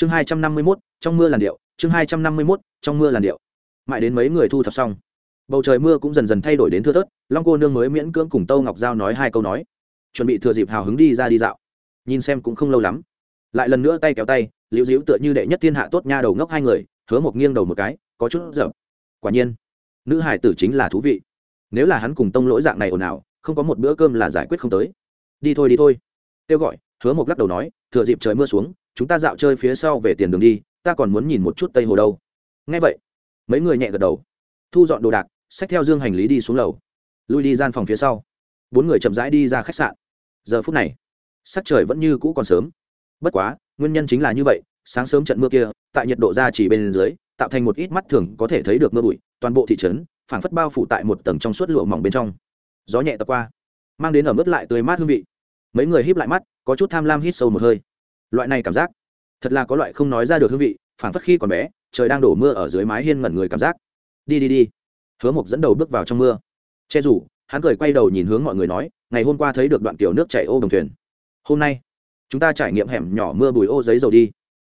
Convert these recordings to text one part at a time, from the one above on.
chương hai trăm năm mươi mốt, trong mưa làn điệu, chương hai trăm năm mươi mốt, trong mưa làn điệu. Mãi đến mấy người thu thập xong, bầu trời mưa cũng dần dần thay đổi đến thưa thớt, long cô nương mới miễn cưỡng cùng tâu ngọc giao nói hai câu nói. Chuẩn bị thừa dịp hào hứng đi ra đi dạo. Nhìn xem cũng không lâu lắm. Lại lần nữa tay kéo tay, liễu diễu tựa như đệ nhất thiên hạ tốt nha đầu ngốc hai người, hứa một nghiêng đầu một cái, có chút dở quả nhiên, nữ hải tử chính là thú vị. Nếu là hắn cùng tông lỗi dạng này ồn ào, không có một bữa cơm là giải quyết không tới. Đi thôi đi thôi. Kêu gọi, hứa một lắc đầu nói, thừa dịp trời mưa xuống chúng ta dạo chơi phía sau về tiền đường đi, ta còn muốn nhìn một chút tây hồ đâu. Ngay vậy, mấy người nhẹ gật đầu, thu dọn đồ đạc, xách theo dương hành lý đi xuống lầu. Lui đi gian phòng phía sau. Bốn người chậm rãi đi ra khách sạn. Giờ phút này, sắc trời vẫn như cũ còn sớm. Bất quá, nguyên nhân chính là như vậy, sáng sớm trận mưa kia, tại nhiệt độ ra chỉ bên dưới, tạo thành một ít mắt thường có thể thấy được mưa bụi, toàn bộ thị trấn, phảng phất bao phủ tại một tầng trong suốt lụa mỏng bên trong. Gió nhẹ tập qua, mang đến ở mức lại tươi mát hương vị. Mấy người híp lại mắt, có chút tham lam hít sâu một hơi loại này cảm giác, thật là có loại không nói ra được hương vị, phảng phất khi còn bé, trời đang đổ mưa ở dưới mái hiên ngẩn người cảm giác. Đi đi đi. Hứa mộc dẫn đầu bước vào trong mưa. Che rủ, hắn cười quay đầu nhìn hướng mọi người nói, ngày hôm qua thấy được đoạn kiểu nước chảy ô đồng thuyền. Hôm nay, chúng ta trải nghiệm hẻm nhỏ mưa bùi ô giấy dầu đi.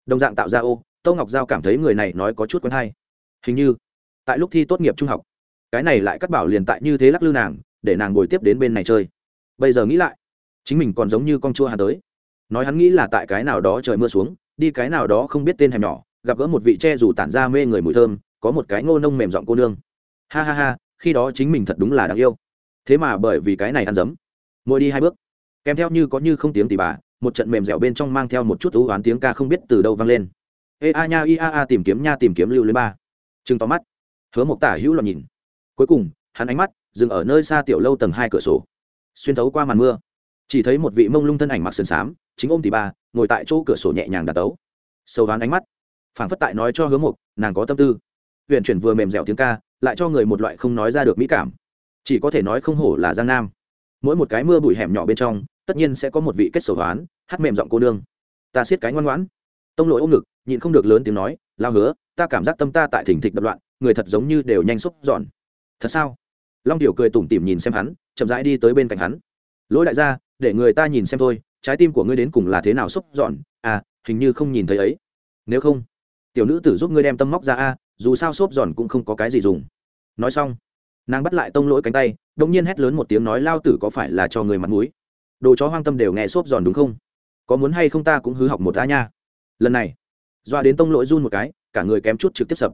Đồng dạng tạo ra ô, tâu ngọc giao cảm thấy người này nói có chút quen hay. Hình như, tại lúc thi tốt nghiệp trung học, cái này lại cắt bảo liền tại như thế lắc lư nàng, để nàng ngồi tiếp đến bên này chơi. Bây giờ nghĩ lại, chính mình còn giống như con chua hà tới nói hắn nghĩ là tại cái nào đó trời mưa xuống, đi cái nào đó không biết tên hẻm nhỏ, gặp gỡ một vị tre dù tản ra mê người mùi thơm, có một cái ngô nông mềm giọng cô nương. Ha ha ha, khi đó chính mình thật đúng là đáng yêu. Thế mà bởi vì cái này ăn dấm mỗi đi hai bước. Kèm theo như có như không tiếng tỉ bà, một trận mềm dẻo bên trong mang theo một chút ưu oán tiếng ca không biết từ đâu vang lên. Ê a nha, i a a, tìm kiếm nha, tìm kiếm lưu lên ba. Chừng tóm mắt. Hứa một tả hữu lòng nhìn. Cuối cùng, hắn ánh mắt dừng ở nơi xa tiểu lâu tầng hai cửa sổ. Xuyên thấu qua màn mưa, chỉ thấy một vị mông lung thân ảnh mặc sườn xám chính ôm tỷ ba, ngồi tại chỗ cửa sổ nhẹ nhàng đà tấu. Sâu đoán ánh mắt. Phảng phất tại nói cho hứa mục, nàng có tâm tư. Huyện chuyển vừa mềm dẻo tiếng ca, lại cho người một loại không nói ra được mỹ cảm. Chỉ có thể nói không hổ là giang nam. Mỗi một cái mưa bụi hẻm nhỏ bên trong, tất nhiên sẽ có một vị kết sầu hoán hát mềm giọng cô nương. Ta siết cái ngoan ngoãn. Tông lỗi ôm ngực, nhịn không được lớn tiếng nói, lao hứa, ta cảm giác tâm ta tại thỉnh thịch đập loạn, người thật giống như đều nhanh xúc dọn thật sao? Long tiểu cười tủm tỉm nhìn xem hắn, chậm rãi đi tới bên cạnh hắn. Lỗi đại gia, để người ta nhìn xem thôi trái tim của ngươi đến cùng là thế nào xúc dọn? À hình như không nhìn thấy ấy. Nếu không, tiểu nữ tử giúp ngươi đem tâm móc ra a, dù sao xốp giòn cũng không có cái gì dùng. Nói xong, nàng bắt lại tông lỗi cánh tay đ ỗ n g nhiên hét lớn một tiếng nói, lao tử có phải là cho người mặt m ũ i đồ chó hoang tâm đều nghe xốp giòn đúng không? Có muốn hay không ta cũng hư học một tá nha. Lần này, doa đến tông lỗi run một cái, cả người kém chút trực tiếp sập.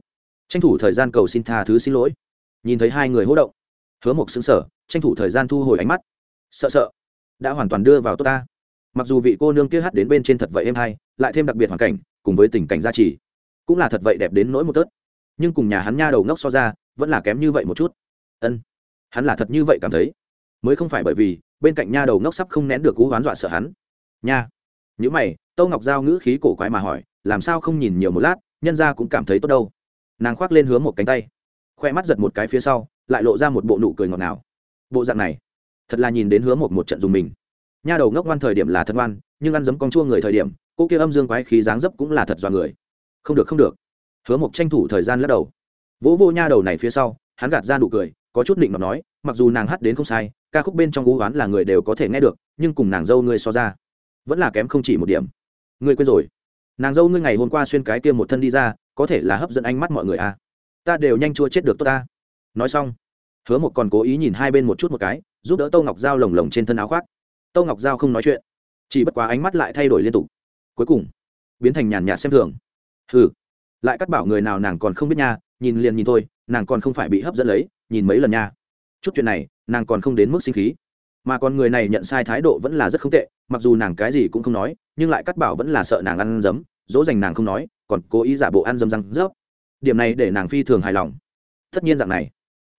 Tranh thủ thời gian cầu xin tha thứ xin lỗi. Nhìn thấy hai người hỗ động, hứa một xứng sở tranh thủ thời gian thu hồi ánh mắt. Sợ sợ, đã hoàn toàn đưa vào tốt ta mặc dù vị cô nương kia hát đến bên trên thật vậy em hay, lại thêm đặc biệt hoàn cảnh, cùng với tình cảnh gia trì, cũng là thật vậy đẹp đến nỗi một tớt. Nhưng cùng nhà hắn nha đầu ngốc so ra, vẫn là kém như vậy một chút. Ân, hắn là thật như vậy cảm thấy. Mới không phải bởi vì, bên cạnh nha đầu ngốc sắp không nén được cú hoán dọa sợ hắn. Nha. Những mày, tâu ngọc giao ngữ khí cổ quái mà hỏi, làm sao không nhìn nhiều một lát, nhân ra cũng cảm thấy tốt đâu. Nàng khoác lên hướng một cánh tay, khoe mắt giật một cái phía sau, lại lộ ra một bộ nụ cười ngọt ngào. Bộ dạng này, thật là nhìn đến hứa một một trận dùng mình nha đầu ngốc ngoan thời điểm là thật ngoan, nhưng ăn giấm con chua người thời điểm, cô kia âm dương quái khí dáng dấp cũng là thật dọa người. Không được không được. Hứa mộc tranh thủ thời gian lắc đầu. Vỗ vô nha đầu này phía sau, hắn gạt ra nụ cười, có chút định mà nói, mặc dù nàng hát đến không sai, ca khúc bên trong gú oán là người đều có thể nghe được, nhưng cùng nàng dâu ngươi so ra, vẫn là kém không chỉ một điểm. Ngươi quên rồi. Nàng dâu ngươi ngày hôm qua xuyên cái tiêm một thân đi ra, có thể là hấp dẫn ánh mắt mọi người à? Ta đều nhanh chua chết được tốt ta. Nói xong, hứa một còn cố ý nhìn hai bên một chút một cái, giúp đỡ tâu ngọc dao lồng lồng trên thân áo khoác tâu ngọc Giao không nói chuyện, chỉ bất quá ánh mắt lại thay đổi liên tục. Cuối cùng, biến thành nhàn nhạt xem thường. Hừ, lại cắt bảo người nào nàng còn không biết nha, nhìn liền nhìn thôi, nàng còn không phải bị hấp dẫn lấy, nhìn mấy lần nha. Chút chuyện này, nàng còn không đến mức sinh khí. Mà còn người này nhận sai thái độ vẫn là rất không tệ, mặc dù nàng cái gì cũng không nói, nhưng lại cắt bảo vẫn là sợ nàng ăn dấm, dỗ dành nàng không nói, còn cố ý giả bộ ăn dấm răng rớp. Điểm này để nàng phi thường hài lòng. Tất nhiên dạng này.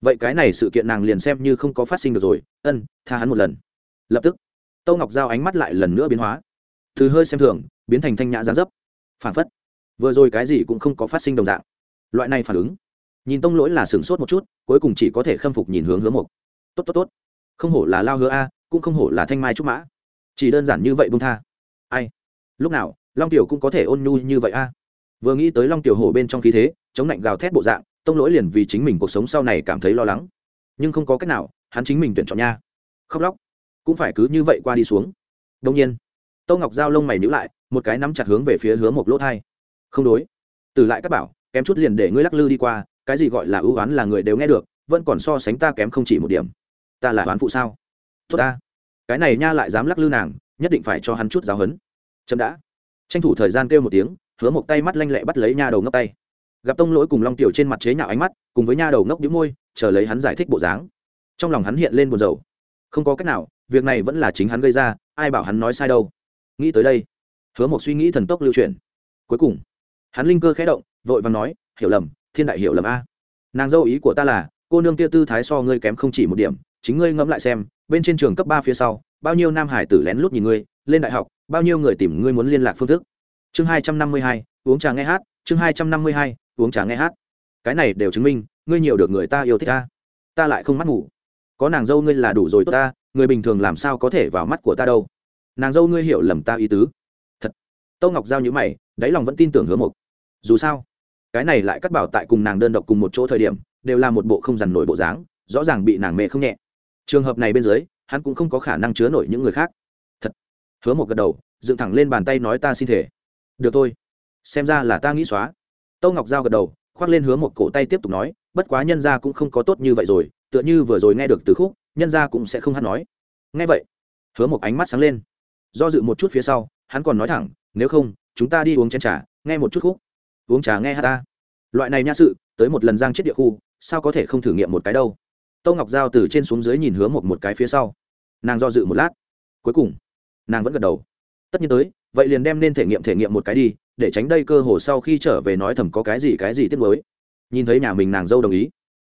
Vậy cái này sự kiện nàng liền xem như không có phát sinh được rồi. Ân, tha hắn một lần. Lập tức tâu ngọc giao ánh mắt lại lần nữa biến hóa. Từ hơi xem thường, biến thành thanh nhã gián dấp. Phản phất, vừa rồi cái gì cũng không có phát sinh đồng dạng. Loại này phản ứng, nhìn tông lỗi là sửng sốt một chút, cuối cùng chỉ có thể khâm phục nhìn hướng hướng một tốt tốt tốt. Không hổ là lao hứa a, cũng không hổ là thanh mai trúc mã. Chỉ đơn giản như vậy bung tha. Ai? Lúc nào, long tiểu cũng có thể ôn nhu như vậy a? Vừa nghĩ tới long tiểu hổ bên trong khí thế, chống lạnh gào thét bộ dạng, tông lỗi liền vì chính mình cuộc sống sau này cảm thấy lo lắng. Nhưng không có cách nào, hắn chính mình tuyển chọn nha. Khóc lóc cũng phải cứ như vậy qua đi xuống. Đông nhiên tâu ngọc giao lông mày nhữ lại, một cái nắm chặt hướng về phía hứa một lỗ thai. Không đối. Từ lại các bảo, kém chút liền để ngươi lắc lư đi qua, cái gì gọi là ưu oán là người đều nghe được, vẫn còn so sánh ta kém không chỉ một điểm. Ta là oán phụ sao? Tốt ta. Cái này nha lại dám lắc lư nàng, nhất định phải cho hắn chút giáo hấn chậm đã. Tranh thủ thời gian kêu một tiếng, hứa một tay mắt lanh lẹ bắt lấy nha đầu ngốc tay. Gặp tông lỗi cùng long tiểu trên mặt chế nhạo ánh mắt, cùng với nha đầu ngốc đĩu môi, chờ lấy hắn giải thích bộ dáng. Trong lòng hắn hiện lên buồn rầu. Không có cách nào việc này vẫn là chính hắn gây ra, ai bảo hắn nói sai đâu. Nghĩ tới đây, hứa một suy nghĩ thần tốc lưu truyền cuối cùng, hắn linh cơ khẽ động, vội vàng nói, hiểu lầm, thiên đại hiểu lầm a. Nàng dâu ý của ta là, cô nương kia tư thái so ngươi kém không chỉ một điểm, chính ngươi ngẫm lại xem, bên trên trường cấp ba phía sau, bao nhiêu nam hải tử lén lút nhìn ngươi, lên đại học, bao nhiêu người tìm ngươi muốn liên lạc phương thức. Chương hai trăm năm mươi hai, uống trà nghe hát, chương hai trăm năm mươi hai, uống trà nghe hát. Cái này đều chứng minh, ngươi nhiều được người ta yêu thích ta ta lại không mắt ngủ có nàng dâu ngươi là đủ rồi tốt ta người bình thường làm sao có thể vào mắt của ta đâu? Nàng dâu ngươi hiểu lầm ta ý tứ. Thật. Tâu ngọc giao nhữ mày, đáy lòng vẫn tin tưởng hứa mộc. Dù sao, cái này lại cắt bảo tại cùng nàng đơn độc cùng một chỗ thời điểm, đều là một bộ không dằn nổi bộ dáng, rõ ràng bị nàng mê không nhẹ. Trường hợp này bên dưới, hắn cũng không có khả năng chứa nổi những người khác. Thật. Hứa một gật đầu, dựng thẳng lên bàn tay nói ta xin thể. Được thôi. Xem ra là ta nghĩ xóa. Tâu ngọc giao gật đầu, khoác lên hứa một cổ tay tiếp tục nói, bất quá nhân gia cũng không có tốt như vậy rồi, tựa như vừa rồi nghe được từ khúc nhân gia cũng sẽ không hát nói. Nghe vậy, hứa một ánh mắt sáng lên. Do dự một chút phía sau, hắn còn nói thẳng, nếu không, chúng ta đi uống chén trà, nghe một chút khúc. Uống trà nghe hát ta. Loại này nha sự, tới một lần giang chết địa khu, sao có thể không thử nghiệm một cái đâu? Tâu ngọc giao từ trên xuống dưới nhìn hứa một một cái phía sau. Nàng do dự một lát. Cuối cùng, nàng vẫn gật đầu. Tất nhiên tới, vậy liền đem nên thể nghiệm thể nghiệm một cái đi, để tránh đây cơ hồ sau khi trở về nói thầm có cái gì cái gì tiếc mới nhìn thấy nhà mình nàng dâu đồng ý,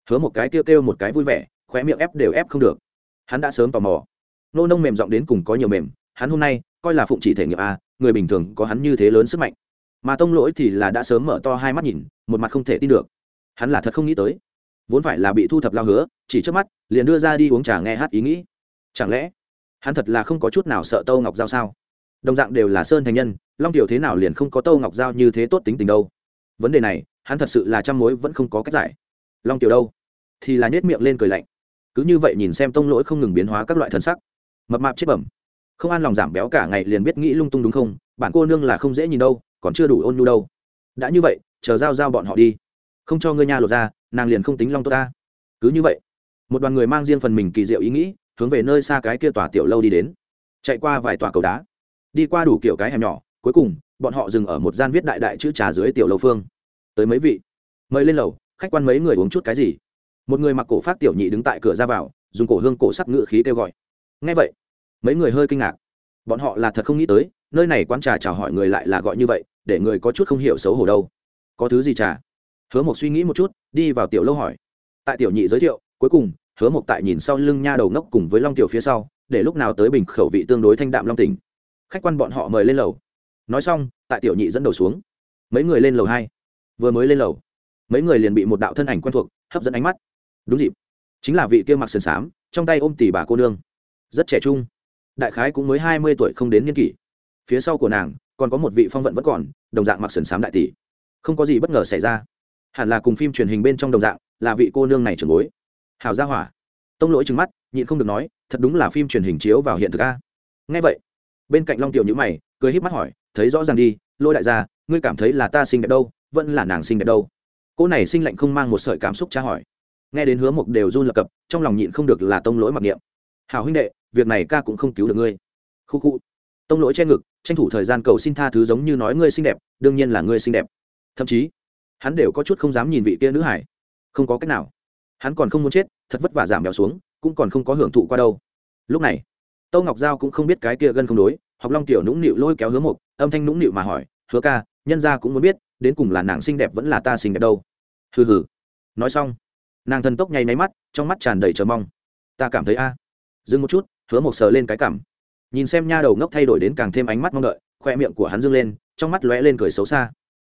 hứa một cái kêu kêu một cái vui vẻ khóe miệng ép đều ép không được. Hắn đã sớm tò mò. Nô nông mềm giọng đến cùng có nhiều mềm, hắn hôm nay, coi là phụng chỉ thể nghiệm a, người bình thường có hắn như thế lớn sức mạnh. Mà tông lỗi thì là đã sớm mở to hai mắt nhìn, một mặt không thể tin được. Hắn là thật không nghĩ tới. Vốn phải là bị thu thập lao hứa, chỉ trước mắt, liền đưa ra đi uống trà nghe hát ý nghĩ. Chẳng lẽ, hắn thật là không có chút nào sợ tâu ngọc giao sao? Đồng dạng đều là sơn thành nhân, long tiểu thế nào liền không có tâu ngọc giao như thế tốt tính tình đâu? Vấn đề này, hắn thật sự là trăm mối vẫn không có cách giải. Long tiểu đâu? Thì là nhét miệng lên cười lạnh cứ như vậy nhìn xem tông lỗi không ngừng biến hóa các loại thần sắc. Mập mạp chết bẩm. Không ăn lòng giảm béo cả ngày liền biết nghĩ lung tung đúng không? Bản cô nương là không dễ nhìn đâu, còn chưa đủ ôn nhu đâu. Đã như vậy, chờ giao giao bọn họ đi. Không cho ngươi nha lột ra, nàng liền không tính long tốt ta. Cứ như vậy, một đoàn người mang riêng phần mình kỳ diệu ý nghĩ, hướng về nơi xa cái kia tòa tiểu lâu đi đến. Chạy qua vài tòa cầu đá. Đi qua đủ kiểu cái hẻm nhỏ, cuối cùng, bọn họ dừng ở một gian viết đại đại chữ trà dưới tiểu lâu phương. Tới mấy vị? Mời lên lầu, khách quan mấy người uống chút cái gì? Một người mặc cổ phát tiểu nhị đứng tại cửa ra vào, dùng cổ hương cổ sắc ngự khí kêu gọi. Ngay vậy, mấy người hơi kinh ngạc. Bọn họ là thật không nghĩ tới, nơi này quán trà chào hỏi người lại là gọi như vậy, để người có chút không hiểu xấu hổ đâu. Có thứ gì trà? Hứa mộc suy nghĩ một chút, đi vào tiểu lâu hỏi. Tại tiểu nhị giới thiệu, cuối cùng, hứa mộc tại nhìn sau lưng nha đầu ngốc cùng với long tiểu phía sau, để lúc nào tới bình khẩu vị tương đối thanh đạm long tỉnh. Khách quan bọn họ mời lên lầu. Nói xong, tại tiểu nhị dẫn đầu xuống. Mấy người lên lầu hai. Vừa mới lên lầu, mấy người liền bị một đạo thân ảnh quen thuộc, hấp dẫn ánh mắt đúng dịp. Chính là vị kia mặc sườn xám, trong tay ôm tỷ bà cô nương. Rất trẻ trung. Đại khái cũng mới hai mươi tuổi không đến niên kỷ. Phía sau của nàng, còn có một vị phong vận vẫn còn, đồng dạng mặc sườn xám đại tỷ. Không có gì bất ngờ xảy ra. Hẳn là cùng phim truyền hình bên trong đồng dạng, là vị cô nương này trường bối. Hào gia hỏa. Tông lỗi trừng mắt, nhịn không được nói, thật đúng là phim truyền hình chiếu vào hiện thực a. Ngay vậy, bên cạnh long tiểu nhữ mày, cười híp mắt hỏi, thấy rõ ràng đi, lôi đại gia, ngươi cảm thấy là ta xinh đẹp đâu, vẫn là nàng xinh đẹp đâu? Cô này sinh lạnh không mang một sợi cảm xúc tra hỏi nghe đến hứa mộc đều run lập cập, trong lòng nhịn không được là tông lỗi mặc niệm. Hào huynh đệ, việc này ca cũng không cứu được ngươi. Khu khu. Tông lỗi che ngực, tranh thủ thời gian cầu xin tha thứ giống như nói ngươi xinh đẹp, đương nhiên là ngươi xinh đẹp. Thậm chí, hắn đều có chút không dám nhìn vị kia nữ hải. Không có cách nào. Hắn còn không muốn chết, thật vất vả giảm béo xuống, cũng còn không có hưởng thụ qua đâu. Lúc này, tâu ngọc giao cũng không biết cái kia gân không đối, học long tiểu nũng nịu lôi kéo hứa mộc, âm thanh nũng nịu mà hỏi, hứa ca, nhân ra cũng muốn biết, đến cùng là nàng xinh đẹp vẫn là ta xinh đẹp đâu? Hừ hừ. Nói xong nàng thần tốc nháy máy mắt, trong mắt tràn đầy chờ mong. Ta cảm thấy a. Dừng một chút, hứa một sờ lên cái cảm. Nhìn xem nha đầu ngốc thay đổi đến càng thêm ánh mắt mong đợi, khoe miệng của hắn dâng lên, trong mắt lóe lên cười xấu xa.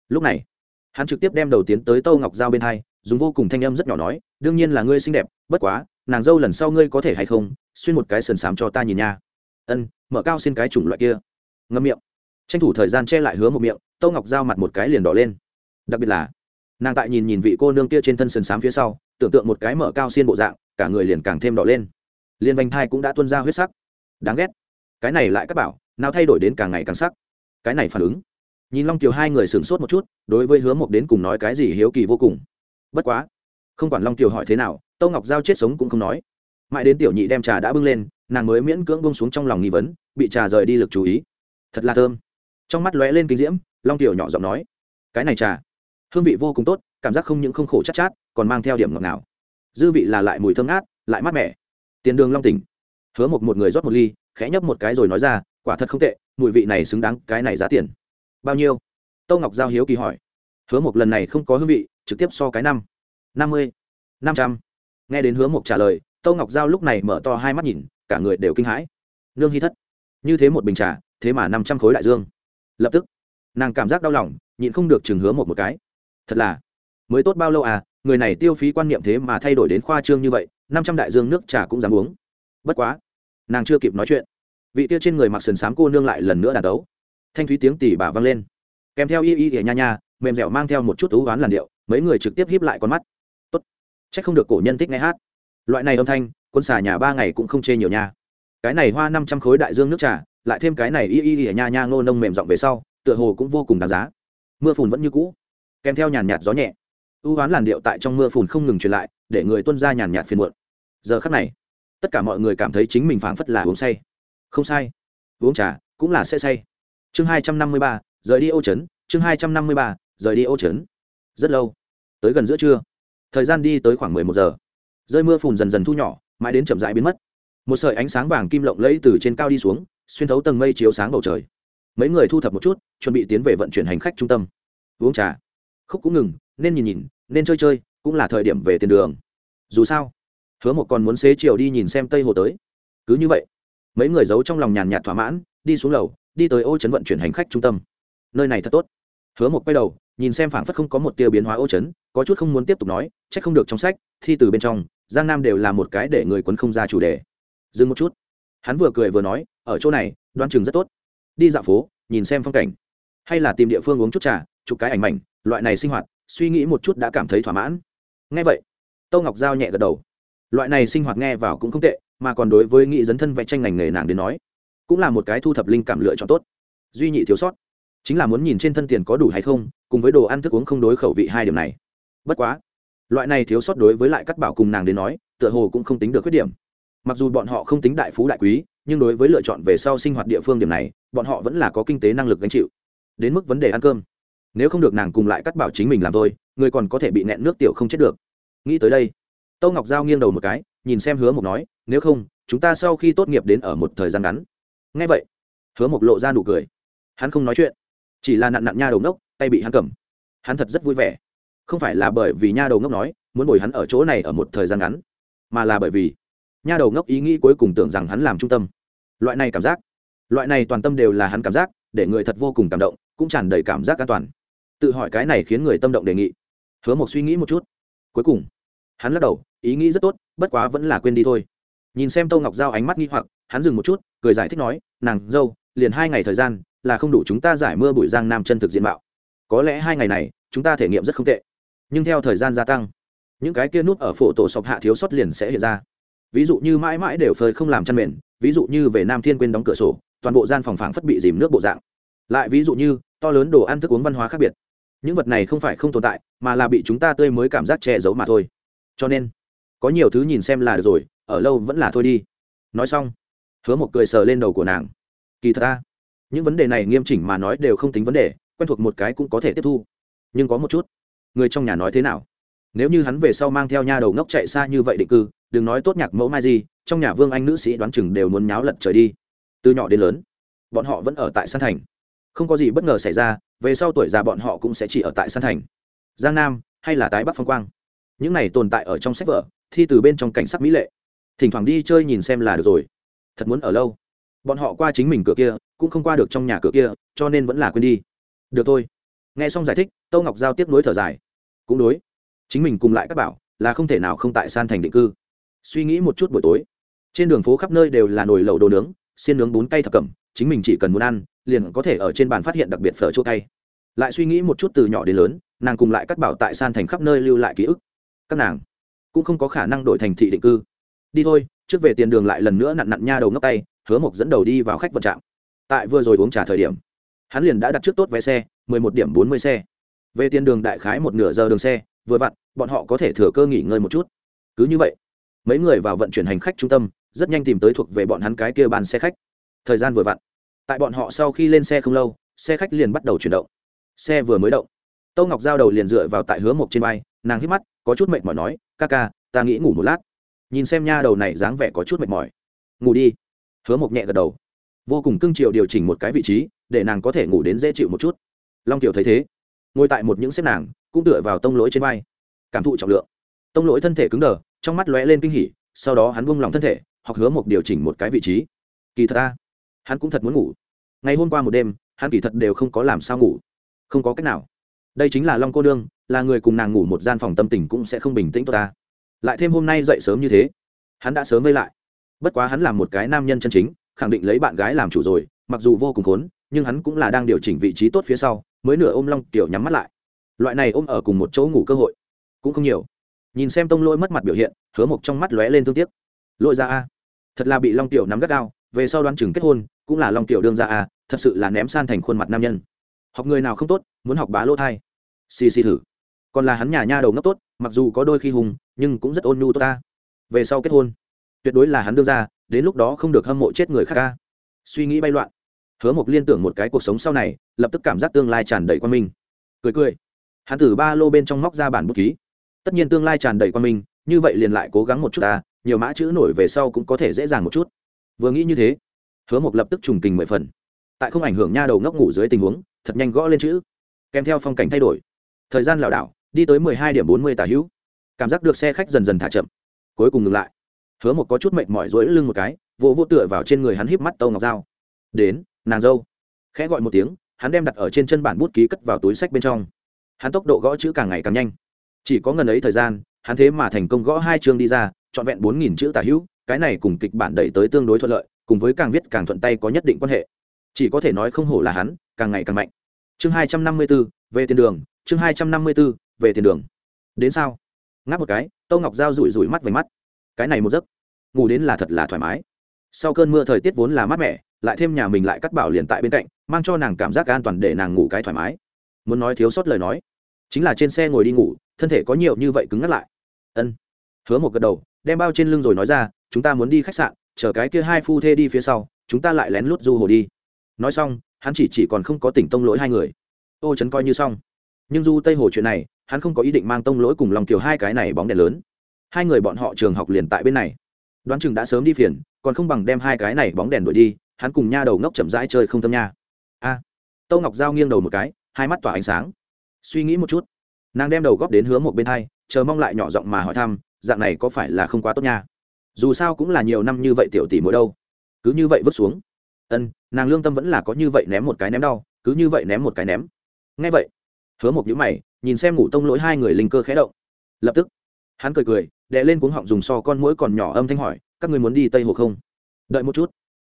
Lúc này, hắn trực tiếp đem đầu tiến tới tâu ngọc giao bên hai, dùng vô cùng thanh âm rất nhỏ nói, đương nhiên là ngươi xinh đẹp, bất quá, nàng dâu lần sau ngươi có thể hay không, xuyên một cái sườn xám cho ta nhìn nha. Ân, mở cao xin cái chủng loại kia. Ngâm miệng. Tranh thủ thời gian che lại hứa một miệng, tâu ngọc giao mặt một cái liền đỏ lên. Đặc biệt là, nàng tại nhìn nhìn vị cô nương kia trên thân sườn xám phía sau tưởng tượng một cái mở cao xiên bộ dạng cả người liền càng thêm đỏ lên. Liên vanh thai cũng đã tuân ra huyết sắc. Đáng ghét. Cái này lại các bảo nào thay đổi đến càng ngày càng sắc. Cái này phản ứng. Nhìn long kiều hai người sửng sốt một chút đối với hứa mộc đến cùng nói cái gì hiếu kỳ vô cùng. Bất quá không quản long kiều hỏi thế nào tâu ngọc giao chết sống cũng không nói. Mãi đến tiểu nhị đem trà đã bưng lên nàng mới miễn cưỡng bông xuống trong lòng nghi vấn bị trà rời đi lực chú ý. Thật là thơm. Trong mắt lóe lên kinh diễm long kiều nhỏ giọng nói cái này trà hương vị vô cùng tốt cảm giác không những không khổ chắc chát, chát còn mang theo điểm ngọt nào dư vị là lại mùi thơm ngát, lại mát mẻ. Tiền đường long tỉnh. Hứa một một người rót một ly, khẽ nhấp một cái rồi nói ra, quả thật không tệ, mùi vị này xứng đáng cái này giá tiền. Bao nhiêu? Tâu ngọc giao hiếu kỳ hỏi. Hứa một lần này không có hương vị, trực tiếp so cái năm. Năm mươi? Năm trăm? Nghe đến hứa một trả lời, tâu ngọc giao lúc này mở to hai mắt nhìn, cả người đều kinh hãi. Nương hy thất. Như thế một bình trà, thế mà năm trăm khối đại dương. Lập tức, nàng cảm giác đau lòng, nhịn không được chừng hứa một một cái. Thật là, mới tốt bao lâu à người này tiêu phí quan niệm thế mà thay đổi đến khoa trương như vậy, năm trăm đại dương nước trà cũng dám uống. Bất quá, nàng chưa kịp nói chuyện, vị tia trên người mặc sườn xám cô nương lại lần nữa đàn đấu. Thanh thúy tiếng tỉ bà vang lên. Kèm theo y y ỉa nha nha, mềm dẻo mang theo một chút thú oán làn điệu, mấy người trực tiếp hiếp lại con mắt. Tốt. C h ắ c không được cổ nhân thích nghe hát. Loại này âm thanh, quân xà nhà ba ngày cũng không chê nhiều nha. Cái này hoa năm trăm khối đại dương nước trà, lại thêm cái này y y ỉa nha nha ngô nông mềm giọng về sau, tựa hồ cũng vô cùng đáng giá. Mưa phùn vẫn như cũ. Kèm theo nhàn nhạt gió nhẹ ưu oán làn điệu tại trong mưa phùn không ngừng truyền lại, để người tuân ra nhàn nhạt phiền muộn. Giờ khắc này, tất cả mọi người cảm thấy chính mình phảng phất là uống say. Không sai. Uống trà cũng là sẽ say. Chương hai trăm năm mươi ba, rời đi ô trấn. Chương hai trăm năm mươi ba, rời đi ô trấn. Rất lâu. Tới gần giữa trưa. Thời gian đi tới khoảng mười một giờ. Rơi mưa phùn dần dần thu nhỏ, mãi đến chậm rãi biến mất. Một sợi ánh sáng vàng kim lộng lẫy từ trên cao đi xuống, xuyên thấu tầng mây chiếu sáng bầu trời. Mấy người thu thập một chút, chuẩn bị tiến về vận chuyển hành khách trung tâm. Uống trà. Khúc cũng ngừng nên nhìn nhìn, nên chơi chơi, cũng là thời điểm về tiền đường. Dù sao, hứa một còn muốn xế chiều đi nhìn xem tây hồ tới. Cứ như vậy, mấy người giấu trong lòng nhàn nhạt thỏa mãn, đi xuống lầu, đi tới ô chấn vận chuyển hành khách trung tâm. Nơi này thật tốt. Hứa một quay đầu, nhìn xem phảng phất không có một tia biến hóa ô chấn có chút không muốn tiếp tục nói c h ắ c không được trong sách, thi từ bên trong, giang nam đều là một cái để người quấn không ra chủ đề. Dừng một chút. Hắn vừa cười vừa nói, ở chỗ này, đoan chừng rất tốt. Đi dạo phố, nhìn xem phong cảnh. Hay là tìm địa phương uống chút trà, chụp cái ảnh mảnh, loại này sinh hoạt suy nghĩ một chút đã cảm thấy thỏa mãn. Ngay vậy tâu ngọc giao nhẹ gật đầu. Loại này sinh hoạt nghe vào cũng không tệ, mà còn đối với nghị dấn thân vẽ tranh ngành nghề nàng đến nói, cũng là một cái thu thập linh cảm lựa chọn tốt. Duy nhị thiếu sót, chính là muốn nhìn trên thân tiền có đủ hay không, cùng với đồ ăn thức uống không đối khẩu vị hai điểm này. Bất quá, loại này thiếu sót đối với lại cắt bảo cùng nàng đến nói, tựa hồ cũng không tính được khuyết điểm. Mặc dù bọn họ không tính đại phú đại quý, nhưng đối với lựa chọn về sau sinh hoạt địa phương điểm này, bọn họ vẫn là có kinh tế năng lực gánh chịu. Đến mức vấn đề ăn cơm nếu không được nàng cùng lại cắt bảo chính mình làm thôi, người còn có thể bị nẹn nước tiểu không chết được. Nghĩ tới đây, tâu ngọc giao nghiêng đầu một cái, nhìn xem hứa mộc nói, nếu không, chúng ta sau khi tốt nghiệp đến ở một thời gian ngắn. Ngay vậy, hứa mộc lộ ra nụ cười. Hắn không nói chuyện, chỉ là nặn nặn nha đầu ngốc, tay bị hắn cầm. Hắn thật rất vui vẻ. Không phải là bởi vì nha đầu ngốc nói, muốn bồi hắn ở chỗ này ở một thời gian ngắn, mà là bởi vì nha đầu ngốc ý nghĩ cuối cùng tưởng rằng hắn làm trung tâm. Loại này cảm giác, loại này toàn tâm đều là hắn cảm giác, để người thật vô cùng cảm động, cũng tràn đầy cảm giác an toàn tự hỏi cái này khiến người tâm động đề nghị. Hứa một suy nghĩ một chút. Cuối cùng, hắn lắc đầu, ý nghĩ rất tốt, bất quá vẫn là quên đi thôi. Nhìn xem tâu ngọc giao ánh mắt nghi hoặc, hắn dừng một chút, cười giải thích nói, nàng, dâu, liền hai ngày thời gian, là không đủ chúng ta giải mưa bụi giang nam chân thực diện mạo. Có lẽ hai ngày này, chúng ta thể nghiệm rất không tệ. Nhưng theo thời gian gia tăng, những cái kia nút ở phổ tổ sọc hạ thiếu sót liền sẽ hiện ra. Ví dụ như mãi mãi đều phơi không làm chăn mền, ví dụ như về nam thiên quên đóng cửa sổ, toàn bộ gian phòng phảng phất bị dìm nước bộ dạng. Lại ví dụ như, to lớn đồ ăn thức uống văn hóa khác biệt những vật này không phải không tồn tại, mà là bị chúng ta tươi mới cảm giác che giấu mà thôi. Cho nên, có nhiều thứ nhìn xem là được rồi, ở lâu vẫn là thôi đi. Nói xong, hứa một cười sờ lên đầu của nàng. Kỳ thật ta những vấn đề này nghiêm chỉnh mà nói đều không tính vấn đề, quen thuộc một cái cũng có thể tiếp thu. Nhưng có một chút, người trong nhà nói thế nào? Nếu như hắn về sau mang theo nha đầu ngốc chạy xa như vậy định cư, đừng nói tốt nhạc mẫu mai gì trong nhà vương anh nữ sĩ đoán chừng đều muốn nháo lật trời đi. Từ nhỏ đến lớn, bọn họ vẫn ở tại san thành. Không có gì bất ngờ xảy ra về sau tuổi già bọn họ cũng sẽ chỉ ở tại san thành, giang nam hay là tái bắc phong quang. Những này tồn tại ở trong sách vở, thi từ bên trong cảnh sắc mỹ lệ. Thỉnh thoảng đi chơi nhìn xem là được rồi. Thật muốn ở lâu. Bọn họ qua chính mình cửa kia, cũng không qua được trong nhà cửa kia, cho nên vẫn là quên đi. Được thôi. Nghe xong giải thích, tâu ngọc giao tiếp nối thở dài. Cũng đối. Chính mình cùng lại các bảo, là không thể nào không tại san thành định cư. Suy nghĩ một chút buổi tối. Trên đường phố khắp nơi đều là nồi lẩu đồ nướng, xiên nướng bún cay thập cẩm, chính mình chỉ cần muốn ăn, liền có thể ở trên bàn phát hiện đặc biệt phở chua cay lại suy nghĩ một chút từ nhỏ đến lớn, nàng cùng lại cắt bảo tại san thành khắp nơi lưu lại ký ức. Các nàng cũng không có khả năng đổi thành thị định cư. Đi thôi, trước về tiền đường lại lần nữa nặn nặn nha đầu ngấp tay, hứa mộc dẫn đầu đi vào khách vận trạm. Tại vừa rồi uống trà thời điểm, hắn liền đã đặt trước tốt vé xe, mười một điểm bốn mươi xe. Về tiền đường đại khái một nửa giờ đường xe, vừa vặn, bọn họ có thể thừa cơ nghỉ ngơi một chút. Cứ như vậy, mấy người vào vận chuyển hành khách trung tâm, rất nhanh tìm tới thuộc về bọn hắn cái kia bàn xe khách. Thời gian vừa vặn, tại bọn họ sau khi lên xe không lâu, xe khách liền bắt đầu chuyển động xe vừa mới động. Tâu ngọc giao đầu liền dựa vào tại hứa mộc trên vai, nàng hít mắt, có chút mệt mỏi nói, ca ca, ta nghĩ ngủ một lát. Nhìn xem nha đầu này dáng vẻ có chút mệt mỏi. Ngủ đi. Hứa mộc nhẹ gật đầu. Vô cùng cưng chiều điều chỉnh một cái vị trí, để nàng có thể ngủ đến dễ chịu một chút. Long tiểu thấy thế, ngồi tại một những xếp nàng, cũng tựa vào tông lỗi trên vai. Cảm thụ trọng lượng. Tông lỗi thân thể cứng đờ, trong mắt lóe lên kinh hỉ, sau đó hắn buông lòng thân thể hoặc hứa mộc điều chỉnh một cái vị trí. Kỳ thật ta, hắn cũng thật muốn ngủ. Ngày hôm qua một đêm, hắn kỳ thật đều không có làm sao ngủ không có cách nào. Đây chính là long cô nương, là người cùng nàng ngủ một gian phòng tâm tình cũng sẽ không bình tĩnh tốt ta. Lại thêm hôm nay dậy sớm như thế, hắn đã sớm vây lại. Bất quá hắn là một cái nam nhân chân chính, khẳng định lấy bạn gái làm chủ rồi, mặc dù vô cùng khốn, nhưng hắn cũng là đang điều chỉnh vị trí tốt phía sau, mới nửa ôm long tiểu nhắm mắt lại. Loại này ôm ở cùng một chỗ ngủ cơ hội, cũng không nhiều. Nhìn xem tông lỗi mất mặt biểu hiện, hứa mộc trong mắt lóe lên thương tiếc. Lỗi ra a. Thật là bị long tiểu nắm gắt gao, về sau đoán chừng kết hôn, cũng là long tiểu đương ra a, thật sự là ném san thành khuôn mặt nam nhân học người nào không tốt, muốn học bá lỗ thai. Xì xì thử. Còn là hắn nhà nha đầu ngốc tốt, mặc dù có đôi khi hùng, nhưng cũng rất ôn nhu tốt ta. Về sau kết hôn. Tuyệt đối là hắn đương ra, đến lúc đó không được hâm mộ chết người khác ca. Suy nghĩ bay loạn. Hứa mộc liên tưởng một cái cuộc sống sau này, lập tức cảm giác tương lai tràn đầy quan minh. Cười cười. Hắn từ ba lô bên trong móc ra bản bút ký. Tất nhiên tương lai tràn đầy quan minh, như vậy liền lại cố gắng một chút ta, nhiều mã chữ nổi về sau cũng có thể dễ dàng một chút. Vừa nghĩ như thế, hứa mộc lập tức trùng tình mười phần tại không ảnh hưởng nha đầu ngốc ngủ dưới tình huống, thật nhanh gõ lên chữ. Kèm theo phong cảnh thay đổi. Thời gian lảo đảo, đi tới mười hai điểm bốn mươi tả hữu. Cảm giác được xe khách dần dần thả chậm. Cuối cùng ngừng lại. Hứa một có chút mệt mỏi rối lưng một cái, vỗ vỗ tựa vào trên người hắn híp mắt tâu ngọc dao đến, nàng dâu. Khẽ gọi một tiếng, hắn đem đặt ở trên chân bản bút ký cất vào túi sách bên trong. Hắn tốc độ gõ chữ càng ngày càng nhanh. Chỉ có ngần ấy thời gian, hắn thế mà thành công gõ hai chương đi ra, trọn vẹn bốn nghìn chữ tả hữu, cái này cùng kịch bản đẩy tới tương đối thuận lợi, cùng với càng viết càng thuận tay có nhất định quan hệ chỉ có thể nói không hổ là hắn, càng ngày càng mạnh. Chương hai trăm năm mươi b ố về tiền đường, chương hai trăm năm mươi b ố về tiền đường. Đến sao? Ngáp một cái, tâu ngọc g rủi rủi mắt vành mắt. Cái này một giấc, ngủ đến là thật là thoải mái. Sau cơn mưa thời tiết vốn là mát mẻ, lại thêm nhà mình lại cắt bảo liền tại bên cạnh, mang cho nàng cảm giác an toàn để nàng ngủ cái thoải mái. Muốn nói thiếu sót lời nói, chính là trên xe ngồi đi ngủ, thân thể có nhiều như vậy cứng ngắt lại. Ân. Hứa một gật đầu, đem bao trên lưng rồi nói ra, chúng ta muốn đi khách sạn, chờ cái kia hai phu thê đi phía sau, chúng ta lại lén lút du hồ đi nói xong hắn chỉ chỉ còn không có tỉnh tông lỗi hai người. Ô chấn coi như xong. Nhưng du tây hồ chuyện này hắn không có ý định mang tông lỗi cùng lòng kiều hai cái này bóng đèn lớn. Hai người bọn họ trường học liền tại bên này. Đoán chừng đã sớm đi phiền còn không bằng đem hai cái này bóng đèn đuổi đi hắn cùng nha đầu ngốc chậm rãi chơi không tâm nha. A. À, tâu ngọc giao nghiêng đầu một cái hai mắt tỏa ánh sáng. Suy nghĩ một chút. Nàng đem đầu góp đến hướng một bên hai chờ mong lại nhỏ giọng mà hỏi thăm dạng này có phải là không quá tốt nha? Dù sao cũng là nhiều năm như vậy tiểu tỷ mỗi đâu. Cứ như vậy vứt xuống. Ân nàng lương tâm vẫn là có như vậy ném một cái ném đau, cứ như vậy ném một cái ném. Ngay vậy, hứa một nhữ mày, nhìn xem ngủ tông lỗi hai người linh cơ khẽ động. Lập tức, hắn cười cười đệ lên cuống họng dùng so con mũi còn nhỏ âm thanh hỏi, các người muốn đi tây hồ không? Đợi một chút.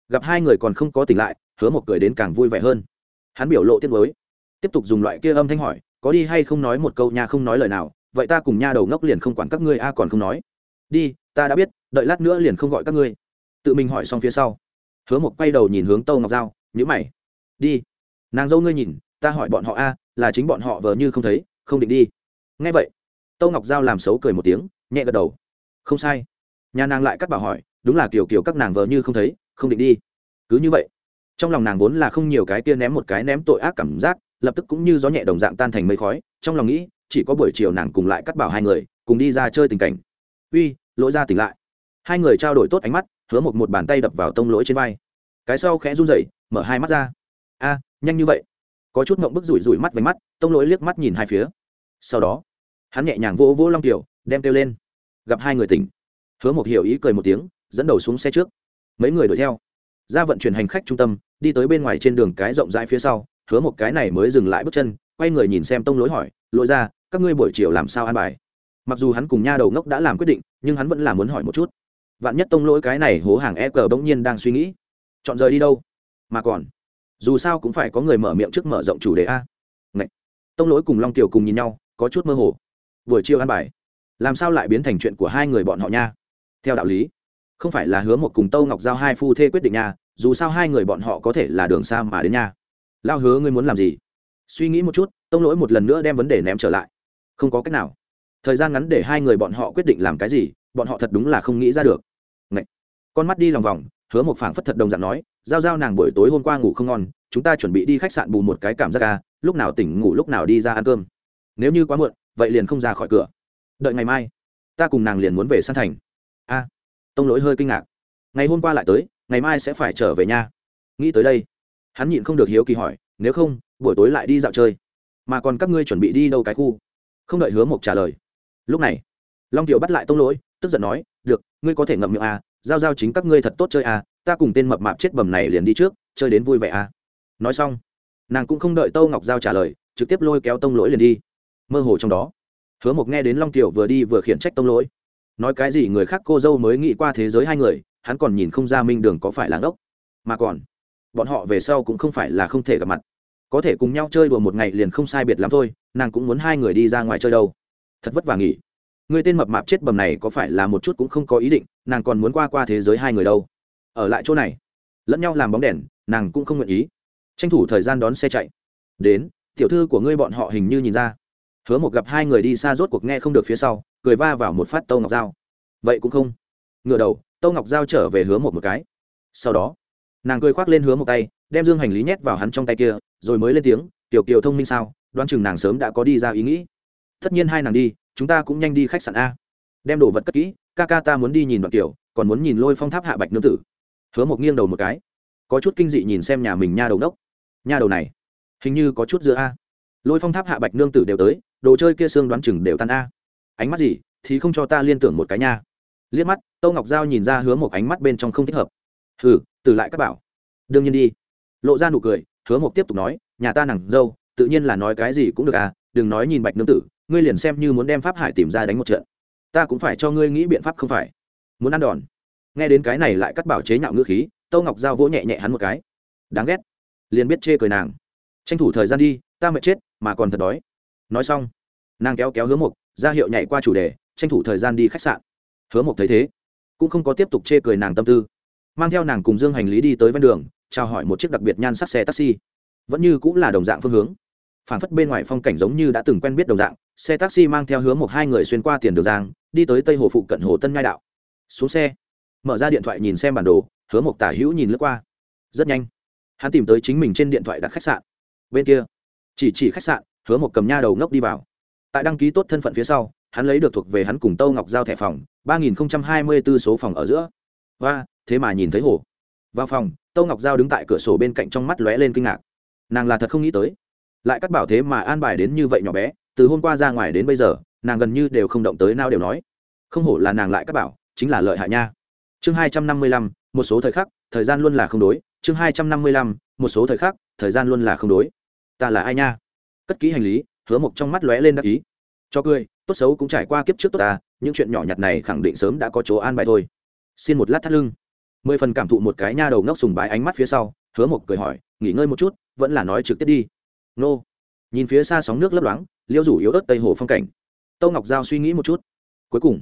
Gặp hai người còn không có tỉnh lại, hứa một cười đến càng vui vẻ hơn. Hắn biểu lộ tiết mới tiếp tục dùng loại kia âm thanh hỏi, có đi hay không nói một câu nha, không nói lời nào, vậy ta cùng nha đầu ngốc liền không quản các ngươi, a, còn không nói. Đi, ta đã biết, đợi lát nữa liền không gọi các ngươi. Tự mình hỏi xong phía sau hứa một quay đầu nhìn hướng tâu ngọc giao nhữ mày. Đi. Nàng dâu ngươi nhìn, ta hỏi bọn họ a, là chính bọn họ vờ như không thấy, không định đi. Nghe vậy, tâu ngọc giao làm xấu cười một tiếng, nhẹ gật đầu. Không sai. Nhà nàng lại cắt bảo hỏi, đúng là kiểu kiểu các nàng vờ như không thấy, không định đi. Cứ như vậy, trong lòng nàng vốn là không nhiều cái kia ném một cái ném tội ác cảm giác, lập tức cũng như gió nhẹ đồng dạng tan thành mây khói, trong lòng nghĩ, chỉ có buổi chiều nàng cùng lại cắt bảo hai người, cùng đi ra chơi tình cảnh. Uy, lỗi ra tỉnh lại. Hai người trao đổi tốt ánh mắt hứa một một bàn tay đập vào tông lỗi trên vai. Cái sau khẽ run rẩy, mở hai mắt ra. A, nhanh như vậy. Có chút ngộng bức rủi rủi mắt với mắt, tông lỗi liếc mắt nhìn hai phía. Sau đó, hắn nhẹ nhàng vỗ vỗ long tiểu đem kêu lên. Gặp hai người tỉnh. Hứa một hiểu ý cười một tiếng, dẫn đầu xuống xe trước. Mấy người đuổi theo. Ra vận chuyển hành khách trung tâm, đi tới bên ngoài trên đường cái rộng rãi phía sau, hứa một cái này mới dừng lại bước chân, quay người nhìn xem tông lỗi hỏi, lỗi ra, các ngươi buổi chiều làm sao an bài? Mặc dù hắn cùng nha đầu ngốc đã làm quyết định, nhưng hắn vẫn là muốn hỏi một chút vạn nhất tông lỗi cái này hố hàng e cờ bỗng nhiên đang suy nghĩ. Chọn rời đi đâu? Mà còn, dù sao cũng phải có người mở miệng trước mở rộng chủ đề a. Ngậy. tông lỗi cùng long tiểu cùng nhìn nhau, có chút mơ hồ. Buổi chiều ăn bài. Làm sao lại biến thành chuyện của hai người bọn họ nha? Theo đạo lý, không phải là hứa một cùng tâu ngọc giao hai phu thê quyết định nha, dù sao hai người bọn họ có thể là đường xa mà đến nha. Lao hứa ngươi muốn làm gì? Suy nghĩ một chút, tông lỗi một lần nữa đem vấn đề ném trở lại. Không có cách nào. Thời gian ngắn để hai người bọn họ quyết định làm cái gì, bọn họ thật đúng là không nghĩ ra được con mắt đi lòng vòng, hứa một phảng phất thật đồng dạng nói, giao giao nàng buổi tối hôm qua ngủ không ngon, chúng ta chuẩn bị đi khách sạn bù một cái cảm giác ca lúc nào tỉnh ngủ lúc nào đi ra ăn cơm. Nếu như quá muộn, vậy liền không ra khỏi cửa. Đợi ngày mai, ta cùng nàng liền muốn về san thành. A, tông lỗi hơi kinh ngạc. Ngày hôm qua lại tới, ngày mai sẽ phải trở về nhà nghĩ tới đây, hắn nhịn không được hiếu kỳ hỏi, nếu không, buổi tối lại đi dạo chơi. Mà còn các ngươi chuẩn bị đi đâu cái khu? Không đợi hứa mộc trả lời. Lúc này, long tiểu bắt lại tông lỗi, tức giận nói, được, ngươi có thể ngậm miệng à giao giao chính các ngươi thật tốt chơi à ta cùng tên mập mạp chết bầm này liền đi trước, chơi đến vui vẻ à. Nói xong, nàng cũng không đợi tâu ngọc giao trả lời, trực tiếp lôi kéo tông lỗi liền đi. Mơ hồ trong đó, hứa mộc nghe đến long tiểu vừa đi vừa khiển trách tông lỗi. Nói cái gì người khác cô dâu mới nghĩ qua thế giới hai người, hắn còn nhìn không ra minh đường có phải là ngốc. Mà còn, bọn họ về sau cũng không phải là không thể gặp mặt. Có thể cùng nhau chơi đùa một ngày liền không sai biệt lắm thôi, nàng cũng muốn hai người đi ra ngoài chơi đâu. Thật vất vả nghỉ. Người tên mập mạp chết bầm này có phải là một chút cũng không có ý định nàng còn muốn qua qua thế giới hai người đâu. Ở lại chỗ này, lẫn nhau làm bóng đèn, nàng cũng không nguyện ý. Tranh thủ thời gian đón xe chạy. Đến, tiểu thư của ngươi bọn họ hình như nhìn ra. Hứa một gặp hai người đi xa rốt cuộc nghe không được phía sau, cười va vào một phát tâu ngọc dao vậy cũng không. Ngựa đầu, tâu ngọc dao trở về hứa một một cái. Sau đó, nàng cười khoác lên hứa một tay, đem dương hành lý nhét vào hắn trong tay kia, rồi mới lên tiếng, tiểu kiều thông minh sao? Đoán chừng nàng sớm đã có đi ra ý nghĩ. Tất nhiên hai nàng đi, chúng ta cũng nhanh đi khách sạn a. Đem đồ vật cất kỹ ca ca ta muốn đi nhìn đoạn kiểu, còn muốn nhìn lôi phong tháp hạ bạch nương tử. Hứa một nghiêng đầu một cái. Có chút kinh dị nhìn xem nhà mình nha đầu đốc. Nha đầu này, hình như có chút giữa a. Lôi phong tháp hạ bạch nương tử đều tới, đồ chơi kia xương đoán chừng đều tan a. Ánh mắt gì, thì không cho ta liên tưởng một cái nha. Liếc mắt, tâu ngọc giao nhìn ra hứa một ánh mắt bên trong không thích hợp. Hừ, từ lại các bảo. Đương nhiên đi. Lộ ra nụ cười, hứa một tiếp tục nói, nhà ta nàng dâu, tự nhiên là nói cái gì cũng được à đừng nói nhìn bạch nương tử, ngươi liền xem như muốn đem pháp hải tìm ra đánh một trận ta cũng phải cho ngươi nghĩ biện pháp không phải. Muốn ăn đòn. Nghe đến cái này lại cắt bảo chế nhạo ngữ khí, tâu ngọc giao vỗ nhẹ nhẹ hắn một cái. Đáng ghét. Liền biết chê cười nàng. Tranh thủ thời gian đi, ta mệt chết, mà còn thật đói. Nói xong, nàng kéo kéo hứa mục ra hiệu nhảy qua chủ đề, tranh thủ thời gian đi khách sạn. Hứa mục thấy thế, cũng không có tiếp tục chê cười nàng tâm tư. Mang theo nàng cùng dương hành lý đi tới ven đường, chào hỏi một chiếc đặc biệt nhan sắc xe taxi. Vẫn như cũng là đồng dạng phương hướng phản phất bên ngoài phong cảnh giống như đã từng quen biết đồng dạng, xe taxi mang theo hướng một hai người xuyên qua tiền đường giang, đi tới tây hồ phụ cận hồ tân ngai đạo. Xuống xe. Mở ra điện thoại nhìn xem bản đồ, hứa một tả hữu nhìn lướt qua. Rất nhanh. Hắn tìm tới chính mình trên điện thoại đặt khách sạn. Bên kia. Chỉ chỉ khách sạn, hứa một cầm nha đầu ngốc đi vào. Tại đăng ký tốt thân phận phía sau, hắn lấy được thuộc về hắn cùng tâu ngọc giao thẻ phòng, ba nghìn hai mươi b ố số phòng ở giữa. Và thế mà nhìn thấy hồ. Vào phòng, tâu ngọc giao đứng tại cửa sổ bên cạnh trong mắt lóe lên kinh ngạc. Nàng là thật không nghĩ tới lại cắt bảo thế mà an bài đến như vậy nhỏ bé, từ hôm qua ra ngoài đến bây giờ, nàng gần như đều không động tới nào đều nói. Không hổ là nàng lại cắt bảo, chính là lợi hại nha. Chương hai trăm năm mươi lăm, một số thời khắc, thời gian luôn là không đối. Chương hai trăm năm mươi lăm, một số thời khắc, thời gian luôn là không đối. Ta là ai nha? Cất kỹ hành lý, hứa mộc trong mắt lóe lên đắc ý. Cho cười, tốt xấu cũng trải qua kiếp trước tốt ta, những chuyện nhỏ nhặt này khẳng định sớm đã có chỗ an bài thôi. Xin một lát thắt lưng. Mười phần cảm thụ một cái nha đầu ngốc sùng bái ánh mắt phía sau, hứa mộc cười hỏi, nghỉ ngơi một chút, vẫn là nói trực tiếp đi nô. Nhìn phía xa sóng nước lấp loáng, liêu rủ yếu ớt tây hồ phong cảnh. Tâu ngọc giao suy nghĩ một chút. Cuối cùng,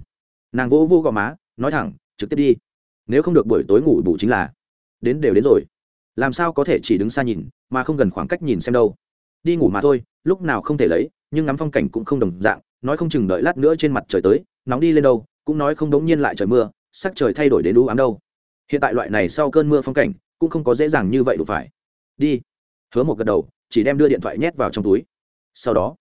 nàng vỗ vô gò má, nói thẳng, trực tiếp đi. Nếu không được buổi tối ngủ bù chính là đến đều đến rồi. Làm sao có thể chỉ đứng xa nhìn, mà không gần khoảng cách nhìn xem đâu? Đi ngủ mà thôi, lúc nào không thể lấy, nhưng ngắm phong cảnh cũng không đồng dạng, nói không chừng đợi lát nữa trên mặt trời tới, nóng đi lên đâu, cũng nói không đống nhiên lại trời mưa, sắc trời thay đổi đến đũ ám đâu. Hiện tại loại này sau cơn mưa phong cảnh, cũng không có dễ dàng như vậy đủ phải. Đi. Hứa một gật đầu chỉ đem đưa điện thoại nhét vào trong túi. Sau đó,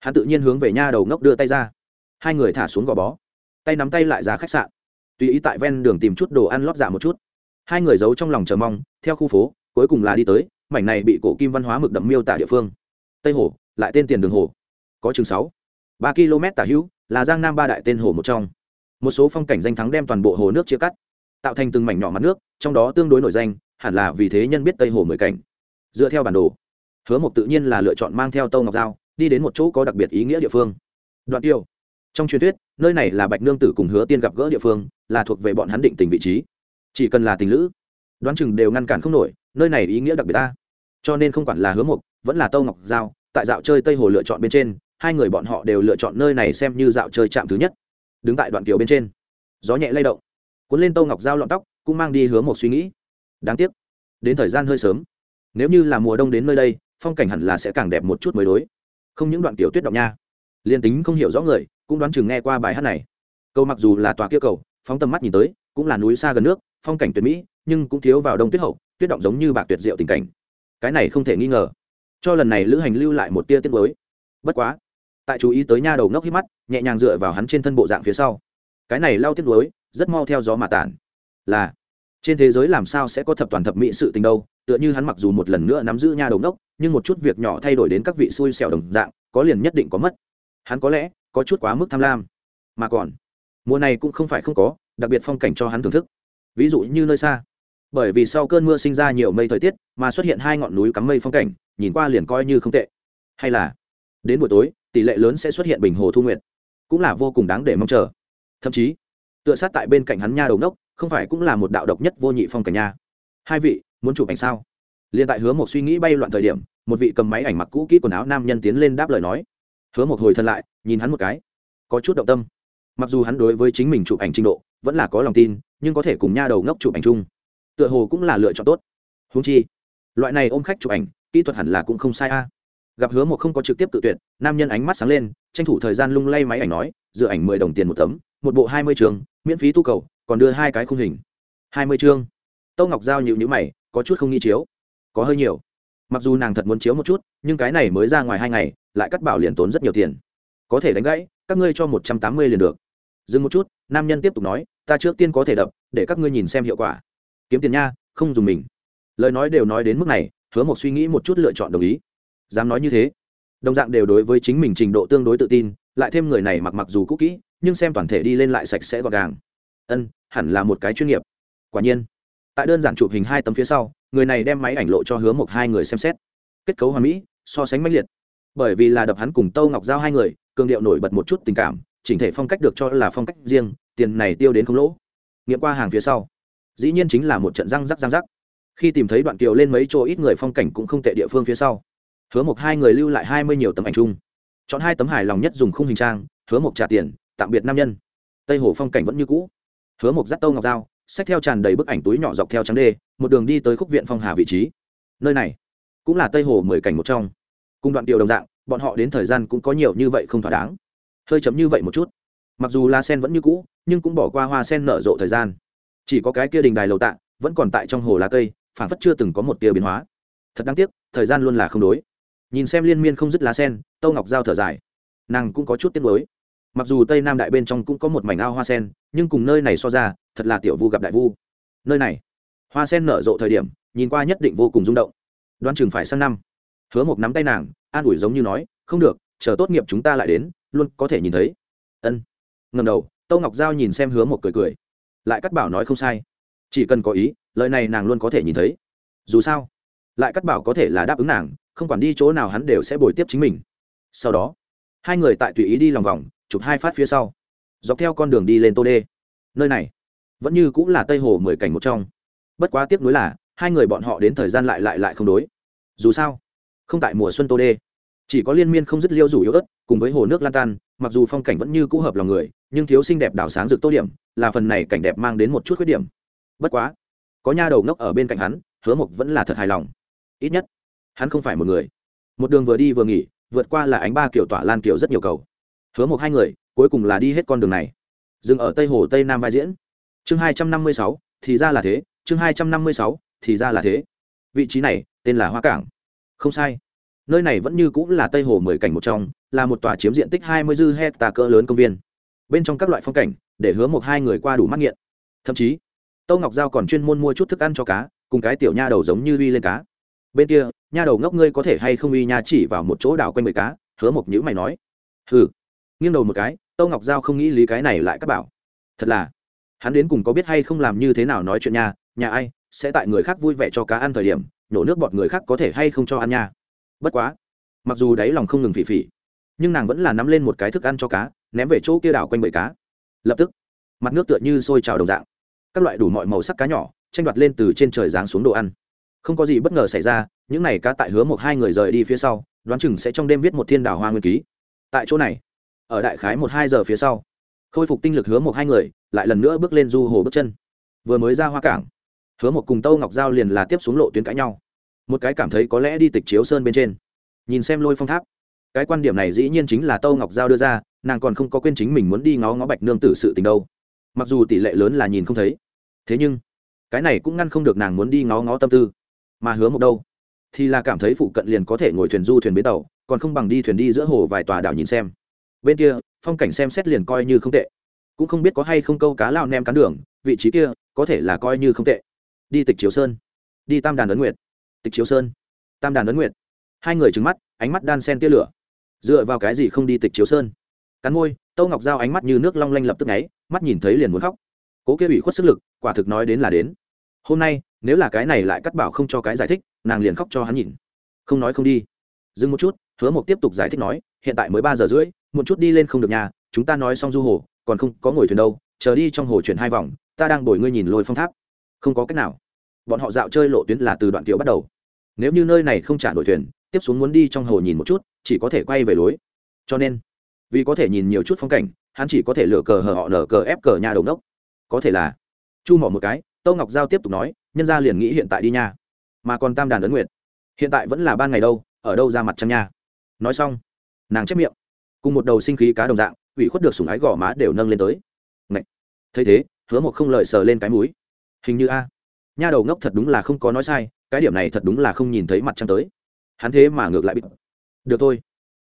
hắn tự nhiên hướng về nha đầu ngốc đưa tay ra. Hai người thả xuống gò bó. Tay nắm tay lại giá khách sạn. Tùy ý tại ven đường tìm chút đồ ăn lót dạ một chút. Hai người giấu trong lòng chờ mong, theo khu phố, cuối cùng là đi tới, mảnh này bị cổ kim văn hóa mực đậm miêu tả địa phương. Tây hồ, lại tên tiền đường hồ. Có chừng sáu, ba km tả hữu, là giang nam ba đại tên hồ một trong. Một số phong cảnh danh thắng đem toàn bộ hồ nước chia cắt, tạo thành từng mảnh nhỏ mặt nước, trong đó tương đối nổi danh, hẳn là vì thế nhân biết tây hồ mười cảnh. Dựa theo bản đồ hứa mộc tự nhiên là lựa chọn mang theo tâu ngọc dao đi đến một chỗ có đặc biệt ý nghĩa địa phương. Đoạn tiêu. Trong truyền thuyết, nơi này là bạch nương tử cùng hứa tiên gặp gỡ địa phương, là thuộc về bọn hắn định tình vị trí. Chỉ cần là tình lữ, đoán chừng đều ngăn cản không nổi, nơi này ý nghĩa đặc biệt ta. Cho nên không quản là hứa mộc, vẫn là tâu ngọc giao, tại dạo chơi tây hồ lựa chọn bên trên, hai người bọn họ đều lựa chọn nơi này xem như dạo chơi trạm thứ nhất. Đứng tại đoạn kiều bên trên. Gió nhẹ lay động. Cuốn lên tâu ngọc Dao lọn tóc, cũng mang đi hứa một suy nghĩ. Đáng tiếc, đến thời gian hơi sớm. Nếu như là mùa đông đến nơi đây phong cảnh hẳn là sẽ càng đẹp một chút mới đối. Không những đoạn tiểu tuyết động nha, liền tính không hiểu rõ người, cũng đoán chừng nghe qua bài hát này. Cầu mặc dù là tòa kia cầu, phóng tầm mắt nhìn tới, cũng là núi xa gần nước, phong cảnh tuyệt mỹ, nhưng cũng thiếu vào đông tuyết hậu, tuyết động giống như bạc tuyệt diệu tình cảnh. Cái này không thể nghi ngờ. Cho lần này lữ hành lưu lại một tia tiết mới. Bất quá, tại chú ý tới nha đầu ngốc hít mắt, nhẹ nhàng dựa vào hắn trên thân bộ dạng phía sau. Cái này lao tiết mới, rất mau theo gió mà tản. Là trên thế giới làm sao sẽ có thập toàn thập mỹ sự tình đâu, tựa như hắn mặc dù một lần nữa nắm giữ nha đầu đốc, nhưng một chút việc nhỏ thay đổi đến các vị xui xẻo đồng dạng, có liền nhất định có mất. Hắn có lẽ, có chút quá mức tham lam. Mà còn, mùa này cũng không phải không có, đặc biệt phong cảnh cho hắn thưởng thức. Ví dụ như nơi xa. Bởi vì sau cơn mưa sinh ra nhiều mây thời tiết, mà xuất hiện hai ngọn núi cắm mây phong cảnh, nhìn qua liền coi như không tệ. Hay là, đến buổi tối, tỷ lệ lớn sẽ xuất hiện bình hồ thu nguyện cũng là vô cùng đáng để mong chờ. Thậm chí, tựa sát tại bên cạnh hắn nha đầu nốc không phải cũng là một đạo độc nhất vô nhị phong cảnh nha. Hai vị, muốn chụp ảnh sao? Liền tại hứa một suy nghĩ bay loạn thời điểm, một vị cầm máy ảnh mặc cũ kỹ quần áo nam nhân tiến lên đáp lời nói. Hứa một hồi thân lại, nhìn hắn một cái. Có chút động tâm. Mặc dù hắn đối với chính mình chụp ảnh trình độ vẫn là có lòng tin, nhưng có thể cùng nha đầu ngốc chụp ảnh chung. Tựa hồ cũng là lựa chọn tốt. Húng chi, loại này ôm khách chụp ảnh, kỹ thuật hẳn là cũng không sai a. Gặp hứa một không có trực tiếp tự tuyệt, nam nhân ánh mắt sáng lên, tranh thủ thời gian lung lay máy ảnh nói, dựa ảnh mười đồng tiền một tấm, một bộ hai mươi trường, miễn phí tu cầu còn đưa hai cái khung hình. Hai mươi chương. Tâu ngọc giao nhịu nhữ mày, có chút không nghi chiếu. Có hơi nhiều. Mặc dù nàng thật muốn chiếu một chút, nhưng cái này mới ra ngoài hai ngày, lại cắt bảo liền tốn rất nhiều tiền. Có thể đánh gãy, các ngươi cho một trăm tám mươi liền được. Dừng một chút, nam nhân tiếp tục nói, ta trước tiên có thể đập, để các ngươi nhìn xem hiệu quả. Kiếm tiền nha, không dùng mình. Lời nói đều nói đến mức này, hứa một suy nghĩ một chút lựa chọn đồng ý. Dám nói như thế. Đồng dạng đều đối với chính mình trình độ tương đối tự tin, lại thêm người này mặc mặc dù cũ kỹ, nhưng xem toàn thể đi lên lại sạch sẽ gọn gàng. Ân hẳn là một cái chuyên nghiệp. Quả nhiên, tại đơn giản chụp hình hai tấm phía sau, người này đem máy ảnh lộ cho hứa một hai người xem xét. Kết cấu hoàn mỹ, so sánh mãnh liệt. Bởi vì là đập hắn cùng tâu ngọc giao hai người, cường điệu nổi bật một chút tình cảm, chỉnh thể phong cách được cho là phong cách riêng, tiền này tiêu đến không lỗ. Nghiệm qua hàng phía sau, dĩ nhiên chính là một trận răng rắc răng rắc. Khi tìm thấy đoạn kiều lên mấy chỗ ít người phong cảnh cũng không tệ địa phương phía sau, hứa một hai người lưu lại hai mươi nhiều tấm ảnh chung. Chọn hai tấm hài lòng nhất dùng khung hình trang, hứa một trả tiền, tạm biệt nam nhân. Tây hồ phong cảnh vẫn như cũ hứa một dắt tâu ngọc dao xách theo tràn đầy bức ảnh túi nhỏ dọc theo trắng đê, một đường đi tới khúc viện phong hà vị trí. Nơi này cũng là tây hồ mười cảnh một trong. Cùng đoạn kiều đồng dạng, bọn họ đến thời gian cũng có nhiều như vậy không thỏa đáng. Hơi chấm như vậy một chút. Mặc dù la sen vẫn như cũ, nhưng cũng bỏ qua hoa sen nở rộ thời gian. Chỉ có cái kia đình đài lầu tạ vẫn còn tại trong hồ lá cây phản phất chưa từng có một tia biến hóa. Thật đáng tiếc, thời gian luôn là không đối. Nhìn xem liên miên không dứt lá sen, tâu ngọc giao thở dài. Nàng cũng có chút tiếc nuối mặc dù tây nam đại bên trong cũng có một mảnh ao hoa sen, nhưng cùng nơi này so ra, thật là tiểu vu gặp đại vu. Nơi này, hoa sen nở rộ thời điểm, nhìn qua nhất định vô cùng rung động. Đoan chừng phải sang năm. Hứa một nắm tay nàng, an ủi giống như nói, không được, chờ tốt nghiệp chúng ta lại đến, luôn có thể nhìn thấy. Ân. Ngầm đầu, tâu ngọc giao nhìn xem hứa một cười cười. Lại cắt bảo nói không sai. Chỉ cần có ý, lời này nàng luôn có thể nhìn thấy. Dù sao, lại cắt bảo có thể là đáp ứng nàng, không quản đi chỗ nào hắn đều sẽ bồi tiếp chính mình. Sau đó, hai người tại tùy ý đi lòng vòng chụp hai phát phía sau. Dọc theo con đường đi lên tô đê. Nơi này vẫn như cũng là tây hồ mười cảnh một trong. Bất quá tiếc nuối là, hai người bọn họ đến thời gian lại lại lại không đối. Dù sao, không tại mùa xuân tô đê. Chỉ có liên miên không dứt liêu rủ yếu ớt, cùng với hồ nước lan tan, mặc dù phong cảnh vẫn như cũ hợp lòng người, nhưng thiếu xinh đẹp đảo sáng rực tô điểm, là phần này cảnh đẹp mang đến một chút khuyết điểm. Bất quá, có nha đầu ngốc ở bên cạnh hắn, hứa mộc vẫn là thật hài lòng. Ít nhất, hắn không phải một người. Một đường vừa đi vừa nghỉ, vượt qua là ánh ba kiểu tỏa lan kiểu rất nhiều cầu hứa một hai người, cuối cùng là đi hết con đường này. Dừng ở tây hồ tây nam vai diễn. Chương hai trăm năm mươi sáu, thì ra là thế. Chương hai trăm năm mươi sáu, thì ra là thế. Vị trí này, tên là hoa cảng. Không sai. Nơi này vẫn như cũng là tây hồ mười cảnh một trong, là một tòa chiếm diện tích hai mươi dư hectare cỡ lớn công viên. Bên trong các loại phong cảnh, để hứa một hai người qua đủ mắt nghiện. Thậm chí tâu ngọc giao còn chuyên môn mua chút thức ăn cho cá, cùng cái tiểu nha đầu giống như uy lên cá. Bên kia, nha đầu ngốc ngươi có thể hay không uy nha chỉ vào một chỗ đảo quanh bầy cá, hứa một nhữ mày nói. Hừ nghiêng đầu một cái, tâu ngọc giao không nghĩ lý cái này lại các bảo. Thật là, hắn đến cùng có biết hay không làm như thế nào nói chuyện nha, nhà ai, sẽ tại người khác vui vẻ cho cá ăn thời điểm, nhổ nước bọt người khác có thể hay không cho ăn nha. Bất quá, mặc dù đáy lòng không ngừng phỉ phỉ, nhưng nàng vẫn là nắm lên một cái thức ăn cho cá, ném về chỗ kia đảo quanh bầy cá. Lập tức, mặt nước tựa như sôi trào đồng dạng. Các loại đủ mọi màu sắc cá nhỏ, tranh đoạt lên từ trên trời giáng xuống đồ ăn. Không có gì bất ngờ xảy ra, những n à y cá tại hứa một hai người rời đi phía sau, đoán chừng sẽ trong đêm viết một thiên đảo hoa nguyên ký. Tại chỗ này ở đại khái một hai giờ phía sau, khôi phục tinh lực hứa một hai người, lại lần nữa bước lên du hồ bước chân. Vừa mới ra hoa cảng, hứa một cùng tâu ngọc giao liền là tiếp xuống lộ tuyến cãi nhau. Một cái cảm thấy có lẽ đi tịch chiếu sơn bên trên. Nhìn xem lôi phong tháp, cái quan điểm này dĩ nhiên chính là tâu ngọc giao đưa ra, nàng còn không có quên chính mình muốn đi ngó ngó bạch nương tử sự tình đâu. Mặc dù tỷ lệ lớn là nhìn không thấy, thế nhưng, cái này cũng ngăn không được nàng muốn đi ngó ngó tâm tư. Mà hứa một đâu, thì là cảm thấy phụ cận liền có thể ngồi thuyền du thuyền bến tàu, còn không bằng đi thuyền đi giữa hồ vài tòa đảo nhìn xem bên kia phong cảnh xem xét liền coi như không tệ. Cũng không biết có hay không câu cá lao nem cán đường vị trí kia có thể là coi như không tệ. Đi tịch chiếu sơn. Đi tam đàn ấn nguyệt. Tịch chiếu sơn. Tam đàn ấn nguyệt. Hai người trứng mắt ánh mắt đan sen tia lửa. Dựa vào cái gì không đi tịch chiếu sơn? Cắn môi tâu ngọc giao ánh mắt như nước long lanh lập tức ngáy, mắt nhìn thấy liền muốn khóc. Cố kia ủy khuất sức lực quả thực nói đến là đến. Hôm nay nếu là cái này lại cắt bảo không cho cái giải thích nàng liền khóc cho hắn nhìn. Không nói không đi. Dừng một chút hứa mộc tiếp tục giải thích nói hiện tại mới ba giờ rưỡi một chút đi lên không được nhà, chúng ta nói xong du hồ, còn không có ngồi thuyền đâu, chờ đi trong hồ chuyển hai vòng, ta đang đổi ngươi nhìn lôi phong tháp. Không có cách nào. Bọn họ dạo chơi lộ tuyến là từ đoạn tiểu bắt đầu. Nếu như nơi này không trả nổi thuyền, tiếp xuống muốn đi trong hồ nhìn một chút, chỉ có thể quay về lối. Cho nên, vì có thể nhìn nhiều chút phong cảnh, hắn chỉ có thể lựa cờ hở họ nở cờ ép cờ nhà đầu nốc. Có thể là, chu mỏ một cái, tâu ngọc giao tiếp tục nói, nhân gia liền nghĩ hiện tại đi nha. Mà còn tam đàn ấn nguyệt. Hiện tại vẫn là ban ngày đâu, ở đâu ra mặt trăng nha. Nói xong, nàng chép miệng cùng một đầu sinh khí cá đồng dạng, ủy khuất được sủng ái gò má đều nâng lên tới. Ngậy! thấy thế, hứa một không lời sờ lên cái mũi. Hình như a, nha đầu ngốc thật đúng là không có nói sai, cái điểm này thật đúng là không nhìn thấy mặt trăng tới. Hắn thế mà ngược lại bị được thôi.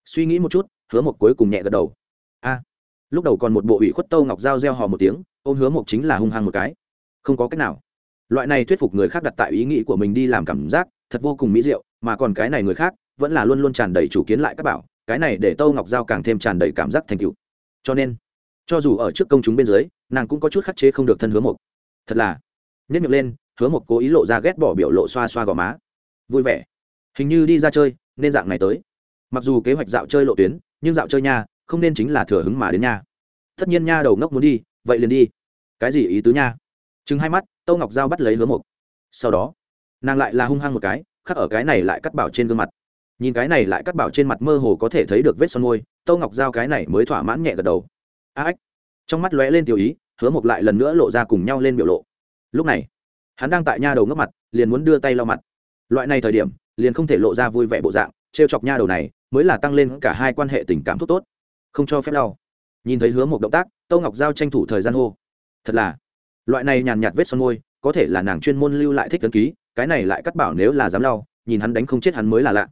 Suy nghĩ một chút, hứa một cuối cùng nhẹ gật đầu. A! Lúc đầu còn một bộ ủy khuất tâu ngọc dao reo hò một tiếng, ôm hứa một chính là hung hăng một cái. Không có cách nào. Loại này thuyết phục người khác đặt tại ý nghĩ của mình đi làm cảm giác, thật vô cùng mỹ diệu, mà còn cái này người khác vẫn là luôn luôn tràn đầy chủ kiến lại các bảo cái này để tâu ngọc giao càng thêm tràn đầy cảm giác thành tựu. Cho nên, cho dù ở trước công chúng bên dưới, nàng cũng có chút khắc chế không được thân hứa một thật là nhất miệng lên, hứa một cố ý lộ ra ghét bỏ biểu lộ xoa xoa gò má. Vui vẻ. Hình như đi ra chơi, nên dạng này tới. Mặc dù kế hoạch dạo chơi lộ tuyến, nhưng dạo chơi nha, không nên chính là thừa hứng mà đến nha. Tất nhiên nha đầu ngốc muốn đi, vậy liền đi. Cái gì ý tứ nha? Chừng hai mắt, tâu ngọc giao bắt lấy hứa mộc. Sau đó, nàng lại là hung hăng một cái, khắc ở cái này lại cắt bảo trên gương mặt nhìn cái này lại cắt bảo trên mặt mơ hồ có thể thấy được vết son môi tâu ngọc giao cái này mới thỏa mãn nhẹ gật đầu. A ếch trong mắt lóe lên tiểu ý, hứa mộc lại lần nữa lộ ra cùng nhau lên biểu lộ. Lúc này, hắn đang tại nha đầu ngấp mặt, liền muốn đưa tay lau mặt. Loại này thời điểm, liền không thể lộ ra vui vẻ bộ dạng, trêu chọc nha đầu này, mới là tăng lên cả hai quan hệ tình cảm tốt tốt. Không cho phép lau. Nhìn thấy hứa mộc động tác tâu ngọc giao tranh thủ thời gian hô. Thật là, loại này nhàn nhạt vết son môi, có thể là nàng chuyên môn lưu lại thích ấn ký, cái này lại cắt bảo nếu là dám lau, nhìn hắn đánh không chết hắn mới là lạ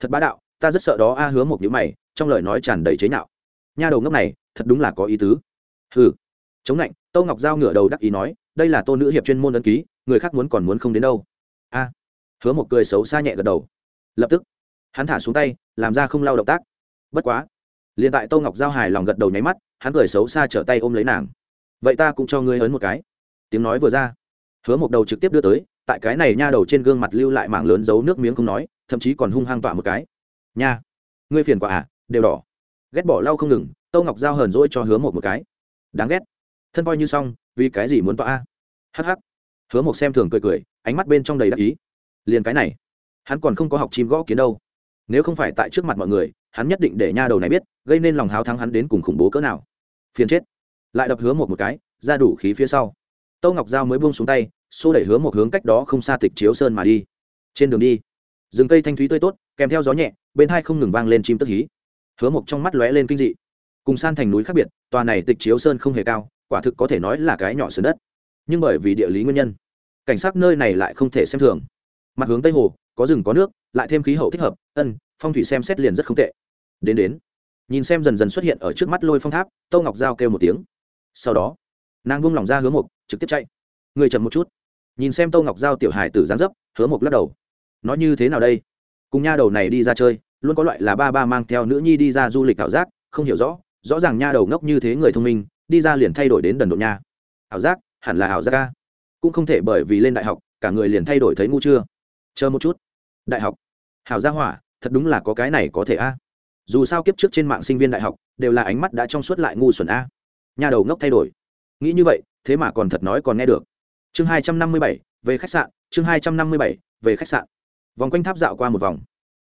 thật bá đạo, ta rất sợ đó, a hứa một nhữ mày, trong lời nói tràn đầy chế nhạo. Nha đầu ngốc này, thật đúng là có ý tứ. Hừ. Chống lạnh, tâu ngọc giao ngửa đầu đắc ý nói, đây là tô nữ hiệp chuyên môn ấn ký, người khác muốn còn muốn không đến đâu. A. Hứa một cười xấu xa nhẹ gật đầu. Lập tức, hắn thả xuống tay, làm ra không lau động tác. Bất quá, liền tại tô ngọc giao hài lòng gật đầu nháy mắt, hắn cười xấu xa trở tay ôm lấy nàng. Vậy ta cũng cho ngươi ấn một cái. Tiếng nói vừa ra, hứa một đầu trực tiếp đưa tới, tại cái này nha đầu trên gương mặt lưu lại mảng lớn giấu nước miếng không nói thậm chí còn hung hăng tọa một cái. Nha ngươi phiền quả à đều đỏ. Ghét bỏ lau không ngừng tâu ngọc giao hờn dỗi cho hứa một một cái. Đáng ghét. Thân coi như xong vì cái gì muốn tọa a? Hắc, hứa một xem thường cười cười ánh mắt bên trong đầy đắc ý. Liền cái này hắn còn không có học chim gõ kiến đâu. Nếu không phải tại trước mặt mọi người hắn nhất định để nha đầu này biết gây nên lòng háo thắng hắn đến cùng khủng bố cỡ nào. Phiền chết. Lại đập hứa một một cái ra đủ khí phía sau. Tâu ngọc giao mới buông xuống tay xô đẩy hứa một hướng cách đó không xa tịch chiếu sơn mà đi. Trên đường đi rừng cây thanh thúy tươi tốt, kèm theo gió nhẹ, bên hai không ngừng vang lên chim tức hí. Hứa Mộc trong mắt lóe lên kinh dị. Cùng san thành núi khác biệt, tòa này tịch chiếu sơn không hề cao, quả thực có thể nói là cái nhỏ sườn đất. Nhưng bởi vì địa lý nguyên nhân, cảnh sát nơi này lại không thể xem thường. Mặt hướng tây hồ, có rừng có nước, lại thêm khí hậu thích hợp, ân, phong thủy xem xét liền rất không tệ. Đến đến, nhìn xem dần dần xuất hiện ở trước mắt lôi phong tháp tâu ngọc giao kêu một tiếng. Sau đó, nàng buông lỏng ra hứa mộc, trực tiếp chạy. Người chậm một chút. Nhìn xem tâu ngọc giao tiểu hài tử gián dấp, hứa mộc lắc đầu nó như thế nào đây? Cùng nha đầu này đi ra chơi, luôn có loại là ba ba mang theo nữ nhi đi ra du lịch ảo giác, không hiểu rõ rõ ràng nha đầu ngốc như thế người thông minh, đi ra liền thay đổi đến đần độ nha. Ảo giác, hẳn là ảo giác ca cũng không thể bởi vì lên đại học, cả người liền thay đổi thấy ngu chưa. Chờ một chút. Đại học. Hảo gia hỏa, thật đúng là có cái này có thể a. Dù sao kiếp trước trên mạng sinh viên đại học, đều là ánh mắt đã trong suốt lại ngu xuẩn a. Nhà đầu ngốc thay đổi. Nghĩ như vậy, thế mà còn thật nói còn nghe được. Chương hai trăm năm mươi bảy, về khách sạn. Chương hai trăm năm mươi bảy, về khách sạn vòng quanh tháp dạo qua một vòng.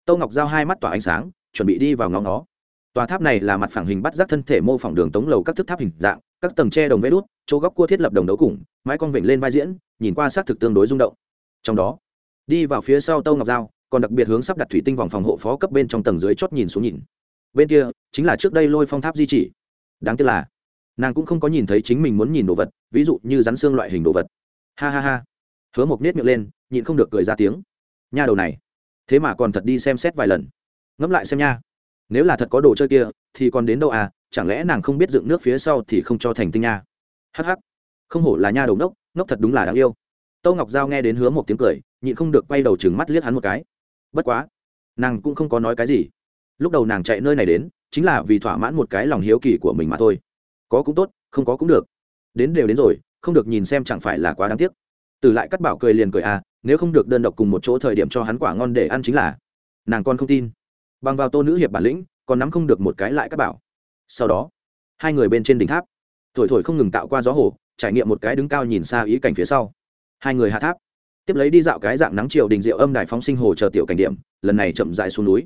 Tâu ngọc giao hai mắt tỏa ánh sáng chuẩn bị đi vào ngõ ngó. Tòa tháp này là mặt phẳng hình bắt giác thân thể mô phỏng đường tống lầu các thức tháp hình dạng các tầng tre đồng vẽ đút chỗ góc cua thiết lập đồng đấu củng, mái con vịnh lên vai diễn nhìn qua xác thực tương đối rung động. Trong đó đi vào phía sau tâu ngọc Giao còn đặc biệt hướng sắp đặt thủy tinh vòng phòng hộ phó cấp bên trong tầng dưới chót nhìn xuống nhìn. Bên kia chính là trước đây lôi phong tháp di chỉ. Đáng tiếc là nàng cũng không có nhìn thấy chính mình muốn nhìn đồ vật ví dụ như rắn xương loại hình đồ vật. Ha ha ha. Hứa mộc nết miệng lên nhịn không được cười ra tiếng nha đầu này. Thế mà còn thật đi xem xét vài lần. Ngẫm lại xem nha. Nếu là thật có đồ chơi kia thì còn đến đâu à? Chẳng lẽ nàng không biết dựng nước phía sau thì không cho thành tinh nha? Hh không hổ là nha đầu nốc, nốc thật đúng là đáng yêu. Tâu ngọc giao nghe đến hứa một tiếng cười nhịn không được quay đầu chừng mắt liếc hắn một cái. Bất quá nàng cũng không có nói cái gì. Lúc đầu nàng chạy nơi này đến chính là vì thỏa mãn một cái lòng hiếu kỳ của mình mà thôi. Có cũng tốt không có cũng được. Đến đều đến rồi không được nhìn xem chẳng phải là quá đáng tiếc. Từ lại cắt bảo cười liền cười à nếu không được đơn độc cùng một chỗ thời điểm cho hắn quả ngon để ăn chính là, nàng con không tin. Bằng vào tô nữ hiệp bản lĩnh, còn nắm không được một cái lại các bảo. Sau đó, hai người bên trên đỉnh tháp, thổi thổi không ngừng tạo qua gió hồ, trải nghiệm một cái đứng cao nhìn xa ý cảnh phía sau. Hai người hạ tháp, tiếp lấy đi dạo cái dạng nắng chiều đình diệu âm đài phóng sinh hồ chờ tiểu cảnh điểm, lần này chậm dài xuống núi.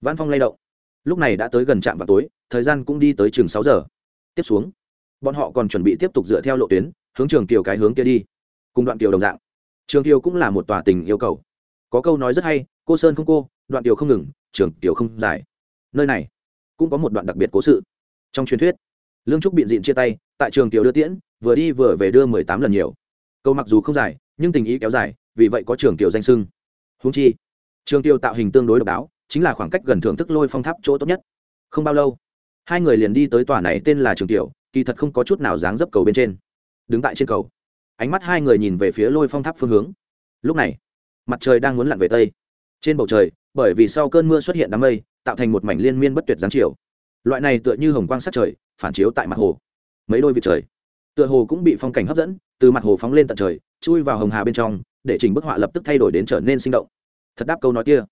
Văn phong lay động. Lúc này đã tới gần trạm vào tối, thời gian cũng đi tới chừng sáu giờ. Tiếp xuống, bọn họ còn chuẩn bị tiếp tục dựa theo lộ tuyến, hướng trường kiều cái hướng kia đi. Cùng đoạn kiều đồng dạng trường kiều cũng là một tòa tình yêu cầu. Có câu nói rất hay, cô sơn không cô, đoạn kiều không ngừng, trường kiều không dài. Nơi này cũng có một đoạn đặc biệt cố sự. Trong truyền thuyết, lương trúc biện diện chia tay, tại trường kiều đưa tiễn, vừa đi vừa về đưa mười tám lần nhiều. Câu mặc dù không dài, nhưng tình ý kéo dài, vì vậy có trường kiều danh sưng húng chi, trường kiều tạo hình tương đối độc đáo, chính là khoảng cách gần thưởng thức lôi phong tháp chỗ tốt nhất. Không bao lâu, hai người liền đi tới tòa này tên là trường kiều kỳ thật không có chút nào dáng dấp cầu bên trên. Đứng tại trên cầu ánh mắt hai người nhìn về phía lôi phong tháp phương hướng. Lúc này, mặt trời đang muốn lặn về tây. Trên bầu trời, bởi vì sau cơn mưa xuất hiện đám mây, tạo thành một mảnh liên miên bất tuyệt giáng chiều. Loại này tựa như hồng quang sát trời, phản chiếu tại mặt hồ. Mấy đôi vịt trời, tựa hồ cũng bị phong cảnh hấp dẫn, từ mặt hồ phóng lên tận trời, chui vào hồng hà bên trong, để chỉnh bức họa lập tức thay đổi đến trở nên sinh động. Thật đáp câu nói kia.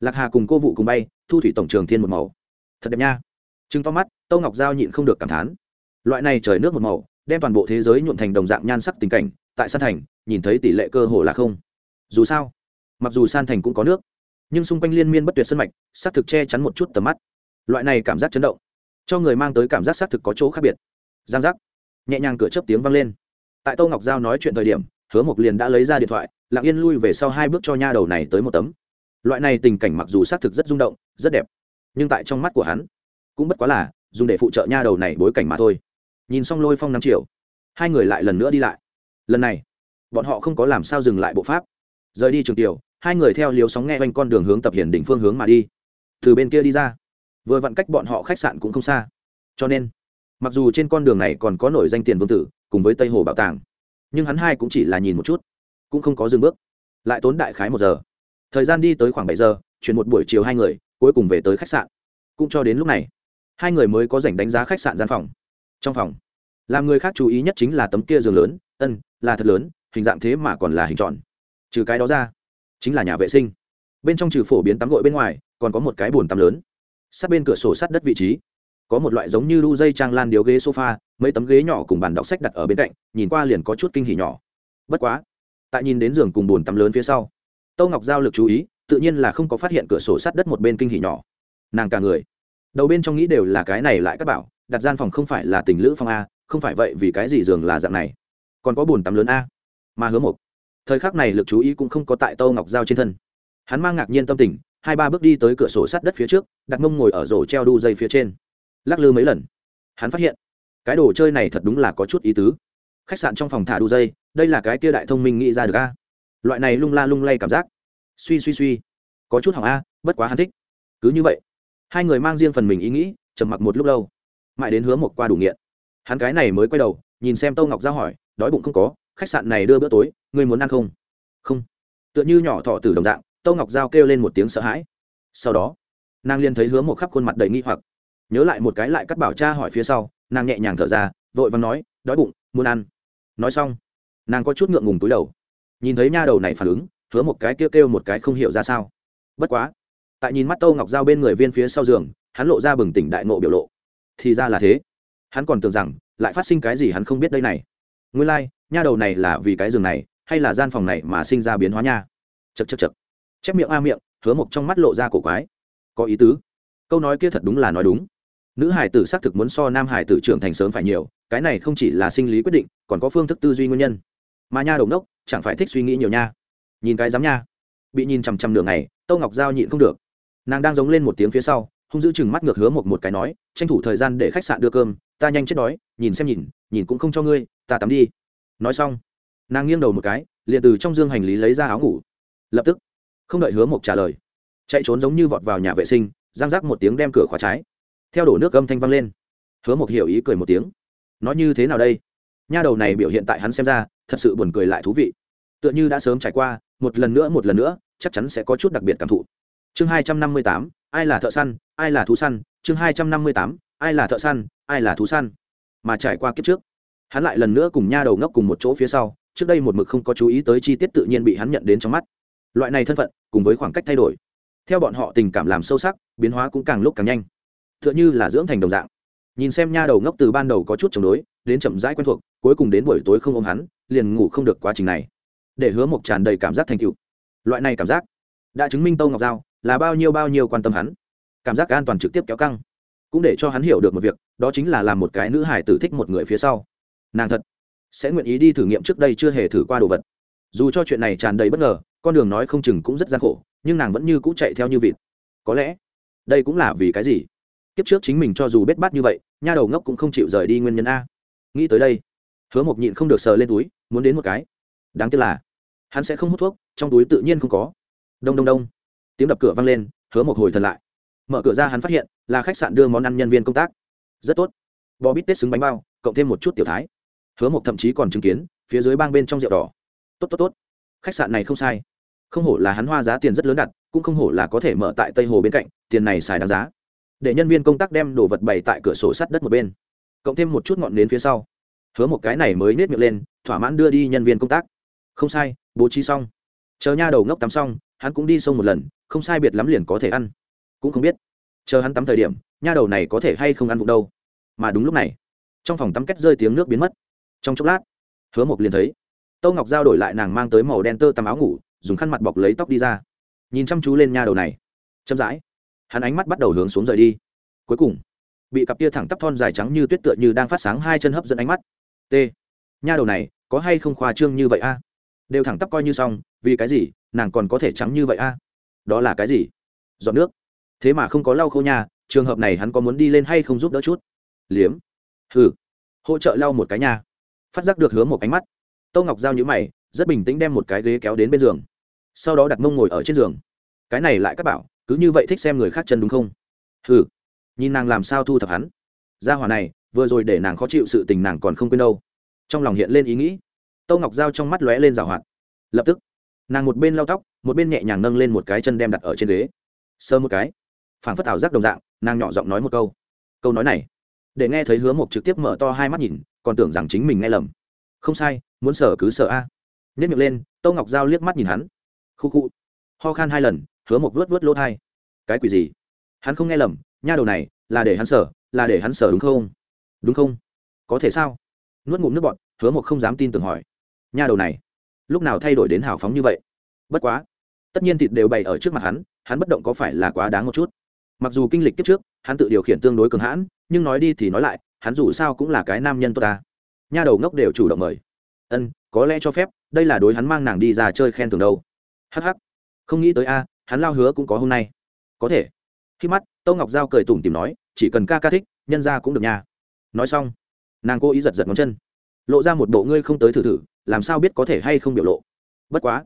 Lạc hà cùng cô vụ cùng bay, thu thủy tổng trường thiên một màu. Thật đẹp nha. Chứng to mắt, tâu ngọc giao nhịn không được cảm thán. Loại này trời nước một màu đem toàn bộ thế giới nhuộn thành đồng dạng nhan sắc tình cảnh, tại san thành, nhìn thấy tỷ lệ cơ hồ là không. Dù sao, mặc dù san thành cũng có nước, nhưng xung quanh liên miên bất tuyệt sân mạch, xác thực che chắn một chút tầm mắt. Loại này cảm giác chấn động, cho người mang tới cảm giác xác thực có chỗ khác biệt. Giang giác, nhẹ nhàng cửa chớp tiếng vang lên. Tại tô ngọc giao nói chuyện thời điểm, hứa mộc liền đã lấy ra điện thoại, lặng yên lui về sau hai bước cho nha đầu này tới một tấm. Loại này tình cảnh mặc dù xác thực rất rung động, rất đẹp, nhưng tại trong mắt của hắn, cũng bất quá là dùng để phụ trợ nha đầu này bối cảnh mà thôi nhìn xong lôi phong năm triệu hai người lại lần nữa đi lại. Lần này, bọn họ không có làm sao dừng lại bộ pháp. Rời đi trường tiểu, hai người theo liều sóng nghe quanh con đường hướng tập hiển đỉnh phương hướng mà đi. Từ bên kia đi ra, vừa vặn cách bọn họ khách sạn cũng không xa. Cho nên, mặc dù trên con đường này còn có nổi danh tiền vương tử cùng với tây hồ bảo tàng, nhưng hắn hai cũng chỉ là nhìn một chút, cũng không có dừng bước. Lại tốn đại khái một giờ. Thời gian đi tới khoảng bảy giờ, chuyển một buổi chiều hai người cuối cùng về tới khách sạn. Cũng cho đến lúc này, hai người mới có dành đánh giá khách sạn gian phòng trong phòng. Làm người khác chú ý nhất chính là tấm kia giường lớn, ân, là thật lớn, hình dạng thế mà còn là hình tròn. Trừ cái đó ra, chính là nhà vệ sinh. Bên trong trừ phổ biến tắm gội bên ngoài, còn có một cái bồn tắm lớn. Sát bên cửa sổ sát đất vị trí, có một loại giống như đu dây trang lan điếu ghế sofa, mấy tấm ghế nhỏ cùng bàn đọc sách đặt ở bên cạnh, nhìn qua liền có chút kinh hỉ nhỏ. Bất quá, tại nhìn đến giường cùng bồn tắm lớn phía sau tâu ngọc giao lực chú ý, tự nhiên là không có phát hiện cửa sổ sát đất một bên kinh hỉ nhỏ. Nàng cả người đầu bên trong nghĩ đều là cái này lại các bảo, đặt gian phòng không phải là tình lữ phòng a, không phải vậy vì cái gì giường là dạng này. Còn có bồn tắm lớn a. Mà hứa một thời khắc này lực chú ý cũng không có tại tâu ngọc giao trên thân. Hắn mang ngạc nhiên tâm tình, hai ba bước đi tới cửa sổ sát đất phía trước, đặt mông ngồi ở rổ treo đu dây phía trên. Lắc lư mấy lần, hắn phát hiện, cái đồ chơi này thật đúng là có chút ý tứ. Khách sạn trong phòng thả đu dây, đây là cái kia đại thông minh nghĩ ra được a. Loại này lung la lung lay cảm giác. Suy suy suy, có chút hỏng a, bất quá hắn thích. Cứ như vậy hai người mang riêng phần mình ý nghĩ, trầm mặc một lúc lâu. Mãi đến hứa một qua đủ nghiện. Hắn cái này mới quay đầu, nhìn xem tâu ngọc giao hỏi, đói bụng không có, khách sạn này đưa bữa tối, ngươi muốn ăn không? Không. Tựa như nhỏ thọ tử đồng dạng, tâu ngọc giao kêu lên một tiếng sợ hãi. Sau đó, nàng liền thấy hứa một khắp khuôn mặt đầy nghi hoặc. Nhớ lại một cái lại cắt bảo cha hỏi phía sau, nàng nhẹ nhàng thở ra, vội và nói, đói bụng, muốn ăn. Nói xong, nàng có chút ngượng ngùng túi đầu. Nhìn thấy nha đầu này phản ứng, hứa một cái kêu kêu một cái không hiểu ra sao. Bất quá tại nhìn mắt tâu ngọc giao bên người viên phía sau giường hắn lộ ra bừng tỉnh đại nộ biểu lộ. Thì ra là thế. Hắn còn tưởng rằng lại phát sinh cái gì hắn không biết đây này. Nguyên lai、like, nha đầu này là vì cái giường này hay là gian phòng này mà sinh ra biến hóa nha? Chật chật chật chép miệng a miệng hứa mộc trong mắt lộ ra cổ quái. Có ý tứ. Câu nói kia thật đúng là nói đúng. Nữ hải tử xác thực muốn so nam hải tử trưởng thành sớm phải nhiều cái này không chỉ là sinh lý quyết định còn có phương thức tư duy nguyên nhân. Mà nha đầu đốc chẳng phải thích suy nghĩ nhiều nha. Nhìn cái dám nha. Bị nhìn chằm chằm nửa ngày tâu ngọc giao nhịn không được nàng đang giống lên một tiếng phía sau, hung giữ chừng mắt ngược hứa một một cái nói, tranh thủ thời gian để khách sạn đưa cơm, ta nhanh chết đói, nhìn xem nhìn nhìn cũng không cho ngươi, ta tắm đi. Nói xong, nàng nghiêng đầu một cái, liền từ trong dương hành lý lấy ra áo ngủ. Lập tức, không đợi hứa một trả lời, chạy trốn giống như vọt vào nhà vệ sinh giang rác một tiếng đem cửa khóa trái. Theo đổ nước âm thanh văng lên, hứa một hiểu ý cười một tiếng. Nói như thế nào đây? Nha đầu này biểu hiện tại hắn xem ra, thật sự buồn cười lại thú vị. Tựa như đã sớm trải qua, một lần nữa, một lần nữa, chắc chắn sẽ có chút đặc biệt cảm thụ chương hai trăm năm mươi tám, ai là thợ săn, ai là thú săn? Chương hai trăm năm mươi tám, ai là thợ săn, ai là thú săn? Mà trải qua kiếp trước, hắn lại lần nữa cùng nha đầu ngốc cùng một chỗ phía sau. Trước đây một mực không có chú ý tới chi tiết tự nhiên bị hắn nhận đến trong mắt. Loại này thân phận, cùng với khoảng cách thay đổi, theo bọn họ tình cảm làm sâu sắc, biến hóa cũng càng lúc càng nhanh. T h ư ợ n h ư là dưỡng thành đồng dạng. Nhìn xem nha đầu ngốc từ ban đầu có chút chống đối, đến chậm rãi quen thuộc, cuối cùng đến buổi tối không ôm hắn, liền ngủ không được quá trình này. Để hứa một tràn đầy cảm giác thành cựu loại này cảm giác, đã chứng minh tâu ngọc giao là bao nhiêu bao nhiêu quan tâm hắn. Cảm giác an toàn trực tiếp kéo căng. Cũng để cho hắn hiểu được một việc, đó chính là làm một cái nữ hải tử thích một người phía sau. Nàng thật sẽ nguyện ý đi thử nghiệm trước đây chưa hề thử qua đồ vật. Dù cho chuyện này tràn đầy bất ngờ, con đường nói không chừng cũng rất gian khổ, nhưng nàng vẫn như cũ chạy theo như vịt. Có lẽ, đây cũng là vì cái gì? Kiếp trước chính mình cho dù bết bát như vậy, nha đầu ngốc cũng không chịu rời đi nguyên nhân a. Nghĩ tới đây, hứa mộc nhịn không được sờ lên túi, muốn đến một cái. Đáng tiếc là, hắn sẽ không hút thuốc, trong túi tự nhiên không có. Đông đông đông tiếng đập cửa vang lên, hứa một hồi thần lại. Mở cửa ra hắn phát hiện, là khách sạn đưa món ăn nhân viên công tác. Rất tốt. Bò bít tết xứng bánh bao, cộng thêm một chút tiểu thái. Hứa một thậm chí còn chứng kiến, phía dưới bang bên trong rượu đỏ. Tốt tốt tốt. Khách sạn này không sai. Không hổ là hắn hoa giá tiền rất lớn đặt, cũng không hổ là có thể mở tại tây hồ bên cạnh, tiền này xài đáng giá. Để nhân viên công tác đem đồ vật bày tại cửa sổ sắt đất một bên. Cộng thêm một chút ngọn nến phía sau. Hứa một cái này mới nết miệng lên, thỏa mãn đưa đi nhân viên công tác. Không sai, bố trí xong. Chờ nha đầu ngốc tắm xong hắn cũng đi sông một lần, không sai biệt lắm liền có thể ăn. Cũng không biết. Chờ hắn tắm thời điểm, nha đầu này có thể hay không ăn vụng đâu. Mà đúng lúc này, trong phòng tắm kết rơi tiếng nước biến mất. Trong chốc lát, hứa mộc liền thấy, tâu ngọc giao đổi lại nàng mang tới màu đen tơ tắm áo ngủ, dùng khăn mặt bọc lấy tóc đi ra. Nhìn chăm chú lên nha đầu này, chậm rãi, hắn ánh mắt bắt đầu hướng xuống rời đi. Cuối cùng, bị cặp tia thẳng tắp thon dài trắng như tuyết tựa như đang phát sáng hai chân hấp dẫn ánh mắt. T, nha đầu này, có hay không khoa trương như vậy a? Đều thẳng tắp coi như xong, vì cái gì, nàng còn có thể trắng như vậy a? Đó là cái gì? Dọn nước. Thế mà không có lau khô nhà, trường hợp này hắn có muốn đi lên hay không giúp đỡ chút? Liếm. Hừ. Hỗ trợ lau một cái nhà. Phát giác được hướng một ánh mắt. Tô ngọc giao nhữ mày, rất bình tĩnh đem một cái ghế kéo đến bên giường. Sau đó đặt mông ngồi ở trên giường. Cái này lại các bảo, cứ như vậy thích xem người khác chân đúng không? Hừ. Nhìn nàng làm sao thu thập hắn. Gia hòa này, vừa rồi để nàng khó chịu sự tình nàng còn không quên đâu. Trong lòng hiện lên ý nghĩ tâu ngọc dao trong mắt lóe lên rào hoạt. Lập tức, nàng một bên lau tóc, một bên nhẹ nhàng nâng lên một cái chân đem đặt ở trên ghế. Sơ một cái, phảng phất ảo giác đồng dạng, nàng nhỏ giọng nói một câu. Câu nói này, để nghe thấy hứa mộc trực tiếp mở to hai mắt nhìn, còn tưởng rằng chính mình nghe lầm. Không sai, muốn sở cứ sở a. À. nhất miệng lên tâu ngọc giao liếc mắt nhìn hắn. Khu khu. Ho khan hai lần, hứa mộc vớt vớt lỗ thai. Cái quỷ gì? Hắn không nghe lầm, nha đầu này, là để hắn sở là để hắn sở đúng không? Đúng không? Có thể sao? Nuốt ngụm nước bọt, hứa mộc không dám tin tưởng hỏi nha đầu này, lúc nào thay đổi đến hào phóng như vậy? Bất quá, tất nhiên thịt đều bày ở trước mặt hắn hắn bất động có phải là quá đáng một chút? Mặc dù kinh lịch kiếp trước, hắn tự điều khiển tương đối cường hãn, nhưng nói đi thì nói lại, hắn dù sao cũng là cái nam nhân tốt ta. Nha đầu ngốc đều chủ động mời. Ân, có lẽ cho phép, đây là đối hắn mang nàng đi ra chơi khen thường đâu. Hh không nghĩ tới a, hắn lao hứa cũng có hôm nay. Có thể. Khi mắt, tâu ngọc giao cười tủm tìm nói, chỉ cần ca ca thích, nhân ra cũng được nha. Nói xong, nàng cố ý giật giật ngón chân. Lộ ra một bộ ngươi không tới thử thử làm sao biết có thể hay không biểu lộ. Bất quá,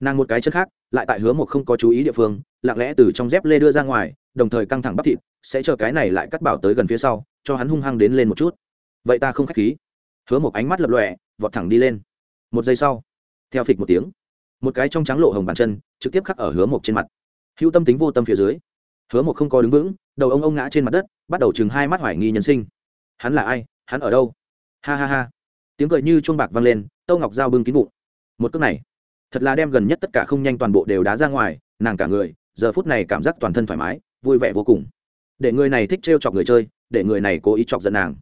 nàng một cái chân khác, lại tại hứa một không có chú ý địa phương, lặng lẽ từ trong dép lê đưa ra ngoài, đồng thời căng thẳng bắp thịt, sẽ chờ cái này lại cắt bảo tới gần phía sau, cho hắn hung hăng đến lên một chút. Vậy ta không k h á c h khí. Hứa một ánh mắt lập lọe vọt thẳng đi lên. Một giây sau, theo phịch một tiếng, một cái trong trắng lộ hồng bàn chân, trực tiếp khắc ở hứa một trên mặt. Hữu tâm tính vô tâm phía dưới, hứa một không có đứng vững, đầu ông ông ngã trên mặt đất, bắt đầu chừng hai mắt hoài nghi nhân sinh. Hắn là ai? Hắn ở đâu? Ha ha ha tiếng cười như chuông bạc vang lên, tâu ngọc dao bưng kín bụng. Một cước này, thật là đem gần nhất tất cả không nhanh toàn bộ đều đá ra ngoài, nàng cả người, giờ phút này cảm giác toàn thân thoải mái, vui vẻ vô cùng. Để người này thích trêu chọc người chơi, để người này cố ý chọc giận nàng.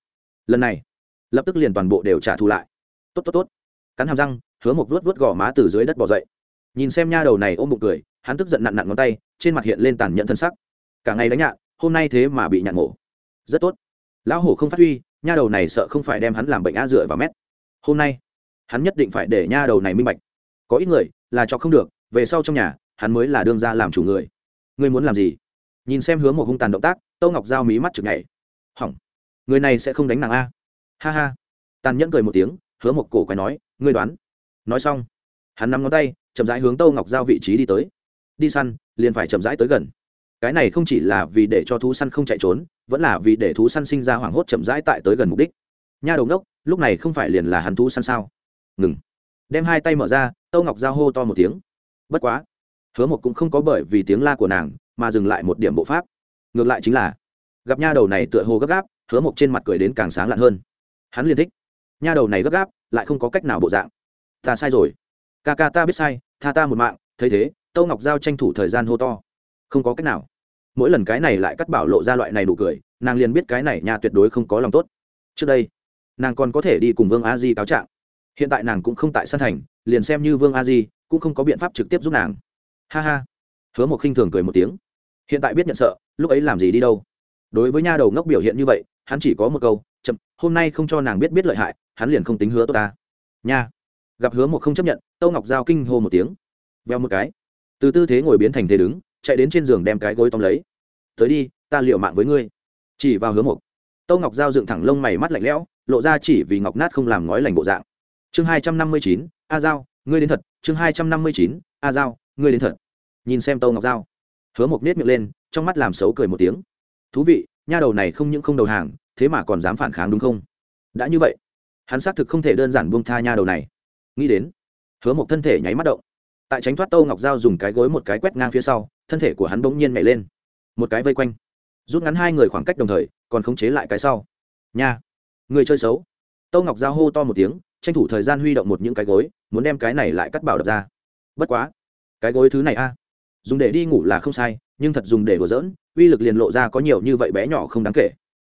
Lần này, lập tức liền toàn bộ đều trả thù lại. Tốt tốt tốt. Cắn hàm răng, hứa một vuốt vuốt gò má từ dưới đất bỏ dậy. Nhìn xem nha đầu này ôm bụng cười, hắn tức giận nặn nặn ngón tay, trên mặt hiện lên tàn nhẫn thân sắc. Cả ngày đánh nhạn hôm nay thế mà bị nhạn mổ. Rất tốt. Lão hổ không phát huy, nha đầu này sợ không phải đem hắn làm bệnh a dựa vào mét hôm nay hắn nhất định phải để nha đầu này minh bạch. Có ít người là cho không được, về sau trong nhà, hắn mới là đương ra làm chủ người. Ngươi muốn làm gì? Nhìn xem hướng một hung tàn động tác, tâu ngọc giao mí mắt chực nhảy. Hỏng. Người này sẽ không đánh nàng a. Ha ha. Tàn nhẫn cười một tiếng hứa một cổ quái nói, ngươi đoán. Nói xong, hắn nắm ngón tay, chậm rãi hướng tâu ngọc giao vị trí đi tới. Đi săn, liền phải chậm rãi tới gần. Cái này không chỉ là vì để cho thú săn không chạy trốn, vẫn là vì để thú săn sinh ra hoảng hốt chậm rãi tại tới gần mục đích nha đầu ngốc, lúc này không phải liền là hắn thú săn sao? Ngừng. Đem hai tay mở ra, tâu ngọc giao hô to một tiếng. Bất quá, hứa một cũng không có bởi vì tiếng la của nàng mà dừng lại một điểm bộ pháp. Ngược lại chính là, gặp nha đầu này tựa hồ gấp gáp, hứa một trên mặt cười đến càng sáng lạn hơn. Hắn liền thích. Nha đầu này gấp gáp, lại không có cách nào bộ dạng. Ta sai rồi. Ca ca ta biết sai, tha ta một mạng. Thấy thế, tâu ngọc giao tranh thủ thời gian hô to. Không có cách nào. Mỗi lần cái này lại cắt bảo lộ ra loại này đủ cười, nàng liền biết cái này nhà tuyệt đối không có lòng tốt. Trước đây nàng còn có thể đi cùng vương a di cáo trạng. Hiện tại nàng cũng không tại sân thành, liền xem như vương a di cũng không có biện pháp trực tiếp giúp nàng. Ha ha. Hứa một khinh thường cười một tiếng. Hiện tại biết nhận sợ, lúc ấy làm gì đi đâu? Đối với nha đầu ngốc biểu hiện như vậy, hắn chỉ có một câu, chậm, hôm nay không cho nàng biết biết lợi hại, hắn liền không tính hứa tốt ta. Nha. Gặp hứa một không chấp nhận, tâu ngọc giao kinh hô một tiếng. Veo một cái. Từ tư thế ngồi biến thành thế đứng, chạy đến trên giường đem cái gối tóm lấy. Tới đi, ta liệu mạng với ngươi. Chỉ vào hứa một tâu ngọc giao dựng thẳng lông mày mắt lạnh lẽo lộ ra chỉ vì ngọc nát không làm ngói lành bộ dạng. Chương hai trăm năm mươi chín, a giao, ngươi đến thật. Chương hai trăm năm mươi chín, a giao, ngươi đến thật. Nhìn xem tâu ngọc giao. Hứa một nết miệng lên, trong mắt làm xấu cười một tiếng. Thú vị, nha đầu này không những không đầu hàng, thế mà còn dám phản kháng đúng không? Đã như vậy, hắn xác thực không thể đơn giản buông tha nha đầu này. Nghĩ đến, hứa một thân thể nháy mắt động. Tại tránh thoát tâu ngọc dao dùng cái gối một cái quét ngang phía sau, thân thể của hắn bỗng nhiên nhảy lên. Một cái vây quanh. Rút ngắn hai người khoảng cách đồng thời, còn khống chế lại cái sau. Nha người chơi xấu. Tâu ngọc giao hô to một tiếng, tranh thủ thời gian huy động một những cái gối, muốn đem cái này lại cắt bảo đập ra. Bất quá, cái gối thứ này a, dùng để đi ngủ là không sai, nhưng thật dùng để đùa dỡn uy lực liền lộ ra có nhiều như vậy bé nhỏ không đáng kể.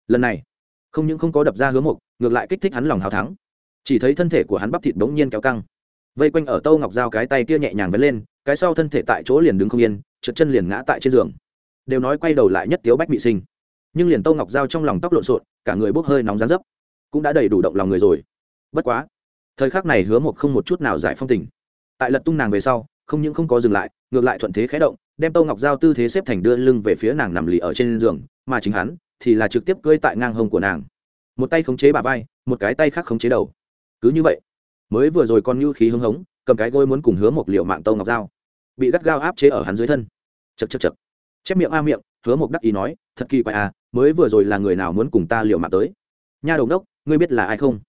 Lần này, không những không có đập ra hứa mục, ngược lại kích thích hắn lòng hào thắng. Chỉ thấy thân thể của hắn bắp thịt bỗng nhiên kéo căng. Vây quanh ở tâu ngọc dao cái tay kia nhẹ nhàng vấn lên, cái sau thân thể tại chỗ liền đứng không yên, trượt chân liền ngã tại trên giường. Đều nói quay đầu lại nhất tiếu bách bị sinh. Nhưng liền tâu ngọc dao trong lòng tóc lộn xộn, cả người bốc hơi nóng rán dấp cũng đã đầy đủ động lòng người rồi. Bất quá, thời khắc này hứa một không một chút nào giải phong tình. Tại lật tung nàng về sau, không những không có dừng lại, ngược lại thuận thế khé động, đem tâu ngọc giao tư thế xếp thành đưa lưng về phía nàng nằm lì ở trên giường, mà chính hắn thì là trực tiếp cưỡi tại ngang hông của nàng. Một tay khống chế bà vai, một cái tay khác khống chế đầu. Cứ như vậy, mới vừa rồi con như khí hưng hống, cầm cái gôi muốn cùng hứa một liệu mạng tâu ngọc dao bị gắt gao áp chế ở hắn dưới thân. Chật chật chật chép miệng a miệng, hứa một đắc ý nói, thật kỳ quái à mới vừa rồi là người nào muốn cùng ta liệu mạng tới? Nha đầu đốc ngươi biết là ai không?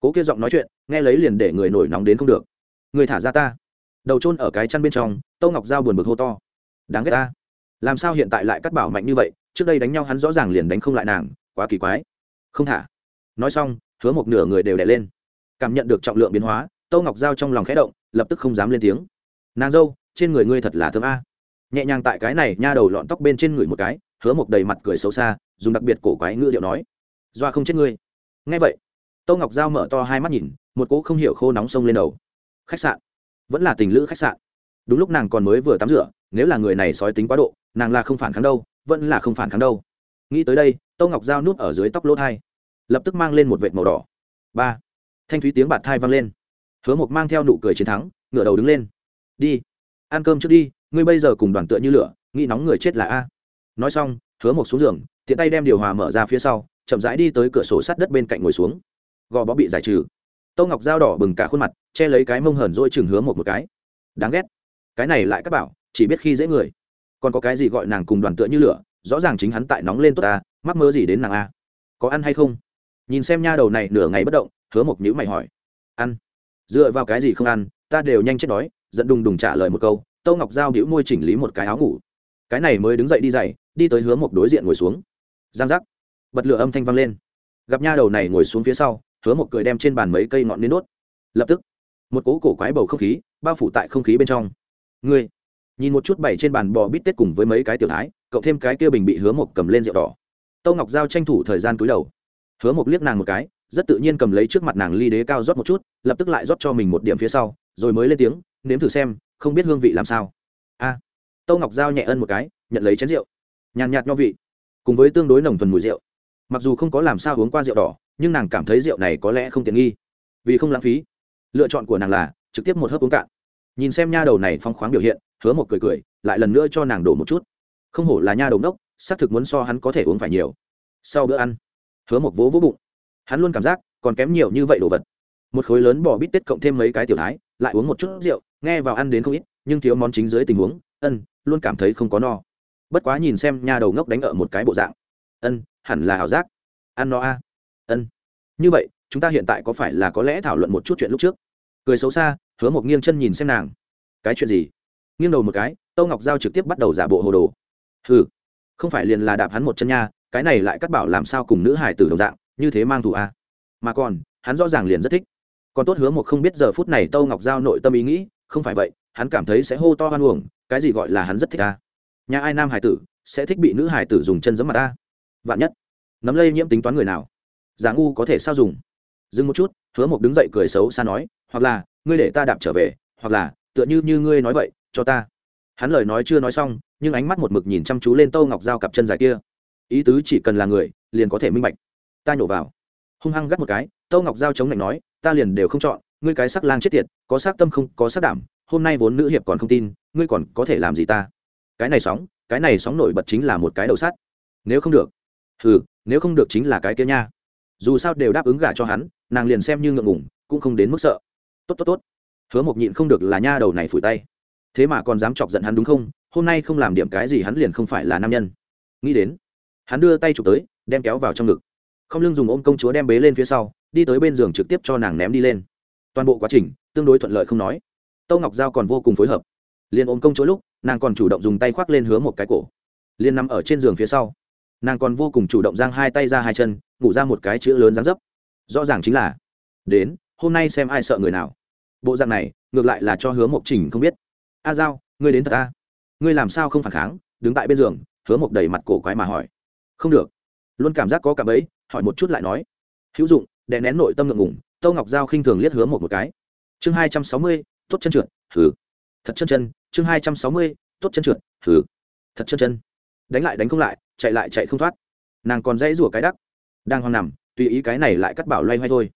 Cố kia giọng nói chuyện, nghe lấy liền để người nổi nóng đến không được. Người thả ra ta. Đầu trôn ở cái chăn bên trong, tâu ngọc Giao buồn bực hô to. Đáng ghét ta. Làm sao hiện tại lại cắt bảo mạnh như vậy? Trước đây đánh nhau hắn rõ ràng liền đánh không lại nàng, quá kỳ quái. Không thả. Nói xong, hứa một nửa người đều đẻ lên. Cảm nhận được trọng lượng biến hóa, tâu ngọc giao trong lòng khẽ động, lập tức không dám lên tiếng. Nàng dâu, trên người ngươi thật là thơm a. Nhẹ nhàng tại cái này nha đầu lọn tóc bên trên người một cái, hứa một đầy mặt cười xấu xa, dùng đặc biệt cổ quái ngữ điệu nói. Doa không chết ngươi ngay vậy, tô ngọc giao mở to hai mắt nhìn, một cỗ không hiểu khô nóng sông lên đầu. Khách sạn. Vẫn là tình lữ khách sạn. Đúng lúc nàng còn mới vừa tắm rửa, nếu là người này sói tính quá độ, nàng là không phản kháng đâu, vẫn là không phản kháng đâu. Nghĩ tới đây, tô ngọc giao núp ở dưới tóc lỗ thai lập tức mang lên một vệt màu đỏ. Ba. Thanh thúy tiếng bạt thai vang lên. Hứa mộc mang theo nụ cười chiến thắng, ngửa đầu đứng lên. Đi. Ăn cơm trước đi, ngươi bây giờ cùng đoàn tựa như lửa, nghĩ nóng người chết là a. Nói xong, hứa mộc xuống giường, tiện tay đem điều hòa mở ra phía sau chậm rãi đi tới cửa sổ sắt đất bên cạnh ngồi xuống. Gò bó bị giải trừ. Tâu ngọc dao đỏ bừng cả khuôn mặt, che lấy cái mông hờn dỗi chừng hứa một một cái. Đáng ghét. Cái này lại các bảo, chỉ biết khi dễ người. Còn có cái gì gọi nàng cùng đoàn tựa như lửa, rõ ràng chính hắn tại nóng lên tốt ta, mắc mơ gì đến nàng a. Có ăn hay không? Nhìn xem nha đầu này nửa ngày bất động, hứa một nhữ mày hỏi. Ăn. Dựa vào cái gì không ăn, ta đều nhanh chết đói dẫn đùng đùng trả lời một câu tâu ngọc giao đĩu môi chỉnh lý một cái áo ngủ. Cái này mới đứng dậy đi dậy, đi tới hứa một đối diện ngồi xuống. Giang giác bật lửa âm thanh vang lên. Gặp nha đầu này ngồi xuống phía sau hứa một cười đem trên bàn mấy cây ngọn nến đốt. Lập tức một cố cổ quái bầu không khí bao phủ tại không khí bên trong. Ngươi nhìn một chút bảy trên bàn bò bít tết cùng với mấy cái tiểu thái cậu thêm cái kia bình bị hứa một cầm lên rượu đỏ. Tâu ngọc giao tranh thủ thời gian cúi đầu. Hứa một liếc nàng một cái rất tự nhiên cầm lấy trước mặt nàng ly đế cao rót một chút lập tức lại rót cho mình một điểm phía sau rồi mới lên tiếng nếm thử xem không biết hương vị làm sao. A. À, tâu ngọc giao nhẹ ân một cái nhận lấy chén rượu. Nhàn nhạt nho vị cùng với tương đối nồng thuần mùi rượu mặc dù không có làm sao uống qua rượu đỏ, nhưng nàng cảm thấy rượu này có lẽ không tiện nghi. Vì không lãng phí, lựa chọn của nàng là trực tiếp một hớp uống cạn. Nhìn xem nha đầu này phong khoáng biểu hiện, hứa một cười cười, lại lần nữa cho nàng đổ một chút. Không hổ là nha đầu đốc xác thực muốn so hắn có thể uống phải nhiều. Sau bữa ăn, hứa một vỗ vỗ bụng. Hắn luôn cảm giác, còn kém nhiều như vậy đồ vật. Một khối lớn bò bít tết cộng thêm mấy cái tiểu thái, lại uống một chút rượu, nghe vào ăn đến không ít, nhưng thiếu món chính dưới tình huống, ân, luôn cảm thấy không có no. Bất quá nhìn xem nha đầu ngốc đánh ở một cái bộ dạng, ân hẳn là ảo giác. Ăn nó a. Ân. Như vậy chúng ta hiện tại có phải là có lẽ thảo luận một chút chuyện lúc trước? Cười xấu xa hứa một nghiêng chân nhìn xem nàng. Cái chuyện gì? Nghiêng đầu một cái tâu ngọc giao trực tiếp bắt đầu giả bộ hồ đồ. Hừ, không phải liền là đạp hắn một chân nha cái này lại cắt bảo làm sao cùng nữ hải tử đồng dạng như thế mang thù a. Mà còn hắn rõ ràng liền rất thích. Còn tốt hứa một không biết giờ phút này tâu ngọc giao nội tâm ý nghĩ không phải vậy hắn cảm thấy sẽ hô to hoan uổng cái gì gọi là hắn rất thích ta nhà ai nam hải tử sẽ thích bị nữ hải tử dùng chân giấm mặt ta vạn nhất. Nấm lây nhiễm tính toán người nào? Giả ngu có thể sao dùng? Dừng một chút, hứa mộc đứng dậy cười xấu xa nói, hoặc là, ngươi để ta đạp trở về, hoặc là, tựa như như ngươi nói vậy, cho ta. Hắn lời nói chưa nói xong, nhưng ánh mắt một mực nhìn chăm chú lên tâu ngọc dao cặp chân dài kia. Ý tứ chỉ cần là người, liền có thể minh bạch. Ta nhổ vào. Hung hăng gắt một cái, tâu ngọc dao chống lạnh nói, ta liền đều không chọn, ngươi cái sắc lang chết tiệt, có sắc tâm không, có sắc đảm, hôm nay vốn nữ hiệp còn không tin, ngươi còn có thể làm gì ta? Cái này sóng, cái này sóng nổi bật chính là một cái đầu sắt. Nếu không được ừ nếu không được chính là cái kia nha. Dù sao đều đáp ứng gả cho hắn, nàng liền xem như ngượng ngủng cũng không đến mức sợ. Tốt tốt tốt. Hứa mộc nhịn không được là nha đầu này phủi tay. Thế mà còn dám chọc giận hắn đúng không? Hôm nay không làm điểm cái gì hắn liền không phải là nam nhân. Nghĩ đến, hắn đưa tay chụp tới, đem kéo vào trong ngực. Không lưng dùng ôm công chúa đem bế lên phía sau, đi tới bên giường trực tiếp cho nàng ném đi lên. Toàn bộ quá trình, tương đối thuận lợi không nói. Tâu ngọc giao còn vô cùng phối hợp. Liền ôm công chúa lúc, nàng còn chủ động dùng tay khoác lên hứa một cái cổ. Liền nằm ở trên giường phía sau nàng còn vô cùng chủ động giang hai tay ra hai chân, ngủ ra một cái chữ lớn dáng dấp. Rõ ràng chính là, đến, hôm nay xem ai sợ người nào. Bộ dạng này, ngược lại là cho hứa mộc trình không biết. A giao, ngươi đến thật a? Ngươi làm sao không phản kháng, đứng tại bên giường? Hứa mộc đầy mặt cổ quái mà hỏi. Không được. Luôn cảm giác có cả ấy hỏi một chút lại nói. Hữu dụng. Đè nén nội tâm ngượng ngủng tâu ngọc giao khinh thường liếc hứa một một cái. Chương hai trăm sáu mươi, tốt chân trượt thử thật chân chân. Chương hai trăm sáu mươi, tốt chân trượt thử thật chân chân. Đánh lại đánh không lại chạy lại chạy không thoát. Nàng còn dãy rủa cái đắc. Đang hoang nằm, tùy ý cái này lại cắt bảo loay hoay thôi.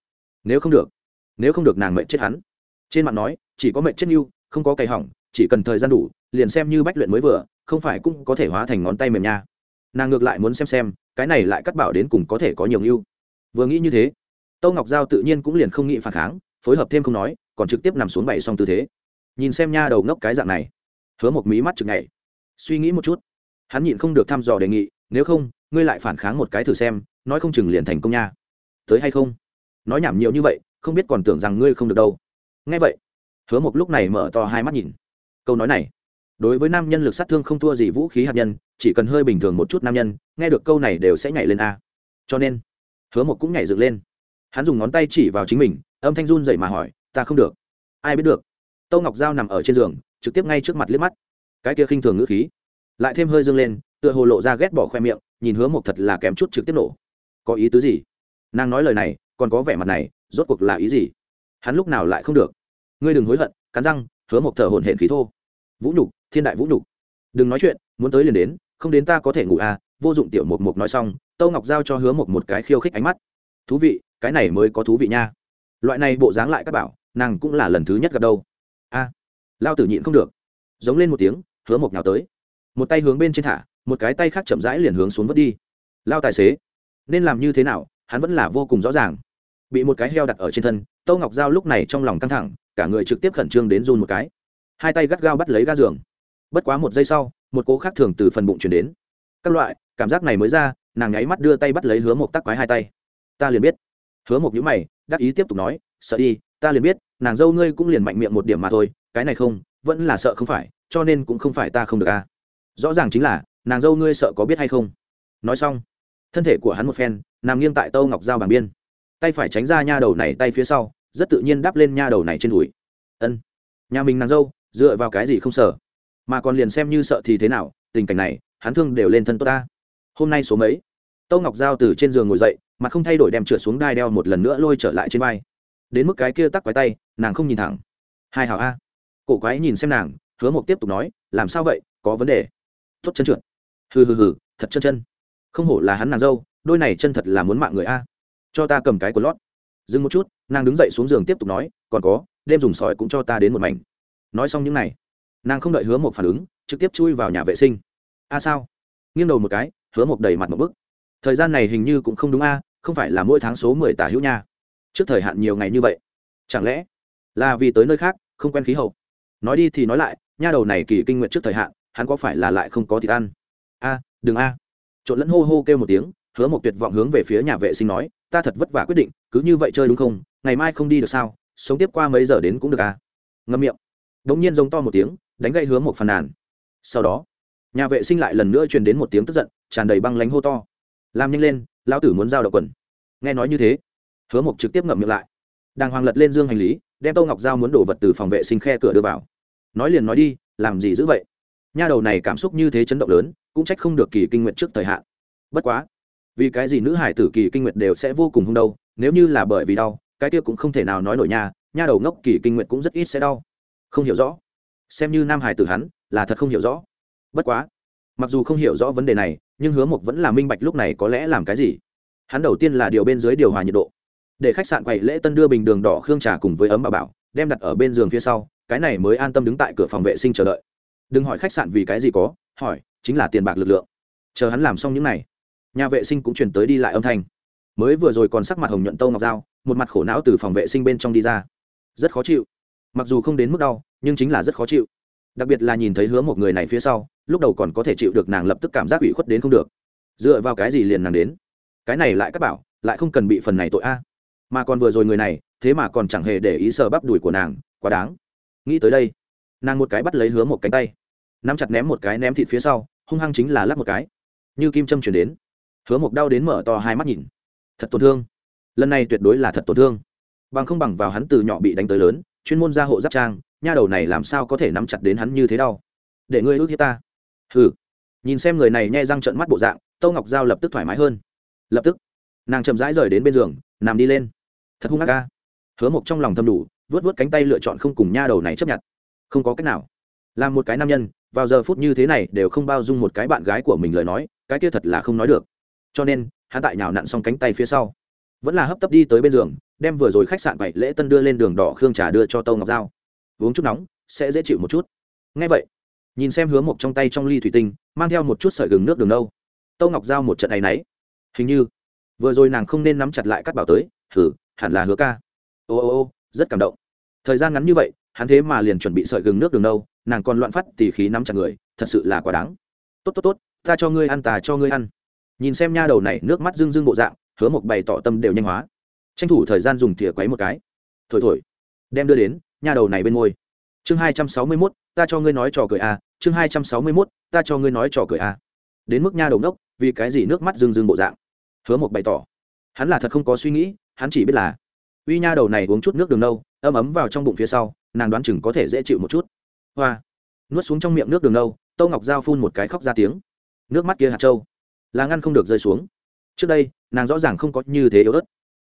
Nếu không được, nếu không được nàng mệnh chết hắn. Trên mạng nói, chỉ có mệnh chết như không có cày hỏng, chỉ cần thời gian đủ, liền xem như bách luyện mới vừa, không phải cũng có thể hóa thành ngón tay mềm nha. Nàng ngược lại muốn xem xem, cái này lại cắt bảo đến cùng có thể có nhiều ngưu vừa nghĩ như thế, tâu ngọc giao tự nhiên cũng liền không nghĩ phản kháng, phối hợp thêm không nói, còn trực tiếp nằm xuống bày xong tư thế. Nhìn xem nha đầu ngốc cái dạng này, hứa một mí mắt chừng ngày suy nghĩ một chút hắn nhịn không được thăm dò đề nghị, nếu không, ngươi lại phản kháng một cái thử xem, nói không chừng liền thành công nha. Tới hay không? Nói nhảm nhiều như vậy, không biết còn tưởng rằng ngươi không được đâu. Nghe vậy, hứa một lúc này mở to hai mắt nhìn. Câu nói này, đối với nam nhân lực sát thương không thua gì vũ khí hạt nhân, chỉ cần hơi bình thường một chút nam nhân, nghe được câu này đều sẽ nhảy lên a. Cho nên, hứa một cũng nhảy dựng lên. Hắn dùng ngón tay chỉ vào chính mình, âm thanh run dậy mà hỏi, ta không được. Ai biết được? Tâu ngọc g nằm ở trên giường, trực tiếp ngay trước mặt liếc mắt. Cái kia khinh thường ngữ khí lại thêm hơi dâng lên, tựa hồ lộ ra ghét bỏ khoe miệng, nhìn hứa mộc thật là kém chút trực tiếp nổ. Có ý tứ gì? Nàng nói lời này, còn có vẻ mặt này, rốt cuộc là ý gì? Hắn lúc nào lại không được? Ngươi đừng hối hận, cắn răng, hứa mộc thở hổn hển khí thô. Vũ nhục, thiên đại vũ nhục. Đừng nói chuyện, muốn tới liền đến, không đến ta có thể ngủ à vô dụng tiểu mục mục nói xong, tâu ngọc giao cho hứa mộc một cái khiêu khích ánh mắt. Thú vị, cái này mới có thú vị nha. Loại này bộ dáng lại các bảo, nàng cũng là lần thứ nhất gặp đâu. A, lao tử nhịn không được. Giống lên một tiếng, hứa mộc nhào tới một tay hướng bên trên thả, một cái tay khác chậm rãi liền hướng xuống vớt đi. Lao tài xế, nên làm như thế nào, hắn vẫn là vô cùng rõ ràng. Bị một cái heo đặt ở trên thân, tâu ngọc giao lúc này trong lòng căng thẳng, cả người trực tiếp khẩn trương đến run một cái. Hai tay gắt gao bắt lấy ga giường. Bất quá một giây sau, một cố khác thường từ phần bụng chuyển đến. Các loại, cảm giác này mới ra, nàng nháy mắt đưa tay bắt lấy hứa một tắc quái hai tay. Ta liền biết. Hứa một nhữ mày, đắc ý tiếp tục nói, sợ đi, ta liền biết, nàng dâu ngươi cũng liền mạnh miệng một điểm mà thôi, cái này không, vẫn là sợ không phải, cho nên cũng không phải ta không được a rõ ràng chính là, nàng dâu ngươi sợ có biết hay không? Nói xong, thân thể của hắn một phen, nằm nghiêng tại tâu ngọc dao bảng biên. Tay phải tránh ra nha đầu này tay phía sau, rất tự nhiên đắp lên nha đầu này trên đùi. Ân, nhà mình nàng dâu, dựa vào cái gì không sợ? Mà còn liền xem như sợ thì thế nào, tình cảnh này, hắn thương đều lên thân tôi ta. Hôm nay số mấy? Tâu ngọc giao từ trên giường ngồi dậy mà không thay đổi đem trượt xuống đai đeo một lần nữa lôi trở lại trên vai. Đến mức cái kia tắc quái tay, nàng không nhìn thẳng. Hai hảo a. Cổ quái nhìn xem nàng, hứa mộc tiếp tục nói, làm sao vậy? Có vấn đề tốt chân trượt. Hừ hừ hừ, thật chân chân. Không hổ là hắn nàng dâu, đôi này chân thật là muốn mạng người a. Cho ta cầm cái của lót. Dừng một chút, nàng đứng dậy xuống giường tiếp tục nói, còn có, đêm dùng sỏi cũng cho ta đến một mảnh. Nói xong những này, nàng không đợi hứa một phản ứng, trực tiếp chui vào nhà vệ sinh. A sao? Nghiêng đầu một cái, hứa một đầy mặt một bức. Thời gian này hình như cũng không đúng a, không phải là mỗi tháng số mười tả hữu nha. Trước thời hạn nhiều ngày như vậy. Chẳng lẽ là vì tới nơi khác, không quen khí hậu? Nói đi thì nói lại, nha đầu này kỳ kinh nguyện trước thời hạn hắn có phải là lại không có thịt ăn? A, đừng a. Trộn lẫn hô hô kêu một tiếng, hứa một tuyệt vọng hướng về phía nhà vệ sinh nói, ta thật vất vả quyết định, cứ như vậy chơi đúng không? Ngày mai không đi được sao? Sống tiếp qua mấy giờ đến cũng được à? Ngâm miệng. Đ ỗ n g nhiên giống to một tiếng, đánh gây hứa một phàn nàn. Sau đó, nhà vệ sinh lại lần nữa truyền đến một tiếng tức giận, tràn đầy băng lánh hô to. Làm nhanh lên, lão tử muốn giao đậu quần. Nghe nói như thế, hứa mộc trực tiếp ngậm miệng lại. Đàng hoàng lật lên dương hành lý, đem tô ngọc giao muốn đổ vật từ phòng vệ sinh khe cửa đưa vào. Nói liền nói đi, làm gì giữ vậy? Nha đầu này cảm xúc như thế chấn động lớn, cũng trách không được kỳ kinh nguyện trước thời hạn. Bất quá, vì cái gì nữ hải tử kỳ kinh nguyện đều sẽ vô cùng hung đâu, nếu như là bởi vì đau, cái kia cũng không thể nào nói nổi nha nha đầu ngốc kỳ kinh nguyện cũng rất ít sẽ đau. Không hiểu rõ. Xem như nam hải tử hắn, là thật không hiểu rõ. Bất quá, mặc dù không hiểu rõ vấn đề này, nhưng hứa mộc vẫn là minh bạch lúc này có lẽ làm cái gì. Hắn đầu tiên là điều bên dưới điều hòa nhiệt độ. Để khách sạn quậy lễ tân đưa bình đường đỏ khương trà cùng với ấm bà bảo, đem đặt ở bên giường phía sau, cái này mới an tâm đứng tại cửa phòng vệ sinh chờ đợi đừng hỏi khách sạn vì cái gì có, hỏi, chính là tiền bạc lực lượng. Chờ hắn làm xong những này, nhà vệ sinh cũng chuyển tới đi lại âm thanh. Mới vừa rồi còn sắc mặt hồng nhuận tâu ngọc dao, một mặt khổ não từ phòng vệ sinh bên trong đi ra. Rất khó chịu. Mặc dù không đến mức đau, nhưng chính là rất khó chịu. Đặc biệt là nhìn thấy hứa một người này phía sau, lúc đầu còn có thể chịu được nàng lập tức cảm giác ủy khuất đến không được. Dựa vào cái gì liền nàng đến? Cái này lại các bảo, lại không cần bị phần này tội a. Mà còn vừa rồi người này, thế mà còn chẳng hề để ý sờ bắp đùi của nàng, quá đáng. Nghĩ tới đây, nàng một cái bắt lấy hứa một cánh tay nắm chặt ném một cái ném thịt phía sau, hung hăng chính là lắp một cái. Như kim châm chuyển đến. Hứa mộc đau đến mở to hai mắt nhìn. Thật tổn thương. Lần này tuyệt đối là thật tổn thương. Bằng không bằng vào hắn từ nhỏ bị đánh tới lớn, chuyên môn gia hộ giáp trang, nha đầu này làm sao có thể nắm chặt đến hắn như thế đau? Để ngươi ước hiếp ta. Hừ. Nhìn xem người này nhai răng trận mắt bộ dạng, tâu ngọc giao lập tức thoải mái hơn. Lập tức, nàng chậm rãi rời đến bên giường, nằm đi lên. Thật hung hạ ca hứa mộc trong lòng thâm đủ vớt vớt cánh tay lựa chọn không cùng nha đầu này chấp nhận. Không có cách nào. Làm một cái nam nhân vào giờ phút như thế này đều không bao dung một cái bạn gái của mình lời nói, cái kia thật là không nói được. Cho nên, hắn tại nhào nặn xong cánh tay phía sau, vẫn là hấp tấp đi tới bên giường, đem vừa rồi khách sạn bảy lễ tân đưa lên đường đỏ khương trà đưa cho tâu ngọc giao. Uống chút nóng, sẽ dễ chịu một chút. Ngay vậy, nhìn xem hứa một trong tay trong ly thủy tinh, mang theo một chút sợi gừng nước đường đâu tâu ngọc giao một trận ấ y náy hình như, vừa rồi nàng không nên nắm chặt lại cắt bảo tới thử hẳn là hứa ca. Ô ô ô, rất cảm động. Thời gian ngắn như vậy, hắn thế mà liền chuẩn bị sợi gừng nước đường đâu nàng còn loạn phát tỉ khí nắm chặt người, thật sự là quá đáng. Tốt tốt tốt, ta cho ngươi ăn tà cho ngươi ăn. Nhìn xem nha đầu này, nước mắt rưng rưng bộ dạng, hứa một bày tỏ tâm đều nhanh hóa. Tranh thủ thời gian dùng thìa quấy một cái. Thổi thổi. Đem đưa đến, nha đầu này bên môi. Chương hai trăm sáu mươi mốt, ta cho ngươi nói trò cười a à. chương hai trăm sáu mươi mốt, ta cho ngươi nói trò cười a à. đến mức nha đầu nốc vì cái gì nước mắt rưng rưng bộ dạng? Hứa một bày tỏ. Hắn là thật không có suy nghĩ, hắn chỉ biết là, uy nha đầu này uống chút nước đường nâu, ấm ấm vào trong bụng phía sau, nàng đoán chừng có thể dễ chịu một chút hoa. Nuốt xuống trong miệng nước đường nâu tâu ngọc g phun một cái khóc ra tiếng. Nước mắt kia hạt trâu là ngăn không được rơi xuống. Trước đây, nàng rõ ràng không có như thế yếu ớt.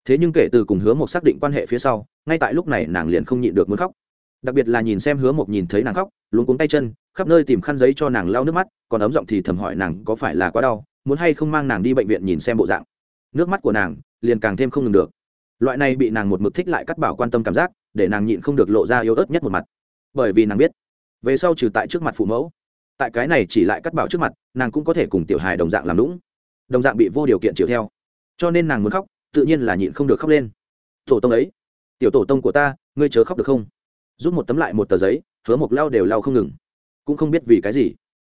Thế nhưng kể từ cùng hứa một xác định quan hệ phía sau, ngay tại lúc này nàng liền không nhịn được muốn khóc. Đặc biệt là nhìn xem hứa một nhìn thấy nàng khóc, luống cuống tay chân, khắp nơi tìm khăn giấy cho nàng lau nước mắt, còn ấm giọng thì thầm hỏi nàng có phải là quá đau, muốn hay không mang nàng đi bệnh viện nhìn xem bộ dạng. Nước mắt của nàng liền càng thêm không ngừng được. Loại này bị nàng một mực thích lại cắt bảo quan tâm cảm giác, để nàng nhịn không được lộ ra yếu ớt nhất một mặt. Bởi vì nàng biết về sau trừ tại trước mặt phụ mẫu, tại cái này chỉ lại cắt bảo trước mặt, nàng cũng có thể cùng tiểu hài đồng dạng làm lũng đồng dạng bị vô điều kiện chịu theo. Cho nên nàng muốn khóc, tự nhiên là nhịn không được khóc lên. Tổ tông ấy, tiểu tổ tông của ta, ngươi chớ khóc được không? Rút một tấm lại một tờ giấy, hứa một lau đều lau không ngừng. Cũng không biết vì cái gì.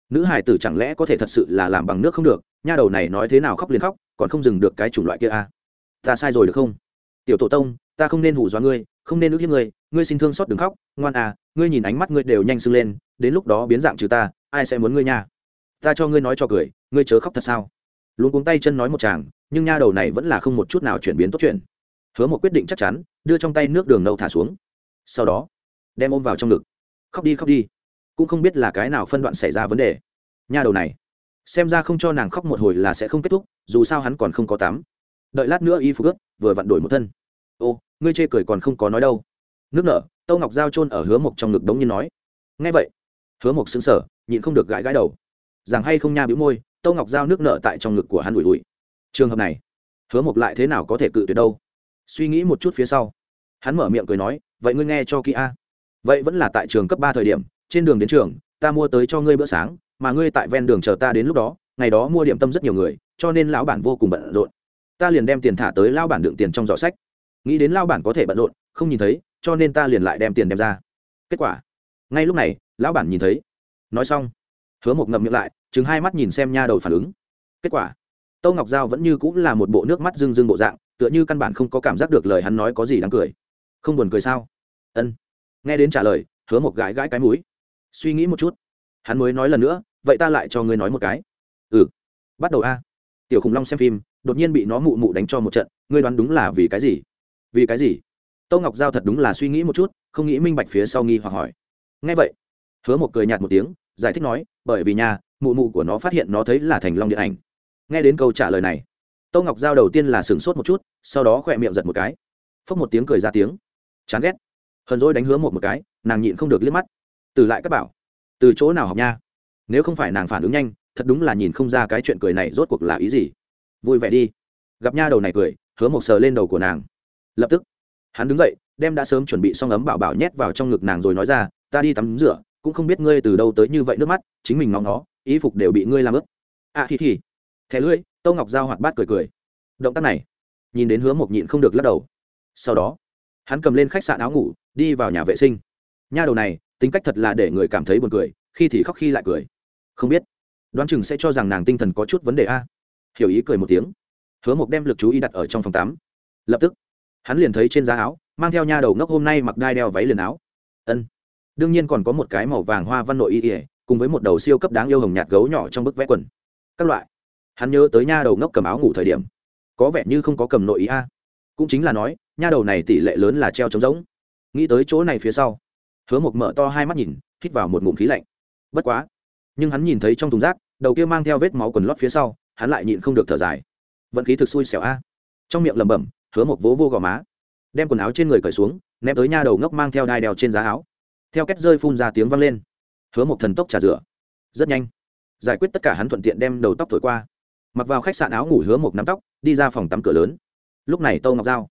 Nữ hải tử chẳng lẽ có thể thật sự là làm bằng nước không được, nha đầu này nói thế nào khóc liền khóc, còn không dừng được cái chủng loại kia à. ta sai rồi được không? Tiểu tổ tông ta không nên hù dọa ngươi, không nên ước hiếp ngươi ngươi xin thương xót đừng khóc, ngoan à ngươi nhìn ánh mắt ngươi đều nhanh sưng lên, đến lúc đó biến dạng trừ ta, ai sẽ muốn ngươi nha? Ta cho ngươi nói cho cười, ngươi chớ khóc thật sao? Luôn cuống tay chân nói một chàng, nhưng nha đầu này vẫn là không một chút nào chuyển biến tốt chuyện. Hứa một quyết định chắc chắn, đưa trong tay nước đường nâu thả xuống. Sau đó, đem ôm vào trong ngực. Khóc đi khóc đi. Cũng không biết là cái nào phân đoạn xảy ra vấn đề. Nha đầu này, xem ra không cho nàng khóc một hồi là sẽ không kết thúc, dù sao hắn còn không có tắm. Đợi lát nữa y phục ướt, vừa vặn đổi một thân. Ô ngươi chê cười còn không có nói đâu. Nước nở, tâu ngọc giao trôn ở hứa mộc trong ngực đống như nói. Ngay vậy, hứa mộc xứng sở nhịn không được gãi gãi đầu. Rằng hay không nha bĩu môi, tâu ngọc giao nước nợ tại trong ngực của hắn ủi ủi. Trường hợp này, hứa mộc lại thế nào có thể cự tuyệt đâu? Suy nghĩ một chút phía sau, hắn mở miệng cười nói, vậy ngươi nghe cho kỹ a. Vậy vẫn là tại trường cấp ba thời điểm, trên đường đến trường, ta mua tới cho ngươi bữa sáng, mà ngươi tại ven đường chờ ta đến lúc đó, ngày đó mua điểm tâm rất nhiều người, cho nên lão bản vô cùng bận rộn. Ta liền đem tiền thả tới lão bản đựng tiền trong giỏ sách nghĩ đến lao bản có thể bận rộn, không nhìn thấy, cho nên ta liền lại đem tiền đem ra. Kết quả, ngay lúc này, lão bản nhìn thấy. Nói xong, hứa một ngậm miệng lại chứng hai mắt nhìn xem nha đầu phản ứng. Kết quả, tâu ngọc giao vẫn như cũng là một bộ nước mắt rưng rưng bộ dạng, tựa như căn bản không có cảm giác được lời hắn nói có gì đáng cười. Không buồn cười sao? Ân. Nghe đến trả lời, hứa một gãi gãi cái mũi. Suy nghĩ một chút. Hắn mới nói lần nữa, vậy ta lại cho ngươi nói một cái. Ừ. Bắt đầu a. Tiểu khủng long xem phim, đột nhiên bị nó mụ mụ đánh cho một trận, ngươi đoán đúng là vì cái gì? Vì cái gì? Tâu ngọc giao thật đúng là suy nghĩ một chút, không nghĩ minh bạch phía sau nghi hoặc hỏi. Ngay vậy, hứa một cười nhạt một tiếng, giải thích nói, bởi vì nhà, mụ mụ của nó phát hiện nó thấy là thành long điện ảnh. Nghe đến câu trả lời này, tâu ngọc giao đầu tiên là sửng sốt một chút, sau đó khỏe miệng giật một cái. Phốc một tiếng cười ra tiếng. Chán ghét. Hờn dỗi đánh hứa một một cái, nàng nhịn không được liếc mắt. Từ lại các bảo, từ chỗ nào học nha? Nếu không phải nàng phản ứng nhanh, thật đúng là nhìn không ra cái chuyện cười này rốt cuộc là ý gì. Vui vẻ đi. Gặp nha đầu này cười, hứa một sờ lên đầu của nàng lập tức. Hắn đứng dậy, đem đã sớm chuẩn bị xong ấm bảo bảo nhét vào trong ngực nàng rồi nói ra, ta đi tắm rửa, cũng không biết ngươi từ đâu tới như vậy nước mắt, chính mình ngóng nó ý phục đều bị ngươi làm ướt. À thì thì thẻ lưỡi tâu ngọc giao hoạt bát cười cười. Động tác này, nhìn đến hứa mộc nhịn không được lắc đầu. Sau đó, hắn cầm lên khách sạn áo ngủ, đi vào nhà vệ sinh. Nha đầu này, tính cách thật là để người cảm thấy buồn cười, khi thì khóc khi lại cười. Không biết, đoán chừng sẽ cho rằng nàng tinh thần có chút vấn đề a. Hiểu ý cười một tiếng. Hứa mộc đem lực chú ý đặt ở trong phòng tắm. Lập tức hắn liền thấy trên giá áo, mang theo nha đầu ngốc hôm nay mặc đai đeo váy liền áo. Ân. Đương nhiên còn có một cái màu vàng hoa văn nội y ỉa cùng với một đầu siêu cấp đáng yêu hồng nhạt gấu nhỏ trong bức vẽ quần. Các loại. Hắn nhớ tới nha đầu ngốc cầm áo ngủ thời điểm. Có vẻ như không có cầm nội ý a. Cũng chính là nói, nha đầu này tỷ lệ lớn là treo trống rỗng. Nghĩ tới chỗ này phía sau, hứa một mở to hai mắt nhìn, hít vào một ngụm khí lạnh. Bất quá, nhưng hắn nhìn thấy trong thùng rác, đầu kia mang theo vết máu quần lót phía sau, hắn lại nhịn không được thở dài. Vận khí thực xui xẻo a. Trong miệng lẩm bẩm hứa một vỗ vô gò má. Đem quần áo trên người cởi xuống, ném tới nha đầu ngốc mang theo đai đeo trên giá áo. Theo kết rơi phun ra tiếng vang lên. Hứa một thần tốc trà rửa. Rất nhanh. Giải quyết tất cả hắn thuận tiện đem đầu tóc thổi qua. Mặc vào khách sạn áo ngủ hứa một nắm tóc, đi ra phòng tắm cửa lớn. Lúc này tâu ngọc dao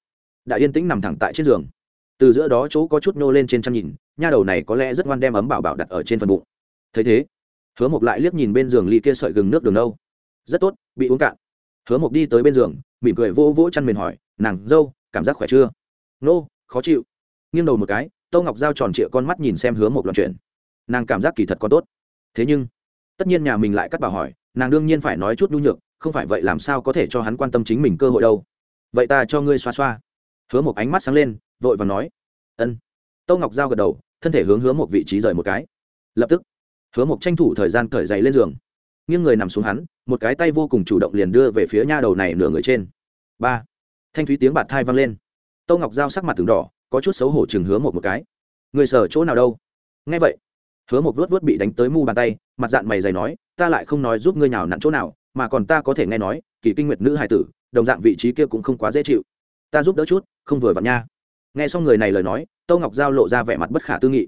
đã yên tĩnh nằm thẳng tại trên giường. Từ giữa đó chỗ có chút nô lên trên chăn nhìn, nha đầu này có lẽ rất ngoan đem ấm bảo bảo đặt ở trên phần bụng. Thấy thế, hứa một lại liếc nhìn bên giường ly kia sợi gừng nước đường nâu. Rất tốt, bị uống cạn hứa mộc đi tới bên giường, mỉm cười vỗ vỗ chăn mền hỏi, nàng dâu, cảm giác khỏe chưa? Nô, khó chịu. Nghiêng đầu một cái tâu ngọc giao tròn trịa con mắt nhìn xem hứa mộc loạn chuyện. Nàng cảm giác kỳ thật có tốt. Thế nhưng, tất nhiên nhà mình lại cắt bảo hỏi, nàng đương nhiên phải nói chút nhu nhược, không phải vậy làm sao có thể cho hắn quan tâm chính mình cơ hội đâu. Vậy ta cho ngươi xoa xoa. Hứa một ánh mắt sáng lên, vội và nói, ân. Tâu ngọc giao gật đầu, thân thể hướng hứa một vị trí rời một cái. Lập tức, hứa một tranh thủ thời gian cởi giày lên giường nghiêng người nằm xuống hắn, một cái tay vô cùng chủ động liền đưa về phía nha đầu này nửa người trên. Ba. Thanh thúy tiếng bạt thai vang lên. Tâu ngọc giao sắc mặt từng đỏ, có chút xấu hổ chừng hứa một một cái. Người sở chỗ nào đâu? Nghe vậy, hứa một vuốt vuốt bị đánh tới mu bàn tay, mặt dạng mày dày nói, ta lại không nói giúp ngươi nào nặn chỗ nào, mà còn ta có thể nghe nói, kỳ kinh nguyệt nữ hài tử, đồng dạng vị trí kia cũng không quá dễ chịu. Ta giúp đỡ chút, không vừa vặn nha. Nghe xong người này lời nói tâu ngọc giao lộ ra vẻ mặt bất khả tư nghị.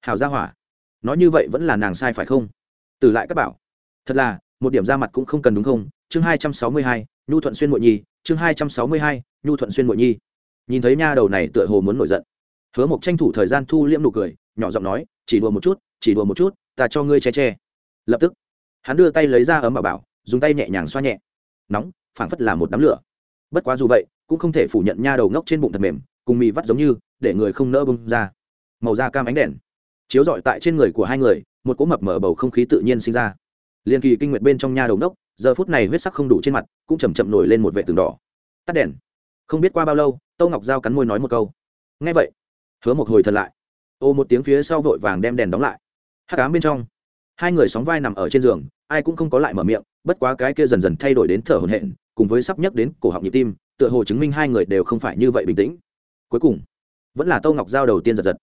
Hào gia hỏa, nói như vậy vẫn là nàng sai phải không? Từ lại các bảo thật là, một điểm ra mặt cũng không cần đúng không? Chương hai trăm sáu mươi hai, nhu thuận xuyên mội nhi, chương hai trăm sáu mươi hai, nhu thuận xuyên mội nhi. Nhìn thấy nha đầu này tựa hồ muốn nổi giận. Hứa mộc tranh thủ thời gian thu liễm nụ cười, nhỏ giọng nói, chỉ đùa một chút, chỉ đùa một chút, ta cho ngươi che che. Lập tức, hắn đưa tay lấy ra ấm bảo bảo, dùng tay nhẹ nhàng xoa nhẹ. Nóng, phảng phất là một đám lửa. Bất quá dù vậy, cũng không thể phủ nhận nha đầu ngốc trên bụng thật mềm, cùng mì vắt giống như, để người không nỡ bông ra. Màu da cam ánh đèn, chiếu rọi tại trên người của hai người, một cỗ mập mở bầu không khí tự nhiên sinh ra liên kỳ kinh nguyệt bên trong nha đầu ngốc giờ phút này huyết sắc không đủ trên mặt, cũng chầm chậm nổi lên một vệ tường đỏ. Tắt đèn. Không biết qua bao lâu, tâu ngọc giao cắn môi nói một câu. Ngay vậy, hứa một hồi thật lại. Ô một tiếng phía sau vội vàng đem đèn đóng lại. Hát cám bên trong, hai người sóng vai nằm ở trên giường, ai cũng không có lại mở miệng, bất quá cái kia dần dần thay đổi đến thở hổn hển, cùng với sắp nhấc đến cổ họng nhịp tim, tựa hồ chứng minh hai người đều không phải như vậy bình tĩnh. Cuối cùng, vẫn là tâu ngọc giao đầu tiên giật giật.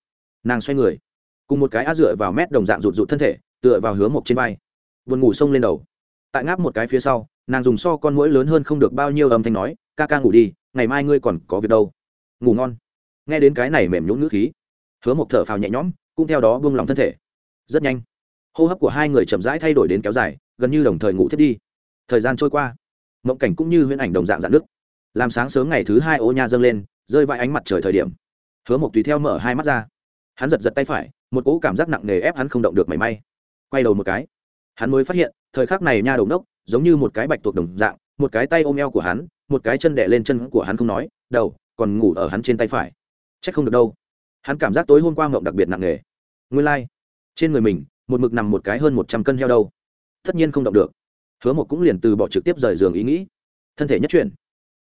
Nàng xoay người, cùng một cái á dựa vào mét đồng dạng rụt rụt thân thể, tựa vào hứa một trên vai buồn ngủ xông lên đầu. Tại ngáp một cái phía sau, nàng dùng so con mũi lớn hơn không được bao nhiêu âm thanh nói, ca ca ngủ đi, ngày mai ngươi còn có việc đâu. Ngủ ngon. Nghe đến cái này mềm nhũng ngữ khí, hứa một thở phào nhẹ nhõm, cũng theo đó buông lòng thân thể. Rất nhanh, hô hấp của hai người chậm rãi thay đổi đến kéo dài, gần như đồng thời ngủ thiết đi. Thời gian trôi qua, mộng cảnh cũng như huyễn ảnh đồng dạng dạng nước làm sáng sớm ngày thứ hai ô nha dâng lên, rơi vãi ánh mặt trời thời điểm, hứa mộc tùy theo mở hai mắt ra. Hắn giật giật tay phải, một cỗ cảm giác nặng nề ép hắn không động được mảy may. Quay đầu một cái hắn mới phát hiện, thời khắc này nha đầu nốc giống như một cái bạch tuộc đồng dạng, một cái tay ôm eo của hắn, một cái chân đẻ lên chân của hắn không nói, đầu, còn ngủ ở hắn trên tay phải. C h ắ c không được đâu. Hắn cảm giác tối hôm qua ngộng đặc biệt nặng nề. Nguyên lai、like. trên người mình, một mực nằm một cái hơn một trăm cân heo đâu. Tất nhiên không động được. Hứa một cũng liền từ bỏ trực tiếp rời giường ý nghĩ. Thân thể nhất chuyển.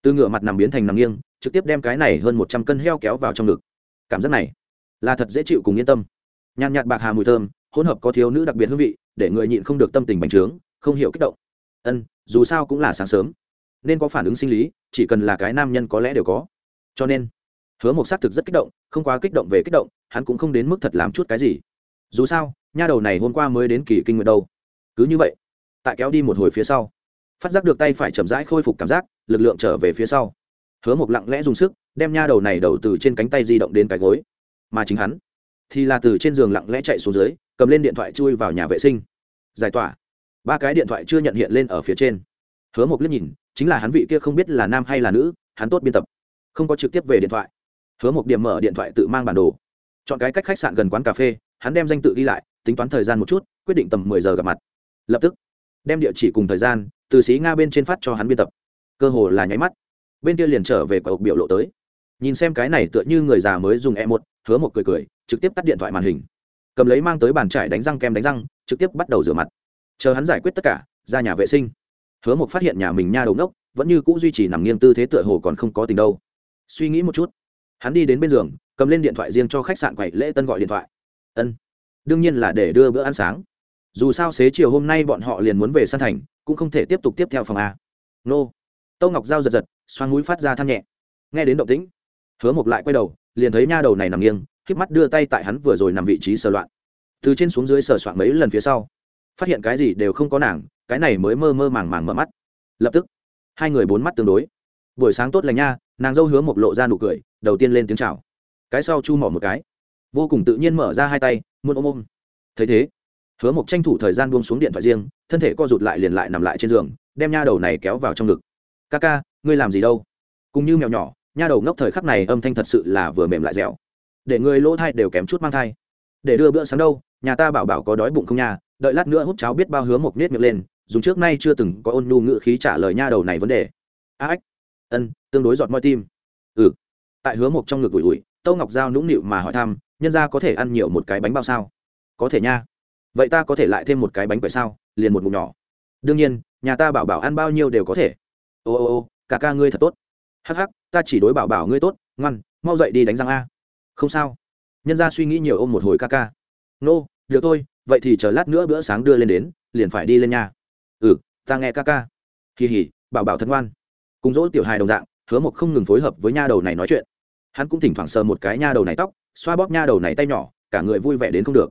Từ ngựa mặt nằm biến thành nằm nghiêng, trực tiếp đem cái này hơn một trăm cân heo kéo vào trong ngực. Cảm giác này, là thật dễ chịu cùng yên tâm. Nhàn nhạt bạc hà mùi thơm hỗn hợp có thiếu nữ đặc biệt hương vị, để người nhịn không được tâm tình bành trướng, không hiểu kích động. Ân, dù sao cũng là sáng sớm, nên có phản ứng sinh lý, chỉ cần là cái nam nhân có lẽ đều có. Cho nên, hứa một xác thực rất kích động, không quá kích động về kích động, hắn cũng không đến mức thật làm chút cái gì. Dù sao, nha đầu này hôm qua mới đến kỳ kinh nguyệt đâu. Cứ như vậy, tại kéo đi một hồi phía sau, phát giác được tay phải chậm rãi khôi phục cảm giác, lực lượng trở về phía sau. Hứa một lặng lẽ dùng sức, đem nha đầu này đầu từ trên cánh tay di động đến cái gối, mà chính hắn thì là từ trên giường lặng lẽ chạy xuống dưới, cầm lên điện thoại chui vào nhà vệ sinh. Giải tỏa. Ba cái điện thoại chưa nhận hiện lên ở phía trên. Hứa một liếc nhìn, chính là hắn vị kia không biết là nam hay là nữ, hắn tốt biên tập. Không có trực tiếp về điện thoại. Hứa một điểm mở điện thoại tự mang bản đồ. Chọn cái cách khách sạn gần quán cà phê, hắn đem danh tự ghi lại, tính toán thời gian một chút, quyết định tầm mười giờ gặp mặt. Lập tức, đem địa chỉ cùng thời gian, từ xí nga bên trên phát cho hắn biên tập. Cơ hồ là nháy mắt. Bên kia liền trở về quả ộc biểu lộ tới nhìn xem cái này tựa như người già mới dùng e một, hứa một cười cười, trực tiếp tắt điện thoại màn hình. Cầm lấy mang tới bàn trải đánh răng kem đánh răng, trực tiếp bắt đầu rửa mặt. Chờ hắn giải quyết tất cả, ra nhà vệ sinh. Hứa một phát hiện nhà mình nha đầu nốc vẫn như c ũ duy trì nằm nghiêng tư thế tựa hồ còn không có tình đâu. Suy nghĩ một chút, hắn đi đến bên giường, cầm lên điện thoại riêng cho khách sạn quậy lễ tân gọi điện thoại. Ân, đương nhiên là để đưa bữa ăn sáng. Dù sao xế chiều hôm nay bọn họ liền muốn về san thành, cũng không thể tiếp tục tiếp theo phòng a. Nô, tâu ngọc dao giật giật, xoan mũi phát ra than nhẹ. Nghe đến động tĩnh hứa mộc lại quay đầu, liền thấy nha đầu này nằm nghiêng, khép mắt đưa tay tại hắn vừa rồi nằm vị trí sờ loạn. Từ trên xuống dưới sờ soạn mấy lần phía sau, phát hiện cái gì đều không có nàng, cái này mới mơ mơ màng màng mở mắt. Lập tức, hai người bốn mắt tương đối. Buổi sáng tốt lành nha, nàng dâu hứa mộc lộ ra nụ cười, đầu tiên lên tiếng chào. Cái sau chu mỏ một cái. Vô cùng tự nhiên mở ra hai tay muôn ôm ôm. Thấy thế, hứa mộc tranh thủ thời gian buông xuống điện thoại riêng, thân thể co rụt lại liền lại nằm lại trên giường, đem nha đầu này kéo vào trong ngực. Ca ca, ngươi làm gì đâu? Cùng như mèo nhỏ nha đầu ngốc thời khắc này âm thanh thật sự là vừa mềm lại dẻo. Để người lỗ thai đều kém chút mang thai. Để đưa bữa sáng đâu, nhà ta bảo bảo có đói bụng không nhà đợi lát nữa hút cháo biết bao hứa một nết miệng lên, dùng trước nay chưa từng có ôn nhu ngự khí trả lời nha đầu này vấn đề. À, A ếch ân, tương đối giọt moi tim. Ừ. Tại hứa một trong ngực ủi ủi, tâu ngọc giao nũng nịu mà hỏi thăm, nhân ra có thể ăn nhiều một cái bánh bao sao? Có thể nha. Vậy ta có thể lại thêm một cái bánh quậy sao, liền một mục nhỏ. Đương nhiên, nhà ta bảo bảo ăn bao nhiêu đều có thể. Ô ô ô cả ca ngươi thật tốt hắc hắc, ta chỉ đối bảo bảo ngươi tốt, ngoan, mau dậy đi đánh răng a. Không sao. Nhân ra suy nghĩ nhiều ôm một hồi ca ca. Nô, được thôi, vậy thì chờ lát nữa bữa sáng đưa lên đến, liền phải đi lên nhà. Ừ ta nghe ca ca. Kỳ hỉ bảo bảo thân ngoan. Cùng dỗ tiểu hài đồng dạng, hứa một không ngừng phối hợp với nha đầu này nói chuyện. Hắn cũng thỉnh thoảng sờ một cái nha đầu này tóc, xoa bóp nha đầu này tay nhỏ, cả người vui vẻ đến không được.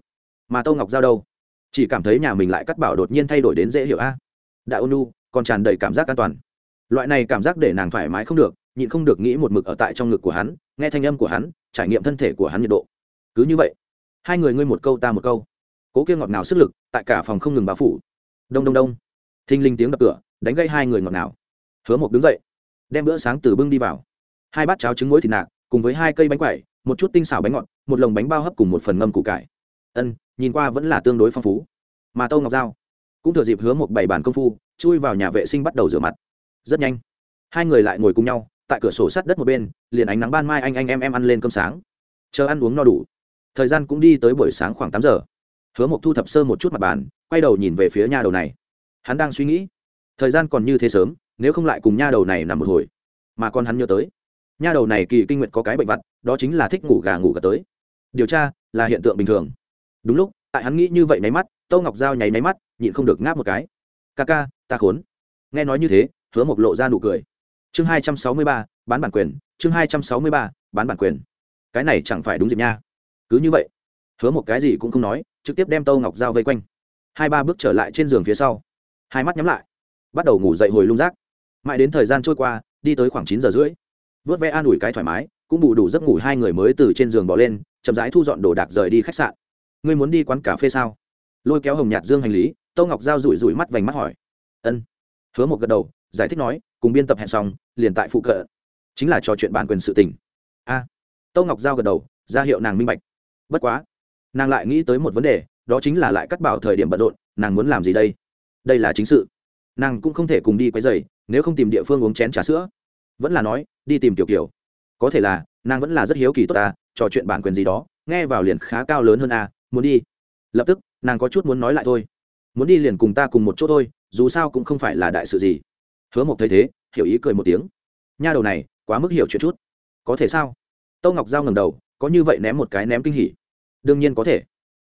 Mà tâu ngọc giao đâu? Chỉ cảm thấy nhà mình lại cắt bảo đột nhiên thay đổi đến dễ hiểu a. À. đại ônu còn tràn đầy cảm giác an toàn. Loại này cảm giác để nàng thoải mái không được nhịn không được nghĩ một mực ở tại trong ngực của hắn, nghe thanh âm của hắn, trải nghiệm thân thể của hắn nhiệt độ. Cứ như vậy, hai người ngươi một câu ta một câu. Cố kia ngọt ngào sức lực tại cả phòng không ngừng bao phủ. Đông đông đông. Thinh linh tiếng đập cửa, đánh gây hai người ngọt ngào. Hứa một đứng dậy, đem bữa sáng từ bưng đi vào. Hai bát cháo trứng muối thịt nạc, cùng với hai cây bánh quẩy, một chút tinh xảo bánh ngọt, một lồng bánh bao hấp cùng một phần ngâm củ cải. Ân, nhìn qua vẫn là tương đối phong phú. Mà tâu ngọc giao cũng thừa dịp hứa một bảy bàn công phu, chui vào nhà vệ sinh bắt đầu rửa mặt. Rất nhanh, hai người lại ngồi cùng nhau tại cửa sổ sắt đất một bên, liền ánh nắng ban mai anh anh em em ăn lên cơm sáng. Chờ ăn uống no đủ. Thời gian cũng đi tới buổi sáng khoảng tám giờ. Hứa mộc thu thập sơ một chút mặt bàn, quay đầu nhìn về phía nhà đầu này. Hắn đang suy nghĩ, thời gian còn như thế sớm, nếu không lại cùng nha đầu này nằm một hồi, mà con hắn nhớ tới. Nha đầu này kỳ kinh nguyện có cái bệnh vặt, đó chính là thích ngủ gà ngủ gà tới. Điều tra là hiện tượng bình thường. Đúng lúc, tại hắn nghĩ như vậy nháy mắt tâu ngọc giao nháy máy mắt, nhịn không được ngáp một cái. Ca ca, ta khốn. Nghe nói như thế, hứa mộc lộ ra nụ cười chương hai trăm sáu mươi ba, bán bản quyền. Chương hai trăm sáu mươi ba, bán bản quyền. Cái này chẳng phải đúng dịp nha. Cứ như vậy, hứa một cái gì cũng không nói, trực tiếp đem tâu ngọc dao vây quanh. Hai ba bước trở lại trên giường phía sau. Hai mắt nhắm lại, bắt đầu ngủ dậy hồi lung rác mãi đến thời gian trôi qua, đi tới khoảng chín giờ rưỡi. Vớt ve an ủi cái thoải mái, cũng bù đủ giấc ngủ hai người mới từ trên giường bỏ lên, chậm rãi thu dọn đồ đạc rời đi khách sạn. Ngươi muốn đi quán cà phê sao? Lôi kéo hồng nhạt dương hành lý, tâu ngọc giao rủi rủi mắt vành mắt hỏi. Ân. Hứa một gật đầu, giải thích nói cùng biên tập hẹn xong liền tại phụ cận. Chính là trò chuyện bản quyền sự tình. A. À, tâu ngọc giao gật đầu ra hiệu nàng minh bạch. Bất quá nàng lại nghĩ tới một vấn đề đó chính là lại cắt bảo thời điểm bận rộn nàng muốn làm gì đây? Đây là chính sự. Nàng cũng không thể cùng đi quấy dày nếu không tìm địa phương uống chén trà sữa. Vẫn là nói đi tìm tiểu kiểu có thể là nàng vẫn là rất hiếu kỳ tốt ta trò chuyện bản quyền gì đó nghe vào liền khá cao lớn hơn a muốn đi. Lập tức nàng có chút muốn nói lại thôi. Muốn đi liền cùng ta cùng một chỗ thôi dù sao cũng không phải là đại sự gì hứa mộc thấy thế, hiểu ý cười một tiếng. Nha đầu này, quá mức hiểu chuyện chút. Có thể sao? Tâu ngọc giao ngầm đầu, có như vậy ném một cái ném kinh hỉ. Đương nhiên có thể.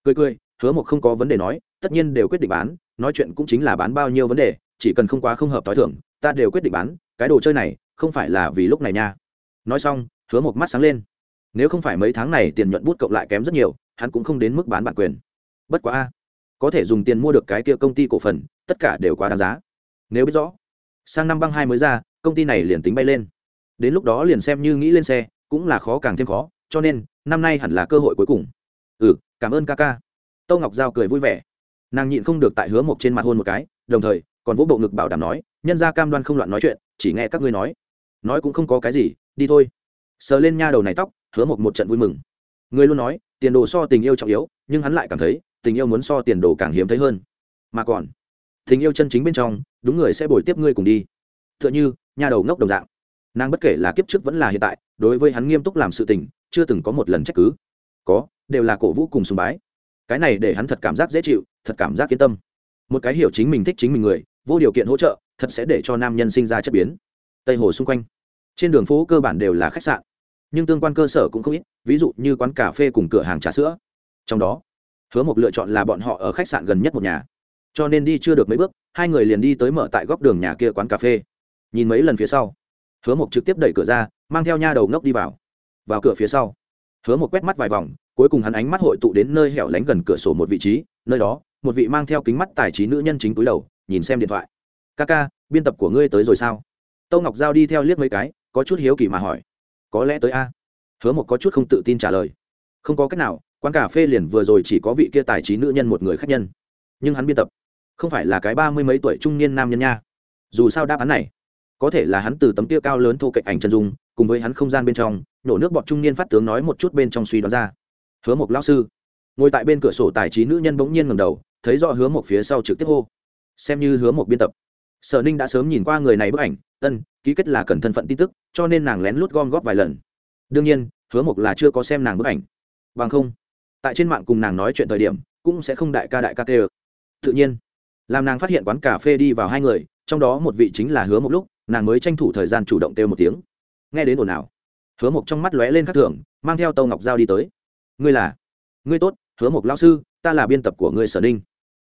Cười cười, hứa mộc không có vấn đề nói, tất nhiên đều quyết định bán, nói chuyện cũng chính là bán bao nhiêu vấn đề, chỉ cần không quá không hợp t h i thưởng ta đều quyết định bán, cái đồ chơi này, không phải là vì lúc này nha. Nói xong, hứa một mắt sáng lên. Nếu không phải mấy tháng này tiền nhuận bút cộng lại kém rất nhiều, hắn cũng không đến mức bán bản quyền. Bất quá a, có thể dùng tiền mua được cái kia công ty cổ phần, tất cả đều quá đáng giá. Nếu biết rõ sang năm băng hai mới ra, công ty này liền tính bay lên. Đến lúc đó liền xem như nghĩ lên xe, cũng là khó càng thêm khó, cho nên, năm nay hẳn là cơ hội cuối cùng. Ừ cảm ơn ca ca. Tâu ngọc giao cười vui vẻ. Nàng nhịn không được tại hứa mộc trên mặt hôn một cái, đồng thời, còn vỗ bộ ngực bảo đảm nói, nhân ra cam đoan không loạn nói chuyện, chỉ nghe các ngươi nói. Nói cũng không có cái gì, đi thôi. Sờ lên nha đầu này tóc, hứa mộc một trận vui mừng. Người luôn nói, tiền đồ so tình yêu trọng yếu, nhưng hắn lại cảm thấy, tình yêu muốn so tiền đồ càng hiếm thấy hơn. Mà còn tình yêu chân chính bên trong, đúng người sẽ bồi tiếp ngươi cùng đi. T h ư ợ n h ư nhà đầu ngốc đồng dạng. Nàng bất kể là kiếp trước vẫn là hiện tại, đối với hắn nghiêm túc làm sự tình, chưa từng có một lần trách cứ. Có, đều là cổ vũ cùng sùng bái. Cái này để hắn thật cảm giác dễ chịu, thật cảm giác yên tâm. Một cái hiểu chính mình thích chính mình người, vô điều kiện hỗ trợ, thật sẽ để cho nam nhân sinh ra chất biến. Tây hồ xung quanh, trên đường phố cơ bản đều là khách sạn. Nhưng tương quan cơ sở cũng không ít, ví dụ như quán cà phê cùng cửa hàng trà sữa. Trong đó, hứa mộc lựa chọn là bọn họ ở khách sạn gần nhất một nhà cho nên đi chưa được mấy bước, hai người liền đi tới mở tại góc đường nhà kia quán cà phê. Nhìn mấy lần phía sau, hứa mộc trực tiếp đẩy cửa ra, mang theo nha đầu ngốc đi vào. Vào cửa phía sau, hứa mộc quét mắt vài vòng, cuối cùng hắn ánh mắt hội tụ đến nơi hẻo lánh gần cửa sổ một vị trí, nơi đó, một vị mang theo kính mắt tài trí nữ nhân chính túi đầu, nhìn xem điện thoại. Ca ca, biên tập của ngươi tới rồi sao? Tâu ngọc giao đi theo liếc mấy cái, có chút hiếu kỳ mà hỏi. Có lẽ tới a. Hứa một có chút không tự tin trả lời. Không có cách nào, quán cà phê liền vừa rồi chỉ có vị kia tài trí nữ nhân một người khách nhân. Nhưng hắn biên tập không phải là cái ba mươi mấy tuổi trung niên nam nhân nha. Dù sao đáp án này, có thể là hắn từ tấm kia cao lớn thô cạnh ảnh chân dung, cùng với hắn không gian bên trong, nổ nước bọt trung niên phát tướng nói một chút bên trong suy đoán ra. Hứa một Lão sư, ngồi tại bên cửa sổ tài trí nữ nhân bỗng nhiên ngầm đầu, thấy rõ hứa một phía sau trực tiếp hô. Xem như hứa một biên tập, sở ninh đã sớm nhìn qua người này bức ảnh, ân, ký kết là cần thân phận tin tức, cho nên nàng lén lút gom góp vài lần. Đương nhiên, hứa mộc là chưa có xem nàng bức ảnh. Bằng không, tại trên mạng cùng nàng nói chuyện thời điểm, cũng sẽ không đại ca đại ca kê ơ tự nhiên làm nàng phát hiện quán cà phê đi vào hai người, trong đó một vị chính là hứa một lúc, nàng mới tranh thủ thời gian chủ động kêu một tiếng. Nghe đến ồn ào, hứa một trong mắt lóe lên khắc thưởng mang theo tâu ngọc giao đi tới. Ngươi là, ngươi tốt, hứa một lao sư, ta là biên tập của ngươi sở ninh.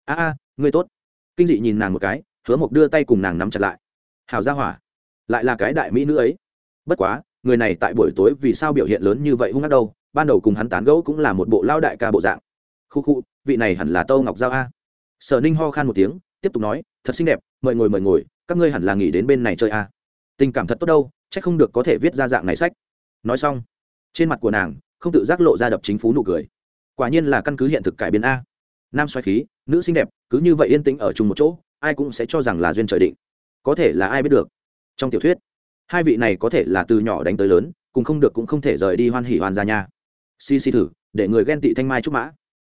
A a, ngươi tốt. Kinh dị nhìn nàng một cái, hứa một đưa tay cùng nàng nắm chặt lại. Hào ra hỏa, lại là cái đại mỹ nữ ấy. Bất quá, người này tại buổi tối vì sao biểu hiện lớn như vậy hung hát đâu, ban đầu cùng hắn tán gẫu cũng là một bộ lao đại ca bộ dạng. Khu khu, vị này hẳn là tâu ngọc giao a sở ninh ho khan một tiếng, tiếp tục nói, thật xinh đẹp, mời ngồi mời ngồi, các ngươi hẳn là nghỉ đến bên này chơi à? tình cảm thật tốt đâu c h ắ c không được có thể viết ra dạng này sách. Nói xong, trên mặt của nàng, không tự giác lộ ra đập chính phú nụ cười. Quả nhiên là căn cứ hiện thực cải biến a. Nam xoay khí, nữ xinh đẹp, cứ như vậy yên tĩnh ở chung một chỗ, ai cũng sẽ cho rằng là duyên trời định. Có thể là ai biết được. Trong tiểu thuyết, hai vị này có thể là từ nhỏ đánh tới lớn, cùng không được cũng không thể rời đi hoan hỉ hoàn ra nhà. si si thử, để người ghen tị thanh mai trúc mã.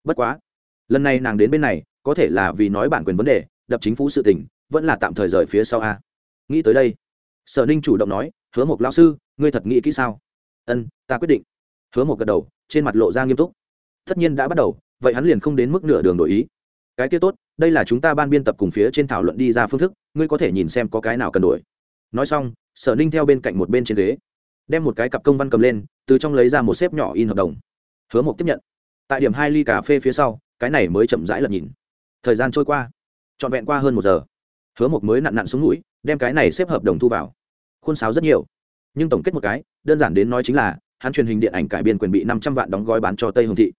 Bất quá, lần này nàng đến bên này có thể là vì nói bản quyền vấn đề, đập chính phủ sự tình, vẫn là tạm thời rời phía sau a. Nghĩ tới đây, sở ninh chủ động nói, hứa một lao sư, ngươi thật nghĩ kỹ sao? Ân, ta quyết định. Hứa một gật đầu, trên mặt lộ ra nghiêm túc. Tất nhiên đã bắt đầu, vậy hắn liền không đến mức nửa đường đổi ý. Cái kia tốt, đây là chúng ta ban biên tập cùng phía trên thảo luận đi ra phương thức, ngươi có thể nhìn xem có cái nào cần đổi. Nói xong, sở ninh theo bên cạnh một bên trên ghế, đem một cái cặp công văn cầm lên, từ trong lấy ra một xếp nhỏ in hợp đồng. Hứa mộc tiếp nhận. Tại điểm hai ly cà phê phía sau, cái này mới chậm rãi lật nhìn thời gian trôi qua, trọn vẹn qua hơn một giờ, hứa mộc mới nặn nặn xuống mũi đem cái này xếp hợp đồng thu vào. Khuôn sáo rất nhiều, nhưng tổng kết một cái, đơn giản đến nói chính là, hắn truyền hình điện ảnh cải biên quyền bị năm trăm vạn đóng gói bán cho tây hồng thị.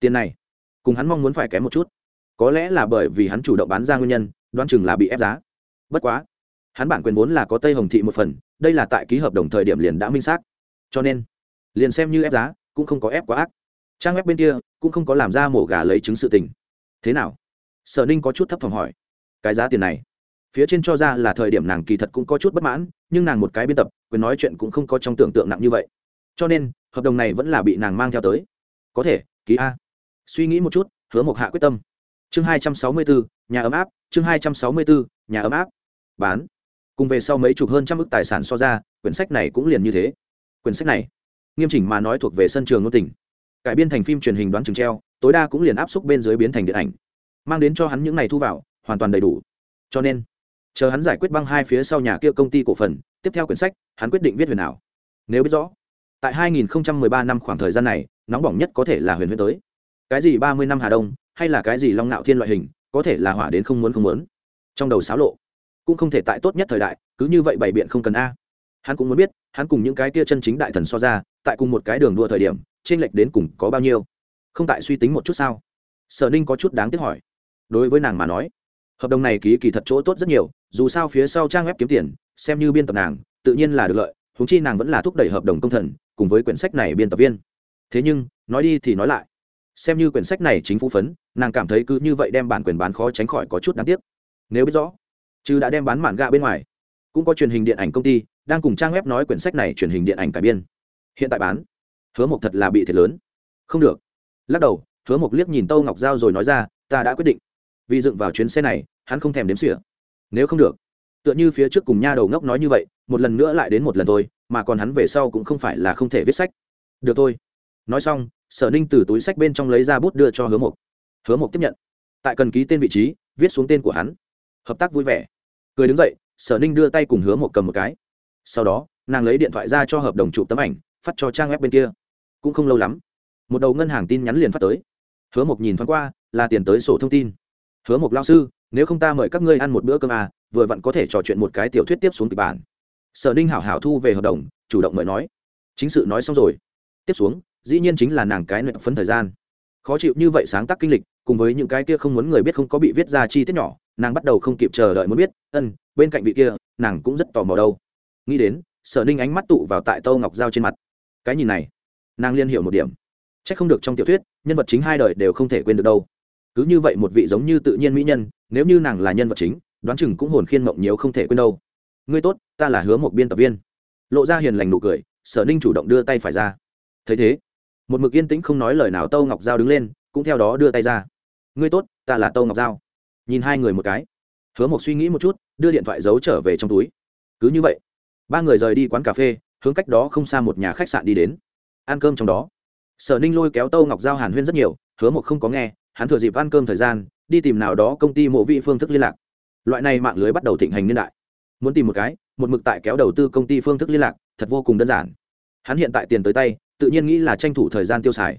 Tiền này, cùng hắn mong muốn phải kém một chút. Có lẽ là bởi vì hắn chủ động bán ra nguyên nhân đoan chừng là bị ép giá. Bất quá, hắn bản quyền vốn là có tây hồng thị một phần, đây là tại ký hợp đồng thời điểm liền đã minh xác. Cho nên, liền xem như ép giá, cũng không có ép quá ác. Trang web bên kia cũng không có làm ra mổ gà lấy chứng sự tình. Thế nào? Sở ninh có chút thấp thỏm hỏi cái giá tiền này? Phía trên cho ra là thời điểm nàng kỳ thật cũng có chút bất mãn nhưng nàng một cái biên tập quyền nói chuyện cũng không có trong tưởng tượng nặng như vậy. Cho nên hợp đồng này vẫn là bị nàng mang theo tới. Có thể ký a. Suy nghĩ một chút hứa một hạ quyết tâm. Chương hai trăm sáu mươi bốn nhà ấm áp chương hai trăm sáu mươi bốn nhà ấm áp. Bán. Cùng về sau mấy chục hơn trăm ước tài sản so ra quyển sách này cũng liền như thế. Quyển sách này nghiêm chỉnh mà nói thuộc về sân trường ngôn tình, cải biên thành phim truyền hình đoán chừng treo tối đa cũng liền áp xúc bên dưới biến thành điện ảnh mang đến cho hắn những này thu vào, hoàn toàn đầy đủ. Cho nên, chờ hắn giải quyết băng hai phía sau nhà kia công ty cổ phần, tiếp theo quyển sách, hắn quyết định viết huyền nào nếu biết rõ, tại 2013 năm khoảng thời gian này, nóng bỏng nhất có thể là huyền huyền tới. Cái gì 30 năm hà đông, hay là cái gì long nạo thiên loại hình, có thể là hỏa đến không muốn không muốn. Trong đầu xáo lộ, cũng không thể tại tốt nhất thời đại, cứ như vậy bày biện không cần a. Hắn cũng muốn biết, hắn cùng những cái kia chân chính đại thần so ra, tại cùng một cái đường đua thời điểm trên lệch đến cùng có bao nhiêu. Không tại suy tính một chút sao? Sở ninh có chút đáng tiếc hỏi đối với nàng mà nói. Hợp đồng này ký kỳ thật chỗ tốt rất nhiều, dù sao phía sau trang web kiếm tiền, xem như biên tập nàng, tự nhiên là được lợi húng chi nàng vẫn là thúc đẩy hợp đồng công thần, cùng với quyển sách này biên tập viên. Thế nhưng, nói đi thì nói lại, xem như quyển sách này chính phủ phấn, nàng cảm thấy cứ như vậy đem bản quyền bán khó tránh khỏi có chút đáng tiếc. Nếu biết rõ, chứ đã đem bán mạn gạ bên ngoài, cũng có truyền hình điện ảnh công ty đang cùng trang web nói quyển sách này truyền hình điện ảnh cải biên. Hiện tại bán, hứa mộc thật là bị thiệt lớn. Không được. Lắc đầu, hứa mộc liếc nhìn tâu ngọc giao rồi nói ra, ta đã quyết định vì dựng vào chuyến xe này, hắn không thèm đếm xỉa. Nếu không được, tựa như phía trước cùng nha đầu ngốc nói như vậy, một lần nữa lại đến một lần thôi, mà còn hắn về sau cũng không phải là không thể viết sách. Được thôi. Nói xong, sở ninh từ túi sách bên trong lấy ra bút đưa cho hứa mộc. Hứa mộc tiếp nhận. Tại cần ký tên vị trí, viết xuống tên của hắn. Hợp tác vui vẻ. Cười đứng dậy, sở ninh đưa tay cùng hứa mộc cầm một cái. Sau đó, nàng lấy điện thoại ra cho hợp đồng chụp tấm ảnh, phát cho trang web bên kia. Cũng không lâu lắm, một đầu ngân hàng tin nhắn liền phát tới. Hứa mộc nhìn thoáng qua, là tiền tới sổ thông tin hứa một lao sư, nếu không ta mời các ngươi ăn một bữa cơm à vừa vặn có thể trò chuyện một cái tiểu thuyết tiếp xuống kịch bản. Sở ninh hảo hảo thu về hợp đồng, chủ động mời nói. Chính sự nói xong rồi. Tiếp xuống, dĩ nhiên chính là nàng cái nợ phấn thời gian. Khó chịu như vậy sáng tác kinh lịch, cùng với những cái kia không muốn người biết không có bị viết ra chi tiết nhỏ, nàng bắt đầu không kịp chờ đợi muốn biết ân bên cạnh vị kia, nàng cũng rất tò mò đâu. Nghĩ đến, sở ninh ánh mắt tụ vào tại tâu ngọc dao trên mặt. Cái nhìn này, nàng liên hiểu một điểm. C h ắ c không được trong tiểu thuyết, nhân vật chính hai đời đều không thể quên được đâu cứ như vậy một vị giống như tự nhiên mỹ nhân, nếu như nàng là nhân vật chính, đoán chừng cũng hồn khiên mộng nhiều không thể quên đâu. Ngươi tốt, ta là hứa một biên tập viên. Lộ ra hiền lành nụ cười, sở ninh chủ động đưa tay phải ra. Thấy thế, một mực yên tĩnh không nói lời nào tâu ngọc giao đứng lên, cũng theo đó đưa tay ra. Ngươi tốt, ta là tâu ngọc giao. Nhìn hai người một cái, hứa một suy nghĩ một chút, đưa điện thoại giấu trở về trong túi. Cứ như vậy, ba người rời đi quán cà phê, hướng cách đó không xa một nhà khách sạn đi đến. Ăn cơm trong đó, sở ninh lôi kéo tâu ngọc giao hàn huyên rất nhiều, hứa một không có nghe hắn thừa dịp ăn cơm thời gian, đi tìm nào đó công ty mộ vị phương thức liên lạc. Loại này mạng lưới bắt đầu thịnh hành niên đại. Muốn tìm một cái, một mực tại kéo đầu tư công ty phương thức liên lạc, thật vô cùng đơn giản. Hắn hiện tại tiền tới tay, tự nhiên nghĩ là tranh thủ thời gian tiêu xài.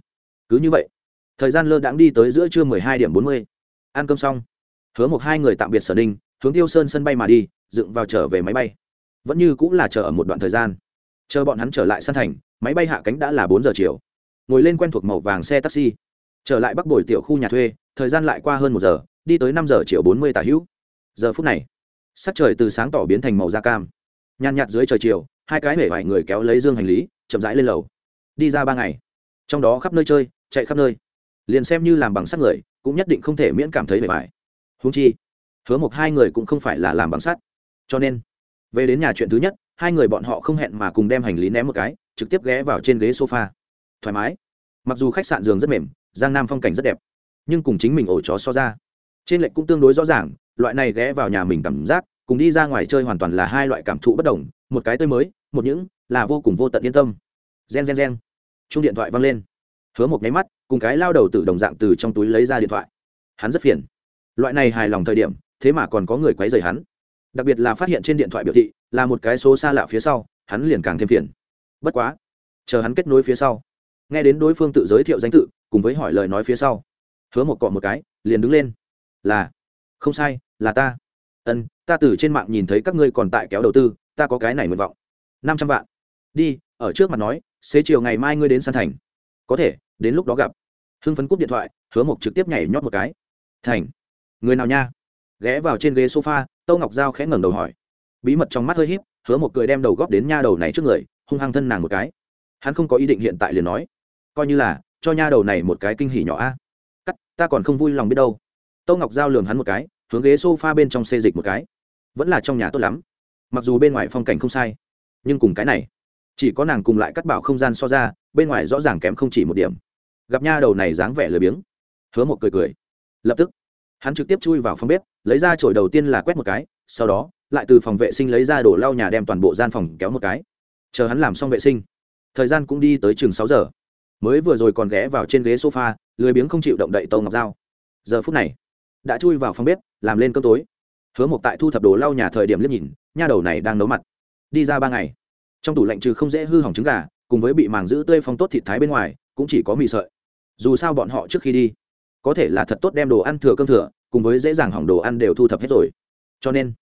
Cứ như vậy, thời gian lơ đãng đi tới giữa trưa mười hai điểm bốn mươi. Ăn cơm xong, hứa một hai người tạm biệt sở ninh, hướng tiêu sơn sân bay mà đi, dựng vào trở về máy bay. Vẫn như cũng là chờ ở một đoạn thời gian. Chờ bọn hắn trở lại sân thành, máy bay hạ cánh đã là bốn giờ chiều. Ngồi lên quen thuộc màu vàng xe taxi trở lại bắc bồi tiểu khu nhà thuê, thời gian lại qua hơn một giờ, đi tới năm giờ chiều bốn mươi tả hữu. Giờ phút này, sắc trời từ sáng tỏ biến thành màu da cam. Nhàn nhạt dưới trời chiều, hai cái hể vải người kéo lấy dương hành lý, chậm rãi lên lầu. Đi ra ba ngày. Trong đó khắp nơi chơi, chạy khắp nơi. Liền xem như làm bằng sắt người, cũng nhất định không thể miễn cảm thấy hể vải. Húng chi, hứa một hai người cũng không phải là làm bằng sắt. Cho nên, về đến nhà chuyện thứ nhất, hai người bọn họ không hẹn mà cùng đem hành lý ném một cái, trực tiếp ghé vào trên ghế sofa. Thoải mái. Mặc dù khách sạn giường rất mềm giang nam phong cảnh rất đẹp, nhưng cùng chính mình ổ chó so ra, trên lệnh cũng tương đối rõ ràng, loại này ghé vào nhà mình cảm giác, cùng đi ra ngoài chơi hoàn toàn là hai loại cảm thụ bất đồng, một cái tươi mới, một những là vô cùng vô tận yên tâm. Gen gen gen. Chung điện thoại văng lên. Hứa một nháy mắt, cùng cái lao đầu từ đồng dạng từ trong túi lấy ra điện thoại. Hắn rất phiền. Loại này hài lòng thời điểm, thế mà còn có người quấy rầy hắn. Đặc biệt là phát hiện trên điện thoại biểu thị là một cái số xa lạ phía sau, hắn liền càng thêm phiền. Bất quá, chờ hắn kết nối phía sau, nghe đến đối phương tự giới thiệu danh tự cùng với hỏi lời nói phía sau. Hứa một cọ một cái, liền đứng lên. Là, không sai, là ta. Ân, ta từ trên mạng nhìn thấy các ngươi còn tại kéo đầu tư, ta có cái này nguyện vọng. Năm trăm vạn. Đi, ở trước mặt nói, xế chiều ngày mai ngươi đến san thành. Có thể, đến lúc đó gặp. Hưng phấn cúp điện thoại, hứa mộc trực tiếp nhảy nhót một cái. Thành. Người nào nha? Ghé vào trên ghế sofa, tâu ngọc giao khẽ ngẩng đầu hỏi. Bí mật trong mắt hơi híp, hứa một cười đem đầu góp đến nha đầu này trước người, hung hăng thân nàng một cái. Hắn không có ý định hiện tại liền nói. Coi như là cho nha đầu này một cái kinh hỉ nhỏ a. Cắt, ta còn không vui lòng biết đâu. Tâu ngọc giao lường hắn một cái, hướng ghế sofa bên trong xê dịch một cái. Vẫn là trong nhà tốt lắm. Mặc dù bên ngoài phong cảnh không sai, nhưng cùng cái này, chỉ có nàng cùng lại cắt bảo không gian so ra, bên ngoài rõ ràng kém không chỉ một điểm. Gặp nha đầu này dáng vẻ lười biếng, hứa một cười cười. Lập tức, hắn trực tiếp chui vào phòng bếp, lấy ra chổi đầu tiên là quét một cái, sau đó, lại từ phòng vệ sinh lấy ra đổ lau nhà đem toàn bộ gian phòng kéo một cái. Chờ hắn làm xong vệ sinh, thời gian cũng đi tới chừng sáu giờ mới vừa rồi còn ghé vào trên ghế sofa, lười biếng không chịu động đậy tâu ngọc dao giờ phút này, đã chui vào phòng bếp, làm lên cơm tối. Hứa một tại thu thập đồ lau nhà thời điểm liếc nhìn, nha đầu này đang nấu mặt. Đi ra ba ngày. Trong tủ lạnh trừ không dễ hư hỏng trứng gà, cùng với bị màng giữ tươi phong tốt thịt thái bên ngoài, cũng chỉ có mì sợi. Dù sao bọn họ trước khi đi, có thể là thật tốt đem đồ ăn thừa cơm thừa, cùng với dễ dàng hỏng đồ ăn đều thu thập hết rồi. Cho nên,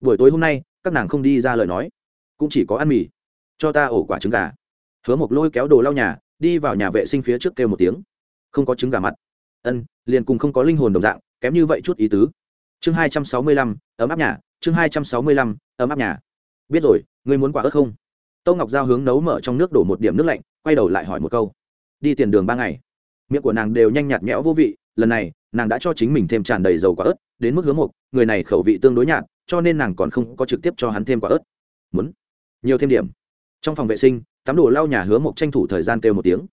buổi tối hôm nay, các nàng không đi ra lời nói. Cũng chỉ có ăn mì. Cho ta ổ quả trứng gà. Hứa một lôi kéo đồ lau nhà đi vào nhà vệ sinh phía trước kêu một tiếng. Không có trứng gà mặt. Ân, liền cùng không có linh hồn đồng dạng, kém như vậy chút ý tứ. Chương hai trăm sáu mươi lăm, ấm áp nhà. Chương hai trăm sáu mươi lăm, ấm áp nhà. Biết rồi, ngươi muốn quả ớt không? Tâu ngọc giao hướng nấu mở trong nước đổ một điểm nước lạnh, quay đầu lại hỏi một câu. Đi tiền đường ba ngày. Miệng của nàng đều nhanh nhạt nhẽo vô vị, lần này, nàng đã cho chính mình thêm tràn đầy dầu quả ớt, đến mức hướng một người này khẩu vị tương đối nhạt, cho nên nàng còn không có trực tiếp cho hắn thêm quả ớt. Muốn. Nhiều thêm điểm. Trong phòng vệ sinh tắm đồ lau nhà hứa mộc tranh thủ thời gian kêu một tiếng.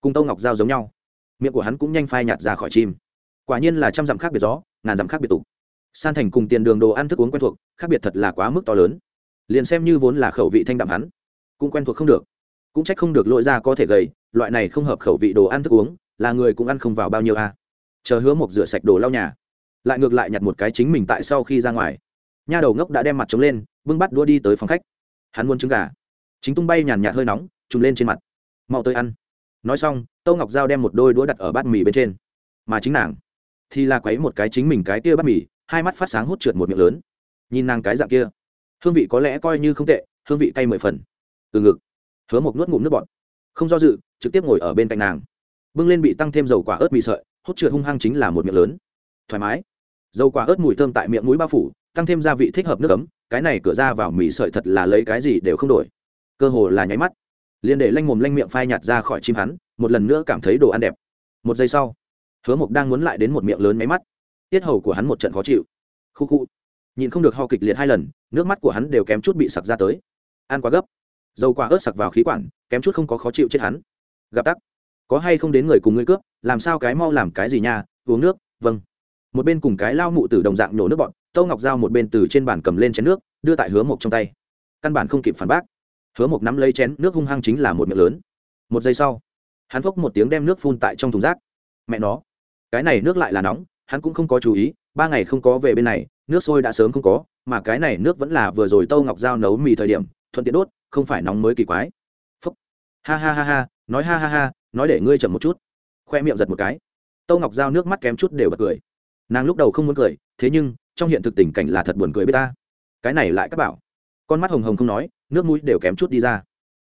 Cùng tâu ngọc giao giống nhau. Miệng của hắn cũng nhanh phai nhạt ra khỏi chim. Quả nhiên là trăm dặm khác biệt gió, ngàn dặm khác biệt tục. San thành cùng tiền đường đồ ăn thức uống quen thuộc, khác biệt thật là quá mức to lớn. Liền xem như vốn là khẩu vị thanh đạm hắn, cũng quen thuộc không được. Cũng trách không được lội ra có thể gầy, loại này không hợp khẩu vị đồ ăn thức uống, là người cũng ăn không vào bao nhiêu a. Chờ hứa mộc rửa sạch đồ lau nhà, lại ngược lại nhặt một cái chính mình tại sau khi ra ngoài. Nha đầu ngốc đã đem mặt trống lên, bưng bắt đua đi tới phòng khách. Hắn muốn trứng gà chính tung bay nhàn nhạt hơi nóng, trùm lên trên mặt. Mau tới ăn. Nói xong, tâu ngọc g đem một đôi đũa đặt ở bát mì bên trên. Mà chính nàng thì là quấy một cái chính mình cái kia bát mì, hai mắt phát sáng hút trượt một miệng lớn. Nhìn nàng cái dạng kia, hương vị có lẽ coi như không tệ, hương vị cay mười phần. Từ ngực, hứa một nuốt ngụm nước bọt. Không do dự, trực tiếp ngồi ở bên cạnh nàng. Bưng lên bị tăng thêm dầu quả ớt mì sợi, hút trượt hung hăng chính là một miệng lớn. Thoải mái. Dầu quả ớt mùi thơm tại miệng mũi bao phủ, tăng thêm gia vị thích hợp nước ấm, cái này cửa ra vào mì sợi thật là lấy cái gì đều không đổi cơ hồ là nháy mắt. Liền để lanh mồm lanh miệng phai nhạt ra khỏi chim hắn, một lần nữa cảm thấy đồ ăn đẹp. Một giây sau, hứa mộc đang muốn lại đến một miệng lớn máy mắt. Tiết hầu của hắn một trận khó chịu. Khu khu. Nhìn không được ho kịch liệt hai lần, nước mắt của hắn đều kém chút bị sặc ra tới. Ăn quá gấp. Dầu quả ớt sặc vào khí quản, kém chút không có khó chịu chết hắn. Gặp tắc. Có hay không đến người cùng ngươi cướp, làm sao cái mau làm cái gì nha, uống nước vâng. Một bên cùng cái lao mụ từ đồng dạng nổ nước bọn tâu ngọc dao một bên từ trên bàn cầm lên chén nước, đưa tại hứa mộc trong tay. Căn bản không kịp phản bác hứa mộc nắm lấy chén, nước hung hăng chính là một miệng lớn. Một giây sau, hắn phốc một tiếng đem nước phun tại trong thùng rác. Mẹ nó, cái này nước lại là nóng, hắn cũng không có chú ý, ba ngày không có về bên này, nước sôi đã sớm không có, mà cái này nước vẫn là vừa rồi tâu ngọc dao nấu mì thời điểm, thuận tiện đốt, không phải nóng mới kỳ quái. Phúc ha ha ha ha, nói ha ha ha, nói để ngươi chậm một chút. Khoe miệng giật một cái. Tâu ngọc dao nước mắt kém chút đều bật cười. Nàng lúc đầu không muốn cười, thế nhưng, trong hiện thực tình cảnh là thật buồn cười với ta. Cái này lại các bảo con mắt hồng hồng không nói, nước mũi đều kém chút đi ra.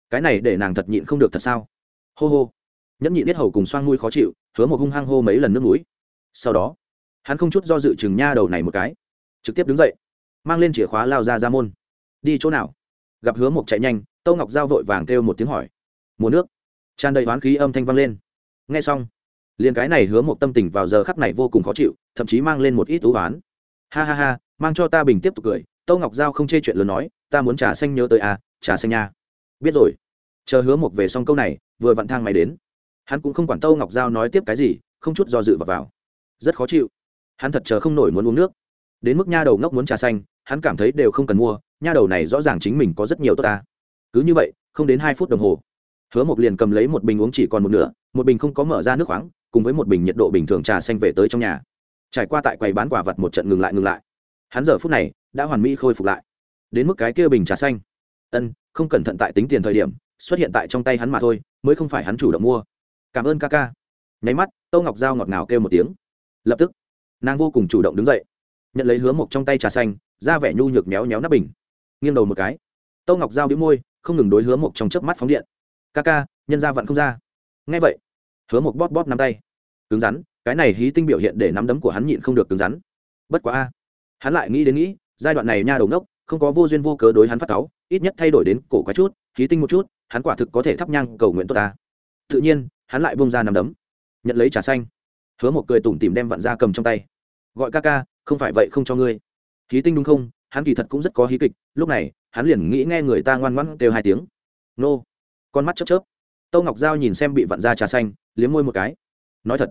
Cái này để nàng thật nhịn không được thật sao? Hô hô. Nhẫn nhịn biết hầu cùng xoang mũi khó chịu, hứa một hung hăng hô mấy lần nước mũi. Sau đó, hắn không chút do dự chừng nha đầu này một cái. Trực tiếp đứng dậy, mang lên chìa khóa lao ra ra môn. Đi chỗ nào? Gặp hứa một chạy nhanh, tâu ngọc giao vội vàng kêu một tiếng hỏi. Mùa nước. Tràn đầy oán khí âm thanh vang lên. Nghe xong, liền cái này hứa một tâm tình vào giờ khắc này vô cùng khó chịu, thậm chí mang lên một ít tú oán ha ha ha, mang cho ta bình tiếp tục cười tâu ngọc giao không chê chuyện lớn nói ta muốn trà xanh nhớ tới à trà xanh nha. Biết rồi. Chờ hứa một về xong câu này vừa vặn thang máy đến. Hắn cũng không quản tâu ngọc giao nói tiếp cái gì không chút do dự vào, vào. rất khó chịu. Hắn thật chờ không nổi muốn uống nước. Đến mức nha đầu ngốc muốn trà xanh hắn cảm thấy đều không cần mua nha đầu này rõ ràng chính mình có rất nhiều tốt ta. Cứ như vậy không đến hai phút đồng hồ hứa một liền cầm lấy một bình uống chỉ còn một nửa một bình không có mở ra nước khoáng cùng với một bình nhiệt độ bình thường trà xanh về tới trong nhà. Trải qua tại quầy bán quả vật một trận ngừng lại ngừng lại hắn giờ phút này đã hoàn mỹ khôi phục lại. Đến mức cái kia bình trà xanh. Ân, không cẩn thận tại tính tiền thời điểm, xuất hiện tại trong tay hắn mà thôi, mới không phải hắn chủ động mua. Cảm ơn ca ca. Nháy mắt tâu ngọc dao ngọt ngào kêu một tiếng. Lập tức, nàng vô cùng chủ động đứng dậy. Nhận lấy hứa mộc trong tay trà xanh ra vẻ nhu nhược méo méo nắp bình. Nghiêng đầu một cái tâu ngọc dao đĩu môi, không ngừng đối hứa mộc trong chớp mắt phóng điện. Ca ca, nhân ra vặn không ra. Ngay vậy, hứa mộc bóp bóp nắm tay. Cứng rắn, cái này hí tinh biểu hiện để nắm đấm của hắn nhịn không được cứng rắn. Bất quá a hắn lại nghĩ đến nghĩ, giai đoạn này nha đầu nốc không có vô duyên vô cớ đối hắn phát cáu, ít nhất thay đổi đến cổ quá chút, khí tinh một chút, hắn quả thực có thể thắp nhang cầu nguyện tốt ta. Tự nhiên, hắn lại bông ra nằm đấm. Nhận lấy trà xanh. Hứa một cười tủm tìm đem vặn ra cầm trong tay. Gọi ca ca, không phải vậy không cho ngươi. Khí tinh đúng không? Hắn kỳ thật cũng rất có hí kịch, lúc này, hắn liền nghĩ nghe người ta ngoan ngoãn kêu hai tiếng. Nô. Con mắt chớp chớp. Tâu ngọc giao nhìn xem bị vặn ra trà xanh, liếm môi một cái. Nói thật,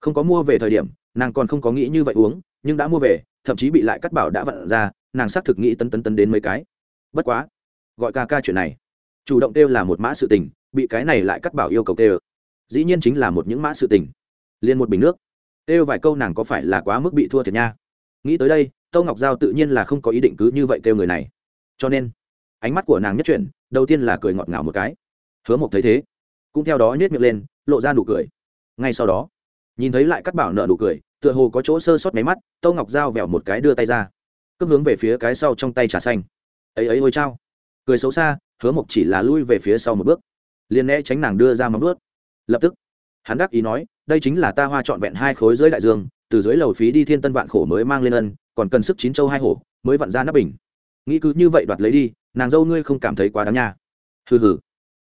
không có mua về thời điểm, nàng còn không có nghĩ như vậy uống, nhưng đã mua về thậm chí bị lại cắt bảo đã vặn ra, nàng xác thực nghĩ tấn tấn tấn đến mấy cái. Bất quá, gọi ca ca chuyện này, chủ động kêu là một mã sự tình, bị cái này lại cắt bảo yêu cầu kêu. Dĩ nhiên chính là một những mã sự tình. Liền một bình nước, kêu vài câu nàng có phải là quá mức bị thua thiệt nha. Nghĩ tới đây, tâu ngọc giao tự nhiên là không có ý định cứ như vậy kêu người này. Cho nên, ánh mắt của nàng nhất chuyển, đầu tiên là cười ngọt ngào một cái. Hứa mộc thấy thế, cũng theo đó nhét miệng lên, lộ ra nụ cười. Ngay sau đó, nhìn thấy lại cắt bảo nợ nụ cười tựa hồ có chỗ sơ sót máy mắt, tâu ngọc dao vẹo một cái đưa tay ra, cướp hướng về phía cái sau trong tay trà xanh. Ấy ấy ôi chao. Cười xấu xa, hứa mộc chỉ là lui về phía sau một bước, liền né tránh nàng đưa ra móng bước lập tức, hắn đáp ý nói, đây chính là ta hoa trọn vẹn hai khối dưới đại dương, từ dưới lầu phí đi thiên tân vạn khổ mới mang lên ân, còn cần sức chín châu hai hổ, mới vặn ra nắp bình. Nghĩ cứ như vậy đoạt lấy đi, nàng dâu ngươi không cảm thấy quá đáng nha. Hừ hừ.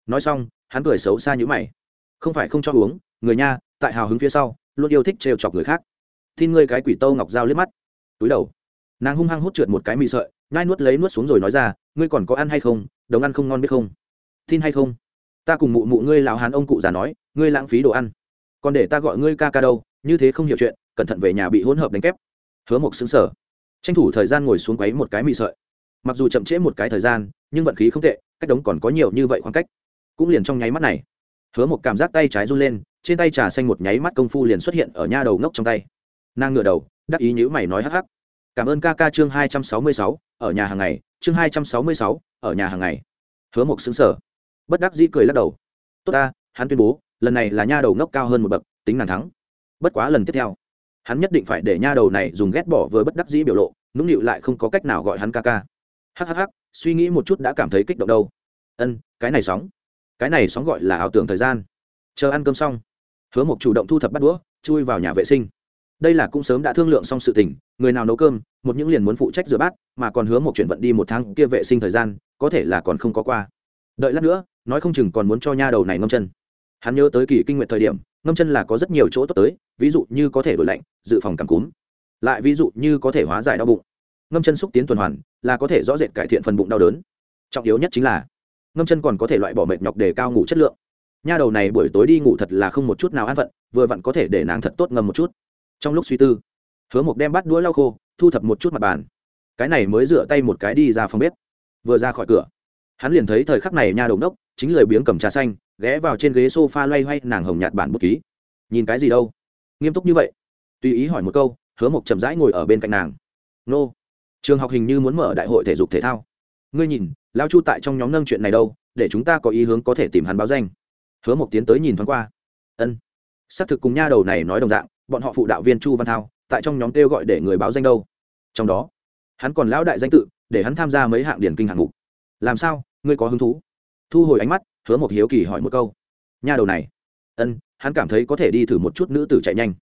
Nói xong, hắn cười xấu xa như mày. Không phải không cho uống, người nha, tại hào hứng phía sau, luôn yêu thích trêu chọc người khác tin ngươi cái quỷ tâu ngọc dao liếc mắt. Túi đầu. Nàng hung hăng hút trượt một cái mì sợi, nhai nuốt lấy nuốt xuống rồi nói ra, ngươi còn có ăn hay không? Đồng ăn không ngon biết không? Tin hay không? Ta cùng mụ mụ ngươi lão hán ông cụ già nói, ngươi lãng phí đồ ăn. Còn để ta gọi ngươi ca ca đâu, như thế không hiểu chuyện, cẩn thận về nhà bị hỗn hợp đánh kép. Hứa mộc xứng sở tranh thủ thời gian ngồi xuống quấy một cái mì sợi. Mặc dù chậm trễ một cái thời gian, nhưng vận khí không tệ, cách đống còn có nhiều như vậy khoảng cách. Cũng liền trong nháy mắt này, hứa một cảm giác tay trái run lên, trên tay trà xanh một nháy mắt công phu liền xuất hiện ở nha đầu ngốc trong tay nàng ngửa đầu, đắc ý nhữ mày nói hắc hắc. Cảm ơn ca ca chương hai trăm sáu mươi sáu, ở nhà hàng ngày. Chương hai trăm sáu mươi sáu, ở nhà hàng ngày. Hứa một xứng sở bất đắc dĩ cười lắc đầu. Tốt ta, hắn tuyên bố, lần này là nha đầu ngốc cao hơn một bậc, tính nàng thắng. Bất quá lần tiếp theo, hắn nhất định phải để nha đầu này dùng ghét bỏ với bất đắc dĩ biểu lộ, nũng nịu lại không có cách nào gọi hắn ca ca. Hhh suy nghĩ một chút đã cảm thấy kích động đâu. Ân, cái này sóng. Cái này sóng gọi là ảo tưởng thời gian. Chờ ăn cơm xong, hứa mộc chủ động thu thập bắt đũa, chui vào nhà vệ sinh đây là cũng sớm đã thương lượng xong sự tình, người nào nấu cơm, một những liền muốn phụ trách rửa bát, mà còn hứa một chuyển vận đi một tháng kia vệ sinh thời gian, có thể là còn không có qua. Đợi lát nữa, nói không chừng còn muốn cho nha đầu này ngâm chân. Hắn nhớ tới kỳ kinh nguyện thời điểm, ngâm chân là có rất nhiều chỗ tốt tới, ví dụ như có thể đổi lạnh, dự phòng cảm cúm. Lại ví dụ như có thể hóa giải đau bụng. Ngâm chân xúc tiến tuần hoàn, là có thể rõ rệt cải thiện phần bụng đau đớn. Trọng yếu nhất chính là, ngâm chân còn có thể loại bỏ mệt nhọc để cao ngủ chất lượng. Nha đầu này buổi tối đi ngủ thật là không một chút nào an phận, vừa vặn có thể để nàng thật tốt ngâm một chút trong lúc suy tư, hứa mộc đem bắt đũa lau khô, thu thập một chút mặt bàn. Cái này mới rửa tay một cái đi ra phòng bếp. Vừa ra khỏi cửa, hắn liền thấy thời khắc này nha đầu đốc chính lời biếng cầm trà xanh, ghé vào trên ghế s o f a loay hoay nàng hồng nhạt bản bút ký. Nhìn cái gì đâu? Nghiêm túc như vậy. Tùy ý hỏi một câu, hứa mộc chậm rãi ngồi ở bên cạnh nàng. Nô, trường học hình như muốn mở đại hội thể dục thể thao. Ngươi nhìn lao chu tại trong nhóm nâng chuyện này đâu, để chúng ta có ý hướng có thể tìm hắn báo danh. Hứa mộc tiến tới nhìn thoáng qua. Ân. Xác thực cùng nha đầu này nói đồng dạng bọn họ phụ đạo viên chu văn thao, tại trong nhóm kêu gọi để người báo danh đâu. Trong đó, hắn còn lão đại danh tự, để hắn tham gia mấy hạng điển kinh hạng mục. Làm sao? Ngươi có hứng thú? Thu hồi ánh mắt, hứa một hiếu kỳ hỏi một câu. Nha đầu này. Ân, hắn cảm thấy có thể đi thử một chút nữ tử chạy nhanh.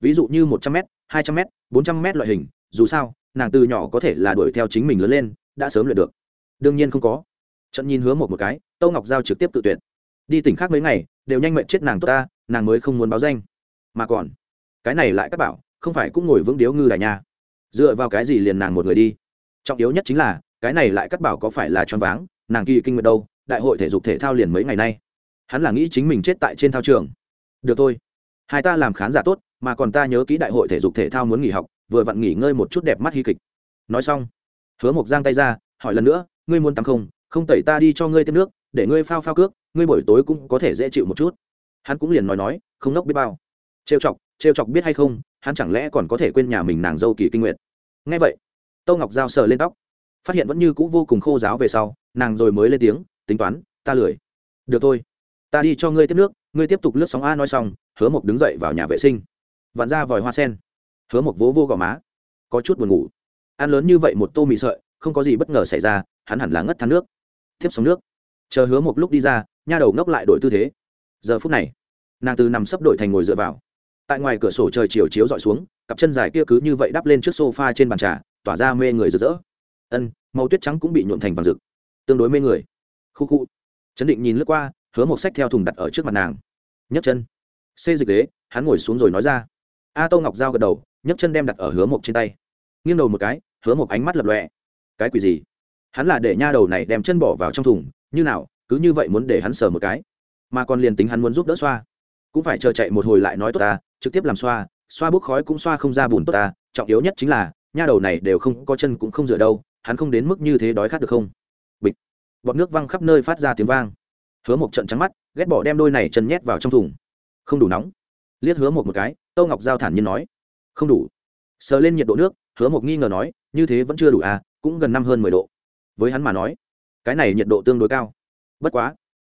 Ví dụ như một trăm m hai trăm m bốn trăm m loại hình, dù sao, nàng từ nhỏ có thể là đuổi theo chính mình lớn lên, đã sớm luyện được. Đương nhiên không có. Trận nhìn hứa một một cái, tâu ngọc giao trực tiếp tự tuyệt. Đi tỉnh khác mấy ngày, đều nhanh mệnh chết nàng tốt ta, nàng mới không muốn báo danh. Mà còn cái này lại các bảo, không phải cũng ngồi vững điếu ngư đài nha. Dựa vào cái gì liền nàng một người đi? Trọng yếu nhất chính là, cái này lại cắt bảo có phải là choáng váng, nàng kỳ kinh nguyệt đâu, đại hội thể dục thể thao liền mấy ngày nay. Hắn là nghĩ chính mình chết tại trên thao trường. Được thôi. Hai ta làm khán giả tốt, mà còn ta nhớ kỹ đại hội thể dục thể thao muốn nghỉ học, vừa vặn nghỉ ngơi một chút đẹp mắt hy kịch. Nói xong, hứa mộc giang tay ra, hỏi lần nữa, ngươi muốn tắm không? Không tẩy ta đi cho ngươi tiêm nước, để ngươi phao phao cước, ngươi buổi tối cũng có thể dễ chịu một chút. Hắn cũng liền nói nói, không nốc biết bao. Trêu chọc trêu chọc biết hay không, hắn chẳng lẽ còn có thể quên nhà mình nàng dâu kỳ kinh nguyệt? Ngay vậy tâu ngọc giao sờ lên tóc, phát hiện vẫn như cũ vô cùng khô giáo về sau, nàng rồi mới lên tiếng, tính toán, ta lười. Được thôi, ta đi cho ngươi tiếp nước, ngươi tiếp tục lướt sóng a nói xong, hứa mộc đứng dậy vào nhà vệ sinh, vặn ra vòi hoa sen. Hứa mộc vỗ vô gò má, có chút buồn ngủ. Ăn lớn như vậy một tô mì sợi, không có gì bất ngờ xảy ra, hắn hẳn là ngất than nước. Tiếp sóng nước. Chờ hứa một lúc đi ra, nha đầu ngốc lại đổi tư thế. Giờ phút này, nàng từ nằm sấp đổi thành ngồi dựa vào tại ngoài cửa sổ trời chiều chiếu dọi xuống, cặp chân dài kia cứ như vậy đắp lên trước sofa trên bàn trà, tỏa ra mê người rực rỡ. Ân, màu tuyết trắng cũng bị nhuộm thành vàng rực. Tương đối mê người. Khu khu. Chấn định nhìn lướt qua, hứa một sách theo thùng đặt ở trước mặt nàng. Nhấc chân. Xê dịch ghế, hắn ngồi xuống rồi nói ra. A tô ngọc dao gật đầu, nhấc chân đem đặt ở hứa một trên tay. Nghiêng đầu một cái, hứa một ánh mắt lập lọe cái quỷ gì? Hắn là để nha đầu này đem chân bỏ vào trong thùng, như nào, cứ như vậy muốn để hắn sờ một cái. Mà còn liền tính hắn muốn giúp đỡ xoa. Cũng phải chờ chạy một hồi lại nói tốt ta trực tiếp làm xoa xoa bốc khói cũng xoa không ra bùn tốt ta, trọng yếu nhất chính là, nha đầu này đều không, có chân cũng không rửa đâu, hắn không đến mức như thế đói khát được không? Bịch. Bọt nước văng khắp nơi phát ra tiếng vang. Hứa một trận trắng mắt, ghét bỏ đem đôi này chân nhét vào trong thùng. Không đủ nóng. Liếc hứa một một cái tâu ngọc giao thản nhiên nói. Không đủ. Sờ lên nhiệt độ nước, hứa một nghi ngờ nói, như thế vẫn chưa đủ à cũng gần năm hơn mười độ. Với hắn mà nói, cái này nhiệt độ tương đối cao. Bất quá,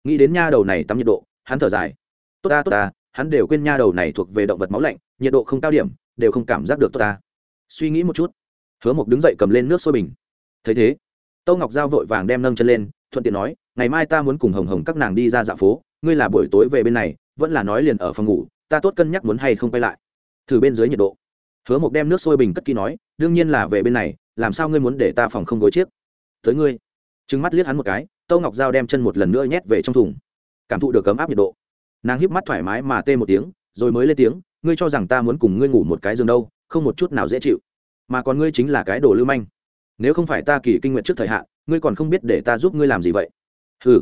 nghĩ đến nha đầu này tắm nhiệt độ, hắn thở dài. Tốt ta tốt ta hắn đều quên nha đầu này thuộc về động vật máu lạnh, nhiệt độ không cao điểm, đều không cảm giác được tốt ta. Suy nghĩ một chút, hứa mộc đứng dậy cầm lên nước sôi bình. Thấy thế, tâu ngọc giao vội vàng đem nâng chân lên, thuận tiện nói, ngày mai ta muốn cùng hồng hồng các nàng đi ra dạo phố, ngươi là buổi tối về bên này, vẫn là nói liền ở phòng ngủ, ta tốt cân nhắc muốn hay không quay lại. Thử bên dưới nhiệt độ, hứa mộc đem nước sôi bình cất kỹ nói, đương nhiên là về bên này, làm sao ngươi muốn để ta phòng không gối chiếc? Tới ngươi. Trừng mắt liếc hắn một cái, tâu ngọc giao đem chân một lần nữa nhét về trong thùng, cảm thụ được cấm áp nhiệt độ nàng híp mắt thoải mái mà tê một tiếng, rồi mới lên tiếng, ngươi cho rằng ta muốn cùng ngươi ngủ một cái giường đâu, không một chút nào dễ chịu. Mà còn ngươi chính là cái đồ lưu manh. Nếu không phải ta kỳ kinh nguyện trước thời hạn, ngươi còn không biết để ta giúp ngươi làm gì vậy. Hừ.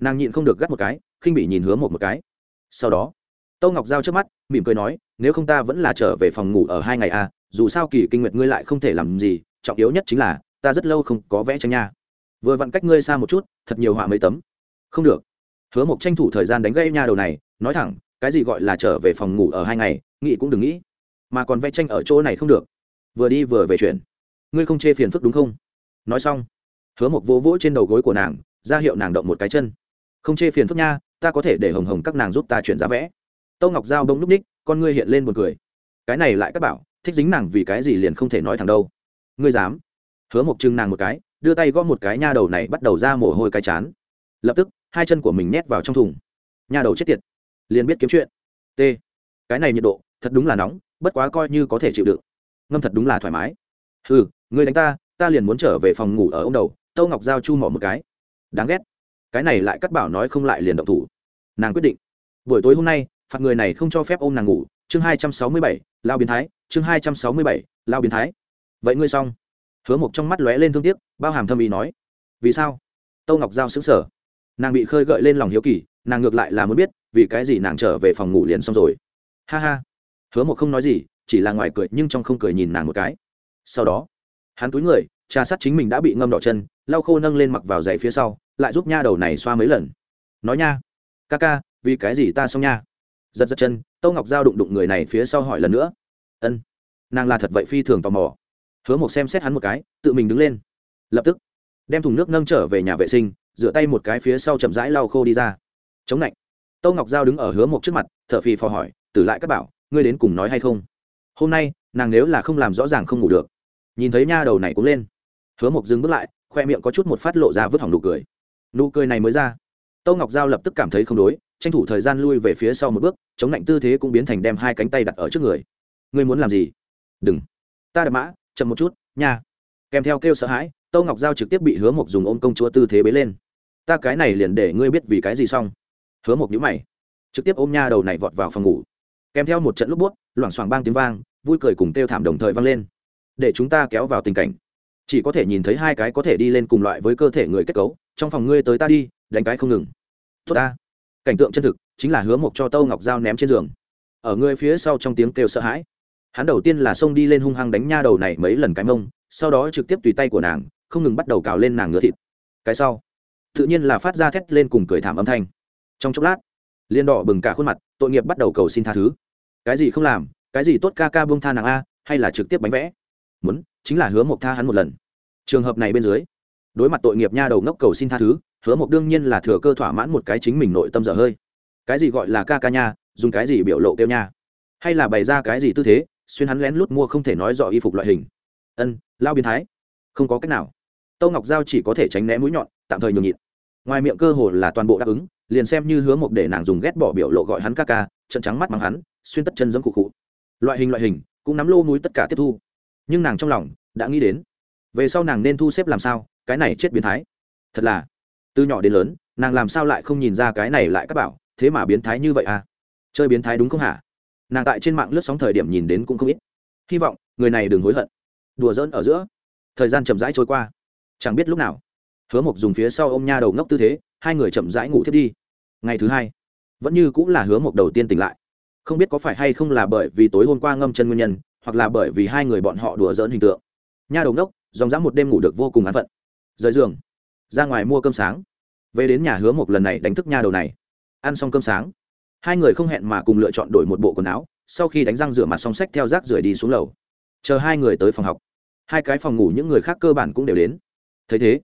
Nàng nhịn không được gắt một cái, khinh bị nhìn hứa một một cái. Sau đó, tâu ngọc giao trước mắt, mỉm cười nói, nếu không ta vẫn là trở về phòng ngủ ở hai ngày à dù sao kỳ kinh nguyện ngươi lại không thể làm gì, trọng yếu nhất chính là, ta rất lâu không có vẽ tranh nha. Vừa vặn cách ngươi xa một chút, thật nhiều họa mấy tấm. Không được hứa mộc tranh thủ thời gian đánh gây nha đầu này, nói thẳng, cái gì gọi là trở về phòng ngủ ở hai ngày, nghĩ cũng đừng nghĩ. Mà còn vẽ tranh ở chỗ này không được. Vừa đi vừa về chuyện. Ngươi không chê phiền phức đúng không? Nói xong, hứa mộc vỗ vỗ trên đầu gối của nàng, ra hiệu nàng động một cái chân. Không chê phiền phức nha, ta có thể để hồng hồng các nàng giúp ta chuyển giá vẽ. Tâu ngọc giao đông núp ních, con ngươi hiện lên một cười. Cái này lại các bảo, thích dính nàng vì cái gì liền không thể nói thẳng đâu. Ngươi dám. Hứa mộc chừng nàng một cái, đưa tay gõ một cái nha đầu này bắt đầu ra mồ hôi cái chán. Lập tức hai chân của mình nhét vào trong thùng. Nhà đầu chết tiệt. Liền biết kiếm chuyện. T. Cái này nhiệt độ, thật đúng là nóng, bất quá coi như có thể chịu đựng. Ngâm thật đúng là thoải mái. Ừ ngươi đánh ta ta liền muốn trở về phòng ngủ ở ông đầu, tâu ngọc giao chu mỏ một cái. Đáng ghét. Cái này lại cắt bảo nói không lại liền động thủ. Nàng quyết định. Buổi tối hôm nay, phạt người này không cho phép ôm nàng ngủ. Chương hai trăm sáu mươi bảy, lao biến thái. Chương hai trăm sáu mươi bảy, lao biến thái. Vậy ngươi xong. Hứa một trong mắt lóe lên thương tiếc, bao hàm thâm ý nói. Vì sao? Tâu ngọc giao xứng sở nàng bị khơi gợi lên lòng hiếu kỳ, nàng ngược lại là muốn biết, vì cái gì nàng trở về phòng ngủ liền xong rồi. Ha ha. Hứa một không nói gì, chỉ là ngoài cười nhưng trong không cười nhìn nàng một cái. Sau đó, hắn túi người, trà sát chính mình đã bị ngâm đỏ chân, lau khô nâng lên mặc vào giày phía sau, lại giúp nha đầu này xoa mấy lần. Nói nha. Ca ca, vì cái gì ta xong nha? Giật giật chân, tâu ngọc giao đụng đụng người này phía sau hỏi lần nữa. Ân. Nàng là thật vậy phi thường tò mò. Hứa một xem xét hắn một cái, tự mình đứng lên. Lập tức, đem thùng nước nâng trở về nhà vệ sinh rửa tay một cái phía sau chậm rãi lau khô đi ra. Chống lạnh. Tâu ngọc giao đứng ở hứa mộc trước mặt t h ở phì phò hỏi, tử lại các bảo, ngươi đến cùng nói hay không? Hôm nay, nàng nếu là không làm rõ ràng không ngủ được. Nhìn thấy nha đầu này cũng lên. Hứa mộc dừng bước lại, khoe miệng có chút một phát lộ ra vứt hỏng nụ cười. Nụ cười này mới ra. Tâu ngọc giao lập tức cảm thấy không đối, tranh thủ thời gian lui về phía sau một bước, chống lạnh tư thế cũng biến thành đem hai cánh tay đặt ở trước người. Ngươi muốn làm gì? Đừng. Ta đập mã, chậm một chút, nha. Kèm theo kêu sợ hãi, tâu ngọc giao trực tiếp bị hứa mộc dùng ôm công chúa tư thế bế lên ta cái này liền để ngươi biết vì cái gì xong. Hứa một nhữ mày, trực tiếp ôm nha đầu này vọt vào phòng ngủ. Kèm theo một trận lúc buốt, loảng xoảng bang tiếng vang, vui cười cùng kêu thảm đồng thời vang lên. Để chúng ta kéo vào tình cảnh. Chỉ có thể nhìn thấy hai cái có thể đi lên cùng loại với cơ thể người kết cấu, trong phòng ngươi tới ta đi, đánh cái không ngừng. Tốt ta. Cảnh tượng chân thực, chính là hứa một cho tâu ngọc dao ném trên giường. Ở ngươi phía sau trong tiếng kêu sợ hãi. Hắn đầu tiên là xông đi lên hung hăng đánh nha đầu này mấy lần cái mông, sau đó trực tiếp tùy tay của nàng, không ngừng bắt đầu cào lên nàng ngựa thịt. Cái sau? Tự nhiên là phát ra thét lên cùng cười thảm âm thanh. Trong chốc lát, liên đỏ bừng cả khuôn mặt, tội nghiệp bắt đầu cầu xin tha thứ. Cái gì không làm, cái gì tốt ca ca buông tha nàng a, hay là trực tiếp bánh vẽ? Muốn, chính là hứa mộc tha hắn một lần. Trường hợp này bên dưới, đối mặt tội nghiệp nha đầu ngốc cầu xin tha thứ, hứa mộc đương nhiên là thừa cơ thỏa mãn một cái chính mình nội tâm dở hơi. Cái gì gọi là ca ca nha, dùng cái gì biểu lộ kêu nha? Hay là bày ra cái gì tư thế, xuyên hắn lén lút mua không thể nói rõ y phục loại hình. Ân, lao biến thái. Không có cách nào. Tâu ngọc giao chỉ có thể tránh né mũi nhọn, tạm thời nhường nhịn ngoài miệng cơ hồ là toàn bộ đáp ứng, liền xem như hứa mộc để nàng dùng ghét bỏ biểu lộ gọi hắn ca ca, trận trắng mắt mắng hắn, xuyên tất chân giống cụ cụ. Loại hình loại hình, cũng nắm lô múi tất cả tiếp thu. Nhưng nàng trong lòng đã nghĩ đến, về sau nàng nên thu xếp làm sao, cái này chết biến thái. Thật là, từ nhỏ đến lớn, nàng làm sao lại không nhìn ra cái này lại các bảo, thế mà biến thái như vậy à? Chơi biến thái đúng không hả? Nàng tại trên mạng lướt sóng thời điểm nhìn đến cũng không ít. Hy vọng người này đừng hối hận. Đùa giỡn ở giữa. Thời gian chậm rãi trôi qua. Chẳng biết lúc nào hứa mộc dùng phía sau ô m nha đầu ngốc tư thế hai người chậm rãi ngủ thiết đi. Ngày thứ hai vẫn như cũng là hứa mộc đầu tiên tỉnh lại. Không biết có phải hay không là bởi vì tối hôm qua ngâm chân nguyên nhân hoặc là bởi vì hai người bọn họ đùa dỡn hình tượng. Nha đầu ngốc, dòng dã một đêm ngủ được vô cùng án phận. Rời giường ra ngoài mua cơm sáng. Về đến nhà hứa một lần này đánh thức nha đầu này. Ăn xong cơm sáng hai người không hẹn mà cùng lựa chọn đổi một bộ quần áo sau khi đánh răng rửa mặt xong sách theo rác rưởi đi xuống lầu. Chờ hai người tới phòng học. Hai cái phòng ngủ những người khác cơ bản cũng đều đến. Thấy thế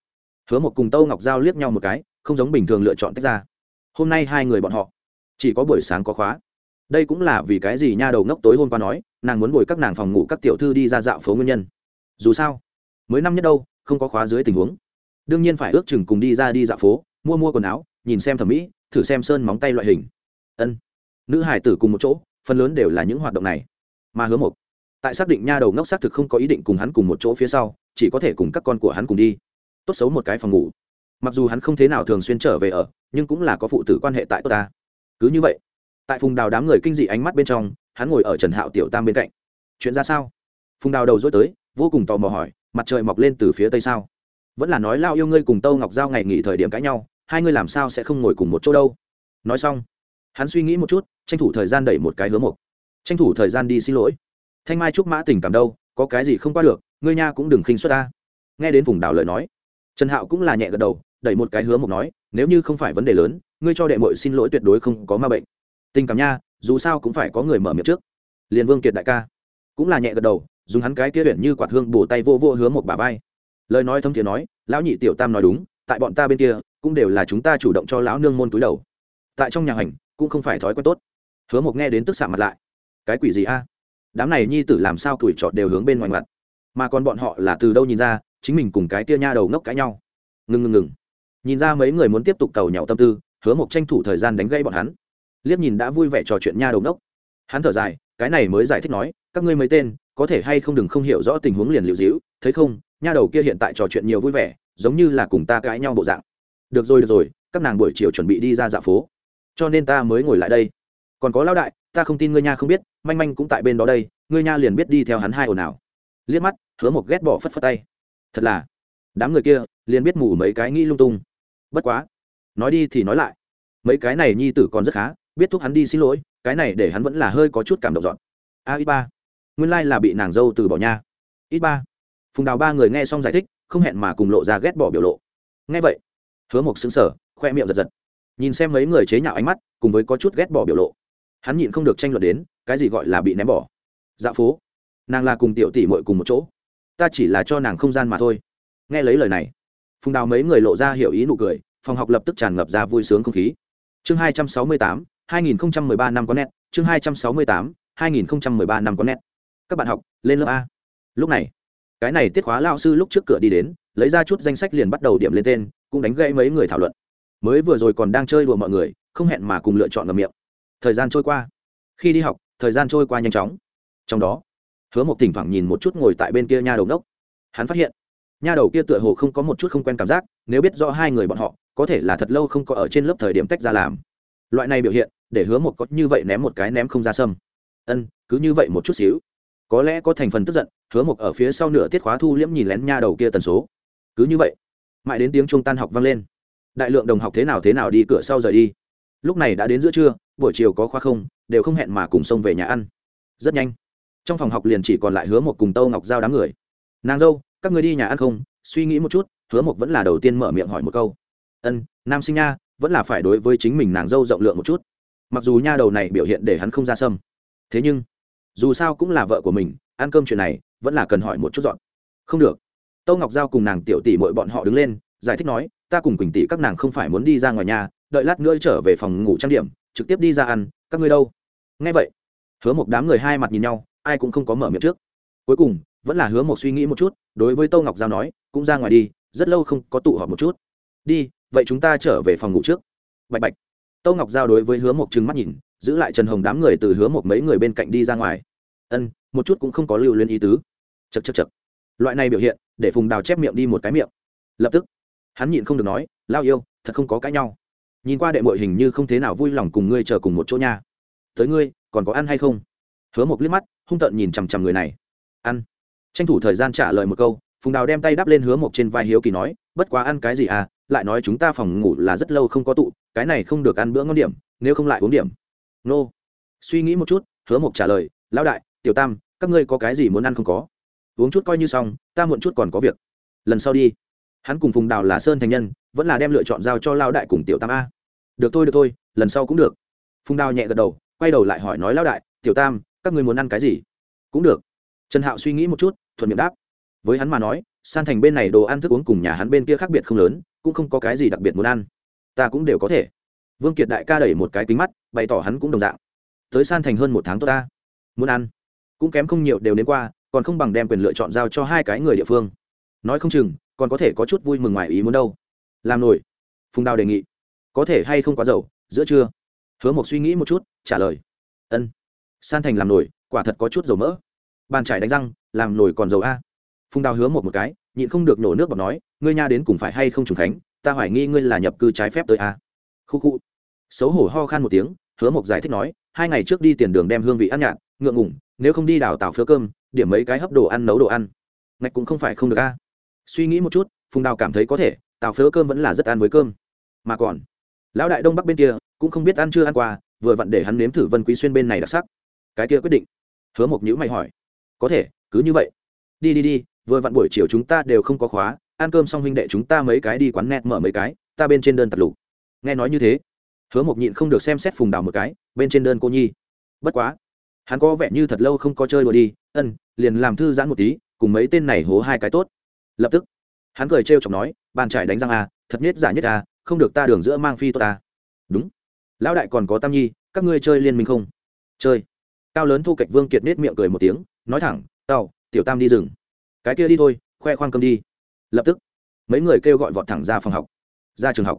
hứa một cùng tâu ngọc giao liếc nhau một cái, không giống bình thường lựa chọn tách ra. Hôm nay hai người bọn họ, chỉ có buổi sáng có khóa. Đây cũng là vì cái gì nha đầu ngốc tối hôm qua nói, nàng muốn bồi các nàng phòng ngủ các tiểu thư đi ra dạo phố nguyên nhân. Dù sao, mới năm nhất đâu, không có khóa dưới tình huống. Đương nhiên phải ước chừng cùng đi ra đi dạo phố, mua mua quần áo, nhìn xem thẩm mỹ, thử xem sơn móng tay loại hình. Ân. Nữ hải tử cùng một chỗ, phần lớn đều là những hoạt động này. Mà hứa một tại xác định nha đầu ngốc xác thực không có ý định cùng hắn cùng một chỗ phía sau, chỉ có thể cùng các con của hắn cùng đi tốt xấu một cái phòng ngủ. Mặc dù hắn không thế nào thường xuyên trở về ở, nhưng cũng là có phụ tử quan hệ tại tốt ta. Cứ như vậy, tại phùng đào đám người kinh dị ánh mắt bên trong, hắn ngồi ở trần hạo tiểu tam bên cạnh. Chuyện ra sao? Phùng đào đầu dối tới, vô cùng tò mò hỏi, mặt trời mọc lên từ phía tây sao? Vẫn là nói lao yêu ngươi cùng tâu ngọc giao ngày nghỉ thời điểm cãi nhau, hai ngươi làm sao sẽ không ngồi cùng một chỗ đâu? Nói xong, hắn suy nghĩ một chút, tranh thủ thời gian đẩy một cái hứa mục tranh thủ thời gian đi xin lỗi. Thanh mai trúc mã tình cảm đâu, có cái gì không qua được, ngươi nha cũng đừng khinh xuất ta. Nghe đến vùng đảo lời nói trần hạo cũng là nhẹ gật đầu, đẩy một cái hứa mộc nói, nếu như không phải vấn đề lớn, ngươi cho đệ mội xin lỗi tuyệt đối không có ma bệnh. Tình cảm nha, dù sao cũng phải có người mở miệng trước. Liền vương kiệt đại ca cũng là nhẹ gật đầu, dùng hắn cái kia tuyển như quạt hương bổ tay vô vô hứa một bà vai. Lời nói thâm thiện nói, lão nhị tiểu tam nói đúng, tại bọn ta bên kia, cũng đều là chúng ta chủ động cho lão nương môn túi đầu. Tại trong nhà hành, cũng không phải thói quen tốt. Hứa một nghe đến tức xạ mặt lại. Cái quỷ gì a? Đám này nhi tử làm sao tuổi trọt đều hướng bên ngoài mặt mà còn bọn họ là từ đâu nhìn ra chính mình cùng cái tia nha đầu ngốc cãi nhau. Ngừng ngừng ngừng. Nhìn ra mấy người muốn tiếp tục tàu nhậu tâm tư, hứa một tranh thủ thời gian đánh gây bọn hắn. Liếc nhìn đã vui vẻ trò chuyện nha đầu ngốc. Hắn thở dài, cái này mới giải thích nói, các ngươi mấy tên, có thể hay không đừng không hiểu rõ tình huống liền liệu dĩu, thấy không, nha đầu kia hiện tại trò chuyện nhiều vui vẻ, giống như là cùng ta cãi nhau bộ dạng. Được rồi được rồi, các nàng buổi chiều chuẩn bị đi ra dạo phố. Cho nên ta mới ngồi lại đây. Còn có lão đại, ta không tin ngươi nha không biết, manh manh cũng tại bên đó đây, ngươi nha liền biết đi theo hắn hai ồn ào. Liếc mắt, hứa một ghét bỏ phất phất tay thật là. Đám người kia liền biết mù mấy cái nghĩ lung tung. Bất quá, nói đi thì nói lại. Mấy cái này nhi tử còn rất khá, biết thúc hắn đi xin lỗi, cái này để hắn vẫn là hơi có chút cảm động dọn. A, ít ba. Nguyên lai là bị nàng dâu từ bỏ nha. Ít ba. Phùng đào ba người nghe xong giải thích, không hẹn mà cùng lộ ra ghét bỏ biểu lộ. Nghe vậy, hứa một xứng sở khoe miệng giật giật. Nhìn xem mấy người chế nhạo ánh mắt, cùng với có chút ghét bỏ biểu lộ. Hắn nhịn không được tranh luận đến, cái gì gọi là bị ném bỏ. Dạ phố. Nàng là cùng tiểu tỷ mội cùng một chỗ ta chỉ là cho nàng không gian mà thôi. Nghe lấy lời này, phùng đào mấy người lộ ra hiểu ý nụ cười, phòng học lập tức tràn ngập ra vui sướng không khí. Chương hai trăm sáu mươi tám, hai nghìn ba năm có nét, chương hai trăm sáu mươi tám, hai nghìn ba năm có nét. Các bạn học, lên lớp a. Lúc này, cái này tiết khóa lao sư lúc trước cửa đi đến, lấy ra chút danh sách liền bắt đầu điểm lên tên, cũng đánh gãy mấy người thảo luận. Mới vừa rồi còn đang chơi đùa mọi người, không hẹn mà cùng lựa chọn ngầm miệng. Thời gian trôi qua. Khi đi học, thời gian trôi qua nhanh chóng. Trong đó hứa một thỉnh thoảng nhìn một chút ngồi tại bên kia nha đầu đốc. Hắn phát hiện, nha đầu kia tựa hồ không có một chút không quen cảm giác, nếu biết rõ hai người bọn họ, có thể là thật lâu không có ở trên lớp thời điểm tách ra làm. Loại này biểu hiện, để hứa một có như vậy ném một cái ném không ra sâm. Ân, cứ như vậy một chút xíu. Có lẽ có thành phần tức giận, hứa một ở phía sau nửa tiết khóa thu liễm nhìn lén nha đầu kia tần số. Cứ như vậy, mãi đến tiếng trung tan học vang lên. Đại lượng đồng học thế nào thế nào đi cửa sau rời đi. Lúc này đã đến giữa trưa, buổi chiều có khoa không, đều không hẹn mà cùng xông về nhà ăn. Rất nhanh trong phòng học liền chỉ còn lại hứa một cùng tâu ngọc giao đám người nàng dâu các người đi nhà ăn không suy nghĩ một chút hứa một vẫn là đầu tiên mở miệng hỏi một câu ân nam sinh nha vẫn là phải đối với chính mình nàng dâu rộng lượng một chút mặc dù nha đầu này biểu hiện để hắn không ra sâm thế nhưng dù sao cũng là vợ của mình ăn cơm chuyện này vẫn là cần hỏi một chút dọn không được tâu ngọc giao cùng nàng tiểu tỷ mọi bọn họ đứng lên giải thích nói ta cùng quỳnh tỷ các nàng không phải muốn đi ra ngoài nhà đợi lát nữa trở về phòng ngủ trang điểm trực tiếp đi ra ăn các ngươi đâu ngay vậy hứa một đám người hai mặt nhìn nhau ai cũng không có mở miệng trước. Cuối cùng, vẫn là hứa một suy nghĩ một chút, đối với Tô ngọc giao nói, cũng ra ngoài đi, rất lâu không có tụ họp một chút. Đi, vậy chúng ta trở về phòng ngủ trước. Bạch bạch. Tô ngọc giao đối với hứa một trừng mắt nhìn, giữ lại trần hồng đám người từ hứa một mấy người bên cạnh đi ra ngoài. Ân, một chút cũng không có lưu liên ý tứ. Chật chật chật loại này biểu hiện, để phùng đào chép miệng đi một cái miệng. Lập tức, hắn nhịn không được nói, lao yêu, thật không có cãi nhau. Nhìn qua đệ mội hình như không thế nào vui lòng cùng ngươi chờ cùng một chỗ nha. Tới ngươi, còn có ăn hay không? Hứa một liếc mắt, hung tợn nhìn chằm chằm người này. Ăn. Tranh thủ thời gian trả lời một câu, phùng đào đem tay đắp lên hứa một trên vai hiếu kỳ nói, bất quá ăn cái gì à lại nói chúng ta phòng ngủ là rất lâu không có tụ, cái này không được ăn bữa ngon điểm, nếu không lại uống điểm. Nô. Suy nghĩ một chút, hứa một trả lời, lão đại, tiểu tam, các ngươi có cái gì muốn ăn không có? Uống chút coi như xong, ta muộn chút còn có việc. Lần sau đi. Hắn cùng phùng đào là sơn thành nhân, vẫn là đem lựa chọn giao cho lao đại cùng tiểu tam a. Được thôi được thôi, lần sau cũng được. Phùng đào nhẹ gật đầu, quay đầu lại hỏi nói lao đại, tiểu tam các ngươi muốn ăn cái gì? Cũng được. Trần hạo suy nghĩ một chút, thuận miệng đáp. Với hắn mà nói, san thành bên này đồ ăn thức uống cùng nhà hắn bên kia khác biệt không lớn, cũng không có cái gì đặc biệt muốn ăn. Ta cũng đều có thể. Vương kiệt đại ca đẩy một cái kính mắt, bày tỏ hắn cũng đồng dạng. Tới san thành hơn một tháng tốt ta. Muốn ăn. Cũng kém không nhiều đều đến qua, còn không bằng đem quyền lựa chọn giao cho hai cái người địa phương. Nói không chừng, còn có thể có chút vui mừng ngoài ý muốn đâu. Làm nổi. Phùng đào đề nghị. Có thể hay không quá giàu giữa trưa. Hứa một suy nghĩ một chút, trả lời. Ân san thành làm nổi quả thật có chút dầu mỡ. Bàn trải đánh răng, làm nổi còn dầu a. Phùng đào hứa một một cái, nhịn không được nổ nước bọt nói, ngươi nha đến cùng phải hay không trùng khánh, ta hoài nghi ngươi là nhập cư trái phép tới a. Khu khu. Xấu hổ ho khan một tiếng, hứa mộc giải thích nói, hai ngày trước đi tiền đường đem hương vị ăn nhạt, ngượng ngủng nếu không đi đào tạo phớ cơm, điểm mấy cái hấp đồ ăn nấu đồ ăn. Ngạch cũng không phải không được a. Suy nghĩ một chút, phùng đào cảm thấy có thể, tạo phớ cơm vẫn là rất ăn với cơm. Mà còn, lão đại đông bắc bên kia cũng không biết ăn chưa ăn qua, vừa vặn để hắn nếm thử vân quý xuyên bên này đặc sắc cái kia quyết định. Hứa mộc nhữ mày hỏi, có thể, cứ như vậy. Đi đi đi, vừa vặn buổi chiều chúng ta đều không có khóa, ăn cơm xong huynh đệ chúng ta mấy cái đi quán net mở mấy cái, ta bên trên đơn tật lục. Nghe nói như thế, hứa mộc nhịn không được xem xét phùng đào một cái, bên trên đơn cô nhi. Bất quá, hắn có vẻ như thật lâu không có chơi đùa đi, ân, liền làm thư giãn một tí, cùng mấy tên này hố hai cái tốt. Lập tức, hắn cười trêu chọc nói, bàn trải đánh răng à thật nhất giả nhất à không được ta đường giữa mang phi tốt ta. Đúng. Lão đại còn có tam nhi, các ngươi chơi liên minh không? Chơi cao lớn thu kịch vương kiệt nết miệng cười một tiếng, nói thẳng tàu tiểu tam đi rừng. Cái kia đi thôi, khoe khoang cơm đi. Lập tức, mấy người kêu gọi vọt thẳng ra phòng học. Ra trường học.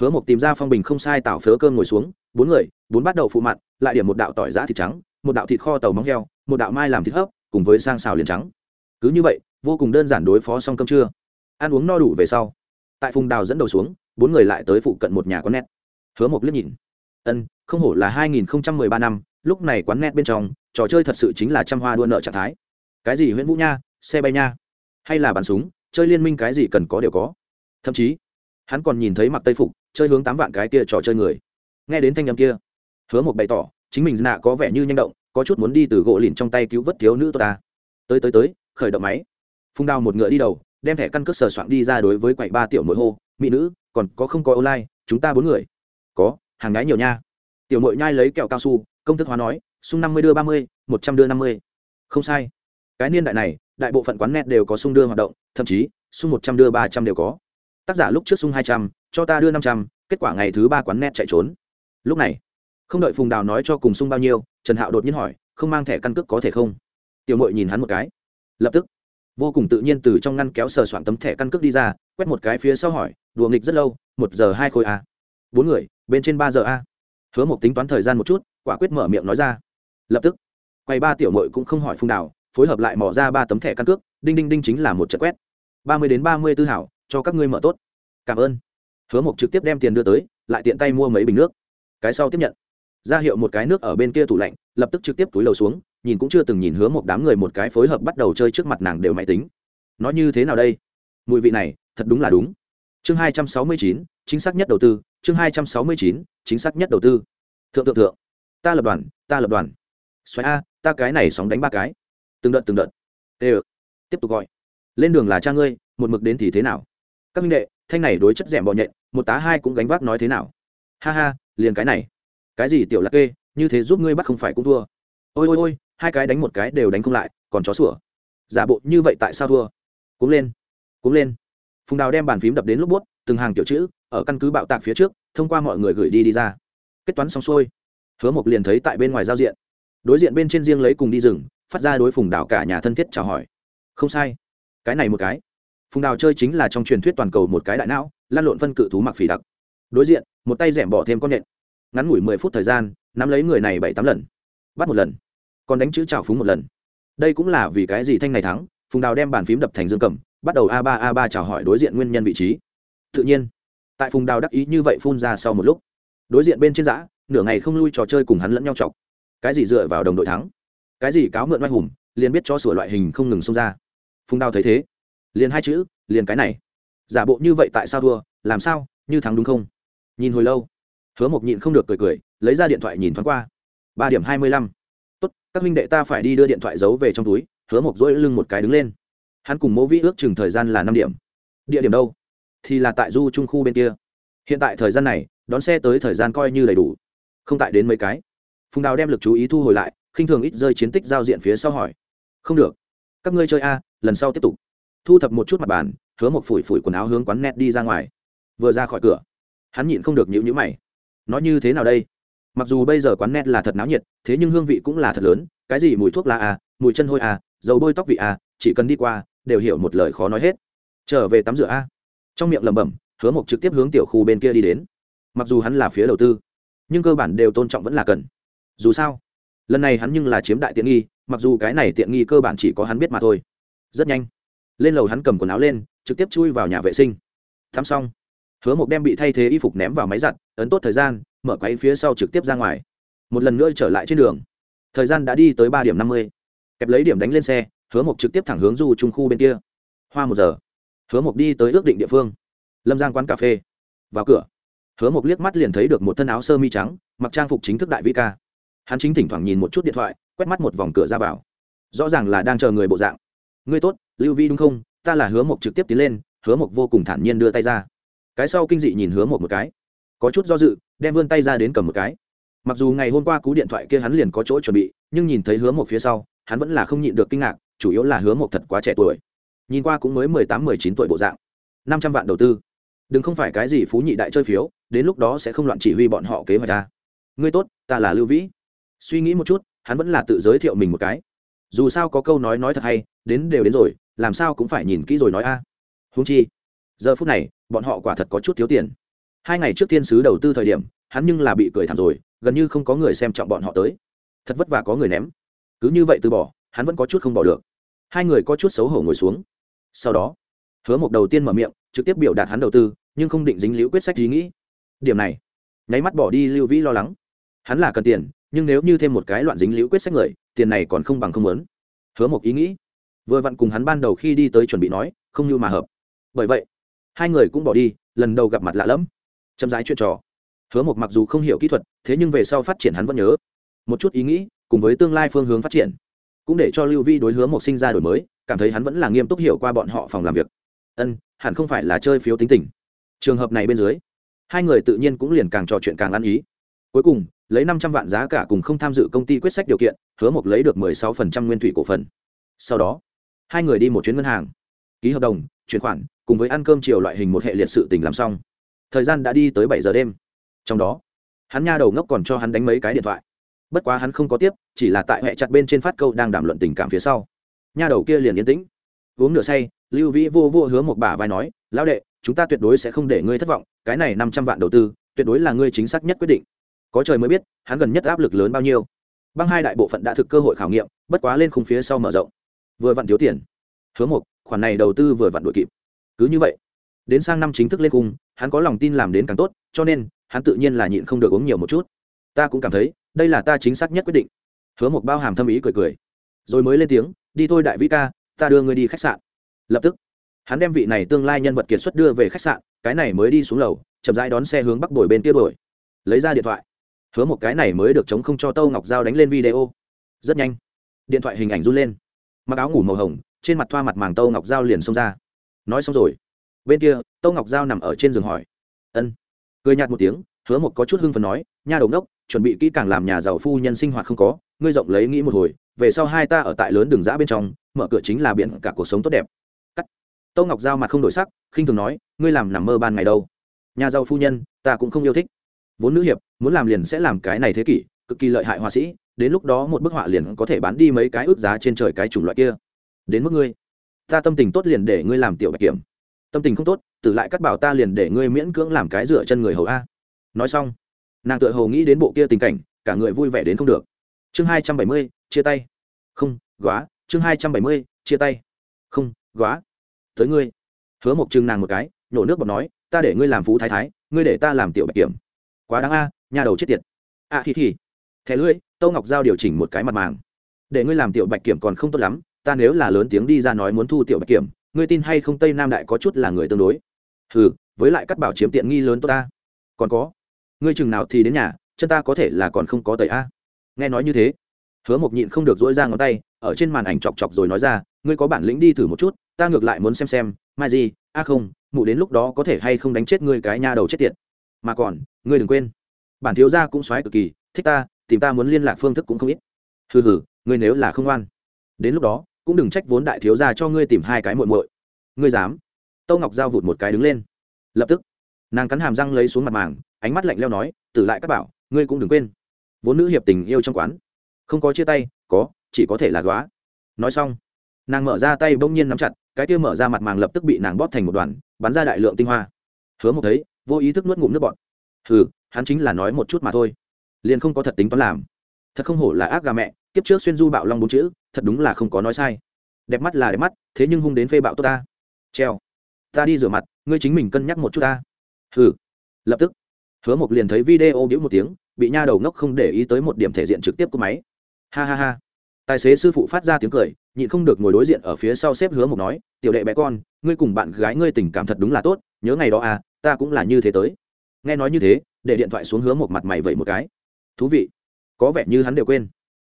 Hứa mộc tìm ra phong bình không sai tảo phớ cơm ngồi xuống, bốn người, bốn bát đậu phụ mặn, lại điểm một đạo tỏi giã thịt trắng, một đạo thịt kho tàu móng heo, một đạo mai làm thịt hấp, cùng với sang xào liền trắng. Cứ như vậy, vô cùng đơn giản đối phó xong cơm trưa. Ăn uống no đủ về sau, tại phùng đào dẫn đầu xuống, bốn người lại tới phụ cận một nhà có nét. Hứa Mộc liếc nhìn. Ân, không hổ là hai nghìn ba năm lúc này quán net bên trong, trò chơi thật sự chính là trăm hoa đua nợ trạng thái. Cái gì huyễn vũ nha, xe bay nha, hay là bắn súng, chơi liên minh cái gì cần có đều có. Thậm chí, hắn còn nhìn thấy mặc tây phục, chơi hướng tám vạn cái kia trò chơi người. Nghe đến thanh â m kia, hứa một bày tỏ, chính mình nạ có vẻ như nhanh động, có chút muốn đi từ gỗ lìn trong tay cứu vớt thiếu nữ tôi ta. Tới tới tới, khởi động máy. Phung đào một ngựa đi đầu, đem thẻ căn cước sờ soạn đi ra đối với quậy ba tiểu mỗi hô, mỹ nữ, còn có không có online, chúng ta bốn người. Có, hàng gái nhiều nha. Tiểu mội nhai lấy kẹo cao su công thức hóa nói, sung năm mươi đưa ba mươi, một trăm đưa năm mươi. Không sai. Cái niên đại này, đại bộ phận quán net đều có sung đưa hoạt động, thậm chí, sung một trăm đưa ba trăm đều có. Tác giả lúc trước sung hai trăm, cho ta đưa năm trăm, kết quả ngày thứ ba quán net chạy trốn. Lúc này, không đợi phùng đào nói cho cùng sung bao nhiêu, trần hạo đột nhiên hỏi, không mang thẻ căn cước có thể không? Tiểu mội nhìn hắn một cái. Lập tức, vô cùng tự nhiên từ trong ngăn kéo sờ soạn tấm thẻ căn cước đi ra, quét một cái phía sau hỏi, đùa nghịch rất lâu, một giờ hai khối a bốn người, bên trên ba giờ a hứa một tính toán thời gian một chút quả quyết mở miệng nói ra. Lập tức quay ba tiểu mội cũng không hỏi phung đào, phối hợp lại mỏ ra ba tấm thẻ căn cước, đinh đinh đinh chính là một trận quét. Ba mươi đến ba mươi tư hảo, cho các ngươi mở tốt. Cảm ơn. Hứa mộc trực tiếp đem tiền đưa tới, lại tiện tay mua mấy bình nước. Cái sau tiếp nhận. Ra hiệu một cái nước ở bên kia tủ lạnh, lập tức trực tiếp túi lầu xuống, nhìn cũng chưa từng nhìn hứa một đám người một cái phối hợp bắt đầu chơi trước mặt nàng đều máy tính. Nó như thế nào đây? Mùi vị này, thật đúng là đúng. Chương hai trăm sáu mươi chín, chính xác nhất đầu tư, chương hai trăm sáu mươi chín, chính xác nhất đầu tư. Thượng thượng thượng ta lập đoàn, ta lập đoàn. Xoáy a, ta cái này sóng đánh ba cái. Từng đợt từng đợt. Ê ừ. tiếp tục gọi. Lên đường là cha ngươi, một mực đến thì thế nào? Các minh đệ, thanh này đối chất rẻm bọ nhện, một tá hai cũng gánh vác nói thế nào? Ha ha, liền cái này. Cái gì tiểu lạc kê, như thế giúp ngươi bắt không phải cũng thua. Ôi ôi ôi, hai cái đánh một cái đều đánh không lại, còn chó sủa. Giả bộ như vậy tại sao thua? Cuống lên cuống lên. Phùng đào đem bàn phím đập đến lúc bút, từng hàng tiểu chữ, ở căn cứ bạo tạc phía trước, thông qua mọi người gửi đi đi ra. Kết toán xong xuôi hứa mộc liền thấy tại bên ngoài giao diện. Đối diện bên trên riêng lấy cùng đi rừng, phát ra đối phùng đào cả nhà thân thiết chào hỏi. Không sai. Cái này một cái. Phùng đào chơi chính là trong truyền thuyết toàn cầu một cái đại não, lan lộn phân cự thú mặc phỉ đặc. Đối diện, một tay rẻm bỏ thêm con nện. Ngắn ngủi mười phút thời gian, nắm lấy người này bảy tám lần. Bắt một lần. Còn đánh chữ trào phúng một lần. Đây cũng là vì cái gì thanh này thắng, phùng đào đem bàn phím đập thành dương cầm, bắt đầu a ba a ba chào hỏi đối diện nguyên nhân vị trí. Tự nhiên, tại phùng đào đắc ý như vậy phun ra sau một lúc. Đối diện bên trên giã nửa ngày không lui trò chơi cùng hắn lẫn nhau chọc. Cái gì dựa vào đồng đội thắng? Cái gì cáo mượn oai hùng, liền biết cho sửa loại hình không ngừng xông ra. Phùng đào thấy thế, liền hai chữ, liền cái này. Giả bộ như vậy tại sao thua, làm sao, như thắng đúng không? Nhìn hồi lâu, hứa mộc nhịn không được cười cười, lấy ra điện thoại nhìn thoáng qua. Ba điểm hai mươi lăm. Tốt, các huynh đệ ta phải đi đưa điện thoại giấu về trong túi, hứa mộc dỗi lưng một cái đứng lên. Hắn cùng mẫu vĩ ước chừng thời gian là năm điểm. Địa điểm đâu? Thì là tại du trung khu bên kia. Hiện tại thời gian này, đón xe tới thời gian coi như đầy đủ không tại đến mấy cái. Phùng đào đem lực chú ý thu hồi lại, khinh thường ít rơi chiến tích giao diện phía sau hỏi. Không được. Các ngươi chơi a, lần sau tiếp tục. Thu thập một chút mặt bàn, hứa một phủi phủi quần áo hướng quán net đi ra ngoài. Vừa ra khỏi cửa, hắn nhịn không được nhịu nhữ mày. Nói như thế nào đây? Mặc dù bây giờ quán net là thật náo nhiệt, thế nhưng hương vị cũng là thật lớn, cái gì mùi thuốc lá a, mùi chân hôi a, dầu bôi tóc vị a, chỉ cần đi qua, đều hiểu một lời khó nói hết. Trở về tắm rửa a. Trong miệng lẩm bẩm, hứa mộc trực tiếp hướng tiểu khu bên kia đi đến. Mặc dù hắn là phía đầu tư nhưng cơ bản đều tôn trọng vẫn là cần. Dù sao, lần này hắn nhưng là chiếm đại tiện nghi, mặc dù cái này tiện nghi cơ bản chỉ có hắn biết mà thôi. Rất nhanh, lên lầu hắn cầm quần áo lên, trực tiếp chui vào nhà vệ sinh. Thắm xong, hứa mộc đem bị thay thế y phục ném vào máy giặt, ấn tốt thời gian, mở quáy phía sau trực tiếp ra ngoài. Một lần nữa trở lại trên đường. Thời gian đã đi tới ba điểm năm mươi. Kẹp lấy điểm đánh lên xe, hứa mộc trực tiếp thẳng hướng du trung khu bên kia. Hoa một giờ, hứa mộc đi tới ước định địa phương. Lâm giang quán cà phê. Vào cửa hứa mộc liếc mắt liền thấy được một thân áo sơ mi trắng, mặc trang phục chính thức đại vi ca. Hắn chính thỉnh thoảng nhìn một chút điện thoại, quét mắt một vòng cửa ra vào. Rõ ràng là đang chờ người bộ dạng. Ngươi tốt, lưu vi đúng không? Ta là hứa mộc trực tiếp tiến lên. Hứa mộc vô cùng thản nhiên đưa tay ra. Cái sau kinh dị nhìn hứa mộc một cái. Có chút do dự, đem vươn tay ra đến cầm một cái. Mặc dù ngày hôm qua cú điện thoại kia hắn liền có chỗ chuẩn bị, nhưng nhìn thấy hứa mộc phía sau, hắn vẫn là không nhịn được kinh ngạc, chủ yếu là hứa mộc thật quá trẻ tuổi. Nhìn qua cũng mới mười tám, mười chín tuổi bộ dạng. Năm trăm vạn đầu tư đừng không phải cái gì phú nhị đại chơi phiếu, đến lúc đó sẽ không loạn chỉ huy bọn họ kế hoạch ta. Ngươi tốt, ta là lưu vĩ. Suy nghĩ một chút, hắn vẫn là tự giới thiệu mình một cái. Dù sao có câu nói nói thật hay, đến đều đến rồi, làm sao cũng phải nhìn kỹ rồi nói a. À. húng chi, giờ phút này, bọn họ quả thật có chút thiếu tiền. Hai ngày trước thiên sứ đầu tư thời điểm, hắn nhưng là bị cười thảm rồi, gần như không có người xem trọng bọn họ tới. Thật vất vả có người ném. Cứ như vậy từ bỏ, hắn vẫn có chút không bỏ được. Hai người có chút xấu hổ ngồi xuống. Sau đó, hứa mộc đầu tiên mở miệng trực tiếp biểu đạt hắn đầu tư, nhưng không định dính liễu quyết sách ý nghĩ. Điểm này, nháy mắt bỏ đi lưu vĩ lo lắng. Hắn là cần tiền, nhưng nếu như thêm một cái loạn dính liễu quyết sách người, tiền này còn không bằng không lớn hứa một ý nghĩ. Vừa vặn cùng hắn ban đầu khi đi tới chuẩn bị nói, không như mà hợp. Bởi vậy, hai người cũng bỏ đi, lần đầu gặp mặt lạ lẫm. Chậm rãi chuyện trò. Hứa một mặc dù không hiểu kỹ thuật, thế nhưng về sau phát triển hắn vẫn nhớ. Một chút ý nghĩ, cùng với tương lai phương hướng phát triển, cũng để cho lưu vi đối hứa một sinh ra đổi mới, cảm thấy hắn vẫn là nghiêm túc hiểu qua bọn họ phòng làm việc ân, hẳn không phải là chơi phiếu tính tình. Trường hợp này bên dưới, hai người tự nhiên cũng liền càng trò chuyện càng ăn ý. Cuối cùng, lấy năm trăm vạn giá cả cùng không tham dự công ty quyết sách điều kiện, hứa mộc lấy được mười sáu phần trăm nguyên thủy cổ phần. Sau đó, hai người đi một chuyến ngân hàng, ký hợp đồng, chuyển khoản, cùng với ăn cơm chiều loại hình một hệ liệt sự tình làm xong. Thời gian đã đi tới bảy giờ đêm. Trong đó, hắn nha đầu ngốc còn cho hắn đánh mấy cái điện thoại. Bất quá hắn không có tiếp, chỉ là tại hệ chặt bên trên phát câu đang đàm luận tình cảm phía sau. Nha đầu kia liền yên tĩnh uống nửa say, lưu vĩ vô vô hứa một bả vai nói, lão đệ, chúng ta tuyệt đối sẽ không để ngươi thất vọng, cái này năm trăm vạn đầu tư, tuyệt đối là ngươi chính xác nhất quyết định. Có trời mới biết, hắn gần nhất áp lực lớn bao nhiêu. Băng hai đại bộ phận đã thực cơ hội khảo nghiệm, bất quá lên khung phía sau mở rộng. Vừa vặn thiếu tiền. Hứa một, khoản này đầu tư vừa vặn đội kịp. Cứ như vậy, đến sang năm chính thức lên khung, hắn có lòng tin làm đến càng tốt, cho nên, hắn tự nhiên là nhịn không được uống nhiều một chút. Ta cũng cảm thấy, đây là ta chính xác nhất quyết định. Hứa một bao hàm thâm ý cười cười. Rồi mới lên tiếng, đi thôi đại vĩ ca ta đưa ngươi đi khách sạn. Lập tức hắn đem vị này tương lai nhân vật kiệt xuất đưa về khách sạn cái này mới đi xuống lầu chậm rãi đón xe hướng bắc đổi bên kia đổi, lấy ra điện thoại hứa một cái này mới được chống không cho tâu ngọc giao đánh lên video. Rất nhanh điện thoại hình ảnh run lên. Mặc áo ngủ màu hồng trên mặt thoa mặt màng tâu ngọc giao liền xông ra. Nói xong rồi bên kia tâu ngọc giao nằm ở trên giường hỏi. Ân. Cười nhạt một tiếng hứa một có chút hưng phần nói nha đầu đốc chuẩn bị kỹ càng làm nhà giàu phu nhân sinh hoạt không có ngươi rộng lấy nghĩ một hồi về sau hai ta ở tại lớn đường giã bên trong mở cửa chính là biển cả cuộc sống tốt đẹp. Cắt. Tâu ngọc giao mặt không đổi sắc, khinh thường nói, ngươi làm nằm mơ ban ngày đâu? Nhà giàu phu nhân, ta cũng không yêu thích. Vốn nữ hiệp, muốn làm liền sẽ làm cái này thế kỷ, cực kỳ lợi hại họa sĩ, đến lúc đó một bức họa liền có thể bán đi mấy cái ước giá trên trời cái chủng loại kia. Đến mức ngươi. Ta tâm tình tốt liền để ngươi làm tiểu bạch kiểm. Tâm tình không tốt, tử lại cắt bảo ta liền để ngươi miễn cưỡng làm cái dựa chân người hầu a. Nói xong, nàng tự hầu nghĩ đến bộ kia tình cảnh, cả người vui vẻ đến không được. Chương hai trăm bảy mươi, chia tay. Không, góa chương hai trăm bảy mươi chia tay. Không góa. Tới ngươi. Hứa một chừng nàng một cái nhổ nước bọt nói ta để ngươi làm phú thái thái ngươi để ta làm tiểu bạch kiểm. Quá đáng a nhà đầu chết tiệt. A à, thì thì thẻ lưỡi tâu ngọc giao điều chỉnh một cái mặt màng. Để ngươi làm tiểu bạch kiểm còn không tốt lắm ta nếu là lớn tiếng đi ra nói muốn thu tiểu bạch kiểm ngươi tin hay không tây nam đại có chút là người tương đối. Hừ với lại cắt bảo chiếm tiện nghi lớn tốt ta. Còn có. Ngươi chừng nào thì đến nhà chân ta có thể là còn không có tẩy a. Nghe nói như thế hứa mộc nhịn không được dỗi ra ngón tay, ở trên màn ảnh chọc chọc rồi nói ra, ngươi có bản lĩnh đi thử một chút, ta ngược lại muốn xem xem, mai gì, a không, mụ đến lúc đó có thể hay không đánh chết ngươi cái nha đầu chết tiệt. Mà còn, ngươi đừng quên, bản thiếu gia cũng xoáy cực kỳ, thích ta, tìm ta muốn liên lạc phương thức cũng không ít. Hừ hừ, ngươi nếu là không ngoan, đến lúc đó, cũng đừng trách vốn đại thiếu gia cho ngươi tìm hai cái muội muội. Ngươi dám. Tâu ngọc giao vụt một cái đứng lên. Lập tức, nàng cắn hàm răng lấy xuống mặt màng, ánh mắt lạnh leo nói, tử lại các bảo, ngươi cũng đừng quên. Vốn nữ hiệp tình yêu trong quán không có chia tay, có, chỉ có thể là góa. Nói xong, nàng mở ra tay bỗng nhiên nắm chặt, cái kia mở ra mặt màng lập tức bị nàng bóp thành một đoàn, bắn ra đại lượng tinh hoa. Hứa một thấy, vô ý thức nuốt ngụm nước bọt. Hừ, hắn chính là nói một chút mà thôi. Liền không có thật tính toán làm. Thật không hổ là ác gà mẹ, kiếp trước xuyên du bạo long bốn chữ, thật đúng là không có nói sai. Đẹp mắt là đẹp mắt, thế nhưng hung đến phê bạo tốt ta. Treo. Ta đi rửa mặt, ngươi chính mình cân nhắc một chút ta. Hừ. Lập tức, hứa mộc liền thấy video biểu một tiếng, bị nha đầu ngốc không để ý tới một điểm thể diện trực tiếp của máy ha ha ha. Tài xế sư phụ phát ra tiếng cười, nhịn không được ngồi đối diện ở phía sau xếp hứa mộc nói, tiểu đệ bé con, ngươi cùng bạn gái ngươi tình cảm thật đúng là tốt, nhớ ngày đó à ta cũng là như thế tới. Nghe nói như thế, để điện thoại xuống hứa một mặt mày vậy một cái. Thú vị. Có vẻ như hắn đều quên.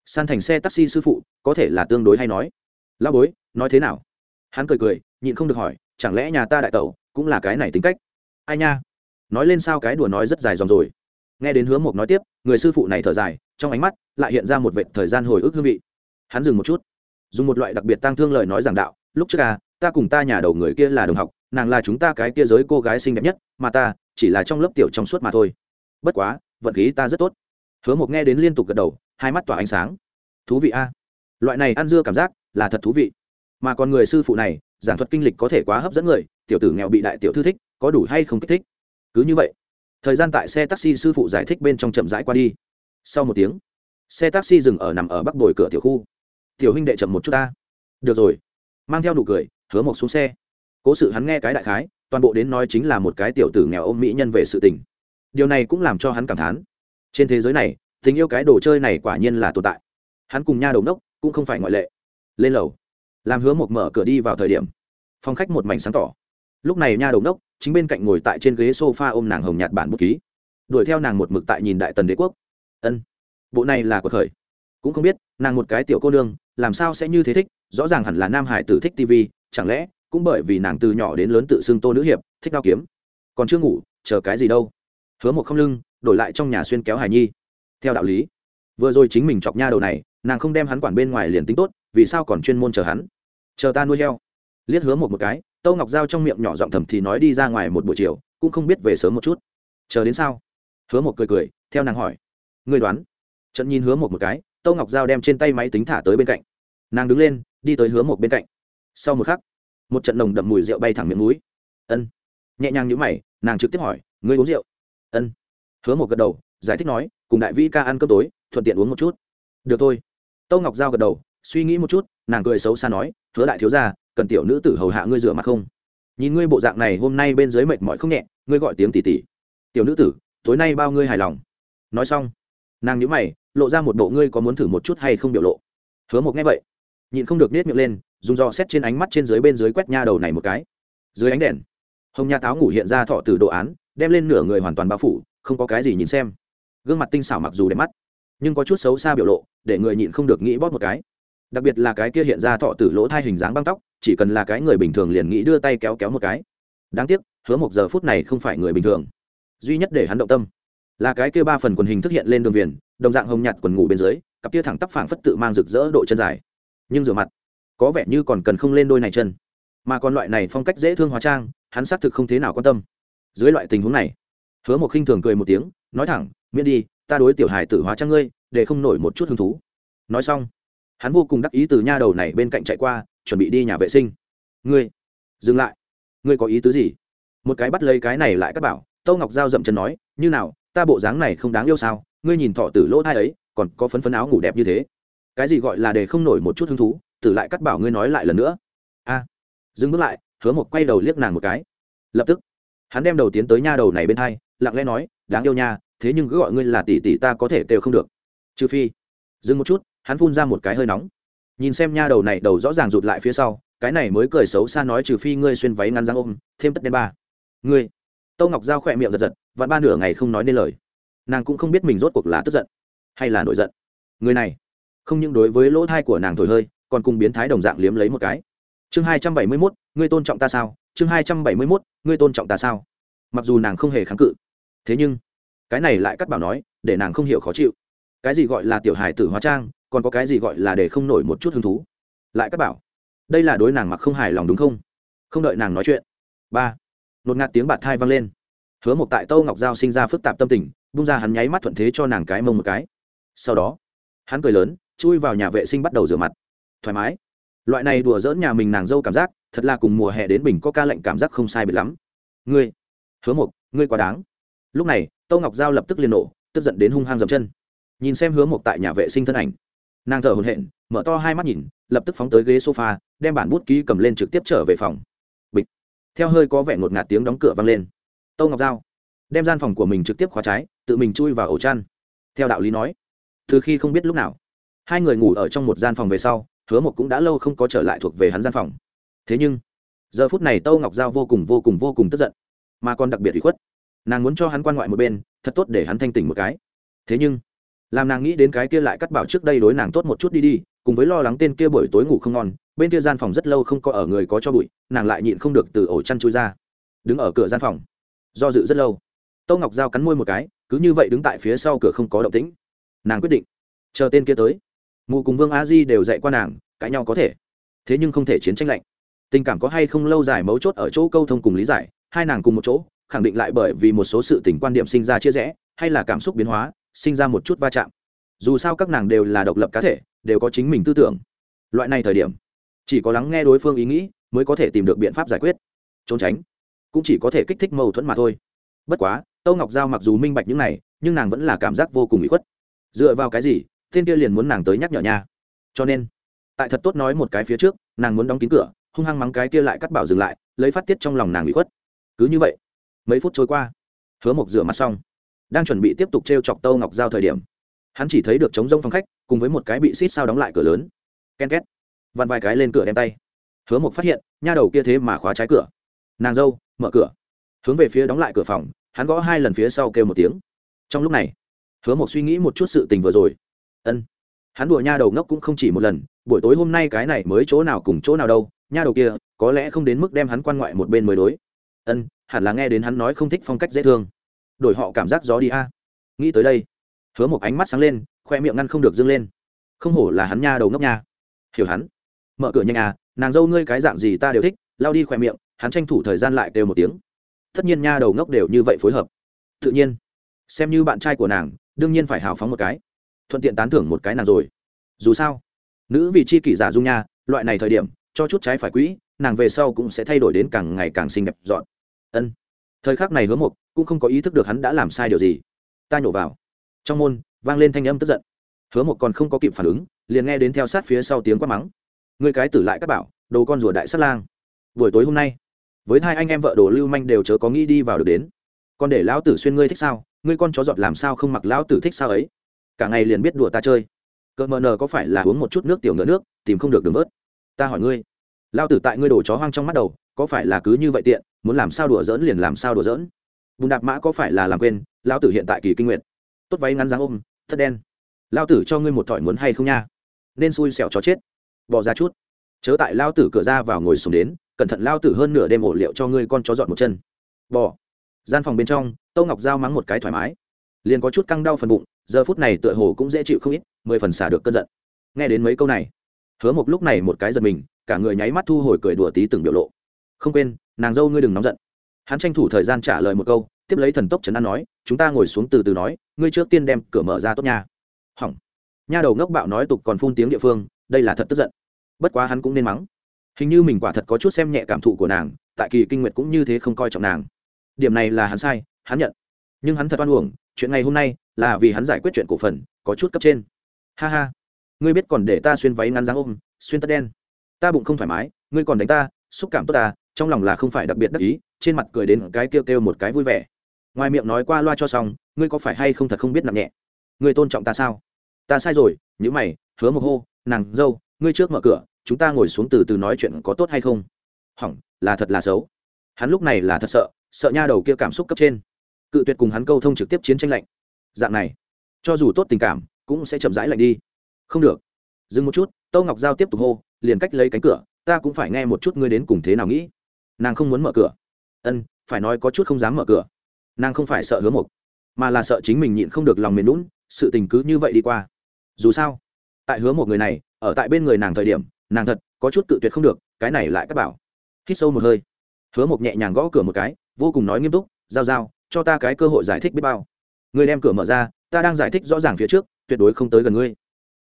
San thành xe taxi sư phụ, có thể là tương đối hay nói. Lao bối, nói thế nào? Hắn cười cười, nhịn không được hỏi, chẳng lẽ nhà ta đại tẩu cũng là cái này tính cách? Ai nha. Nói lên sao cái đùa nói rất dài dòng rồi nghe đến hứa mộc nói tiếp, người sư phụ này thở dài, trong ánh mắt lại hiện ra một vệ thời gian hồi ức hương vị. Hắn dừng một chút, dùng một loại đặc biệt tăng thương lời nói giảng đạo, lúc trước à ta cùng ta nhà đầu người kia là đồng học, nàng là chúng ta cái kia giới cô gái xinh đẹp nhất, mà ta chỉ là trong lớp tiểu trong suốt mà thôi. Bất quá, vận khí ta rất tốt. Hứa mộc nghe đến liên tục gật đầu, hai mắt tỏa ánh sáng. Thú vị a. Loại này ăn dưa cảm giác là thật thú vị. Mà còn người sư phụ này, giảng thuật kinh lịch có thể quá hấp dẫn người, tiểu tử nghèo bị đại tiểu thư thích, có đủ hay không kích thích? Cứ như vậy thời gian tại xe taxi sư phụ giải thích bên trong chậm rãi qua đi. Sau một tiếng, xe taxi dừng ở nằm ở bắc đồi cửa tiểu khu. Tiểu huynh đệ chậm một chút ta. Được rồi. Mang theo nụ cười, hứa một xuống xe. Cố sự hắn nghe cái đại khái, toàn bộ đến nói chính là một cái tiểu tử nghèo ôm mỹ nhân về sự tình. Điều này cũng làm cho hắn cảm thán. Trên thế giới này, tình yêu cái đồ chơi này quả nhiên là tồn tại. Hắn cùng nha đầu đốc cũng không phải ngoại lệ. Lên lầu. Làm hứa một mở cửa đi vào thời điểm phong khách một mảnh sáng tỏ. Lúc này nha đầu đốc chính bên cạnh ngồi tại trên ghế sofa ôm nàng hồng nhạt bản bút ký. Đuổi theo nàng một mực tại nhìn đại tần đế quốc. Ân, bộ này là của khởi. Cũng không biết, nàng một cái tiểu cô nương, làm sao sẽ như thế thích, rõ ràng hẳn là nam hải tử thích tv chẳng lẽ cũng bởi vì nàng từ nhỏ đến lớn tự xưng tô nữ hiệp, thích đao kiếm. Còn chưa ngủ, chờ cái gì đâu. Hứa một không lưng, đổi lại trong nhà xuyên kéo hải nhi. Theo đạo lý, vừa rồi chính mình chọc nha đầu này, nàng không đem hắn quản bên ngoài liền tính tốt, vì sao còn chuyên môn chờ hắn? Chờ ta nuôi heo. Liếc hứa một một cái tâu ngọc giao trong miệng nhỏ giọng thầm thì nói đi ra ngoài một buổi chiều, cũng không biết về sớm một chút. Chờ đến sao? Hứa một cười cười, theo nàng hỏi. Người đoán? Trận nhìn hứa một một cái tâu ngọc giao đem trên tay máy tính thả tới bên cạnh. Nàng đứng lên, đi tới hứa một bên cạnh. Sau một khắc, một trận nồng đậm mùi rượu bay thẳng miệng núi ân. Nhẹ nhàng nhữ mày, nàng trực tiếp hỏi, ngươi uống rượu? Ân. Hứa một gật đầu, giải thích nói, cùng đại vi ca ăn cơm tối, thuận tiện uống một chút. Được thôi. Tâu ngọc giao gật đầu, suy nghĩ một chút, nàng cười xấu xa nói, hứa đại thiếu ra cần tiểu nữ tử hầu hạ ngươi rửa mặt không? Nhìn ngươi bộ dạng này, hôm nay bên dưới mệt mỏi không nhẹ, ngươi gọi tiếng tỉ tỉ. Tiểu nữ tử, tối nay bao ngươi hài lòng. Nói xong, nàng nhữ mày, lộ ra một bộ ngươi có muốn thử một chút hay không biểu lộ. Hứa một nghe vậy nhìn không được nết miệng lên, dùng dò xét trên ánh mắt trên dưới bên dưới quét nha đầu này một cái. Dưới ánh đèn, hồng nha táo ngủ hiện ra thọ từ đồ án, đem lên nửa người hoàn toàn bao phủ, không có cái gì nhìn xem. Gương mặt tinh xảo mặc dù đẹp mắt, nhưng có chút xấu xa biểu lộ, để người nhịn không được nghĩ bóp một cái. Đặc biệt là cái kia hiện ra thọ tử lỗ thai hình dáng băng tóc chỉ cần là cái người bình thường liền nghĩ đưa tay kéo kéo một cái. Đáng tiếc, hứa một giờ phút này không phải người bình thường. Duy nhất để hắn động tâm, là cái kia ba phần quần hình thức hiện lên đường viền, đồng dạng hồng nhạt quần ngủ bên dưới, cặp kia thẳng tắp phảng phất tự mang rực rỡ độ chân dài. Nhưng rửa mặt, có vẻ như còn cần không lên đôi này chân. Mà còn loại này phong cách dễ thương hóa trang, hắn xác thực không thế nào quan tâm. Dưới loại tình huống này, hứa một khinh thường cười một tiếng, nói thẳng, miễn đi, ta đối tiểu hài tử hóa trang ngươi, để không nổi một chút hứng thú. Nói xong hắn vô cùng đắc ý từ nha đầu này bên cạnh chạy qua, chuẩn bị đi nhà vệ sinh. Ngươi, dừng lại. Ngươi có ý tứ gì? Một cái bắt lấy cái này lại các bảo, tâu ngọc giao dậm chân nói, như nào, ta bộ dáng này không đáng yêu sao? Ngươi nhìn thọ tử lỗ thai ấy, còn có phấn phấn áo ngủ đẹp như thế. Cái gì gọi là để không nổi một chút hứng thú, tử lại cắt bảo ngươi nói lại lần nữa. A. Dừng bước lại, hứa một quay đầu liếc nàng một cái. Lập tức, hắn đem đầu tiến tới nha đầu này bên thai, lặng lẽ nói, đáng yêu nha, thế nhưng cứ gọi ngươi là tỷ tỷ ta có thể kêu không được. Trừ phi. Dừng một chút hắn phun ra một cái hơi nóng. Nhìn xem nha đầu này đầu rõ ràng rụt lại phía sau, cái này mới cười xấu xa nói trừ phi ngươi xuyên váy ngắn răng ôm, thêm tất đen ba. Ngươi. Tâu ngọc giao khỏe miệng giật giật, vặn ba nửa ngày không nói nên lời. Nàng cũng không biết mình rốt cuộc là tức giận hay là nổi giận. Người này, không những đối với lỗ thai của nàng thổi hơi, còn cùng biến thái đồng dạng liếm lấy một cái. Chương hai trăm bảy mươi mốt, ngươi tôn trọng ta sao? Chương hai trăm bảy mươi mốt, ngươi tôn trọng ta sao? Mặc dù nàng không hề kháng cự, thế nhưng, cái này lại cắt bảo nói, để nàng không hiểu khó chịu. Cái gì gọi là tiểu hài tử hóa trang còn có cái gì gọi là để không nổi một chút hứng thú? Lại các bảo. Đây là đối nàng mặc không hài lòng đúng không? Không đợi nàng nói chuyện. Ba. Nột ngạt tiếng bạt thai vang lên. Hứa một tại tâu ngọc giao sinh ra phức tạp tâm tình, bung ra hắn nháy mắt thuận thế cho nàng cái mông một cái. Sau đó, hắn cười lớn, chui vào nhà vệ sinh bắt đầu rửa mặt. Thoải mái. Loại này đùa dỡn nhà mình nàng dâu cảm giác, thật là cùng mùa hè đến bình có ca lệnh cảm giác không sai biệt lắm. Ngươi, hứa một ngươi quá đáng. Lúc này, tâu ngọc giao lập tức liền nổ, tức giận đến hung hăng dầm chân. Nhìn xem hứa một tại nhà vệ sinh thân ảnh nàng thở hồn hện mở to hai mắt nhìn, lập tức phóng tới ghế sofa, đem bản bút ký cầm lên trực tiếp trở về phòng. Bịch. Theo hơi có vẻ ngột ngạt tiếng đóng cửa vang lên. Tâu ngọc giao. Đem gian phòng của mình trực tiếp khóa trái, tự mình chui vào ổ chăn. Theo đạo lý nói, từ khi không biết lúc nào, hai người ngủ ở trong một gian phòng về sau, hứa một cũng đã lâu không có trở lại thuộc về hắn gian phòng. Thế nhưng, giờ phút này tâu ngọc giao vô cùng vô cùng vô cùng tức giận, mà còn đặc biệt bị khuất. Nàng muốn cho hắn quan ngoại một bên, thật tốt để hắn thanh tỉnh một cái. Thế nhưng làm nàng nghĩ đến cái kia lại cắt bảo trước đây đối nàng tốt một chút đi đi, cùng với lo lắng tên kia buổi tối ngủ không ngon, bên kia gian phòng rất lâu không có ở người có cho bụi, nàng lại nhịn không được từ ổ chăn chui ra. Đứng ở cửa gian phòng, do dự rất lâu. Tâu ngọc giao cắn môi một cái, cứ như vậy đứng tại phía sau cửa không có động tĩnh. Nàng quyết định, chờ tên kia tới. Mụ cùng vương a di đều dạy qua nàng, cãi nhau có thể. Thế nhưng không thể chiến tranh lạnh. Tình cảm có hay không lâu dài mấu chốt ở chỗ câu thông cùng lý giải, hai nàng cùng một chỗ, khẳng định lại bởi vì một số sự tình quan điểm sinh ra chia rẽ, hay là cảm xúc biến hóa sinh ra một chút va chạm. Dù sao các nàng đều là độc lập cá thể, đều có chính mình tư tưởng. Loại này thời điểm, chỉ có lắng nghe đối phương ý nghĩ mới có thể tìm được biện pháp giải quyết. Trốn tránh, cũng chỉ có thể kích thích mâu thuẫn mà thôi. Bất quá, tâu ngọc giao mặc dù minh bạch những này, nhưng nàng vẫn là cảm giác vô cùng bị khuất. Dựa vào cái gì tên kia liền muốn nàng tới nhắc nhở nha. Cho nên, tại thật tốt nói một cái phía trước, nàng muốn đóng kín cửa, hung hăng mắng cái kia lại cắt bảo dừng lại, lấy phát tiết trong lòng nàng bị khuất. Cứ như vậy, mấy phút trôi qua, hứa mộc rửa mặt xong đang chuẩn bị tiếp tục t r e o chọc tâu ngọc giao thời điểm. Hắn chỉ thấy được trống rông phòng khách, cùng với một cái bị xít sao đóng lại cửa lớn. Ken két. Vặn vài cái lên cửa đem tay. Hứa mộc phát hiện, nha đầu kia thế mà khóa trái cửa. Nàng dâu, mở cửa. Hướng về phía đóng lại cửa phòng, hắn gõ hai lần phía sau kêu một tiếng. Trong lúc này, hứa mộc suy nghĩ một chút sự tình vừa rồi. Ân. Hắn đùa nha đầu ngốc cũng không chỉ một lần, buổi tối hôm nay cái này mới chỗ nào cùng chỗ nào đâu, nha đầu kia, có lẽ không đến mức đem hắn quan ngoại một bên mới đối. Ân, hẳn là nghe đến hắn nói không thích phong cách dễ thương đổi họ cảm giác gió đi a. Nghĩ tới đây, hứa một ánh mắt sáng lên, khoe miệng ngăn không được dâng lên. Không hổ là hắn nha đầu ngốc nha. Hiểu hắn. Mở cửa nhanh à nàng dâu ngươi cái dạng gì ta đều thích, lao đi khoe miệng, hắn tranh thủ thời gian lại đều một tiếng. Tất nhiên nha đầu ngốc đều như vậy phối hợp. Tự nhiên, xem như bạn trai của nàng, đương nhiên phải hào phóng một cái. Thuận tiện tán thưởng một cái nàng rồi. Dù sao, nữ vì chi kỷ giả dung nha, loại này thời điểm, cho chút trái phải quỹ, nàng về sau cũng sẽ thay đổi đến càng ngày càng xinh đẹp dọn. Ân thời khắc này hứa mục cũng không có ý thức được hắn đã làm sai điều gì. Ta nhổ vào. Trong môn vang lên thanh âm tức giận. Hứa mục còn không có kịp phản ứng, liền nghe đến theo sát phía sau tiếng quát mắng. Người cái tử lại các bảo, đồ con rùa đại sát lang. Buổi tối hôm nay, với hai anh em vợ đồ lưu manh đều chớ có nghĩ đi vào được đến. Còn để lão tử xuyên ngươi thích sao? Ngươi con chó giọt làm sao không mặc lão tử thích sao ấy? Cả ngày liền biết đùa ta chơi. Cỡ mờ nờ có phải là uống một chút nước tiểu ngựa nước, tìm không được đường vớt. Ta hỏi ngươi lao tử tại ngươi đổ chó hoang trong mắt đầu có phải là cứ như vậy tiện, muốn làm sao đùa dỡn liền làm sao đùa dỡn bùn đạp mã có phải là làm quên lao tử hiện tại kỳ kinh nguyện tốt váy ngắn dáng ôm, thất đen. Lao tử cho ngươi một thỏi muốn hay không nha? Nên xui xẻo chó chết. Bỏ ra chút. Chớ tại lao tử cửa ra vào ngồi xuống đến, cẩn thận lao tử hơn nửa đêm ổ liệu cho ngươi con chó dọn một chân. Bỏ. Gian phòng bên trong tâu ngọc giao mắng một cái thoải mái. Liền có chút căng đau phần bụng, giờ phút này tựa hồ cũng dễ chịu không ít, mười phần xả được cơn giận. Nghe đến mấy câu này, hứa một lúc này một cái giật mình, cả người nháy mắt thu hồi cười đùa tí từng biểu lộ không quên, nàng dâu ngươi đừng nóng giận. Hắn tranh thủ thời gian trả lời một câu, tiếp lấy thần tốc trấn an nói, chúng ta ngồi xuống từ từ nói, ngươi trước tiên đem cửa mở ra tốt nha. Hỏng. Nha đầu ngốc bạo nói tục còn phun tiếng địa phương, đây là thật tức giận. Bất quá hắn cũng nên mắng. Hình như mình quả thật có chút xem nhẹ cảm thụ của nàng, tại kỳ kinh nguyệt cũng như thế không coi trọng nàng. Điểm này là hắn sai, hắn nhận. Nhưng hắn thật oan uổng, chuyện ngày hôm nay là vì hắn giải quyết chuyện cổ phần, có chút cấp trên. Ha ha. Ngươi biết còn để ta xuyên váy ngắn dáng ôm, xuyên tất đen. Ta bụng không thoải mái, ngươi còn đánh ta, xúc cảm tốt ta trong lòng là không phải đặc biệt đắc ý, trên mặt cười đến cái kêu kêu một cái vui vẻ. Ngoài miệng nói qua loa cho xong, ngươi có phải hay không thật không biết nặng nhẹ? Ngươi tôn trọng ta sao? Ta sai rồi nhữ mày, hứa một hô, nàng dâu, ngươi trước mở cửa, chúng ta ngồi xuống từ từ nói chuyện có tốt hay không? Hỏng, là thật là xấu. Hắn lúc này là thật sợ sợ nha đầu kia cảm xúc cấp trên. Cự tuyệt cùng hắn câu thông trực tiếp chiến tranh lạnh. Dạng này, cho dù tốt tình cảm, cũng sẽ chậm rãi lạnh đi. Không được. Dừng một chút, tâu ngọc giao tiếp tục hô, liền cách lấy cánh cửa, ta cũng phải nghe một chút ngươi đến cùng thế nào nghĩ nàng không muốn mở cửa. Ân, phải nói có chút không dám mở cửa. Nàng không phải sợ hứa mộc mà là sợ chính mình nhịn không được lòng mềm lún sự tình cứ như vậy đi qua. Dù sao, tại hứa một người này, ở tại bên người nàng thời điểm, nàng thật có chút tự tuyệt không được, cái này lại cắt bảo. Hít sâu một hơi, hứa một nhẹ nhàng gõ cửa một cái, vô cùng nói nghiêm túc, giao giao, cho ta cái cơ hội giải thích biết bao. Người đem cửa mở ra, ta đang giải thích rõ ràng phía trước, tuyệt đối không tới gần ngươi.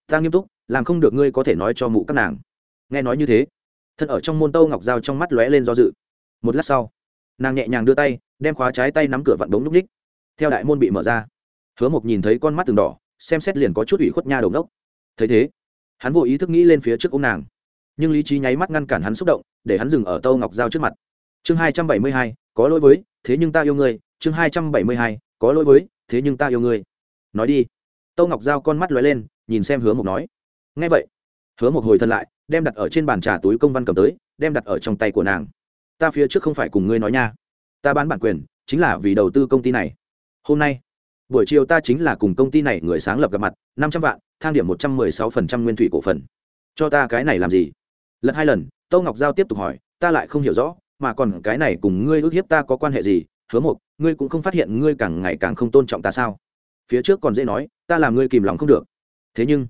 Ta nghiêm túc, làm không được ngươi có thể nói cho mụ các nàng. Nghe nói như thế thân ở trong môn tâu ngọc dao trong mắt lóe lên do dự một lát sau, nàng nhẹ nhàng đưa tay, đem khóa trái tay nắm cửa vặn đống núp ních. Theo đại môn bị mở ra, hứa mộc nhìn thấy con mắt từng đỏ, xem xét liền có chút ủy khuất nha đầu nốc thấy thế, hắn vô ý thức nghĩ lên phía trước ô m nàng. Nhưng lý trí nháy mắt ngăn cản hắn xúc động, để hắn dừng ở tâu ngọc Giao trước mặt. Chương hai trăm bảy mươi hai, có lỗi với, thế nhưng ta yêu ngươi. Chương hai trăm bảy mươi hai, có lỗi với, thế nhưng ta yêu ngươi. Nói đi. Tâu ngọc Giao con mắt lóe lên, nhìn xem hứa mộc nói. Ngay vậy, hứa mộc hồi thân lại, đem đặt ở trên bàn trà túi công văn cầm tới, đem đặt ở trong tay của nàng ta phía trước không phải cùng ngươi nói nha. Ta bán bản quyền, chính là vì đầu tư công ty này. Hôm nay, buổi chiều ta chính là cùng công ty này người sáng lập gặp mặt, năm trăm vạn, thang điểm một trăm mười sáu phần trăm nguyên thủy cổ phần. Cho ta cái này làm gì? Lật hai lần, tâu ngọc giao tiếp tục hỏi, ta lại không hiểu rõ, mà còn cái này cùng ngươi ước hiếp ta có quan hệ gì? Hứa một ngươi cũng không phát hiện ngươi càng ngày càng không tôn trọng ta sao? Phía trước còn dễ nói, ta làm ngươi kìm lòng không được. Thế nhưng,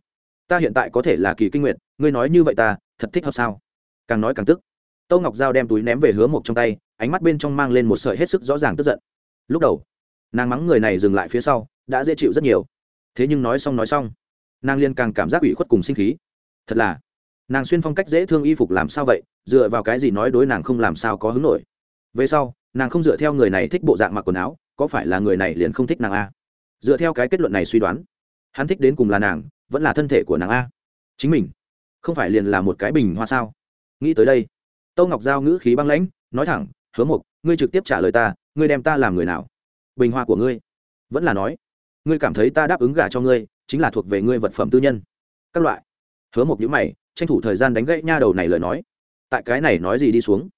ta hiện tại có thể là kỳ kinh nguyện ngươi nói như vậy ta, thật thích hợp sao? Càng nói càng tức tâu ngọc giao đem túi ném về hứa một trong tay, ánh mắt bên trong mang lên một sợi hết sức rõ ràng tức giận. Lúc đầu, nàng mắng người này dừng lại phía sau, đã dễ chịu rất nhiều. Thế nhưng nói xong nói xong, nàng liên càng cảm giác ủy khuất cùng sinh khí. Thật là, nàng xuyên phong cách dễ thương y phục làm sao vậy, dựa vào cái gì nói đối nàng không làm sao có hứng nổi. Về sau, nàng không dựa theo người này thích bộ dạng mặc quần áo, có phải là người này liền không thích nàng a? Dựa theo cái kết luận này suy đoán, hắn thích đến cùng là nàng, vẫn là thân thể của nàng a? Chính mình, không phải liền là một cái bình hoa sao? Nghĩ tới đây tâu ngọc giao ngữ khí băng lãnh nói thẳng hứa Mục, ngươi trực tiếp trả lời ta ngươi đem ta làm người nào? Bình hoa của ngươi. Vẫn là nói ngươi cảm thấy ta đáp ứng gả cho ngươi chính là thuộc về ngươi vật phẩm tư nhân. Các loại. Hứa Mục nhữ mày tranh thủ thời gian đánh gãy nha đầu này lời nói. Tại cái này nói gì đi xuống?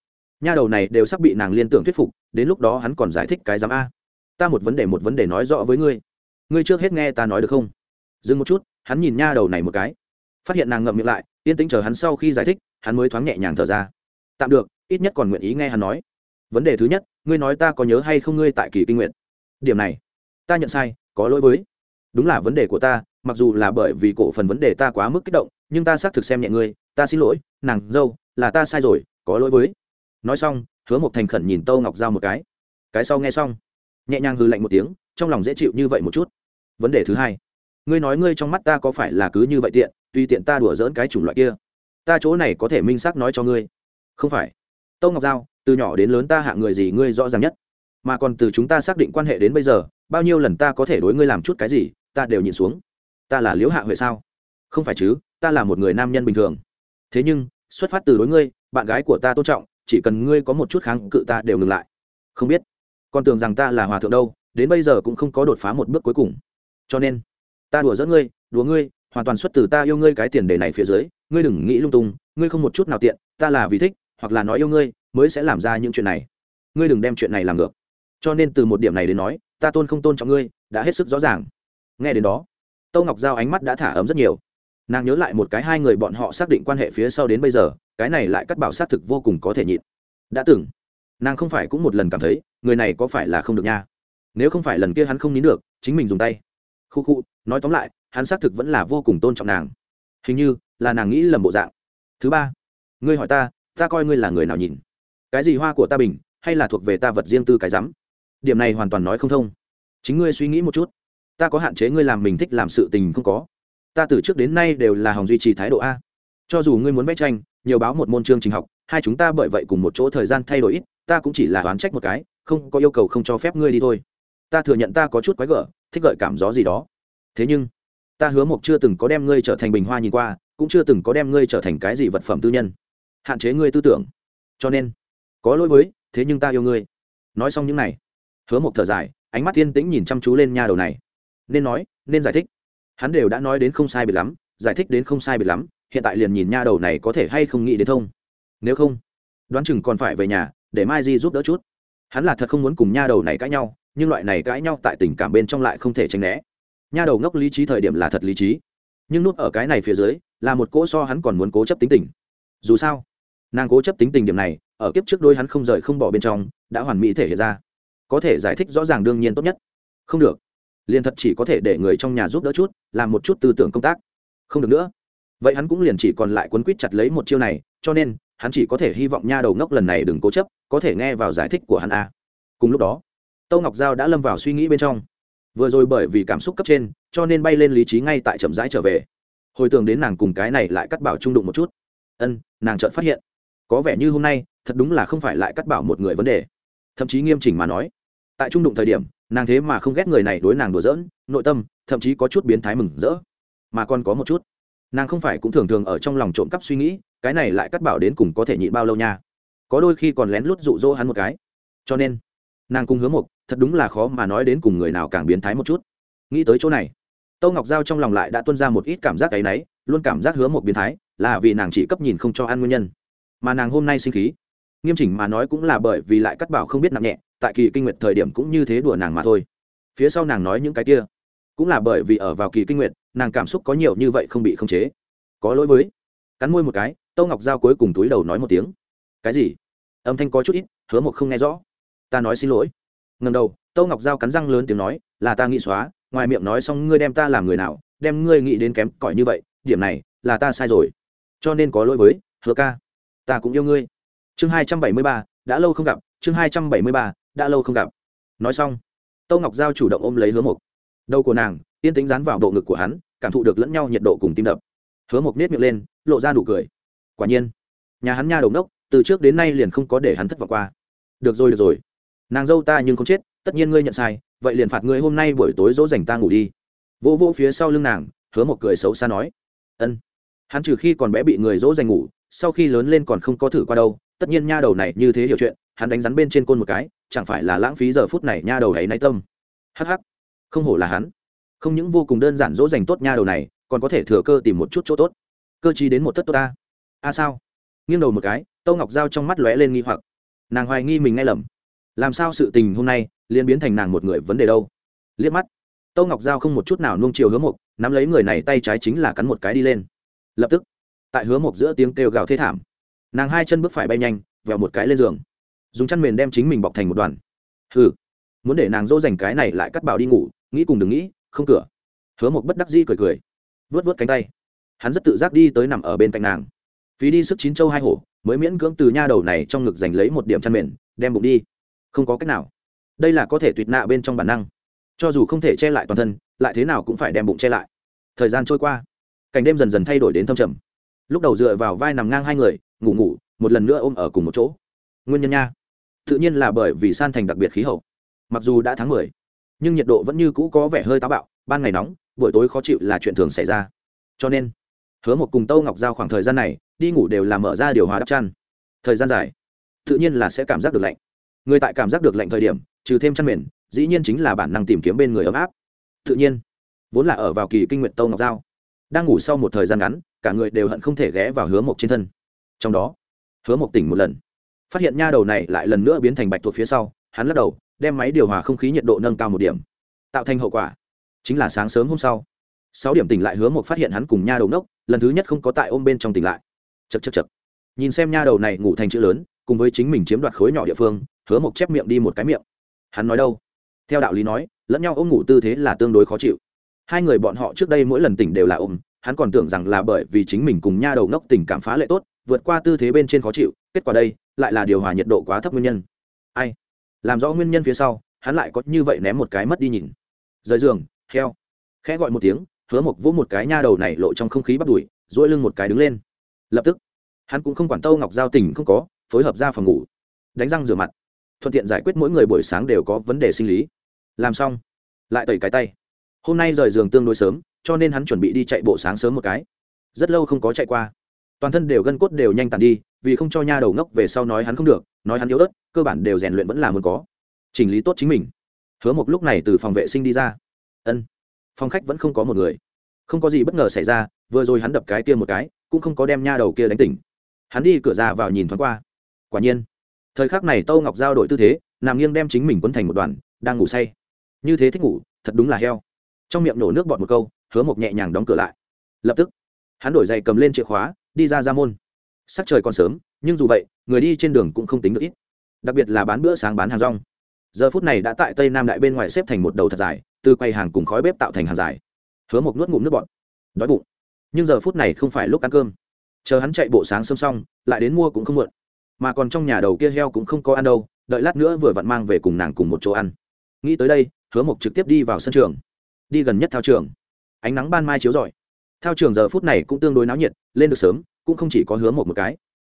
Nha đầu này đều sắp bị nàng liên tưởng thuyết phục đến lúc đó hắn còn giải thích cái giám a. Ta một vấn đề một vấn đề nói rõ với ngươi. Ngươi trước hết nghe ta nói được không? Dừng một chút hắn nhìn nha đầu này một cái. Phát hiện nàng ngậm miệng lại yên tĩnh chờ hắn sau khi giải thích hắn mới thoáng nhẹ nhàng thở ra tạm được, ít nhất còn nguyện ý nghe hắn nói. Vấn đề thứ nhất, ngươi nói ta có nhớ hay không ngươi tại kỳ kinh nguyện? Điểm này, ta nhận sai, có lỗi với. Đúng là vấn đề của ta, mặc dù là bởi vì cổ phần vấn đề ta quá mức kích động, nhưng ta xác thực xem nhẹ ngươi, ta xin lỗi, nàng dâu, là ta sai rồi, có lỗi với. Nói xong, hứa một thành khẩn nhìn tâu ngọc giao một cái. Cái sau nghe xong, nhẹ nhàng hư lạnh một tiếng, trong lòng dễ chịu như vậy một chút. Vấn đề thứ hai, ngươi nói ngươi trong mắt ta có phải là cứ như vậy tiện, tuy tiện ta đùa dỡn cái chủng loại kia. Ta chỗ này có thể minh xác nói cho ngươi không phải. Tâu ngọc giao, từ nhỏ đến lớn ta hạ người gì ngươi rõ ràng nhất. Mà còn từ chúng ta xác định quan hệ đến bây giờ, bao nhiêu lần ta có thể đối ngươi làm chút cái gì, ta đều nhìn xuống. Ta là liễu hạ huệ sao? Không phải chứ, ta là một người nam nhân bình thường. Thế nhưng, xuất phát từ đối ngươi, bạn gái của ta tôn trọng, chỉ cần ngươi có một chút kháng cự ta đều ngừng lại. Không biết. Con tưởng rằng ta là hòa thượng đâu, đến bây giờ cũng không có đột phá một bước cuối cùng. Cho nên, ta đùa dẫn ngươi, đùa ngươi, hoàn toàn xuất từ ta yêu ngươi cái tiền đề này phía dưới. Ngươi đừng nghĩ lung tung, ngươi không một chút nào tiện, ta là vì thích hoặc là nói yêu ngươi, mới sẽ làm ra những chuyện này. Ngươi đừng đem chuyện này làm ngược. Cho nên từ một điểm này đến nói, ta tôn không tôn trọng ngươi, đã hết sức rõ ràng. Nghe đến đó, tâu ngọc giao ánh mắt đã thả ấm rất nhiều. Nàng nhớ lại một cái hai người bọn họ xác định quan hệ phía sau đến bây giờ, cái này lại cắt bảo xác thực vô cùng có thể nhịn. Đã từng, nàng không phải cũng một lần cảm thấy, người này có phải là không được nha? Nếu không phải lần kia hắn không nín được, chính mình dùng tay. Khu khu, nói tóm lại, hắn xác thực vẫn là vô cùng tôn trọng nàng. Hình như là nàng nghĩ lầm bộ dạng. Thứ ba, ngươi hỏi ta ta coi ngươi là người nào nhìn? Cái gì hoa của ta bình, hay là thuộc về ta vật riêng tư cái rắm? Điểm này hoàn toàn nói không thông. Chính ngươi suy nghĩ một chút. Ta có hạn chế ngươi làm mình thích làm sự tình không có. Ta từ trước đến nay đều là hòng duy trì thái độ a. Cho dù ngươi muốn vẽ tranh, nhiều báo một môn chương trình học, hai chúng ta bởi vậy cùng một chỗ thời gian thay đổi ít, ta cũng chỉ là oán trách một cái, không có yêu cầu không cho phép ngươi đi thôi. Ta thừa nhận ta có chút quái gở, thích gợi cảm gió gì đó. Thế nhưng, ta hứa mộc chưa từng có đem ngươi trở thành bình hoa nhìn qua, cũng chưa từng có đem ngươi trở thành cái gì vật phẩm tư nhân hạn chế ngươi tư tưởng. Cho nên, có lỗi với, thế nhưng ta yêu ngươi. Nói xong những này, hứa một thở dài, ánh mắt tiên tĩnh nhìn chăm chú lên nha đầu này. Nên nói, nên giải thích. Hắn đều đã nói đến không sai biệt lắm, giải thích đến không sai biệt lắm, hiện tại liền nhìn nha đầu này có thể hay không nghĩ đến thông. Nếu không, đoán chừng còn phải về nhà, để mai di giúp đỡ chút. Hắn là thật không muốn cùng nha đầu này cãi nhau, nhưng loại này cãi nhau tại tình cảm bên trong lại không thể tránh né. Nha đầu ngốc lý trí thời điểm là thật lý trí, nhưng nút ở cái này phía dưới là một cỗ so hắn còn muốn cố chấp tính tình. Dù sao nàng cố chấp tính tình điểm này, ở kiếp trước đôi hắn không rời không bỏ bên trong, đã hoàn mỹ thể hiện ra. Có thể giải thích rõ ràng đương nhiên tốt nhất. Không được. Liền thật chỉ có thể để người trong nhà giúp đỡ chút, làm một chút tư tưởng công tác. Không được nữa. Vậy hắn cũng liền chỉ còn lại quấn quýt chặt lấy một chiêu này, cho nên, hắn chỉ có thể hy vọng nha đầu ngốc lần này đừng cố chấp, có thể nghe vào giải thích của hắn a. Cùng lúc đó, tâu ngọc giao đã lâm vào suy nghĩ bên trong. Vừa rồi bởi vì cảm xúc cấp trên, cho nên bay lên lý trí ngay tại chậm rãi trở về. Hồi tưởng đến nàng cùng cái này lại cắt bảo trung đụng một chút. Ân, nàng chợt phát hiện có vẻ như hôm nay, thật đúng là không phải lại cắt bảo một người vấn đề. Thậm chí nghiêm chỉnh mà nói, tại trung đụng thời điểm, nàng thế mà không ghét người này đối nàng đùa giỡn, nội tâm, thậm chí có chút biến thái mừng rỡ. Mà còn có một chút, nàng không phải cũng thường thường ở trong lòng trộm cắp suy nghĩ, cái này lại cắt bảo đến cùng có thể nhịn bao lâu nha. Có đôi khi còn lén lút dụ dỗ hắn một cái. Cho nên, nàng cùng hứa một thật đúng là khó mà nói đến cùng người nào càng biến thái một chút. Nghĩ tới chỗ này, tâu ngọc giao trong lòng lại đã tuân ra một ít cảm giác áy náy luôn cảm giác hứa một biến thái, là vì nàng chỉ cấp nhìn không cho ăn nguyên nhân mà nàng hôm nay sinh khí. Nghiêm chỉnh mà nói cũng là bởi vì lại cắt bảo không biết nặng nhẹ, tại kỳ kinh nguyệt thời điểm cũng như thế đùa nàng mà thôi. Phía sau nàng nói những cái kia, cũng là bởi vì ở vào kỳ kinh nguyệt, nàng cảm xúc có nhiều như vậy không bị khống chế. Có lỗi với, cắn môi một cái, tâu ngọc giao cuối cùng túi đầu nói một tiếng. Cái gì? Âm thanh có chút ít, hứa một không nghe rõ. Ta nói xin lỗi. Ngần đầu, tâu ngọc giao cắn răng lớn tiếng nói, là ta nghĩ xóa, ngoài miệng nói xong ngươi đem ta làm người nào, đem ngươi nghĩ đến kém cỏi như vậy, điểm này là ta sai rồi. Cho nên có lỗi với, hứa ca ta cũng yêu ngươi. Chương hai trăm bảy mươi ba, đã lâu không gặp, chương hai trăm bảy mươi ba, đã lâu không gặp. Nói xong, tâu ngọc giao chủ động ôm lấy hứa mộc. Đầu của nàng, yên tính dán vào bộ ngực của hắn, cảm thụ được lẫn nhau nhiệt độ cùng tim đập. Hứa mộc nết miệng lên, lộ ra nụ cười. Quả nhiên, nhà hắn nha đầu nốc từ trước đến nay liền không có để hắn thất vọng qua. Được rồi được rồi. Nàng dâu ta nhưng không chết, tất nhiên ngươi nhận sai, vậy liền phạt ngươi hôm nay buổi tối dỗ dành ta ngủ đi. Vỗ vỗ phía sau lưng nàng, hứa một cười xấu xa nói. Ân. Hắn trừ khi còn bé bị người dỗ dành ngủ sau khi lớn lên còn không có thử qua đâu tất nhiên nha đầu này như thế hiểu chuyện hắn đánh rắn bên trên côn một cái chẳng phải là lãng phí giờ phút này nha đầu ấy nay tâm. Hh không hổ là hắn. Không những vô cùng đơn giản dỗ dành tốt nha đầu này còn có thể thừa cơ tìm một chút chỗ tốt. Cơ chí đến một tất tốt ta. A sao? Nghiêng đầu một cái tâu ngọc dao trong mắt lóe lên nghi hoặc. Nàng hoài nghi mình nghe lầm. Làm sao sự tình hôm nay liên biến thành nàng một người vấn đề đâu? Liếc mắt. Tâu ngọc giao không một chút nào nung chiều hứa mục, nắm lấy người này tay trái chính là cắn một cái đi lên. Lập tức tại hứa mộc giữa tiếng kêu gào thê thảm. Nàng hai chân bước phải bay nhanh, vèo một cái lên giường. Dùng chăn mền đem chính mình bọc thành một đoàn. Hừ, muốn để nàng dỗ dành cái này lại cắt bảo đi ngủ, nghĩ cùng đừng nghĩ, không cửa. Hứa mộc bất đắc dĩ cười cười, vớt vớt cánh tay. Hắn rất tự giác đi tới nằm ở bên cạnh nàng. Phí đi sức chín châu hai hổ, mới miễn cưỡng từ nha đầu này trong ngực giành lấy một điểm chăn mền, đem bụng đi. Không có cách nào. Đây là có thể tuyệt nạ bên trong bản năng. Cho dù không thể che lại toàn thân, lại thế nào cũng phải đem bụng che lại. Thời gian trôi qua. Cảnh đêm dần dần thay đổi đến thâm trầm lúc đầu dựa vào vai nằm ngang hai người, ngủ ngủ, một lần nữa ôm ở cùng một chỗ. Nguyên nhân nha, tự nhiên là bởi vì san thành đặc biệt khí hậu. Mặc dù đã tháng mười, nhưng nhiệt độ vẫn như cũ có vẻ hơi táo bạo, ban ngày nóng, buổi tối khó chịu là chuyện thường xảy ra. Cho nên, hứa một cùng tâu ngọc giao khoảng thời gian này, đi ngủ đều là mở ra điều hòa đắp chăn. Thời gian dài, tự nhiên là sẽ cảm giác được lạnh. Người tại cảm giác được lạnh thời điểm, trừ thêm chăn mền, dĩ nhiên chính là bản năng tìm kiếm bên người ấm áp. Tự nhiên, vốn là ở vào kỳ kinh nguyện tâu ngọc giao, đang ngủ sau một thời gian ngắn cả người đều hận không thể ghé vào hứa mộc trên thân. Trong đó, hứa mộc tỉnh một lần. Phát hiện nha đầu này lại lần nữa biến thành bạch tuộc phía sau, hắn lắc đầu, đem máy điều hòa không khí nhiệt độ nâng cao một điểm. Tạo thành hậu quả. Chính là sáng sớm hôm sau, sáu điểm tỉnh lại hứa mộc phát hiện hắn cùng nha đầu nốc, lần thứ nhất không có tại ôm bên trong tỉnh lại. Chật chật chật nhìn xem nha đầu này ngủ thành chữ lớn, cùng với chính mình chiếm đoạt khối nhỏ địa phương, hứa mộc chép miệng đi một cái miệng. Hắn nói đâu? Theo đạo lý nói, lẫn nhau ôm ngủ tư thế là tương đối khó chịu. Hai người bọn họ trước đây mỗi lần tỉnh đều là ôm hắn còn tưởng rằng là bởi vì chính mình cùng nha đầu ngốc tình cảm phá lệ tốt, vượt qua tư thế bên trên khó chịu, kết quả đây, lại là điều hòa nhiệt độ quá thấp nguyên nhân. Ai? Làm rõ nguyên nhân phía sau, hắn lại có như vậy ném một cái mất đi nhìn. Rời giường, heo. Khẽ gọi một tiếng, hứa mộc vỗ một cái nha đầu này lộ trong không khí bắt đùi dỗi lưng một cái đứng lên. Lập tức, hắn cũng không quản tâu ngọc giao tình không có, phối hợp ra phòng ngủ. Đánh răng rửa mặt. Thuận tiện giải quyết mỗi người buổi sáng đều có vấn đề sinh lý. Làm xong, lại tẩy cái tay. Hôm nay rời giường tương đối sớm cho nên hắn chuẩn bị đi chạy bộ sáng sớm một cái. Rất lâu không có chạy qua. Toàn thân đều gân cốt đều nhanh tàn đi, vì không cho nha đầu ngốc về sau nói hắn không được, nói hắn yếu ớt, cơ bản đều rèn luyện vẫn là muốn có. Chỉnh lý tốt chính mình. Hứa một lúc này từ phòng vệ sinh đi ra. Ân. Phòng khách vẫn không có một người. Không có gì bất ngờ xảy ra, vừa rồi hắn đập cái kia một cái, cũng không có đem nha đầu kia đánh tỉnh. Hắn đi cửa ra vào nhìn thoáng qua. Quả nhiên, thời khắc này tâu ngọc giao đổi tư thế, nằm nghiêng đem chính mình quấn thành một đoàn, đang ngủ say. Như thế thích ngủ, thật đúng là heo. Trong miệng nổ nước bọt một câu hứa mộc nhẹ nhàng đóng cửa lại. Lập tức, hắn đổi giày cầm lên chìa khóa, đi ra ra môn. Sắc trời còn sớm, nhưng dù vậy, người đi trên đường cũng không tính được ít. Đặc biệt là bán bữa sáng bán hàng rong. Giờ phút này đã tại tây nam đại bên ngoài xếp thành một đầu thật dài, từ quầy hàng cùng khói bếp tạo thành hàng dài. Hứa Mộc nuốt ngụm nước bọt. Đói bụng. Nhưng giờ phút này không phải lúc ăn cơm. Chờ hắn chạy bộ sáng sớm xong, lại đến mua cũng không muộn. Mà còn trong nhà đầu kia heo cũng không có ăn đâu, đợi lát nữa vừa vặn mang về cùng nàng cùng một chỗ ăn. Nghĩ tới đây, hứa mộc trực tiếp đi vào sân trường. Đi gần nhất thao trường ánh nắng ban mai chiếu rọi. Thao trường giờ phút này cũng tương đối náo nhiệt, lên được sớm, cũng không chỉ có hứa một một cái.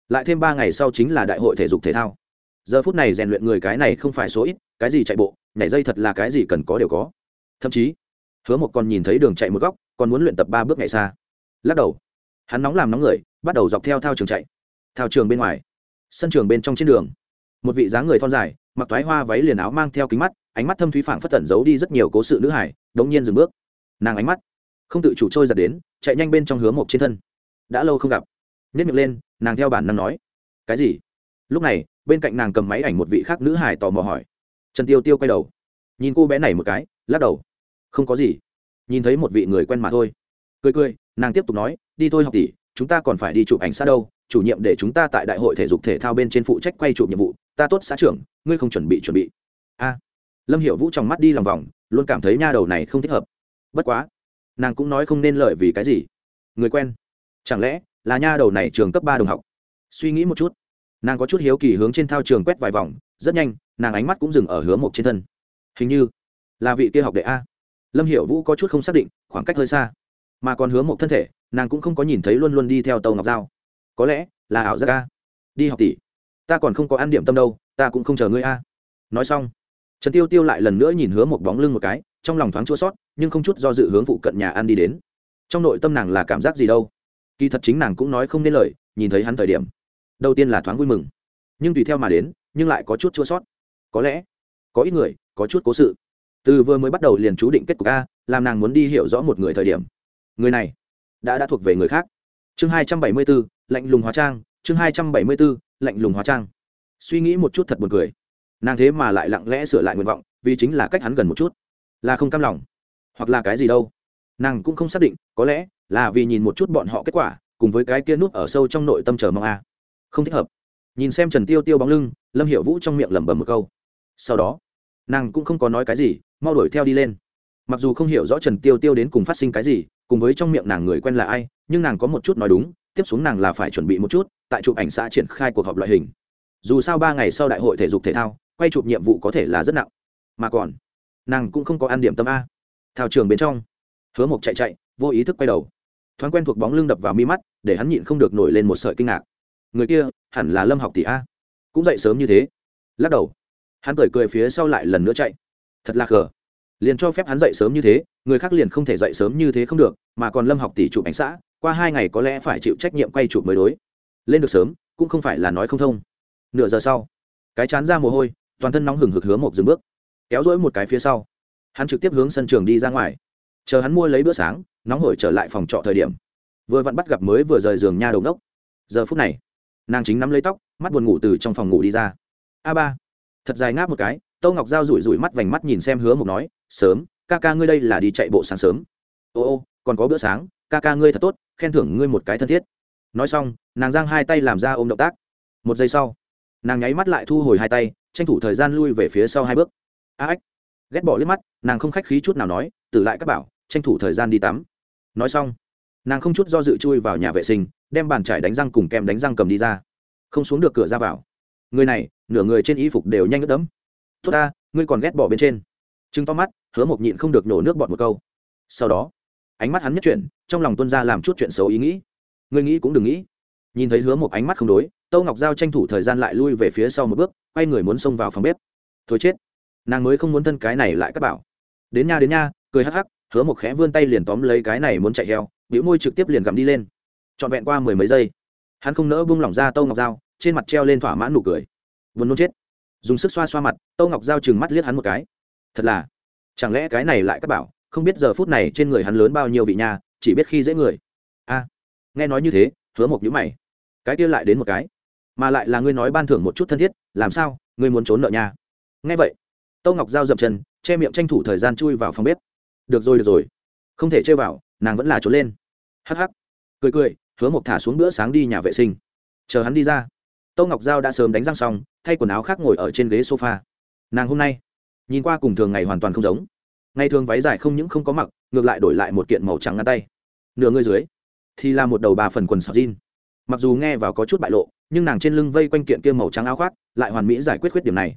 Lại thêm ba ngày sau chính là đại hội thể dục thể thao. Giờ phút này rèn luyện người cái này không phải số ít, cái gì chạy bộ, nhảy dây thật là cái gì cần có đều có. Thậm chí, hứa một còn nhìn thấy đường chạy một góc, còn muốn luyện tập ba bước ngày xa. Lắc đầu, hắn nóng làm nóng người, bắt đầu dọc theo thao trường chạy. Thao trường bên ngoài, sân trường bên trong trên đường. Một vị dáng người thon dài, mặc thoái hoa váy liền áo mang theo kính mắt, ánh mắt thâm thúy phảng phất tẩn giấu đi rất nhiều cố sự nữ hải, đống nhiên dừng bước. Nàng ánh mắt không tự chủ trôi giật đến, chạy nhanh bên trong hứa một trên thân. Đã lâu không gặp. Nhét miệng lên, nàng theo bản năng nói, cái gì? Lúc này, bên cạnh nàng cầm máy ảnh một vị khác nữ hải tò mò hỏi. Trần tiêu tiêu quay đầu, nhìn cô bé này một cái, lắc đầu. Không có gì. Nhìn thấy một vị người quen mà thôi. Cười cười, nàng tiếp tục nói, đi thôi học tỷ, chúng ta còn phải đi chụp ảnh xa đâu, chủ nhiệm để chúng ta tại đại hội thể dục thể thao bên trên phụ trách quay chụp nhiệm vụ, ta tốt xã trưởng, ngươi không chuẩn bị chuẩn bị. A. Lâm hiểu vũ trong mắt đi lòng vòng, luôn cảm thấy nha đầu này không thích hợp. Bất quá nàng cũng nói không nên lợi vì cái gì. Người quen. Chẳng lẽ là nha đầu này trường cấp ba đồng học? Suy nghĩ một chút. Nàng có chút hiếu kỳ hướng trên thao trường quét vài vòng, rất nhanh, nàng ánh mắt cũng dừng ở hứa một trên thân. Hình như là vị kia học đệ a. Lâm hiểu vũ có chút không xác định, khoảng cách hơi xa. Mà còn hứa một thân thể, nàng cũng không có nhìn thấy luôn luôn đi theo tàu ngọc dao có lẽ là ảo giác a. Đi học tỷ. Ta còn không có ăn điểm tâm đâu, ta cũng không chờ ngươi a. Nói xong, trần tiêu tiêu lại lần nữa nhìn hứa một bóng lưng một cái, trong lòng thoáng chua sót nhưng không chút do dự hướng phụ cận nhà ăn đi đến. Trong nội tâm nàng là cảm giác gì đâu? Kỳ thật chính nàng cũng nói không nên lời, nhìn thấy hắn thời điểm, đầu tiên là thoáng vui mừng. Nhưng tùy theo mà đến, nhưng lại có chút chua sót. Có lẽ, có ít người, có chút cố sự. Từ vừa mới bắt đầu liền chú định kết cục a, làm nàng muốn đi hiểu rõ một người thời điểm. Người này, đã đã thuộc về người khác. Chương hai trăm bảy mươi b ố lạnh lùng hóa trang. Chương hai trăm bảy mươi b ố lạnh lùng hóa trang. Suy nghĩ một chút thật buồn cười. Nàng thế mà lại lặng lẽ sửa lại nguyện vọng, vì chính là cách hắn gần một chút. Là không cam lòng hoặc là cái gì đâu. Nàng cũng không xác định, có lẽ là vì nhìn một chút bọn họ kết quả, cùng với cái kia núp ở sâu trong nội tâm chờ mong a. Không thích hợp. Nhìn xem trần tiêu tiêu bóng lưng, lâm hiệu vũ trong miệng lẩm bẩm một câu. Sau đó, nàng cũng không có nói cái gì, mau đuổi theo đi lên. Mặc dù không hiểu rõ trần tiêu tiêu đến cùng phát sinh cái gì, cùng với trong miệng nàng người quen là ai, nhưng nàng có một chút nói đúng, tiếp xuống nàng là phải chuẩn bị một chút, tại chụp ảnh xã triển khai cuộc họp loại hình. Dù sao ba ngày sau đại hội thể dục thể thao, quay chụp nhiệm vụ có thể là rất nặng. Mà còn, nàng cũng không có ăn điểm tâm a thao trường bên trong. Hứa mộc chạy chạy, vô ý thức quay đầu. Thoáng quen thuộc bóng lưng đập vào mi mắt, để hắn nhịn không được nổi lên một sợi kinh ngạc. Người kia, hẳn là lâm học tỷ a. Cũng dậy sớm như thế. Lắc đầu. Hắn cười cười phía sau lại lần nữa chạy. Thật là khờ. Liền cho phép hắn dậy sớm như thế, người khác liền không thể dậy sớm như thế không được, mà còn lâm học tỷ chụp ảnh xã, qua hai ngày có lẽ phải chịu trách nhiệm quay chụp mới đối. Lên được sớm, cũng không phải là nói không thông. Nửa giờ sau, cái chán ra mồ hôi, toàn thân nóng hừng hực hứa một dừng bước, kéo rỗi một cái phía sau hắn trực tiếp hướng sân trường đi ra ngoài. Chờ hắn mua lấy bữa sáng, nóng hổi trở lại phòng trọ thời điểm. Vừa vặn bắt gặp mới vừa rời giường nha đầu đốc. Giờ phút này, nàng chính nắm lấy tóc, mắt buồn ngủ từ trong phòng ngủ đi ra. A ba. Thật dài ngáp một cái tâu ngọc g rủi rủi mắt vành mắt nhìn xem hứa mộc nói, sớm, ca ca ngươi đây là đi chạy bộ sáng sớm. Ô ô, còn có bữa sáng, ca ca ngươi thật tốt, khen thưởng ngươi một cái thân thiết. Nói xong, nàng giang hai tay làm ra ôm động tác. Một giây sau, nàng nháy mắt lại thu hồi hai tay, tranh thủ thời gian lui về phía sau hai bước. A ếch ghét bỏ liếc mắt, nàng không khách khí chút nào nói, tử lại các bảo, tranh thủ thời gian đi tắm. Nói xong, nàng không chút do dự chui vào nhà vệ sinh, đem bàn trải đánh răng cùng kem đánh răng cầm đi ra. Không xuống được cửa ra vào. Người này, nửa người trên y phục đều nhanh ướt đẫm. Tốt ta, ngươi còn ghét bỏ bên trên. Chứng to mắt, hứa mộc nhịn không được nổ nước bọt một câu. Sau đó, ánh mắt hắn nhất chuyển, trong lòng tuân ra làm chút chuyện xấu ý nghĩ. Ngươi nghĩ cũng đừng nghĩ. Nhìn thấy hứa mộc ánh mắt không đối, tâu ngọc giao tranh thủ thời gian lại lui về phía sau một bước, quay người muốn xông vào phòng bếp. Thôi chết nàng mới không muốn thân cái này lại các bảo. Đến nha đến nha, cười hắc hắc, hứa một khẽ vươn tay liền tóm lấy cái này muốn chạy heo, biểu môi trực tiếp liền gặm đi lên. Trọn vẹn qua mười mấy giây, hắn không nỡ buông lỏng ra tâu ngọc dao trên mặt treo lên thỏa mãn nụ cười. Vốn nôn chết. Dùng sức xoa xoa mặt, tâu ngọc dao chừng mắt liếc hắn một cái. Thật là, chẳng lẽ cái này lại các bảo, không biết giờ phút này trên người hắn lớn bao nhiêu vị nhà chỉ biết khi dễ người. A, nghe nói như thế, hứa một nhữ mày. Cái kia lại đến một cái. Mà lại là ngươi nói ban thưởng một chút thân thiết, làm sao, ngươi muốn trốn nợ nhà nghe vậy tâu ngọc giao dậm chân, che miệng tranh thủ thời gian chui vào phòng bếp. Được rồi được rồi. Không thể chơi vào, nàng vẫn là trốn lên. Hh cười cười, hứa mộc thả xuống bữa sáng đi nhà vệ sinh. Chờ hắn đi ra. Tâu ngọc giao đã sớm đánh răng xong, thay quần áo khác ngồi ở trên ghế sofa. Nàng hôm nay, nhìn qua cùng thường ngày hoàn toàn không giống. Ngày thường váy dài không những không có mặc, ngược lại đổi lại một kiện màu trắng ngăn tay. Nửa người dưới, thì là một đầu bà phần quần sọc jean. Mặc dù nghe vào có chút bại lộ, nhưng nàng trên lưng vây quanh kiện kia màu trắng áo khoác, lại hoàn mỹ giải quyết khuyết điểm này.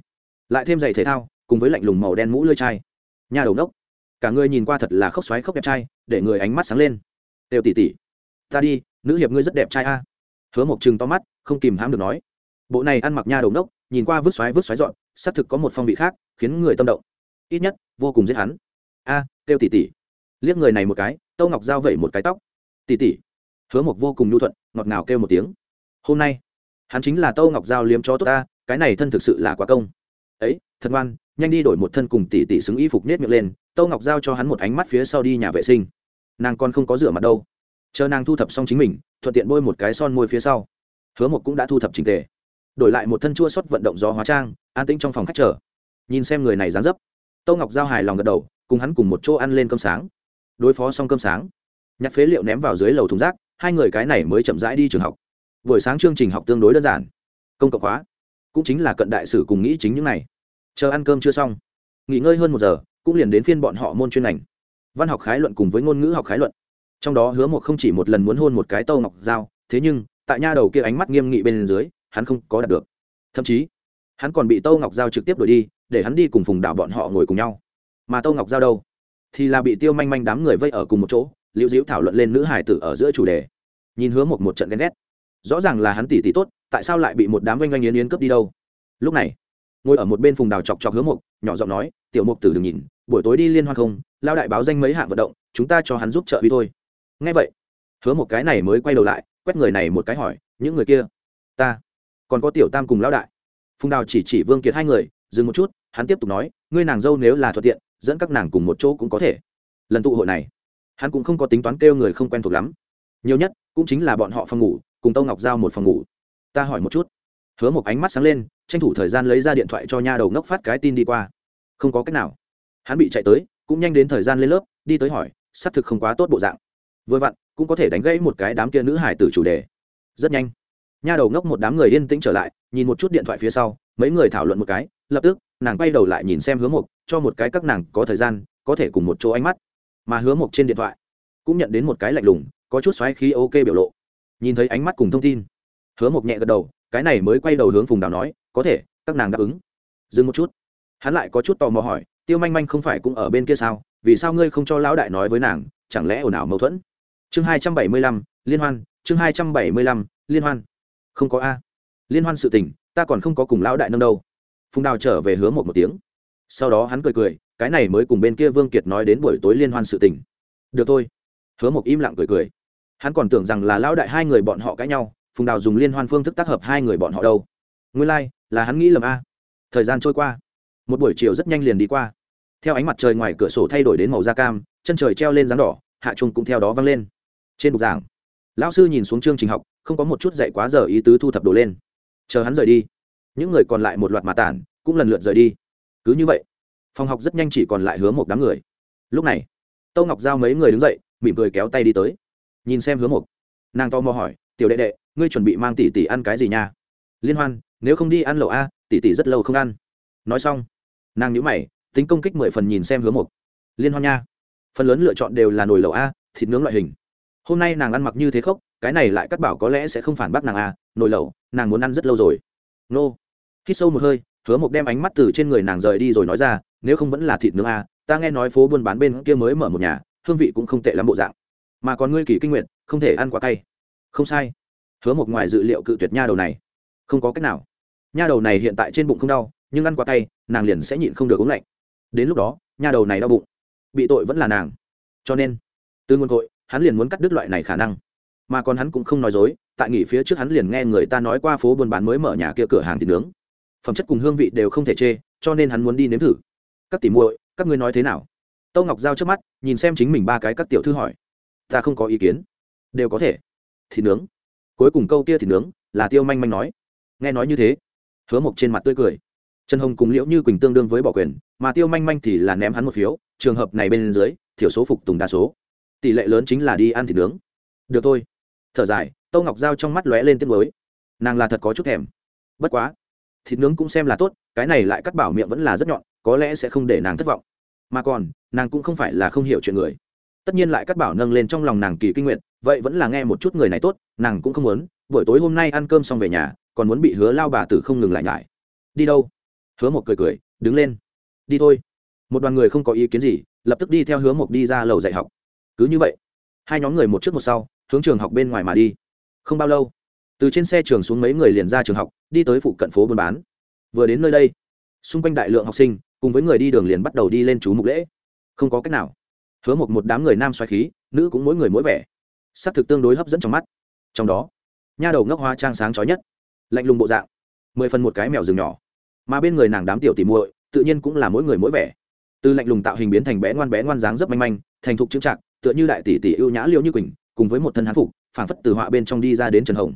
Lại thêm giày thể thao cùng với lạnh lùng màu đen mũ lưỡi chai. Nhà đầu nốc cả người nhìn qua thật là khóc xoáy khóc đẹp trai để người ánh mắt sáng lên. Đều tỉ tỉ ta đi nữ hiệp ngươi rất đẹp trai a. Hứa một chừng to mắt không kìm hãm được nói. Bộ này ăn mặc nha đầu nốc nhìn qua vứt xoáy vứt xoáy dọn xác thực có một phong vị khác khiến người tâm động. Ít nhất vô cùng giết hắn. A à, kêu tỉ tỉ liếc người này một cái tâu ngọc giao vẩy một cái tóc. Tỉ tỉ hứa một vô cùng nhu thuận ngọt ngào kêu một tiếng. Hôm nay hắn chính là tâu ngọc giao liếm cho tốt ta cái này thân thực sự là quá công ấy, thật ngoan, nhanh đi đổi một thân cùng tỷ tỷ xứng y phục nết miệng lên, tâu ngọc giao cho hắn một ánh mắt phía sau đi nhà vệ sinh. Nàng còn không có rửa mặt đâu. Chờ nàng thu thập xong chính mình, thuận tiện bôi một cái son môi phía sau. Hứa một cũng đã thu thập trình tề. Đổi lại một thân chua xuất vận động gió hóa trang, an tĩnh trong phòng khách chờ. Nhìn xem người này dán dấp, tâu ngọc giao hài lòng gật đầu, cùng hắn cùng một chỗ ăn lên cơm sáng. Đối phó xong cơm sáng, nhặt phế liệu ném vào dưới lầu thùng rác, hai người cái này mới chậm rãi đi trường học. Buổi sáng chương trình học tương đối đơn giản, công cộng hóa cũng chính là cận đại sử cùng nghĩ chính những này. Chờ ăn cơm chưa xong, nghỉ ngơi hơn một giờ, cũng liền đến phiên bọn họ môn chuyên ngành. Văn học khái luận cùng với ngôn ngữ học khái luận. Trong đó hứa một không chỉ một lần muốn hôn một cái tâu ngọc dao thế nhưng, tại nha đầu kia ánh mắt nghiêm nghị bên dưới, hắn không có đạt được. Thậm chí, hắn còn bị tâu ngọc giao trực tiếp đuổi đi, để hắn đi cùng phùng đảo bọn họ ngồi cùng nhau. Mà tâu ngọc giao đâu? Thì là bị tiêu manh manh đám người vây ở cùng một chỗ, liễu diễu thảo luận lên nữ hải tử ở giữa chủ đề. Nhìn hứa một một trận ghen ghét. Rõ ràng là hắn tỷ tỷ tốt tại sao lại bị một đám oanh oanh yến yến cướp đi đâu? Lúc này ngồi ở một bên phùng đào chọc chọc hứa Mục, nhỏ giọng nói tiểu mục tử đừng nhìn buổi tối đi liên hoan không lao đại báo danh mấy hạng vận động chúng ta cho hắn giúp trợ uy thôi. Ngay vậy hứa một cái này mới quay đầu lại quét người này một cái hỏi những người kia? Ta. Còn có tiểu tam cùng lão đại. Phùng đào chỉ chỉ vương kiệt hai người dừng một chút hắn tiếp tục nói ngươi nàng dâu nếu là thuận tiện dẫn các nàng cùng một chỗ cũng có thể. Lần tụ hội này hắn cũng không có tính toán kêu người không quen thuộc lắm. Nhiều nhất cũng chính là bọn họ phòng ngủ cùng tâu ngọc giao một phòng ngủ ta hỏi một chút. Hứa một ánh mắt sáng lên tranh thủ thời gian lấy ra điện thoại cho nha đầu ngốc phát cái tin đi qua. Không có cách nào. Hắn bị chạy tới cũng nhanh đến thời gian lên lớp đi tới hỏi xác thực không quá tốt bộ dạng. Vừa vặn cũng có thể đánh gãy một cái đám kia nữ hải tử chủ đề. Rất nhanh. Nha đầu ngốc một đám người yên tĩnh trở lại nhìn một chút điện thoại phía sau mấy người thảo luận một cái lập tức nàng quay đầu lại nhìn xem hứa một, cho một cái các nàng có thời gian có thể cùng một chỗ ánh mắt. Mà hứa một trên điện thoại cũng nhận đến một cái lạnh lùng có chút xoáy khí ok biểu lộ. Nhìn thấy ánh mắt cùng thông tin hứa mộc nhẹ gật đầu, cái này mới quay đầu hướng phùng đào nói, có thể, các nàng đáp ứng. Dừng một chút. Hắn lại có chút tò mò hỏi, tiêu manh manh không phải cũng ở bên kia sao? Vì sao ngươi không cho lão đại nói với nàng, chẳng lẽ ồn ào mâu thuẫn? Chương hai trăm bảy mươi lăm, liên hoan, chương hai trăm bảy mươi lăm, liên hoan. Không có a. Liên hoan sự tình, ta còn không có cùng lão đại nâng đâu. Phùng đào trở về hứa một một tiếng. Sau đó hắn cười cười, cái này mới cùng bên kia vương kiệt nói đến buổi tối liên hoan sự tình. Được thôi. Hứa một im lặng cười cười. Hắn còn tưởng rằng là lão đại hai người bọn họ cãi nhau phùng đào dùng liên hoan phương thức tác hợp hai người bọn họ đâu? Nguyên lai、like, là hắn nghĩ lầm a. Thời gian trôi qua một buổi chiều rất nhanh liền đi qua. Theo ánh mặt trời ngoài cửa sổ thay đổi đến màu da cam chân trời treo lên dáng đỏ hạ trung cũng theo đó văng lên. Trên bục giảng lão sư nhìn xuống chương trình học không có một chút dạy quá giờ ý tứ thu thập đồ lên. Chờ hắn rời đi những người còn lại một loạt mà tản cũng lần lượt rời đi. Cứ như vậy phòng học rất nhanh chỉ còn lại hứa một đám người. Lúc này tâu ngọc giao mấy người đứng dậy mỉm cười kéo tay đi tới. Nhìn xem hứa một nàng to mò hỏi tiểu đệ đệ ngươi chuẩn bị mang tỷ tỷ ăn cái gì nha? Liên hoan, nếu không đi ăn lẩu a, tỷ tỷ rất lâu không ăn. Nói xong, nàng nhữ mày, tính công kích mười phần nhìn xem hứa một liên hoan nha, phần lớn lựa chọn đều là nồi lẩu a, thịt nướng loại hình. Hôm nay nàng ăn mặc như thế khốc, cái này lại cắt bảo có lẽ sẽ không phản bác nàng a, nồi lẩu, nàng muốn ăn rất lâu rồi. Nô. Hít sâu một hơi, hứa Mục đem ánh mắt từ trên người nàng rời đi rồi nói ra, nếu không vẫn là thịt nướng a, ta nghe nói phố buôn bán bên kia mới mở một nhà, hương vị cũng không tệ lắm bộ dạng. Mà còn ngươi kỳ kinh nguyện không thể ăn quá cay. Không sai hứa một ngoài dự liệu cự tuyệt nha đầu này. Không có cách nào. Nha đầu này hiện tại trên bụng không đau, nhưng ăn qua tay nàng liền sẽ nhịn không được uống lạnh. Đến lúc đó, nha đầu này đau bụng. Bị tội vẫn là nàng. Cho nên, từ nguồn tội hắn liền muốn cắt đứt loại này khả năng. Mà còn hắn cũng không nói dối, tại nghỉ phía trước hắn liền nghe người ta nói qua phố buôn bán mới mở nhà kia cửa hàng thịt nướng. Phẩm chất cùng hương vị đều không thể chê, cho nên hắn muốn đi nếm thử. Các tỉ muội, các ngươi nói thế nào? Tâu ngọc giao trước mắt, nhìn xem chính mình ba cái các tiểu thư hỏi. Ta không có ý kiến. Đều có thể. Thịt nướng cuối cùng câu kia thịt nướng, là tiêu manh manh nói. Nghe nói như thế, hứa mộc trên mặt tươi cười. Trần hồng cùng liễu như quỳnh tương đương với bỏ quyền, mà tiêu manh manh thì là ném hắn một phiếu, trường hợp này bên dưới, thiểu số phục tùng đa số. Tỷ lệ lớn chính là đi ăn thịt nướng. Được thôi. Thở dài, tâu ngọc dao trong mắt lóe lên tiếc mới nàng là thật có chút thèm. Bất quá, thịt nướng cũng xem là tốt, cái này lại cắt bảo miệng vẫn là rất nhọn, có lẽ sẽ không để nàng thất vọng. Mà còn, nàng cũng không phải là không hiểu chuyện người tất nhiên lại cắt bảo nâng lên trong lòng nàng kỳ kinh nguyện vậy vẫn là nghe một chút người này tốt, nàng cũng không muốn, buổi tối hôm nay ăn cơm xong về nhà, còn muốn bị hứa lao bà tử không ngừng lại nhải. Đi đâu? Hứa một cười cười, đứng lên. Đi thôi. Một đoàn người không có ý kiến gì, lập tức đi theo hứa một đi ra lầu dạy học. Cứ như vậy, hai nhóm người một trước một sau, hướng trường học bên ngoài mà đi. Không bao lâu, từ trên xe trường xuống mấy người liền ra trường học, đi tới phụ cận phố buôn bán. Vừa đến nơi đây, xung quanh đại lượng học sinh, cùng với người đi đường liền bắt đầu đi lên chú mục lễ. Không có cách nào hứa một một đám người nam xoáy khí, nữ cũng mỗi người mỗi vẻ. S ắ c thực tương đối hấp dẫn trong mắt. Trong đó, nha đầu ngốc hoa trang sáng trói nhất, lạnh lùng bộ dạng, mười phần một cái mèo rừng nhỏ. Mà bên người nàng đám tiểu tỉ muội, tự nhiên cũng là mỗi người mỗi vẻ. Từ lạnh lùng tạo hình biến thành bé ngoan bé ngoan dáng rất manh manh, thành thục trưng trạc tựa như đại tỷ tỷ ưu nhã liêu như quỳnh, cùng với một thân hán phục, phảng phất từ họa bên trong đi ra đến trần hồng.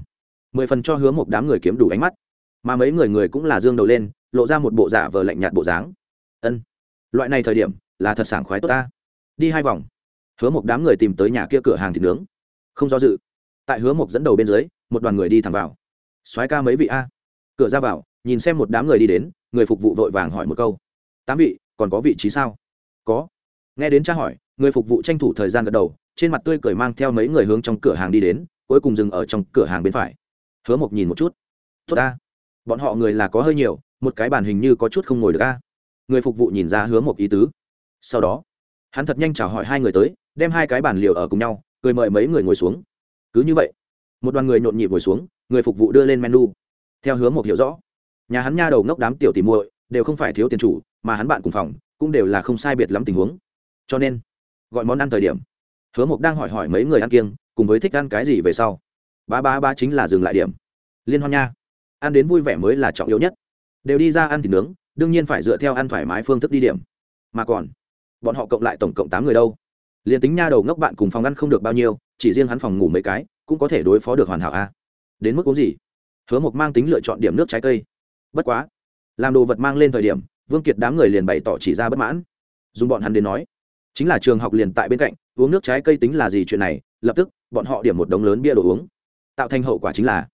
Mười phần cho hứa một đám người kiếm đủ ánh mắt. Mà mấy người người cũng là dương đầu lên, lộ ra một bộ giả vờ lạnh nhạt bộ dáng. Ân, loại này thời điểm là thật sảng khoái tốt ta đi hai vòng. Hứa một đám người tìm tới nhà kia cửa hàng thịt nướng. Không do dự. Tại hứa một dẫn đầu bên dưới, một đoàn người đi thẳng vào. Soái ca mấy vị a? Cửa ra vào, nhìn xem một đám người đi đến, người phục vụ vội vàng hỏi một câu. Tám vị, còn có vị trí sao? Có. Nghe đến tra hỏi, người phục vụ tranh thủ thời gian gật đầu, trên mặt tươi cười mang theo mấy người hướng trong cửa hàng đi đến, cuối cùng dừng ở trong cửa hàng bên phải. Hứa mộc nhìn một chút. Tốt ta bọn họ người là có hơi nhiều, một cái bàn hình như có chút không ngồi được a. Người phục vụ nhìn ra hứa mộc ý tứ. Sau đó hắn thật nhanh chào hỏi hai người tới, đem hai cái bàn liều ở cùng nhau, cười mời mấy người ngồi xuống. Cứ như vậy, một đoàn người nhộn nhịp ngồi xuống, người phục vụ đưa lên menu. Theo hướng một hiểu rõ, nhà hắn nha đầu ngốc đám tiểu tìm muội đều không phải thiếu tiền chủ, mà hắn bạn cùng phòng cũng đều là không sai biệt lắm tình huống. Cho nên, gọi món ăn thời điểm, hứa mộc đang hỏi hỏi mấy người ăn kiêng, cùng với thích ăn cái gì về sau. Ba ba ba chính là dừng lại điểm. Liên hoan nha. Ăn đến vui vẻ mới là trọng yếu nhất. Đều đi ra ăn thịt nướng, đương nhiên phải dựa theo ăn thoải mái phương thức đi điểm. Mà còn bọn họ cộng lại tổng cộng tám người đâu. Liền tính nha đầu ngốc bạn cùng phòng ăn không được bao nhiêu, chỉ riêng hắn phòng ngủ mấy cái, cũng có thể đối phó được hoàn hảo a. Đến mức uống gì? Hứa mộc mang tính lựa chọn điểm nước trái cây. Bất quá, làm đồ vật mang lên thời điểm, vương kiệt đám người liền bày tỏ chỉ ra bất mãn. Dùng bọn hắn đến nói, chính là trường học liền tại bên cạnh, uống nước trái cây tính là gì chuyện này, lập tức, bọn họ điểm một đống lớn bia đồ uống. Tạo thành hậu quả chính là,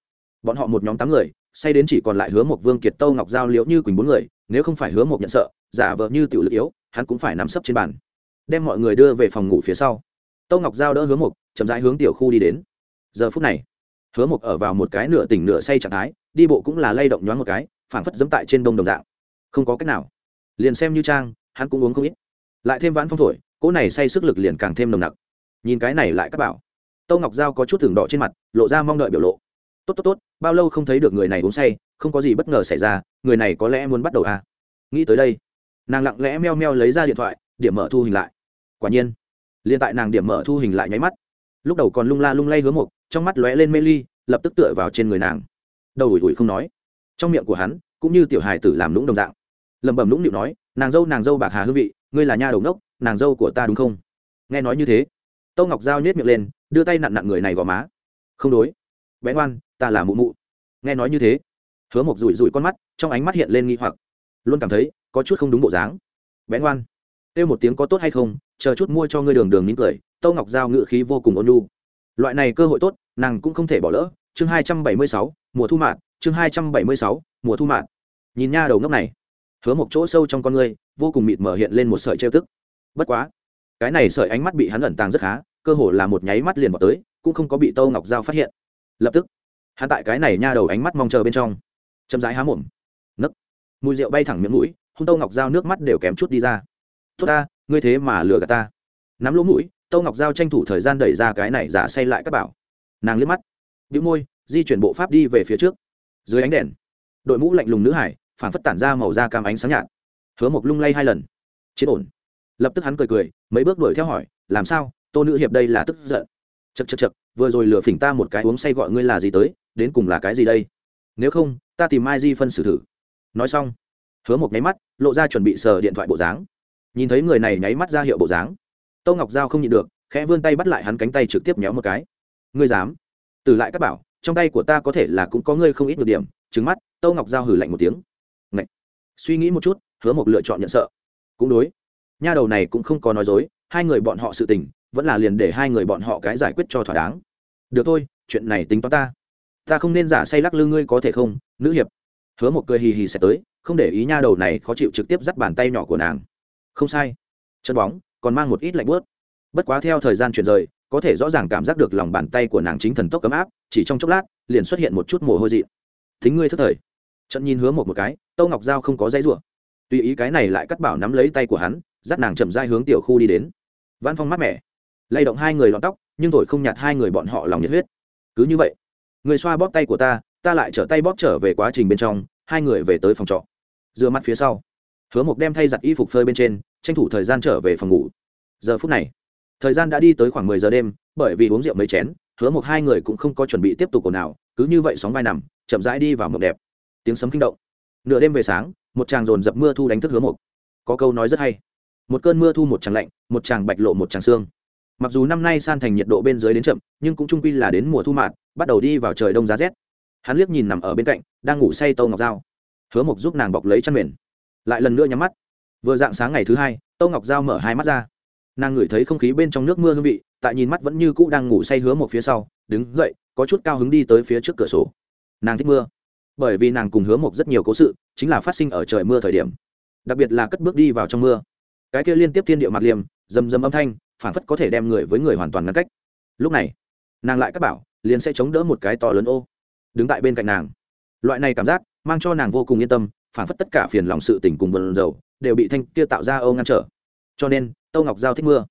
bọn họ một nhóm tám người, say đến chỉ còn lại hứa một vương kiệt, tâu ngọc giao liễu như quỳnh bốn người, nếu không phải hứa một nhận sợ giả vờ như tiểu lực yếu hắn cũng phải nằm sấp trên bàn. Đem mọi người đưa về phòng ngủ phía sau. Tâu ngọc giao đỡ hứa Mục, chậm rãi hướng tiểu khu đi đến. Giờ phút này hứa Mục ở vào một cái nửa tỉnh nửa say trạng thái đi bộ cũng là lay động nhoáng một cái phảng phất dẫm tại trên đông đồng dạng. Không có cách nào. Liền xem như trang hắn cũng uống không ít. Lại thêm vãn phong thổi cỗ này say sức lực liền càng thêm nồng nặc. Nhìn cái này lại các bảo. Tâu ngọc giao có chút thường đỏ trên mặt lộ ra mong đợi biểu lộ. Tốt tốt tốt bao lâu không thấy được người này uống say không có gì bất ngờ xảy ra người này có lẽ muốn bắt đầu à? Nghĩ tới đây nàng lặng lẽ meo meo lấy ra điện thoại, điểm mở thu hình lại. Quả nhiên, liền tại nàng điểm mở thu hình lại nháy mắt, lúc đầu còn lung la lung lay hứa mục, trong mắt lóe lên mê ly, lập tức tựa vào trên người nàng. Đầu ủi ủi không nói, trong miệng của hắn, cũng như tiểu hài tử làm lũng đồng dạng. Lẩm bẩm lũng nịu nói, nàng dâu nàng dâu bạc hà hương vị, ngươi là nha đầu nốc nàng dâu của ta đúng không? Nghe nói như thế tâu ngọc giao nhét miệng lên, đưa tay nặn nặn người này gò má. Không đối, bé ngoan, ta là mụ mụ. Nghe nói như thế, hứa mộc rủi rủi con mắt, trong ánh mắt hiện lên nghi hoặc. Luôn cảm thấy có chút không đúng bộ dáng. Bén ngoan. Kêu một tiếng có tốt hay không chờ chút mua cho ngươi đường đường nín cười tâu ngọc giao ngự khí vô cùng ôn nhu. Loại này cơ hội tốt nàng cũng không thể bỏ lỡ. Chương hai trăm bảy mươi sáu mùa thu mạt, chương hai trăm bảy mươi sáu mùa thu mạt, nhìn nha đầu ngốc này. Hứa một chỗ sâu trong con ngươi vô cùng mịt mở hiện lên một sợi trêu tức. Bất quá cái này sợi ánh mắt bị hắn ẩn tàng rất khá cơ hồ là một nháy mắt liền vào tới cũng không có bị tâu ngọc giao phát hiện. Lập tức hắn tại cái này nha đầu ánh mắt mong chờ bên trong. Chậm rãi há mồm. Nấc. Mùi rượu bay thẳng miệng mũi hung tâu ngọc giao nước mắt đều kém chút đi ra. Tốt ta, ngươi thế mà lừa gạt ta. Nắm lỗ mũi, tâu ngọc giao tranh thủ thời gian đẩy ra cái này giả say lại các bảo. Nàng liếc mắt, bĩu môi, di chuyển bộ pháp đi về phía trước. Dưới ánh đèn, đội mũ lạnh lùng nữ hải phản phất tản ra màu da cam ánh sáng nhạt. Hứa mộc lung lay hai lần. Chiến ổn. Lập tức hắn cười cười, mấy bước đuổi theo hỏi, làm sao? Tô nữ hiệp đây là tức giận. Chật chật chật vừa rồi lừa phỉnh ta một cái uống say gọi ngươi là gì tới, đến cùng là cái gì đây? Nếu không, ta tìm mai di phân xử thử. Nói xong, hứa một nháy mắt lộ ra chuẩn bị sờ điện thoại bộ dáng. Nhìn thấy người này nháy mắt ra hiệu bộ dáng. Tâu ngọc giao không nhịn được, khẽ vươn tay bắt lại hắn cánh tay trực tiếp nhéo một cái. Ngươi dám? Từ lại các bảo, trong tay của ta có thể là cũng có ngươi không ít được điểm. Trứng mắt, tâu ngọc giao hử lạnh một tiếng. Ngậy. suy nghĩ một chút, hứa một lựa chọn nhận sợ. Cũng đối. Nha đầu này cũng không có nói dối, hai người bọn họ sự tình, vẫn là liền để hai người bọn họ cái giải quyết cho thỏa đáng. Được thôi, chuyện này tính toán ta. Ta không nên giả say lắc lư ngươi có thể không, nữ hiệp. Hứa một cười hì hì sẽ tới không để ý nha đầu này khó chịu trực tiếp dắt bàn tay nhỏ của nàng. Không sai. Chân bóng còn mang một ít lạnh bớt bất quá theo thời gian chuyển rời, có thể rõ ràng cảm giác được lòng bàn tay của nàng chính thần tốc cấm áp, chỉ trong chốc lát, liền xuất hiện một chút mồ hôi dị. Thính ngươi thất thời. Trận nhìn hứa một một cái, tâu ngọc giao không có dãy rủa. Tùy ý cái này lại cắt bảo nắm lấy tay của hắn, dắt nàng chậm dai hướng tiểu khu đi đến. Văn phong mát mẻ. Lay động hai người lọn tóc, nhưng thổi không nhạt hai người bọn họ lòng nhiệt huyết. Cứ như vậy, người xoa bóp tay của ta ta lại trở tay bóp trở về quá trình bên trong, hai người về tới phòng trọ rửa mặt phía sau. Hứa mộc đem thay giặt y phục phơi bên trên tranh thủ thời gian trở về phòng ngủ. Giờ phút này thời gian đã đi tới khoảng mười giờ đêm bởi vì uống rượu mấy chén hứa một hai người cũng không có chuẩn bị tiếp tục ồn ào cứ như vậy sóng vai nằm chậm rãi đi vào mộng đẹp. Tiếng sấm kinh động. Nửa đêm về sáng một chàng dồn dập mưa thu đánh thức hứa một có câu nói rất hay một cơn mưa thu một tràng lạnh một chàng bạch lộ một tràng xương mặc dù năm nay san thành nhiệt độ bên dưới đến chậm nhưng cũng trung quy là đến mùa thu mạt, bắt đầu đi vào trời đông giá rét. Hắn liếc nhìn nằm ở bên cạnh đang ngủ say tâu ngọc dao hứa mộc giúp nàng bọc lấy chăn mền. Lại lần nữa nhắm mắt. Vừa dạng sáng ngày thứ hai, tâu ngọc dao mở hai mắt ra. Nàng ngửi thấy không khí bên trong nước mưa hương vị, tại nhìn mắt vẫn như cũ đang ngủ say hứa một phía sau, đứng dậy, có chút cao hứng đi tới phía trước cửa sổ. Nàng thích mưa, bởi vì nàng cùng hứa một rất nhiều cố sự, chính là phát sinh ở trời mưa thời điểm. Đặc biệt là cất bước đi vào trong mưa. Cái kia liên tiếp thiên địa mặt liềm, rầm rầm âm thanh phản phất có thể đem người với người hoàn toàn ngăn cách. Lúc này, nàng lại cắt bảo, liền sẽ chống đỡ một cái to lớn ô. Đứng tại bên cạnh nàng. Loại này cảm giác mang cho nàng vô cùng yên tâm, phản phất tất cả phiền lòng sự tình cùng bần dầu đều bị thanh kia tạo ra âu ngăn trở. Cho nên, tâu ngọc giao thích mưa.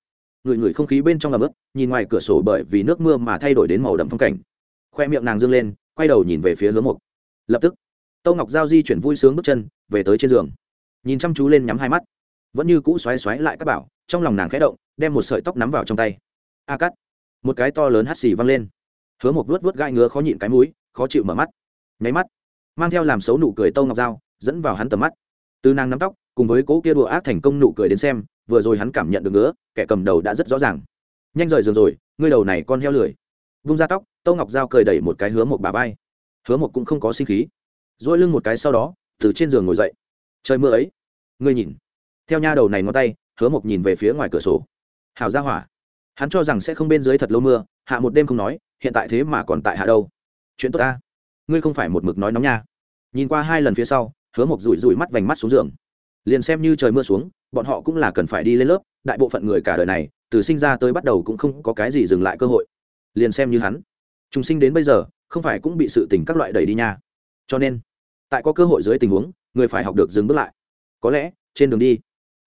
Người người không khí bên trong ẩm ướt, nhìn ngoài cửa sổ bởi vì nước mưa mà thay đổi đến màu đậm phong cảnh. Khoe miệng nàng dâng lên, quay đầu nhìn về phía hướng mục lập tức, tâu ngọc giao di chuyển vui sướng bước chân, về tới trên giường. Nhìn chăm chú lên nhắm hai mắt. Vẫn như cũ xoáy xoáy lại các bảo, trong lòng nàng khẽ động, đem một sợi tóc nắm vào trong tay. A cắt. Một cái to lớn hắt xì văng lên. Hứa một vớt vớt gai ngứa khó nhịn cái mũi, khó chịu mở mắt. Nháy mắt mang theo làm xấu nụ cười tâu ngọc dao dẫn vào hắn tầm mắt. Từ nàng nắm tóc, cùng với cỗ kia đùa ác thành công nụ cười đến xem, vừa rồi hắn cảm nhận được ngứa, kẻ cầm đầu đã rất rõ ràng. Nhanh rời giường rồi, ngươi đầu này con heo lười. Vung ra tóc, tâu ngọc dao cười đẩy một cái hứa một bà vai. Hứa một cũng không có sinh khí. Dỗi lưng một cái sau đó, từ trên giường ngồi dậy. Trời mưa ấy. Ngươi nhìn. Theo nha đầu này ngón tay, hứa một nhìn về phía ngoài cửa sổ. Hào ra hỏa. Hắn cho rằng sẽ không bên dưới thật lâu mưa, hạ một đêm không nói, hiện tại thế mà còn tại hạ đâu. Chuyện tốt ta. Ngươi không phải một mực nói nóng nha nhìn qua hai lần phía sau, hứa một rủi rủi mắt vành mắt xuống giường. Liền xem như trời mưa xuống, bọn họ cũng là cần phải đi lên lớp, đại bộ phận người cả đời này, từ sinh ra tới bắt đầu cũng không có cái gì dừng lại cơ hội. Liền xem như hắn. Chúng sinh đến bây giờ, không phải cũng bị sự tình các loại đẩy đi nha. Cho nên, tại có cơ hội dưới tình huống, người phải học được dừng bước lại. Có lẽ, trên đường đi,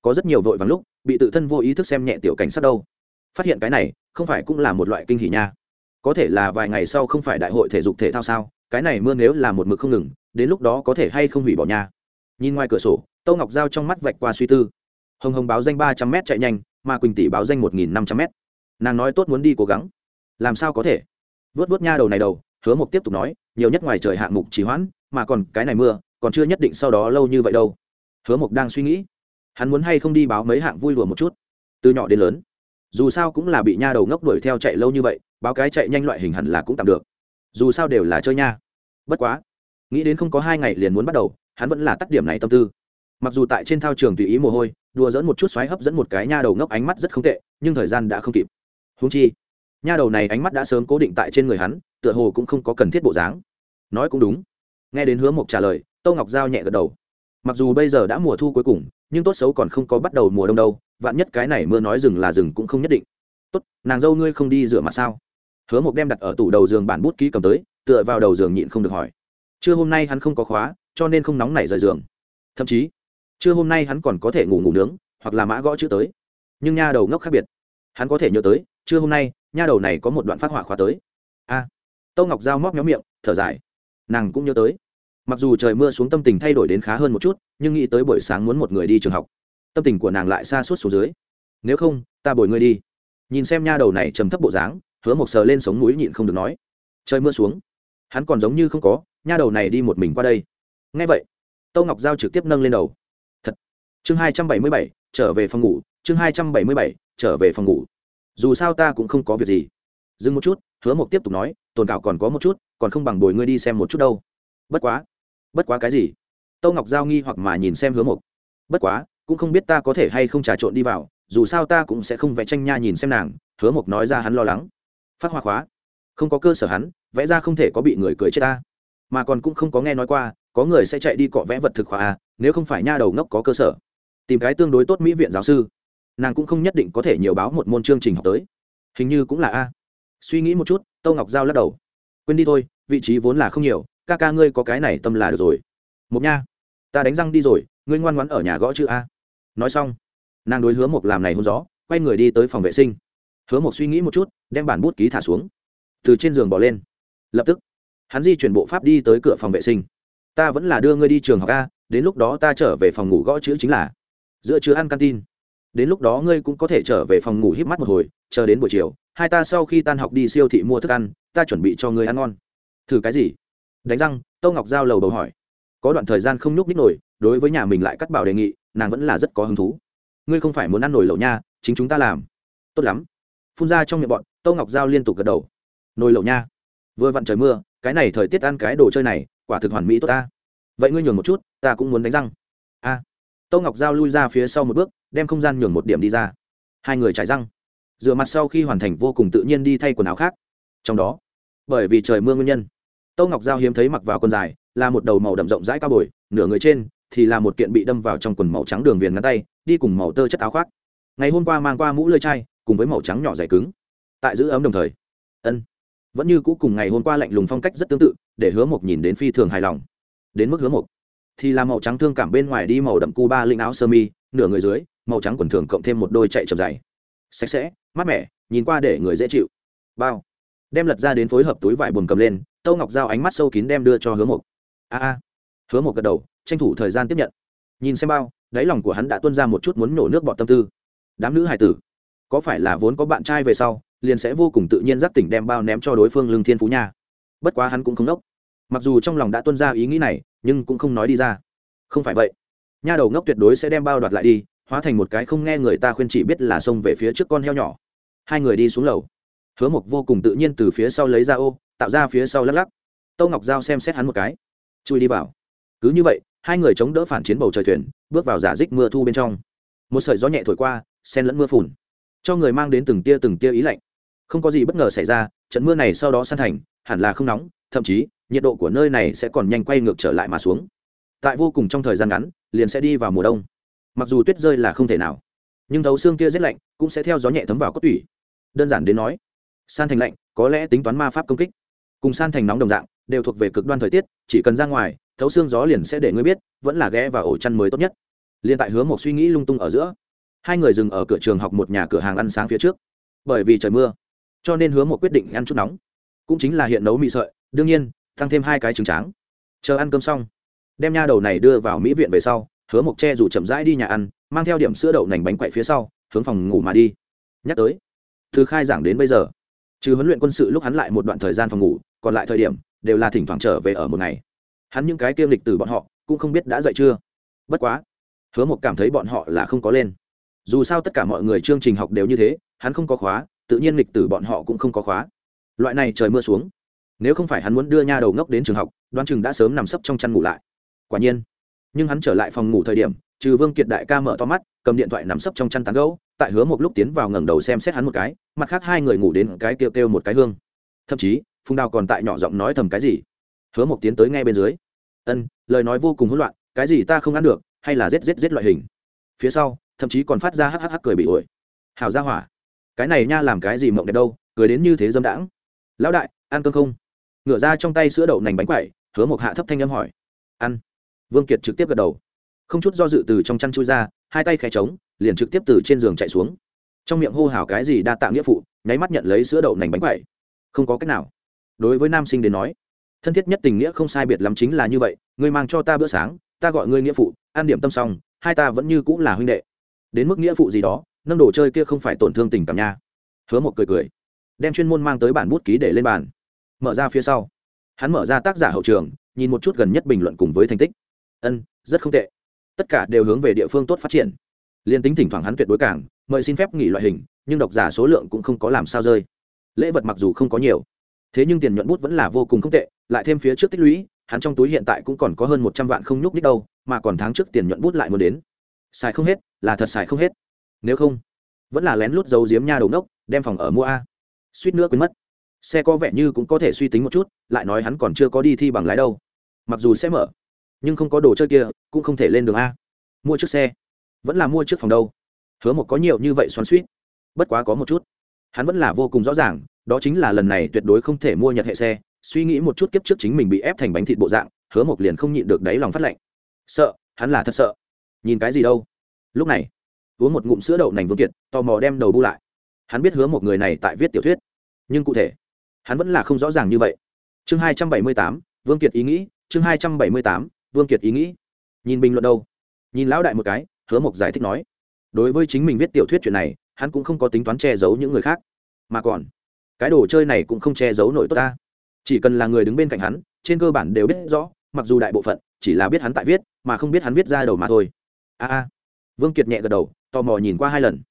có rất nhiều vội vàng lúc, bị tự thân vô ý thức xem nhẹ tiểu cảnh sát đâu. Phát hiện cái này, không phải cũng là một loại kinh hỉ nha. Có thể là vài ngày sau không phải đại hội thể dục thể thao sao, cái này mưa nếu là một mực không ngừng đến lúc đó có thể hay không hủy bỏ nha nhìn ngoài cửa sổ, tâu ngọc giao trong mắt vạch qua suy tư. Hồng hồng báo danh ba trăm m chạy nhanh, mà quỳnh tỷ báo danh một nghìn năm trăm m nàng nói tốt muốn đi cố gắng. Làm sao có thể? Vớt vớt nha đầu này đầu, hứa mộc tiếp tục nói, nhiều nhất ngoài trời hạng mục trì hoãn, mà còn cái này mưa, còn chưa nhất định sau đó lâu như vậy đâu. Hứa mộc đang suy nghĩ, hắn muốn hay không đi báo mấy hạng vui lùa một chút. Từ nhỏ đến lớn, dù sao cũng là bị nha đầu ngốc đuổi theo chạy lâu như vậy, báo cái chạy nhanh loại hình hẳn là cũng tạm được. Dù sao đều là chơi nha. Bất quá nghĩ đến không có hai ngày liền muốn bắt đầu, hắn vẫn là tắt điểm này tâm tư. Mặc dù tại trên thao trường tùy ý mồ hôi, đùa dẫn một chút xoáy hấp dẫn một cái nha đầu ngốc ánh mắt rất không tệ, nhưng thời gian đã không kịp. Húng chi, nha đầu này ánh mắt đã sớm cố định tại trên người hắn, tựa hồ cũng không có cần thiết bộ dáng. Nói cũng đúng. Nghe đến hứa mộc trả lời, tâu ngọc giao nhẹ gật đầu. Mặc dù bây giờ đã mùa thu cuối cùng, nhưng tốt xấu còn không có bắt đầu mùa đông đâu, vạn nhất cái này mưa nói rừng là rừng cũng không nhất định. Tốt, nàng dâu ngươi không đi rửa mặt sao? Hứa mộc đem đặt ở tủ đầu giường bản bút ký cầm tới, tựa vào đầu giường nhịn không được hỏi trưa hôm nay hắn không có khóa cho nên không nóng nảy rời giường. Thậm chí trưa hôm nay hắn còn có thể ngủ ngủ nướng hoặc là mã gõ chữ tới. Nhưng nha đầu ngốc khác biệt. Hắn có thể nhớ tới trưa hôm nay nha đầu này có một đoạn phát hỏa khóa tới. A. À, tâu ngọc dao móc méo miệng thở dài. Nàng cũng nhớ tới. Mặc dù trời mưa xuống tâm tình thay đổi đến khá hơn một chút nhưng nghĩ tới buổi sáng muốn một người đi trường học. Tâm tình của nàng lại xa suốt xuống dưới. Nếu không ta bồi ngươi đi. Nhìn xem nha đầu này trầm thấp bộ dáng hứa một sờ lên sống núi nhịn không được nói. Trời mưa xuống. Hắn còn giống như không có nha đầu này đi một mình qua đây. Ngay vậy, tâu ngọc giao trực tiếp nâng lên đầu. Thật. Chương hai trăm bảy mươi bảy, trở về phòng ngủ, chương hai trăm bảy mươi bảy, trở về phòng ngủ. Dù sao ta cũng không có việc gì. Dừng một chút, hứa mộc tiếp tục nói, tồn cảo còn có một chút, còn không bằng bồi ngươi đi xem một chút đâu. Bất quá bất quá cái gì? Tâu ngọc giao nghi hoặc mà nhìn xem hứa mộc. Bất quá, cũng không biết ta có thể hay không trà trộn đi vào, dù sao ta cũng sẽ không vẽ tranh nha nhìn xem nàng, hứa mộc nói ra hắn lo lắng. Phát hoa khóa. Không có cơ sở hắn, vẽ ra không thể có bị người cười chết ta mà còn cũng không có nghe nói qua, có người sẽ chạy đi cọ vẽ vật thực khoa a, nếu không phải nha đầu ngốc có cơ sở. Tìm cái tương đối tốt mỹ viện giáo sư. Nàng cũng không nhất định có thể nhiều báo một môn chương trình học tới. Hình như cũng là a. Suy nghĩ một chút tâu ngọc giao lắc đầu. Quên đi thôi, vị trí vốn là không nhiều, ca ca ngươi có cái này tâm là được rồi. Một nha, ta đánh răng đi rồi, ngươi ngoan ngoãn ở nhà gõ chữ a. Nói xong, nàng đối hứa một làm này hôn gió, quay người đi tới phòng vệ sinh. Hứa một suy nghĩ một chút, đem bản bút ký thả xuống. Từ trên giường bỏ lên. Lập tức hắn di chuyển bộ pháp đi tới cửa phòng vệ sinh. Ta vẫn là đưa ngươi đi trường học a, đến lúc đó ta trở về phòng ngủ gõ chữ chính là giữa chứa ăn canteen. Đến lúc đó ngươi cũng có thể trở về phòng ngủ híp mắt một hồi, chờ đến buổi chiều, hai ta sau khi tan học đi siêu thị mua thức ăn, ta chuẩn bị cho ngươi ăn ngon. Thử cái gì? Đánh răng tâu ngọc giao lầu bầu hỏi. Có đoạn thời gian không nhúc nít nổi, đối với nhà mình lại cắt bảo đề nghị, nàng vẫn là rất có hứng thú. Ngươi không phải muốn ăn nồi lẩu nha, chính chúng ta làm. Tốt lắm. Phun ra trong miệng bọn tâu ngọc giao liên tục gật đầu. Nồi lẩu nha vừa vặn trời mưa, cái này thời tiết ăn cái đồ chơi này, quả thực hoàn mỹ tốt ta. Vậy ngươi nhường một chút, ta cũng muốn đánh răng. A. À. tâu ngọc giao lui ra phía sau một bước, đem không gian nhường một điểm đi ra. Hai người trải răng. Rửa mặt sau khi hoàn thành vô cùng tự nhiên đi thay quần áo khác. Trong đó, bởi vì trời mưa nguyên nhân tâu ngọc giao hiếm thấy mặc vào quần dài, là một đầu màu đậm rộng rãi cao bồi, nửa người trên thì là một kiện bị đâm vào trong quần màu trắng đường viền ngắn tay, đi cùng màu tơ chất áo khoác. Ngày hôm qua mang qua mũ lơi chai, cùng với màu trắng nhỏ dày cứng. Tại giữ ấm đồng thời. Ân vẫn như cũ cùng ngày hôm qua lạnh lùng phong cách rất tương tự, để hứa mộc nhìn đến phi thường hài lòng. Đến mức hứa mộc, thì là màu trắng thương cảm bên ngoài đi màu đậm cu ba linh áo sơ mi, nửa người dưới, màu trắng quần thường cộng thêm một đôi chạy chậm dày. Sạch sẽ, mát mẻ, nhìn qua để người dễ chịu. Bao. Đem lật ra đến phối hợp túi vải buồn cầm lên, tâu ngọc dao ánh mắt sâu kín đem đưa cho hứa mộc. A a. Hứa mộc gật đầu, tranh thủ thời gian tiếp nhận. Nhìn xem bao, đáy lòng của hắn đã tuân ra một chút muốn nổ nước bọt tâm tư. Đám nữ hải tử, có phải là vốn có bạn trai về sau liền sẽ vô cùng tự nhiên giác tỉnh đem bao ném cho đối phương lương thiên phú nha. Bất quá hắn cũng không đốc. Mặc dù trong lòng đã tuân ra ý nghĩ này, nhưng cũng không nói đi ra. Không phải vậy. Nha đầu ngốc tuyệt đối sẽ đem bao đoạt lại đi, hóa thành một cái không nghe người ta khuyên chỉ biết là xông về phía trước con heo nhỏ. Hai người đi xuống lầu. Hứa mộc vô cùng tự nhiên từ phía sau lấy ra ô, tạo ra phía sau lắc lắc. Tâu ngọc giao xem xét hắn một cái. Chui đi vào. Cứ như vậy, hai người chống đỡ phản chiến bầu trời thuyền, bước vào giả dích mưa thu bên trong. Một sợi gió nhẹ thổi qua sen lẫn mưa phùn. Cho người mang đến từng tia từng tia ý lạnh không có gì bất ngờ xảy ra, trận mưa này sau đó san thành, hẳn là không nóng, thậm chí, nhiệt độ của nơi này sẽ còn nhanh quay ngược trở lại mà xuống. Tại vô cùng trong thời gian ngắn, liền sẽ đi vào mùa đông. Mặc dù tuyết rơi là không thể nào, nhưng thấu xương kia rét lạnh cũng sẽ theo gió nhẹ thấm vào cốt tủy. Đơn giản đến nói, san thành lạnh, có lẽ tính toán ma pháp công kích. Cùng san thành nóng đồng dạng, đều thuộc về cực đoan thời tiết, chỉ cần ra ngoài, thấu xương gió liền sẽ để ngươi biết, vẫn là ghé và ổ chăn mới tốt nhất. Liền tại hướng một suy nghĩ lung tung ở giữa, hai người dừng ở cửa trường học một nhà cửa hàng ăn sáng phía trước. Bởi vì trời mưa cho nên hứa một quyết định ăn chút nóng. Cũng chính là hiện nấu mì sợi, đương nhiên, tăng thêm hai cái trứng tráng. Chờ ăn cơm xong, đem nha đầu này đưa vào mỹ viện về sau, hứa mộc che dù chậm rãi đi nhà ăn, mang theo điểm sữa đậu nành bánh quậy phía sau, hướng phòng ngủ mà đi. Nhắc tới, từ khai giảng đến bây giờ, trừ huấn luyện quân sự lúc hắn lại một đoạn thời gian phòng ngủ, còn lại thời điểm đều là thỉnh thoảng trở về ở một ngày. Hắn những cái kiêm lịch từ bọn họ cũng không biết đã dậy chưa. Bất quá, hứa mộc cảm thấy bọn họ là không có lên. Dù sao tất cả mọi người chương trình học đều như thế, hắn không có khóa tự nhiên lịch tử bọn họ cũng không có khóa. Loại này trời mưa xuống, nếu không phải hắn muốn đưa nha đầu ngốc đến trường học đoan chừng đã sớm nằm sấp trong chăn ngủ lại. Quả nhiên, nhưng hắn trở lại phòng ngủ thời điểm, trừ vương kiệt đại ca mở to mắt, cầm điện thoại nằm sấp trong chăn tán gấu tại hứa một lúc tiến vào ngẩng đầu xem xét hắn một cái, mặt khác hai người ngủ đến cái kêu kêu một cái hương. Thậm chí, phùng đào còn tại nhỏ giọng nói thầm cái gì. Hứa một tiến tới ngay bên dưới. Ân, lời nói vô cùng hỗn loạn, cái gì ta không ăn được, hay là rết rết rết loại hình? Phía sau, thậm chí còn phát ra hắc hắc cười bị ổi. Hào ra hỏa cái này nha làm cái gì mộng đẹp đâu, cười đến như thế dâm đãng. Lão đại, ăn cơm không? Ngửa ra trong tay sữa đậu nành bánh quẩy, hứa một hạ thấp thanh âm hỏi. Ăn. Vương kiệt trực tiếp gật đầu. Không chút do dự từ trong chăn chui ra, hai tay khẽ trống, liền trực tiếp từ trên giường chạy xuống. Trong miệng hô hào cái gì đa tạ nghĩa phụ, nháy mắt nhận lấy sữa đậu nành bánh quẩy. Không có cách nào. Đối với nam sinh đến nói, thân thiết nhất tình nghĩa không sai biệt lắm chính là như vậy, ngươi mang cho ta bữa sáng, ta gọi ngươi nghĩa phụ, ăn điểm tâm xong, hai ta vẫn như cũng là huynh đệ. Đến mức nghĩa phụ gì đó nâng đồ chơi kia không phải tổn thương tình cảm nha. Hứa một cười cười, đem chuyên môn mang tới bản bút ký để lên bàn. Mở ra phía sau. Hắn mở ra tác giả hậu trường, nhìn một chút gần nhất bình luận cùng với thành tích. Ân, rất không tệ. Tất cả đều hướng về địa phương tốt phát triển. Liên tính thỉnh thoảng hắn tuyệt đối cảng mời xin phép nghỉ loại hình, nhưng độc giả số lượng cũng không có làm sao rơi. Lễ vật mặc dù không có nhiều, thế nhưng tiền nhuận bút vẫn là vô cùng không tệ, lại thêm phía trước tích lũy, hắn trong túi hiện tại cũng còn có hơn một trăm vạn không nhúc nít đâu, mà còn tháng trước tiền nhuận bút lại muốn đến. Xài không hết, là thật xài không hết nếu không, vẫn là lén lút giấu giếm nha đầu nốc đem phòng ở mua a. Suýt nữa quên mất. Xe có vẻ như cũng có thể suy tính một chút, lại nói hắn còn chưa có đi thi bằng lái đâu. Mặc dù sẽ mở, nhưng không có đồ chơi kia, cũng không thể lên đường a. Mua chiếc xe, vẫn là mua chiếc phòng đâu. Hứa một có nhiều như vậy xoắn suýt bất quá có một chút, hắn vẫn là vô cùng rõ ràng, đó chính là lần này tuyệt đối không thể mua nhật hệ xe. Suy nghĩ một chút kiếp trước chính mình bị ép thành bánh thịt bộ dạng, hứa một liền không nhịn được đáy lòng phát lạnh sợ, hắn là thật sợ. Nhìn cái gì đâu. Lúc này uống một ngụm sữa đậu nành vương kiệt, tò mò đem đầu bu lại. Hắn biết hứa một người này tại viết tiểu thuyết, nhưng cụ thể, hắn vẫn là không rõ ràng như vậy. Chương hai trăm bảy mươi tám, vương kiệt ý nghĩ, chương hai trăm bảy mươi tám, vương kiệt ý nghĩ. Nhìn bình luận đâu? Nhìn lão đại một cái, hứa mộc giải thích nói. Đối với chính mình viết tiểu thuyết chuyện này, hắn cũng không có tính toán che giấu những người khác. Mà còn, cái đồ chơi này cũng không che giấu nổi tốt ta. Chỉ cần là người đứng bên cạnh hắn, trên cơ bản đều biết rõ, mặc dù đại bộ phận chỉ là biết hắn tại viết, mà không biết hắn viết ra đầu mà thôi. A a vương kiệt nhẹ gật đầu, tò mò nhìn qua hai lần.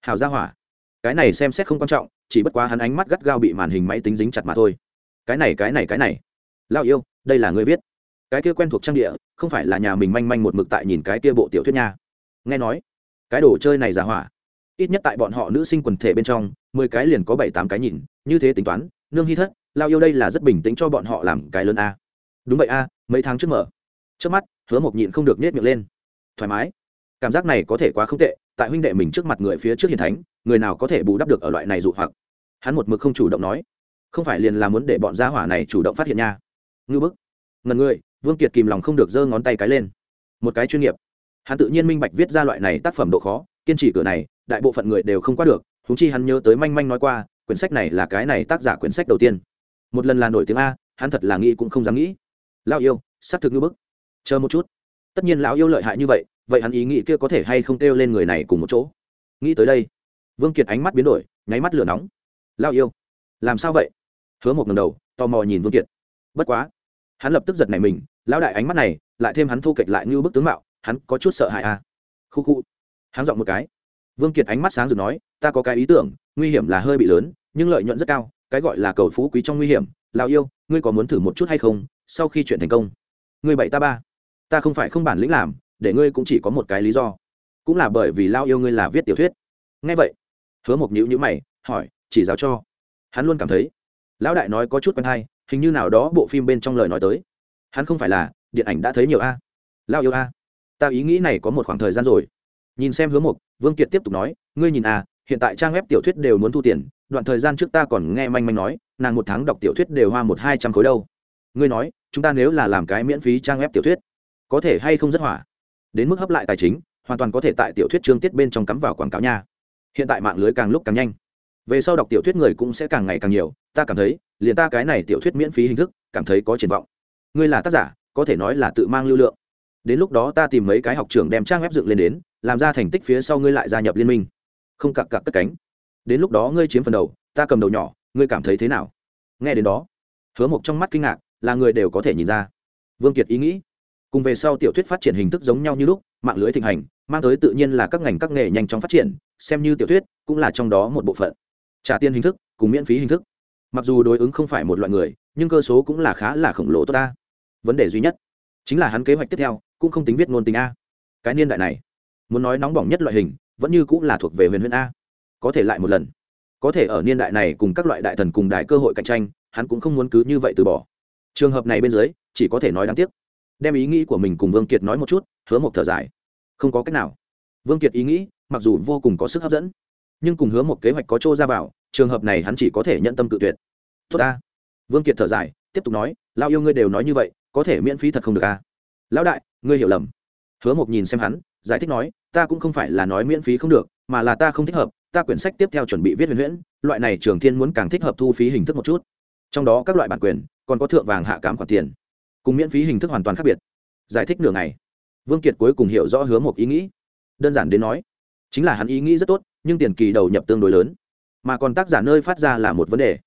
Hào ra hỏa. Cái này xem xét không quan trọng, chỉ bất quá hắn ánh mắt gắt gao bị màn hình máy tính dính chặt mà thôi. Cái này cái này cái này. Lao yêu, đây là người viết. Cái kia quen thuộc trang địa, không phải là nhà mình manh manh một mực tại nhìn cái kia bộ tiểu thuyết nha. Nghe nói, cái đồ chơi này giả hỏa. Ít nhất tại bọn họ nữ sinh quần thể bên trong, mười cái liền có bảy tám cái nhìn, như thế tính toán, nương hy thất lao yêu đây là rất bình tĩnh cho bọn họ làm cái lớn a. Đúng vậy a, mấy tháng trước mở. Trước mắt, hứa mộc nhịn không được nhét miệng lên. Thoải mái cảm giác này có thể quá không tệ, tại huynh đệ mình trước mặt người phía trước hiền thánh, người nào có thể bù đắp được ở loại này dụ hoặc? Hắn một mực không chủ động nói. Không phải liền là muốn để bọn gia hỏa này chủ động phát hiện nha. Ngư bức. Ngần người, vương kiệt kìm lòng không được giơ ngón tay cái lên. Một cái chuyên nghiệp. Hắn tự nhiên minh bạch viết ra loại này tác phẩm độ khó, kiên trì cửa này, đại bộ phận người đều không qua được thúng chi hắn nhớ tới manh manh nói qua, quyển sách này là cái này tác giả quyển sách đầu tiên. Một lần là nổi tiếng a, hắn thật là nghĩ cũng không dám nghĩ. Lao yêu xác thực ngư bức. Chờ một chút. Tất nhiên lão yêu lợi hại như vậy vậy hắn ý nghĩ kia có thể hay không kêu lên người này cùng một chỗ? Nghĩ tới đây, vương kiệt ánh mắt biến đổi, nháy mắt lửa nóng. Lao yêu, làm sao vậy? Hứa một ngầm đầu, tò mò nhìn vương kiệt. Bất quá, hắn lập tức giật này mình, lão đại ánh mắt này lại thêm hắn thu kịch lại như bức tướng mạo, hắn có chút sợ hãi à. khu khu, hắn giọng một cái. Vương kiệt ánh mắt sáng rực nói, ta có cái ý tưởng, nguy hiểm là hơi bị lớn, nhưng lợi nhuận rất cao, cái gọi là cầu phú quý trong nguy hiểm. Lao yêu, ngươi có muốn thử một chút hay không? Sau khi chuyện thành công, ngươi bảy ta ba. Ta không phải không bản lĩnh làm để ngươi cũng chỉ có một cái lý do. Cũng là bởi vì lao yêu ngươi là viết tiểu thuyết. Ngay vậy hứa một nhữ nhữ mày hỏi chỉ giáo cho. Hắn luôn cảm thấy lão đại nói có chút quen hay hình như nào đó bộ phim bên trong lời nói tới. Hắn không phải là điện ảnh đã thấy nhiều a. Lao yêu a ta ý nghĩ này có một khoảng thời gian rồi. Nhìn xem hứa mộc vương kiệt tiếp tục nói ngươi nhìn à, hiện tại trang web tiểu thuyết đều muốn thu tiền đoạn thời gian trước ta còn nghe manh manh nói nàng một tháng đọc tiểu thuyết đều hoa một hai trăm khối đâu. Ngươi nói chúng ta nếu là làm cái miễn phí trang web tiểu thuyết có thể hay không rất hỏa? Đến mức hấp lại tài chính, hoàn toàn có thể tại tiểu thuyết chương tiết bên trong cắm vào quảng cáo nha. Hiện tại mạng lưới càng lúc càng nhanh. Về sau đọc tiểu thuyết người cũng sẽ càng ngày càng nhiều, ta cảm thấy, liền ta cái này tiểu thuyết miễn phí hình thức, cảm thấy có triển vọng. Ngươi là tác giả, có thể nói là tự mang lưu lượng. Đến lúc đó ta tìm mấy cái học trường đem trang web dựng lên đến, làm ra thành tích phía sau ngươi lại gia nhập liên minh. Không cặp cặp cất cánh. Đến lúc đó ngươi chiếm phần đầu, ta cầm đầu nhỏ, ngươi cảm thấy thế nào? Nghe đến đó, hứa mộc trong mắt kinh ngạc, là người đều có thể nhìn ra. Vương kiệt ý nghĩ cùng về sau tiểu thuyết phát triển hình thức giống nhau như lúc, mạng lưới thịnh hành, mang tới tự nhiên là các ngành các nghề nhanh chóng phát triển, xem như tiểu thuyết, cũng là trong đó một bộ phận. Trả tiền hình thức, cùng miễn phí hình thức. Mặc dù đối ứng không phải một loại người, nhưng cơ số cũng là khá là khổng lồ tốt ta. Vấn đề duy nhất, chính là hắn kế hoạch tiếp theo, cũng không tính viết ngôn tình a. Cái niên đại này, muốn nói nóng bỏng nhất loại hình, vẫn như cũng là thuộc về huyền huyền a. Có thể lại một lần. Có thể ở niên đại này cùng các loại đại thần cùng đại cơ hội cạnh tranh, hắn cũng không muốn cứ như vậy từ bỏ. Trường hợp này bên dưới, chỉ có thể nói đáng tiếc đem ý nghĩ của mình cùng vương kiệt nói một chút, hứa một thở dài. Không có cách nào. Vương kiệt ý nghĩ, mặc dù vô cùng có sức hấp dẫn, nhưng cùng hứa một kế hoạch có chỗ ra vào, trường hợp này hắn chỉ có thể nhận tâm tự tuyệt. Tốt ta. Vương kiệt thở dài, tiếp tục nói lao yêu ngươi đều nói như vậy, có thể miễn phí thật không được à? Lão đại, ngươi hiểu lầm. Hứa một nhìn xem hắn, giải thích nói, ta cũng không phải là nói miễn phí không được, mà là ta không thích hợp, ta quyển sách tiếp theo chuẩn bị viết huyền huyễn, loại này trường thiên muốn càng thích hợp thu phí hình thức một chút. Trong đó các loại bản quyền, còn có thượng vàng hạ cám khoản tiền cùng miễn phí hình thức hoàn toàn khác biệt. Giải thích nửa ngày, vương kiệt cuối cùng hiểu rõ hứa một ý nghĩ. Đơn giản đến nói, chính là hắn ý nghĩ rất tốt, nhưng tiền kỳ đầu nhập tương đối lớn. Mà còn tác giả nơi phát ra là một vấn đề.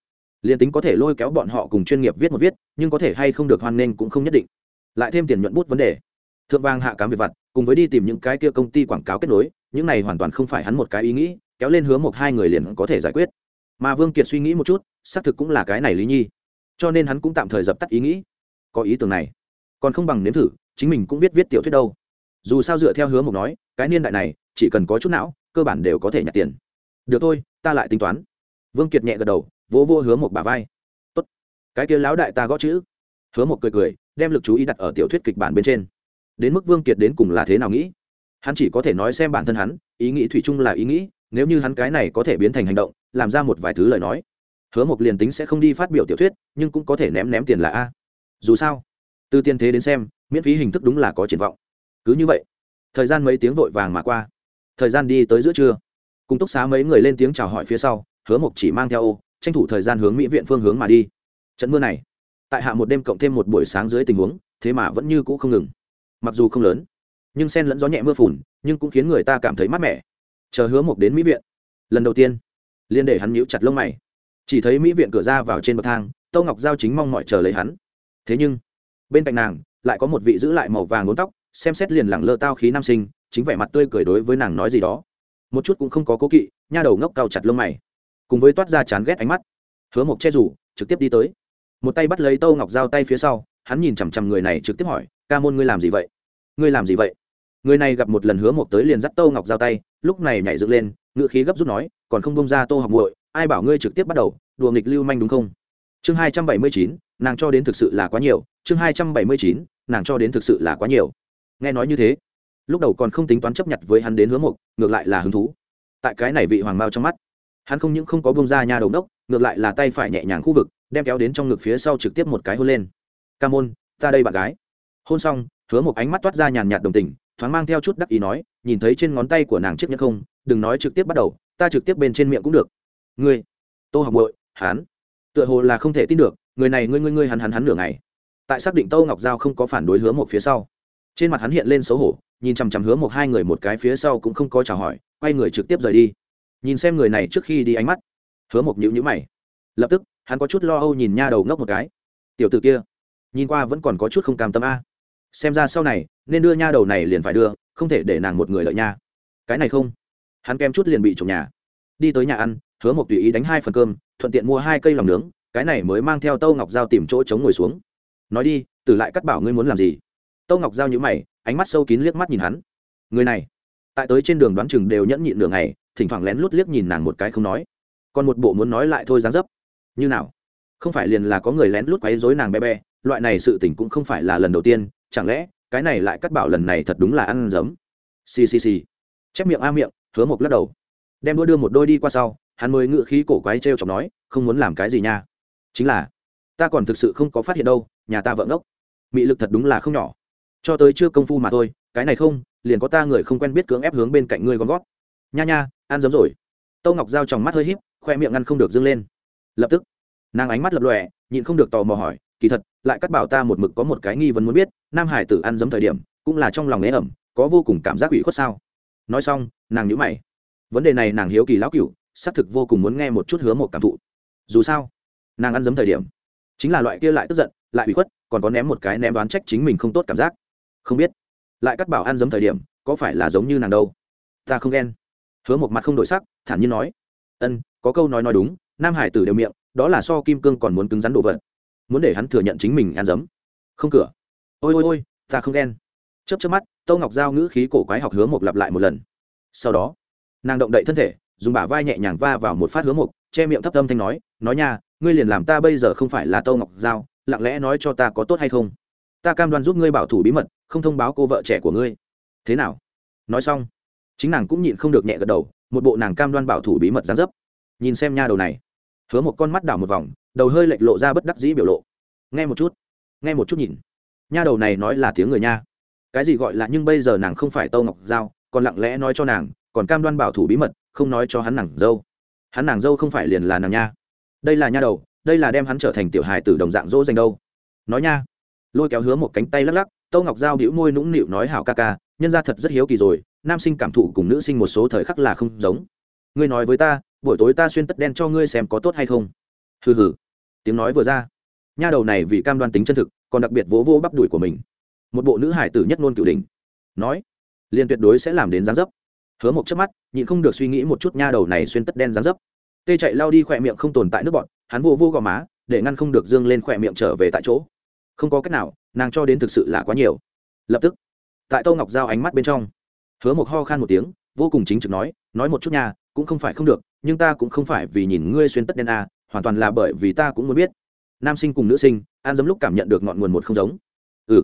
Liền tính có thể lôi kéo bọn họ cùng chuyên nghiệp viết một viết, nhưng có thể hay không được hoan nghênh cũng không nhất định. Lại thêm tiền nhuận bút vấn đề. Thượng vàng hạ cám về vặt, cùng với đi tìm những cái kia công ty quảng cáo kết nối, những này hoàn toàn không phải hắn một cái ý nghĩ, kéo lên hướng một hai người liền có thể giải quyết. Mà vương kiệt suy nghĩ một chút, xác thực cũng là cái này lý nhi. Cho nên hắn cũng tạm thời dập tắt ý nghĩ có ý tưởng này. Còn không bằng nếm thử, chính mình cũng biết viết tiểu thuyết đâu. Dù sao dựa theo hướng một nói, cái niên đại này, chỉ cần có chút não, cơ bản đều có thể nhặt tiền. Được thôi, ta lại tính toán. Vương kiệt nhẹ gật đầu, vỗ vô hứa một bà vai. Tốt. cái kia lão đại ta gõ chữ. Hứa một cười cười, đem lực chú ý đặt ở tiểu thuyết kịch bản bên trên. Đến mức vương kiệt đến cùng là thế nào nghĩ? Hắn chỉ có thể nói xem bản thân hắn, ý nghĩ thủy chung là ý nghĩ, nếu như hắn cái này có thể biến thành hành động, làm ra một vài thứ lời nói, hứa một liền tính sẽ không đi phát biểu tiểu thuyết, nhưng cũng có thể ném ném tiền là a dù sao, từ tiên thế đến xem, miễn phí hình thức đúng là có triển vọng. Cứ như vậy, thời gian mấy tiếng vội vàng mà qua. Thời gian đi tới giữa trưa, cùng túc xá mấy người lên tiếng chào hỏi phía sau, hứa mộc chỉ mang theo ô, tranh thủ thời gian hướng mỹ viện phương hướng mà đi. Trận mưa này, tại hạ một đêm cộng thêm một buổi sáng dưới tình huống, thế mà vẫn như cũ không ngừng. Mặc dù không lớn, nhưng sen lẫn gió nhẹ mưa phùn, nhưng cũng khiến người ta cảm thấy mát mẻ. Chờ hứa mộc đến mỹ viện, lần đầu tiên liên để hắn nhíu chặt lông mày. Chỉ thấy mỹ viện cửa ra vào trên bậc thang, tâu ngọc giao chính mong mọi chờ lấy hắn thế nhưng, bên cạnh nàng, lại có một vị giữ lại màu vàng ngốn tóc, xem xét liền lẳng lơ tao khí nam sinh, chính vẻ mặt tươi cười đối với nàng nói gì đó. Một chút cũng không có cố kỵ, nha đầu ngốc cao chặt lông mày, cùng với toát ra chán ghét ánh mắt. Hứa mộc che rủ, trực tiếp đi tới. Một tay bắt lấy tâu ngọc dao tay phía sau, hắn nhìn chằm chằm người này trực tiếp hỏi, ca môn ngươi làm gì vậy? Ngươi làm gì vậy? Người này gặp một lần hứa mộc tới liền dắt tâu ngọc dao tay, lúc này nhảy dựng lên ngự khí gấp rút nói, còn không bông ra tô học muội, ai bảo ngươi trực tiếp bắt đầu, đùa nghịch lưu manh đúng không? Chương hai trăm bảy mươi chín nàng cho đến thực sự là quá nhiều, chương hai trăm bảy mươi chín, nàng cho đến thực sự là quá nhiều. Nghe nói như thế, lúc đầu còn không tính toán chấp nhận với hắn đến hứa mục, ngược lại là hứng thú. Tại cái này vị hoàng mao trong mắt, hắn không những không có bông ra nhà đầu đốc, ngược lại là tay phải nhẹ nhàng khu vực, đem kéo đến trong ngực phía sau trực tiếp một cái hôn lên. Ca môn, ta đây bạn gái. Hôn xong, hứa một ánh mắt toát ra nhàn nhạt đồng tình, thoáng mang theo chút đắc ý nói, nhìn thấy trên ngón tay của nàng chiếc nhẫn không, đừng nói trực tiếp bắt đầu, ta trực tiếp bên trên miệng cũng được. Ngươi, tô học bội hắn? Tựa hồ là không thể tin được người này ngươi ngươi ngươi hắn hắn hắn nửa ngày. Tại xác định tô ngọc giao không có phản đối hứa một phía sau, trên mặt hắn hiện lên xấu hổ, nhìn chằm chằm hứa một hai người một cái phía sau cũng không có chào hỏi, quay người trực tiếp rời đi. Nhìn xem người này trước khi đi ánh mắt, hứa một nhữ nhữ mày. Lập tức, hắn có chút lo âu nhìn nha đầu ngốc một cái. Tiểu t ử kia, nhìn qua vẫn còn có chút không cam tâm a. Xem ra sau này, nên đưa nha đầu này liền phải đưa, không thể để nàng một người lợi nha. Cái này không. Hắn kem chút liền bị trộm nhà. Đi tới nhà ăn, hứa một tùy ý đánh hai phần cơm, thuận tiện mua hai cây lòng nướng cái này mới mang theo tâu ngọc dao tìm chỗ chống ngồi xuống. Nói đi, tử lại cắt bảo ngươi muốn làm gì? Tâu ngọc giao nhữ mày, ánh mắt sâu kín liếc mắt nhìn hắn. Người này, tại tới trên đường đoán chừng đều nhẫn nhịn đường này thỉnh thoảng lén lút liếc nhìn nàng một cái không nói. Còn một bộ muốn nói lại thôi dáng dấp. Như nào? Không phải liền là có người lén lút quấy dối nàng bé bé, loại này sự tình cũng không phải là lần đầu tiên, chẳng lẽ cái này lại cắt bảo lần này thật đúng là ăn giấm xì xì xì. Chép miệng a miệng, hứa một lắc đầu. Đem đua đưa một đôi đi qua sau, hắn mới ngự khí cổ quái t r e o chọc nói, không muốn làm cái gì nha chính là, ta còn thực sự không có phát hiện đâu, nhà ta vợ ngốc. Mị lực thật đúng là không nhỏ. Cho tới chưa công phu mà thôi, cái này không, liền có ta người không quen biết cưỡng ép hướng bên cạnh ngươi gom gót nha nha, ăn giấm rồi. Tâu ngọc dao tròng mắt hơi híp, khoe miệng ngăn không được dâng lên. Lập tức, nàng ánh mắt lập lòe, nhịn không được tò mò hỏi, kỳ thật, lại cắt bảo ta một mực có một cái nghi vấn muốn biết, nam hải tử ăn giấm thời điểm, cũng là trong lòng ế ẩm, có vô cùng cảm giác ủy khuất sao? Nói xong, nàng nhữ mày. Vấn đề này nàng hiếu kỳ lão cựu xác thực vô cùng muốn nghe một chút hứa một cảm thụ. Dù sao nàng ăn giấm thời điểm chính là loại kia lại tức giận lại ủy khuất còn có ném một cái ném đoán trách chính mình không tốt cảm giác không biết lại cắt bảo ăn giấm thời điểm có phải là giống như nàng đâu ta không ghen hứa một mặt không đổi sắc thản nhiên nói ân có câu nói nói đúng nam hải tử đều miệng đó là so kim cương còn muốn cứng rắn đồ vật muốn để hắn thừa nhận chính mình ăn giấm không cửa ôi ôi ôi ta không ghen chớp chớp mắt tâu ngọc giao ngữ khí cổ quái học hứa một lặp lại một lần sau đó nàng động đậy thân thể dùng bả vai nhẹ nhàng va vào một phát hứa mục che miệng thấp tâm thanh nói nói nha ngươi liền làm ta bây giờ không phải là tâu ngọc giao, lặng lẽ nói cho ta có tốt hay không? Ta cam đoan giúp ngươi bảo thủ bí mật, không thông báo cô vợ trẻ của ngươi. Thế nào? Nói xong, chính nàng cũng nhịn không được nhẹ gật đầu, một bộ nàng cam đoan bảo thủ bí mật gián dấp. Nhìn xem nha đầu này, hứa một con mắt đảo một vòng, đầu hơi lệch lộ ra bất đắc dĩ biểu lộ. Nghe một chút, nghe một chút nhìn. Nha đầu này nói là tiếng người nha. Cái gì gọi là nhưng bây giờ nàng không phải tâu ngọc giao, còn lặng lẽ nói cho nàng, còn cam đoan bảo thủ bí mật, không nói cho hắn nàng dâu. Hắn nàng dâu không phải liền là nàng nha đây là nha đầu, đây là đem hắn trở thành tiểu hài tử đồng dạng dỗ dành đâu. Nói nha. Lôi kéo hứa một cánh tay lắc lắc tâu ngọc giao đĩu môi nũng nịu nói hảo ca ca, nhân ra thật rất hiếu kỳ rồi, nam sinh cảm thụ cùng nữ sinh một số thời khắc là không giống. Ngươi nói với ta, buổi tối ta xuyên tất đen cho ngươi xem có tốt hay không? Hừ hừ. Tiếng nói vừa ra. Nha đầu này vì cam đoan tính chân thực, còn đặc biệt vỗ vỗ bắp đùi của mình. Một bộ nữ hải tử nhất ngôn cửu đình nói liền tuyệt đối sẽ làm đến gián dấp. Hứa một chớp mắt, nhịn không được suy nghĩ một chút nha đầu này xuyên tất đen gián dấp tê chạy lao đi khỏe miệng không tồn tại nước bọn hắn vô vô gò má để ngăn không được dương lên khỏe miệng trở về tại chỗ. Không có cách nào nàng cho đến thực sự là quá nhiều. Lập tức tại tô ngọc giao ánh mắt bên trong hứa một ho khan một tiếng vô cùng chính trực nói nói một chút nha cũng không phải không được nhưng ta cũng không phải vì nhìn ngươi xuyên tất đen à, hoàn toàn là bởi vì ta cũng muốn biết. Nam sinh cùng nữ sinh an dấm lúc cảm nhận được ngọn nguồn một không giống. Ừ.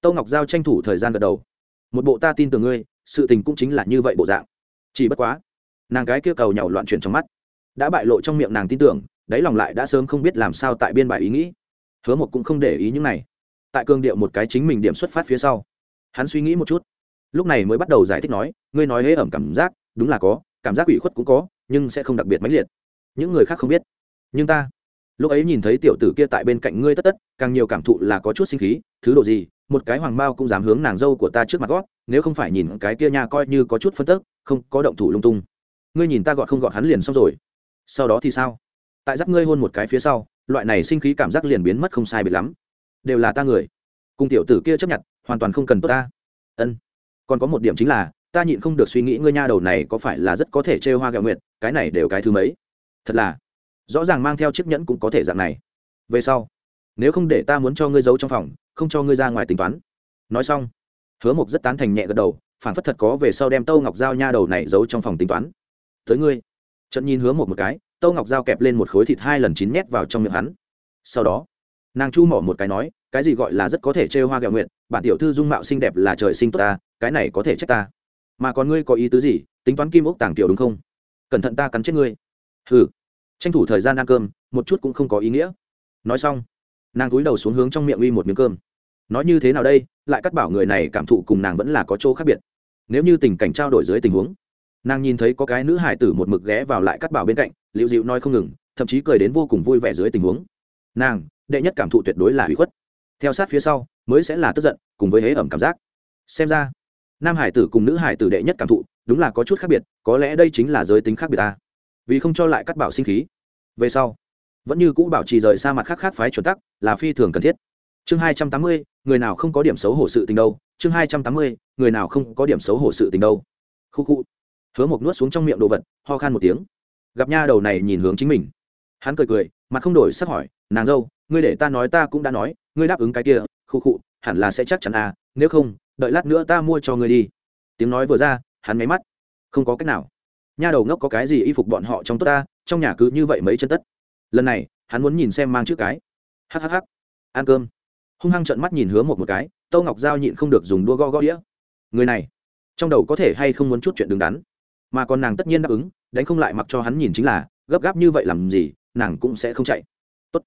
Tô ngọc giao tranh thủ thời gian gật đầu. Một bộ ta tin tưởng ngươi sự tình cũng chính là như vậy bộ dạng. Chỉ bất quá nàng cái kia cầu nhau loạn chuyển trong mắt đã bại lộ trong miệng nàng tin tưởng, đáy lòng lại đã sớm không biết làm sao tại biên bài ý nghĩ. Hứa một cũng không để ý những này. Tại cương điệu một cái chính mình điểm xuất phát phía sau, hắn suy nghĩ một chút. Lúc này mới bắt đầu giải thích nói, ngươi nói hễ ẩm cảm giác, đúng là có, cảm giác ủy khuất cũng có, nhưng sẽ không đặc biệt mãnh liệt. Những người khác không biết. Nhưng ta. Lúc ấy nhìn thấy tiểu tử kia tại bên cạnh ngươi tất tất, càng nhiều cảm thụ là có chút sinh khí, thứ độ gì, một cái hoàng mao cũng dám hướng nàng dâu của ta trước mặt gót, nếu không phải nhìn cái kia nha coi như có chút phân tức, không có động thủ lung tung. Ngươi nhìn ta gọt không gọt hắn liền xong rồi sau đó thì sao? Tại giáp ngươi hôn một cái phía sau, loại này sinh khí cảm giác liền biến mất không sai biệt lắm. Đều là ta người. Cùng tiểu tử kia chấp nhận, hoàn toàn không cần tốt ta. Ân. Còn có một điểm chính là, ta nhịn không được suy nghĩ ngươi nha đầu này có phải là rất có thể trêu hoa gạo nguyệt, cái này đều cái thứ mấy? Thật là, rõ ràng mang theo chiếc nhẫn cũng có thể dạng này. Về sau, nếu không để ta muốn cho ngươi giấu trong phòng, không cho ngươi ra ngoài tính toán. Nói xong, hứa mộc rất tán thành nhẹ gật đầu, phản phất thật có về sau đem tâu ngọc dao nha đầu này giấu trong phòng tính toán. Tới ngươi trận nhìn hứa một một cái, tâu ngọc dao kẹp lên một khối thịt hai lần chín nhét vào trong miệng hắn. Sau đó, nàng chu mỏ một cái nói, cái gì gọi là rất có thể trêu hoa gạo nguyện bản tiểu thư dung mạo xinh đẹp là trời sinh tốt ta, cái này có thể trách ta. Mà còn ngươi có ý tứ gì, tính toán kim ốc tàng tiểu đúng không? Cẩn thận ta cắn chết ngươi. Ừ tranh thủ thời gian ăn cơm, một chút cũng không có ý nghĩa. Nói xong, nàng cúi đầu xuống hướng trong miệng uy một miếng cơm. Nói như thế nào đây, lại cắt bảo người này cảm thụ cùng nàng vẫn là có chỗ khác biệt. Nếu như tình cảnh trao đổi dưới tình huống nàng nhìn thấy có cái nữ hải tử một mực ghé vào lại cắt bảo bên cạnh liệu dịu nói không ngừng, thậm chí cười đến vô cùng vui vẻ dưới tình huống. Nàng, đệ nhất cảm thụ tuyệt đối là hủy khuất. Theo sát phía sau, mới sẽ là tức giận, cùng với hế ẩm cảm giác. Xem ra, nam hải tử cùng nữ hải tử đệ nhất cảm thụ, đúng là có chút khác biệt, có lẽ đây chính là giới tính khác biệt ta. Vì không cho lại cắt bảo sinh khí. Về sau, vẫn như cũ bảo trì rời xa mặt khác khác phái chuẩn tắc, là phi thường cần thiết. Chương hai trăm tám mươi, người nào không có điểm xấu hổ sự tình đâu? Chương hai trăm tám mươi, người nào không có điểm xấu hổ sự tình đâu? Khu khu hứa một nuốt xuống trong miệng đồ vật ho khan một tiếng. Gặp nha đầu này nhìn hướng chính mình. Hắn cười cười mặt không đổi sắc hỏi nàng dâu ngươi để ta nói ta cũng đã nói ngươi đáp ứng cái kia khu khụ, hẳn là sẽ chắc chắn à nếu không đợi lát nữa ta mua cho ngươi đi. Tiếng nói vừa ra hắn máy mắt. Không có cách nào. Nha đầu ngốc có cái gì y phục bọn họ trong tốt ta trong nhà cứ như vậy mấy chân tất. Lần này hắn muốn nhìn xem mang chữ cái. Hhh ăn cơm. Hung hăng trợn mắt nhìn hứa một một cái tâu ngọc giao nhịn không được dùng đua go go đĩa. Người này trong đầu có thể hay không muốn chút chuyện đứng đắn? Mà còn nàng tất nhiên đáp ứng, đánh không lại mặc cho hắn nhìn chính là, gấp gáp như vậy làm gì, nàng cũng sẽ không chạy. Tốt.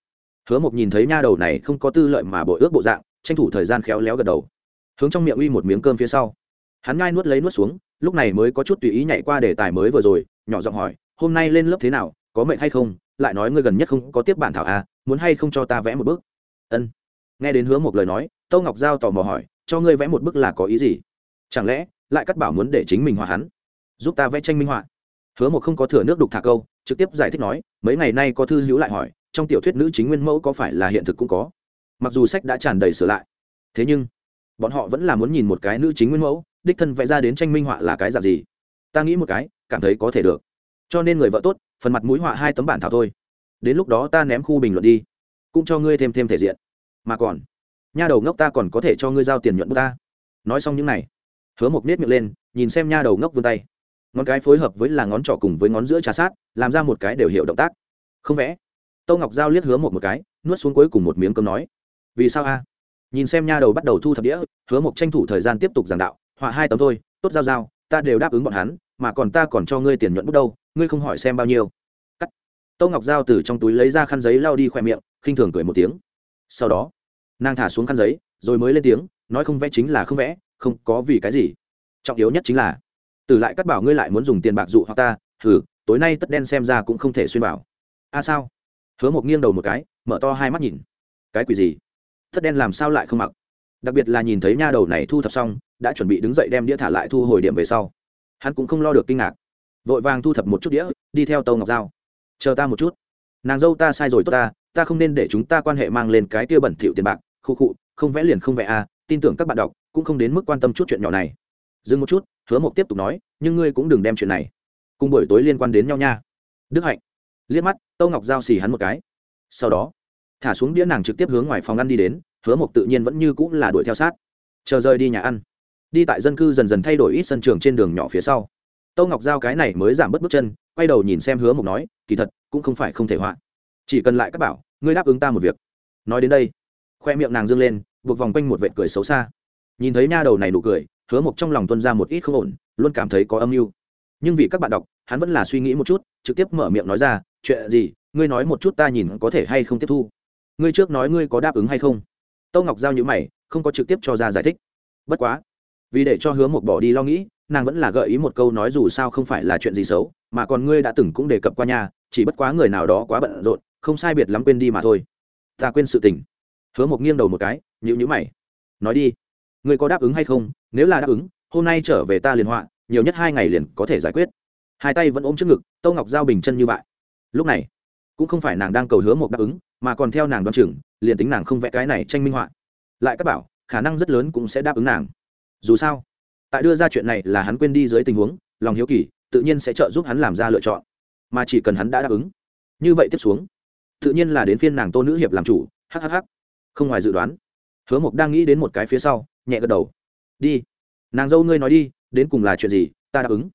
hứa mộc nhìn thấy nha đầu này không có tư lợi mà bội ước bộ dạng, tranh thủ thời gian khéo léo gật đầu. Hướng trong miệng uy một miếng cơm phía sau. Hắn ngai nuốt lấy nuốt xuống, lúc này mới có chút tùy ý nhảy qua đề tài mới vừa rồi, nhỏ giọng hỏi, hôm nay lên lớp thế nào, có mệnh hay không? Lại nói ngươi gần nhất không có tiếp bản thảo à muốn hay không cho ta vẽ một bức? Ân. Nghe đến hứa một lời nói tâu ngọc giao tò mò hỏi, cho ngươi vẽ một bức là có ý gì? Chẳng lẽ lại cắt bảo muốn để chính mình hòa hắn? Giúp ta vẽ tranh minh họa. Hứa một không có thừa nước đục thả câu, trực tiếp giải thích nói, mấy ngày nay có thư hữu lại hỏi, trong tiểu thuyết nữ chính nguyên mẫu có phải là hiện thực cũng có? Mặc dù sách đã tràn đầy sửa lại, thế nhưng, bọn họ vẫn là muốn nhìn một cái nữ chính nguyên mẫu, đích thân vẽ ra đến tranh minh họa là cái dạng gì? Ta nghĩ một cái, cảm thấy có thể được. Cho nên người vợ tốt, phần mặt mũi họa hai tấm bản thảo thôi. Đến lúc đó ta ném khu bình luận đi, cũng cho ngươi thêm thêm thể diện. Mà còn, nha đầu ngốc ta còn có thể cho ngươi giao tiền nhuận bút ta. Nói xong những này, hứa một nết miệng lên, nhìn xem nha đầu ngốc vươn tay ngón cái phối hợp với là ngón trỏ cùng với ngón giữa trà sát, làm ra một cái đều hiệu động tác. Không vẽ. Tô ngọc giao liếc hứa một một cái, nuốt xuống cuối cùng một miếng cơm nói, vì sao a? Nhìn xem nha đầu bắt đầu thu thập đĩa, hứa một tranh thủ thời gian tiếp tục giảng đạo, họa hai tấm thôi, tốt giao giao, ta đều đáp ứng bọn hắn, mà còn ta còn cho ngươi tiền nhuận bút đâu, ngươi không hỏi xem bao nhiêu. Cắt. Tô ngọc giao từ trong túi lấy ra khăn giấy lao đi khoe miệng, khinh thường cười một tiếng. Sau đó, nàng thả xuống khăn giấy, rồi mới lên tiếng, nói không vẽ chính là không vẽ, không có vì cái gì. Trọng yếu nhất chính là từ lại cắt bảo ngươi lại muốn dùng tiền bạc dụ hoặc ta thử tối nay tất đen xem ra cũng không thể xuyên bảo. A sao? Hứa một nghiêng đầu một cái, mở to hai mắt nhìn. Cái quỷ gì? Tất đen làm sao lại không mặc? Đặc biệt là nhìn thấy nha đầu này thu thập xong, đã chuẩn bị đứng dậy đem đĩa thả lại thu hồi điểm về sau. Hắn cũng không lo được kinh ngạc. Vội vàng thu thập một chút đĩa, đi theo tàu ngọc dao chờ ta một chút. Nàng dâu ta sai rồi tốt ta ta không nên để chúng ta quan hệ mang lên cái kia bẩn thỉu tiền bạc, khu khụ không vẽ liền không vẽ à tin tưởng các bạn đọc, cũng không đến mức quan tâm chút chuyện nhỏ này. Dừng một chút hứa mộc tiếp tục nói, nhưng ngươi cũng đừng đem chuyện này cùng buổi tối liên quan đến nhau nha. Đức hạnh liếc mắt, tâu ngọc giao xì hắn một cái. Sau đó, thả xuống đĩa nàng trực tiếp hướng ngoài phòng ăn đi đến, hứa mộc tự nhiên vẫn như cũng là đuổi theo sát. Chờ rời đi nhà ăn, đi tại dân cư dần dần thay đổi ít sân trường trên đường nhỏ phía sau. Tâu ngọc giao cái này mới giảm bớt bước chân, quay đầu nhìn xem hứa mộc nói, kỳ thật, cũng không phải không thể họa. Chỉ cần lại các bảo, ngươi đáp ứng ta một việc. Nói đến đây, khoe miệng nàng dương lên, buộc vòng quanh một vệt cười xấu xa. Nhìn thấy nha đầu này nụ cười hứa mộc trong lòng tuân ra một ít không ổn, luôn cảm thấy có âm mưu. Nhưng vì các bạn đọc, hắn vẫn là suy nghĩ một chút, trực tiếp mở miệng nói ra, chuyện gì? Ngươi nói một chút ta nhìn có thể hay không tiếp thu. Ngươi trước nói ngươi có đáp ứng hay không? Tâu ngọc giao nhữ mày, không có trực tiếp cho ra giải thích. Bất quá, vì để cho hứa một bỏ đi lo nghĩ, nàng vẫn là gợi ý một câu nói dù sao không phải là chuyện gì xấu, mà còn ngươi đã từng cũng đề cập qua nhà chỉ bất quá người nào đó quá bận rộn, không sai biệt lắm quên đi mà thôi. Ta quên sự tình. Hứa một nghiêng đầu một cái nhữ nhữ mày. Nói đi, ngươi có đáp ứng hay không? Nếu là đáp ứng, hôm nay trở về ta liền họa, nhiều nhất hai ngày liền có thể giải quyết. Hai tay vẫn ôm trước ngực tâu ngọc giao bình chân như vậy. Lúc này, cũng không phải nàng đang cầu hứa một đáp ứng, mà còn theo nàng đoan chừng, liền tính nàng không vẽ cái này tranh minh họa. Lại các bảo, khả năng rất lớn cũng sẽ đáp ứng nàng. Dù sao, tại đưa ra chuyện này là hắn quên đi dưới tình huống, lòng hiếu kỳ, tự nhiên sẽ trợ giúp hắn làm ra lựa chọn. Mà chỉ cần hắn đã đáp ứng, như vậy tiếp xuống, tự nhiên là đến phiên nàng tô nữ hiệp làm chủ hhh không ngoài dự đoán, hứa mộc đang nghĩ đến một cái phía sau, nhẹ gật đầu đi. Nàng dâu ngươi nói đi, đến cùng là chuyện gì, ta đáp ứng.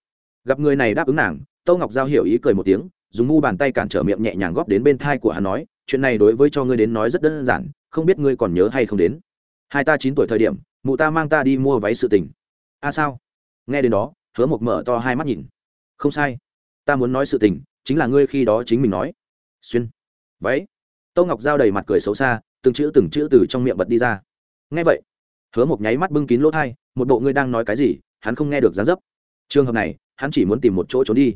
Gặp người này đáp ứng nàng tâu ngọc giao hiểu ý cười một tiếng, dùng mu bàn tay cản trở miệng nhẹ nhàng góp đến bên thai của hắn nói, chuyện này đối với cho ngươi đến nói rất đơn giản, không biết ngươi còn nhớ hay không đến. Hai ta chín tuổi thời điểm, mụ ta mang ta đi mua váy sự tình. A à sao? Nghe đến đó, hứa mộc mở to hai mắt nhìn. Không sai. Ta muốn nói sự tình, chính là ngươi khi đó chính mình nói. Xuyên. Váy. Tâu ngọc giao đầy mặt cười xấu xa, từng chữ từng chữ từ trong miệng bật đi ra. Nghe vậy hứa một nháy mắt bưng kín lỗ thai, một bộ ngươi đang nói cái gì, hắn không nghe được gián dấp. Trường hợp này, hắn chỉ muốn tìm một chỗ trốn đi.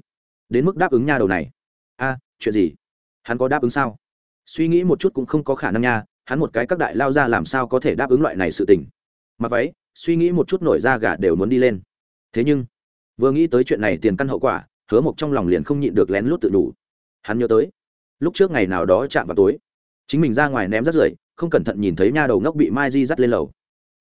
Đến mức đáp ứng nha đầu này. A, chuyện gì? Hắn có đáp ứng sao? Suy nghĩ một chút cũng không có khả năng nha, hắn một cái các đại lao ra làm sao có thể đáp ứng loại này sự tình. Mặc váy, suy nghĩ một chút nổi da gà đều muốn đi lên. Thế nhưng, vừa nghĩ tới chuyện này tiền căn hậu quả, hứa mộc trong lòng liền không nhịn được lén lút tự đủ. Hắn nhớ tới, lúc trước ngày nào đó chạm vào tối, chính mình ra ngoài ném rắt rưởi, không cẩn thận nhìn thấy nha đầu ngốc bị mai di dắt lên lầu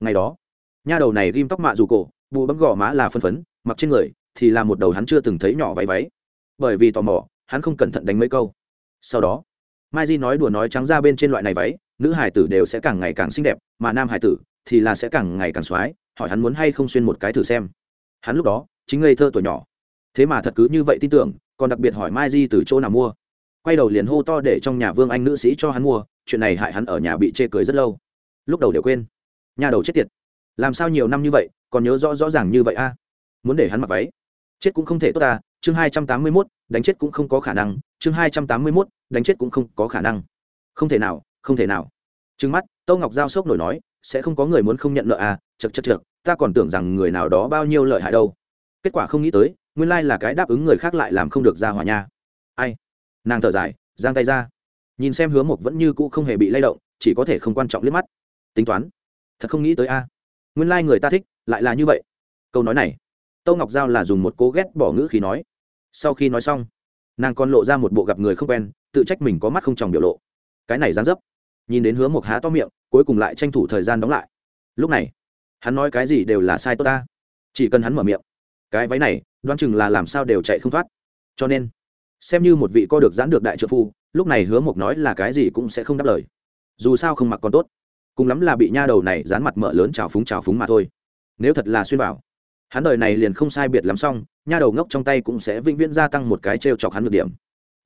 ngày đó, nha đầu này ghim tóc mạ dù cổ, bù bấm gò má là phân phấn, mặc trên người thì là một đầu hắn chưa từng thấy nhỏ váy váy. Bởi vì tò mò, hắn không cẩn thận đánh mấy câu. Sau đó, mai di nói đùa nói trắng ra bên trên loại này váy, nữ hải tử đều sẽ càng ngày càng xinh đẹp, mà nam hải tử thì là sẽ càng ngày càng x hỏi hắn muốn hay không xuyên một cái thử xem. Hắn lúc đó chính ngây thơ tuổi nhỏ. Thế mà thật cứ như vậy tin tưởng, còn đặc biệt hỏi mai di từ chỗ nào mua. Quay đầu liền hô to để trong nhà vương anh nữ sĩ cho hắn mua, chuyện này hại hắn ở nhà bị chê cười rất lâu. Lúc đầu đều quên nhà đầu chết tiệt. Làm sao nhiều năm như vậy, còn nhớ rõ rõ ràng như vậy a? Muốn để hắn mặc váy. Chết cũng không thể tốt ta chương hai trăm tám mươi mốt, đánh chết cũng không có khả năng, chương hai trăm tám mươi mốt, đánh chết cũng không có khả năng. Không thể nào, không thể nào. Trừng mắt, tâu ngọc giao sốc nổi nói, sẽ không có người muốn không nhận nợ à chật chật chật ta còn tưởng rằng người nào đó bao nhiêu lợi hại đâu. Kết quả không nghĩ tới, nguyên lai là cái đáp ứng người khác lại làm không được ra hỏa nha. Ai? Nàng thở dài, giang tay ra. Nhìn xem hứa mộc vẫn như cũ không hề bị lay động, chỉ có thể không quan trọng liếc mắt. Tính toán thật không nghĩ tới a. Nguyên lai、like、người ta thích, lại là như vậy. Câu nói này, tâu ngọc giao là dùng một cố ghét bỏ ngữ khí nói. Sau khi nói xong, nàng còn lộ ra một bộ gặp người không quen, tự trách mình có mắt không tròng biểu lộ. Cái này dán dấp, nhìn đến hứa một há to miệng, cuối cùng lại tranh thủ thời gian đóng lại. Lúc này, hắn nói cái gì đều là sai tốt ta. Chỉ cần hắn mở miệng, cái váy này, đoán chừng là làm sao đều chạy không thoát. Cho nên, xem như một vị co được giãn được đại trợ phu, lúc này hứa mộc nói là cái gì cũng sẽ không đáp lời. Dù sao không mặc còn tốt cùng lắm là bị nha đầu này dán mặt mở lớn trào phúng trào phúng mà thôi. Nếu thật là xuyên bảo hắn đời này liền không sai biệt lắm xong, nha đầu ngốc trong tay cũng sẽ vĩnh viễn gia tăng một cái t r e o chọc hắn được điểm.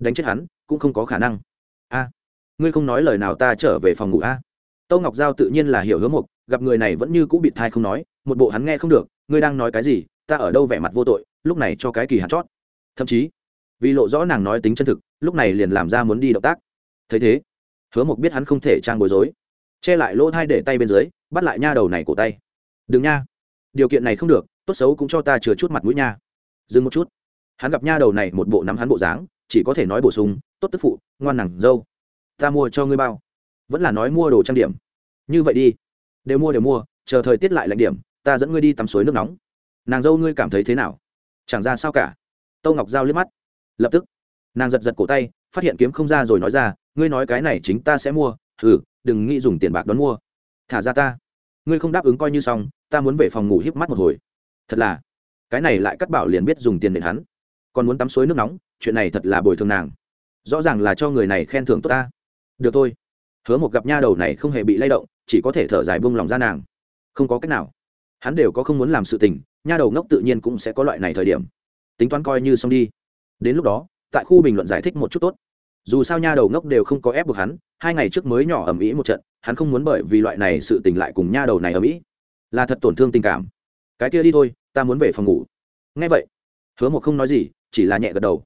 Đánh chết hắn, cũng không có khả năng. A, ngươi không nói lời nào ta trở về phòng ngủ a. Tâu ngọc giao tự nhiên là hiểu hứa mộc gặp người này vẫn như cũ bị thai không nói, một bộ hắn nghe không được, ngươi đang nói cái gì, ta ở đâu vẻ mặt vô tội, lúc này cho cái kỳ hạt chót. Thậm chí, vì lộ rõ nàng nói tính chân thực, lúc này liền làm ra muốn đi động tác. Thấy thế, hứa mộc biết hắn không thể trang bối rối che lại lỗ thai để tay bên dưới, bắt lại nha đầu này cổ tay. Đừng nha. Điều kiện này không được, tốt xấu cũng cho ta chừa chút mặt mũi nha. Dừng một chút. Hắn gặp nha đầu này một bộ nắm hắn bộ dáng, chỉ có thể nói bổ sung, tốt tức phụ, ngoan nẳng dâu. Ta mua cho ngươi bao. Vẫn là nói mua đồ trang điểm. Như vậy đi. Đều mua đều mua, chờ thời tiết lại lạnh điểm, ta dẫn ngươi đi tắm suối nước nóng. Nàng dâu ngươi cảm thấy thế nào? Chẳng ra sao cả. Tâu ngọc giao liếc mắt. Lập tức, nàng giật giật cổ tay, phát hiện kiếm không ra rồi nói ra, ngươi nói cái này chính ta sẽ mua thử đừng nghĩ dùng tiền bạc đón mua. Thả ra ta. Ngươi không đáp ứng coi như xong, ta muốn về phòng ngủ híp mắt một hồi. Thật là, cái này lại cắt bảo liền biết dùng tiền đền hắn. Còn muốn tắm suối nước nóng, chuyện này thật là bồi thường nàng. Rõ ràng là cho người này khen thưởng tốt ta. Được thôi. Hứa một gặp nha đầu này không hề bị lay động, chỉ có thể thở dài buông lòng ra nàng. Không có cách nào. Hắn đều có không muốn làm sự tình, nha đầu ngốc tự nhiên cũng sẽ có loại này thời điểm. Tính toán coi như xong đi. Đến lúc đó, tại khu bình luận giải thích một chút tốt dù sao nha đầu ngốc đều không có ép buộc hắn, hai ngày trước mới nhỏ ầm ĩ một trận, hắn không muốn bởi vì loại này sự tình lại cùng nha đầu này ầm ĩ. Là thật tổn thương tình cảm. Cái kia đi thôi, ta muốn về phòng ngủ. Ngay vậy, hứa một không nói gì, chỉ là nhẹ gật đầu.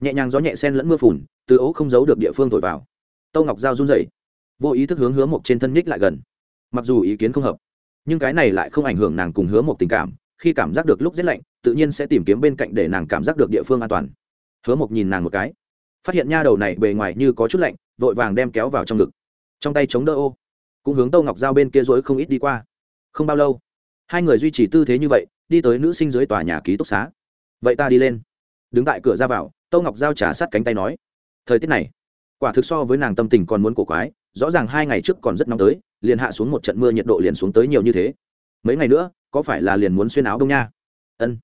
Nhẹ nhàng gió nhẹ sen lẫn mưa phùn, từ ấu không giấu được địa phương thổi vào. Tâu ngọc dao run rẩy, vô ý thức hướng hứa một trên thân nhích lại gần. Mặc dù ý kiến không hợp, nhưng cái này lại không ảnh hưởng nàng cùng hứa một tình cảm, khi cảm giác được lúc rét lạnh, tự nhiên sẽ tìm kiếm bên cạnh để nàng cảm giác được địa phương an toàn. Hứa một nhìn nàng một cái phát hiện nha đầu này bề ngoài như có chút lạnh, vội vàng đem kéo vào trong ngực. Trong tay chống đỡ ô, cũng hướng tâu ngọc Giao bên kia dối không ít đi qua. Không bao lâu, hai người duy trì tư thế như vậy, đi tới nữ sinh dưới tòa nhà ký túc xá. Vậy ta đi lên. Đứng tại cửa ra vào tâu ngọc giao trả sát cánh tay nói, thời tiết này, quả thực so với nàng tâm tình còn muốn cổ quái, rõ ràng hai ngày trước còn rất nóng tới, liền hạ xuống một trận mưa nhiệt độ liền xuống tới nhiều như thế. Mấy ngày nữa, có phải là liền muốn xuyên áo đông nha? Ân.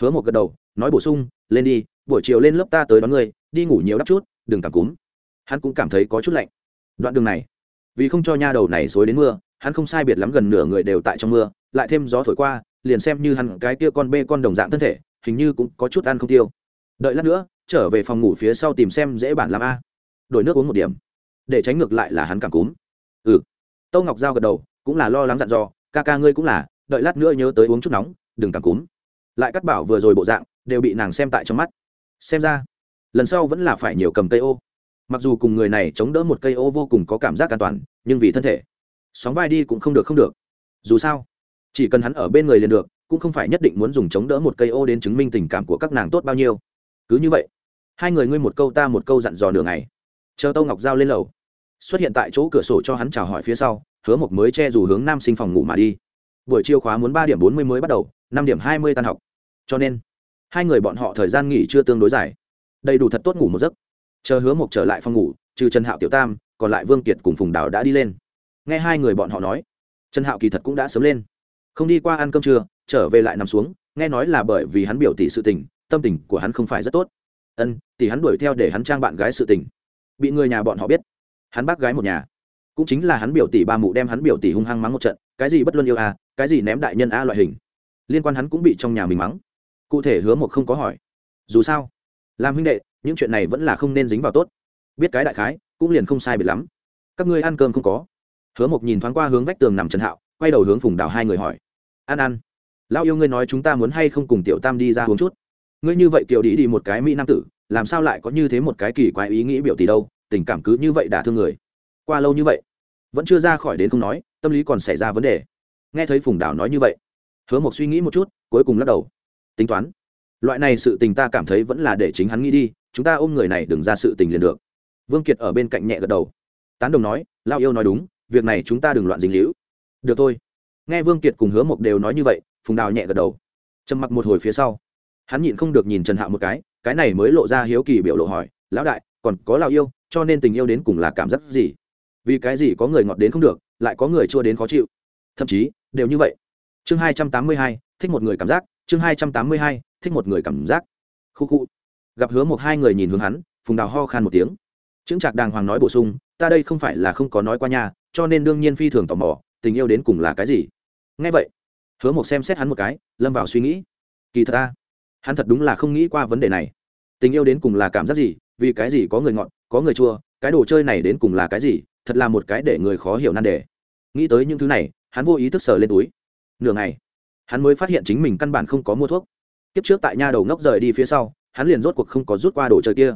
Hứa một gật đầu, nói bổ sung, lên đi, buổi chiều lên lớp ta tới đón ngươi đi ngủ nhiều đắp chút, đừng cảm cúm. Hắn cũng cảm thấy có chút lạnh. Đoạn đường này, vì không cho nha đầu này xối đến mưa, hắn không sai biệt lắm gần nửa người đều tại trong mưa, lại thêm gió thổi qua, liền xem như hắn cái kia con bê con đồng dạng thân thể, hình như cũng có chút ăn không tiêu. Đợi lát nữa, trở về phòng ngủ phía sau tìm xem dễ bản làm a. Đổi nước uống một điểm. Để tránh ngược lại là hắn cảm cúm. Ừ. Tâu ngọc giao gật đầu, cũng là lo lắng dặn dò, ca ca ngươi cũng là, đợi lát nữa nhớ tới uống chút nóng, đừng cảm cúm. Lại cắt bảo vừa rồi bộ dạng, đều bị nàng xem tại trong mắt. Xem ra lần sau vẫn là phải nhiều cầm cây ô. Mặc dù cùng người này chống đỡ một cây ô vô cùng có cảm giác an toàn, nhưng vì thân thể, sóng vai đi cũng không được không được. Dù sao, chỉ cần hắn ở bên người liền được, cũng không phải nhất định muốn dùng chống đỡ một cây ô đến chứng minh tình cảm của các nàng tốt bao nhiêu. Cứ như vậy, hai người ngươi một câu ta một câu dặn dò nửa ngày. Chờ tâu ngọc giao lên lầu, xuất hiện tại chỗ cửa sổ cho hắn chào hỏi phía sau, hứa một mới che dù hướng nam sinh phòng ngủ mà đi. Buổi chiều khóa muốn ba điểm bốn mươi mới bắt đầu, năm điểm hai mươi tan học. Cho nên, hai người bọn họ thời gian nghỉ chưa tương đối dài đầy đủ thật tốt ngủ một giấc. Chờ hứa mộc trở lại phòng ngủ, trừ trần hạo tiểu tam, còn lại vương kiệt cùng phùng đào đã đi lên. Nghe hai người bọn họ nói, trần hạo kỳ thật cũng đã sớm lên. Không đi qua ăn cơm trưa, trở về lại nằm xuống, nghe nói là bởi vì hắn biểu tỷ sự tình, tâm tình của hắn không phải rất tốt. Ân, tỷ hắn đuổi theo để hắn trang bạn gái sự tình. Bị người nhà bọn họ biết, hắn bác gái một nhà. Cũng chính là hắn biểu tỷ ba mụ đem hắn biểu tỷ hung hăng mắng một trận, cái gì bất luân yêu a, cái gì ném đại nhân a loại hình. Liên quan hắn cũng bị trong nhà mình mắng. Cụ thể hứa một không có hỏi. Dù sao làm huynh đệ, những chuyện này vẫn là không nên dính vào tốt. Biết cái đại khái, cũng liền không sai biệt lắm. Các ngươi ăn cơm không có. Hứa một nhìn thoáng qua hướng vách tường nằm trần hạo, quay đầu hướng phùng đào hai người hỏi. Ăn ăn lão yêu ngươi nói chúng ta muốn hay không cùng tiểu tam đi ra uống chút? Ngươi như vậy kiều đi đi một cái mỹ nam tử, làm sao lại có như thế một cái kỳ quái ý nghĩ biểu tỷ đâu, tình cảm cứ như vậy đả thương người. Qua lâu như vậy, vẫn chưa ra khỏi đến không nói, tâm lý còn xảy ra vấn đề. Nghe thấy phùng đào nói như vậy, hứa một suy nghĩ một chút, cuối cùng lắc đầu. Tính toán loại này sự tình ta cảm thấy vẫn là để chính hắn nghĩ đi, chúng ta ôm người này đừng ra sự tình liền được. Vương kiệt ở bên cạnh nhẹ gật đầu. Tán đồng nói lao yêu nói đúng, việc này chúng ta đừng loạn dính hữu được thôi. Nghe vương kiệt cùng hứa mộc đều nói như vậy, phùng đào nhẹ gật đầu. Trầm mặc một hồi phía sau, hắn nhịn không được nhìn trần hạo một cái cái này mới lộ ra hiếu kỳ biểu lộ hỏi, lão đại, còn có lao yêu, cho nên tình yêu đến cùng là cảm giác gì? Vì cái gì có người ngọt đến không được, lại có người chua đến khó chịu? Thậm chí, đều như vậy. Chương hai trăm tám mươi hai, thích một người cảm giác chương hai trăm tám mươi hai, thích một người cảm giác. Khu khu. Gặp hứa một hai người nhìn hướng hắn, phùng đào ho khan một tiếng. Chững trạc đàng hoàng nói bổ sung, ta đây không phải là không có nói qua nhà cho nên đương nhiên phi thường tò mò, tình yêu đến cùng là cái gì? Nghe vậy, hứa một xem xét hắn một cái, lâm vào suy nghĩ. Kỳ thật ta, hắn thật đúng là không nghĩ qua vấn đề này. Tình yêu đến cùng là cảm giác gì, vì cái gì có người ngọn có người chua, cái đồ chơi này đến cùng là cái gì, thật là một cái để người khó hiểu nan đề. Nghĩ tới những thứ này, hắn vô ý thức sờ lên túi. Nửa ngày hắn mới phát hiện chính mình căn bản không có mua thuốc. Kiếp trước tại nha đầu ngốc rời đi phía sau, hắn liền rốt cuộc không có rút qua đồ chơi kia.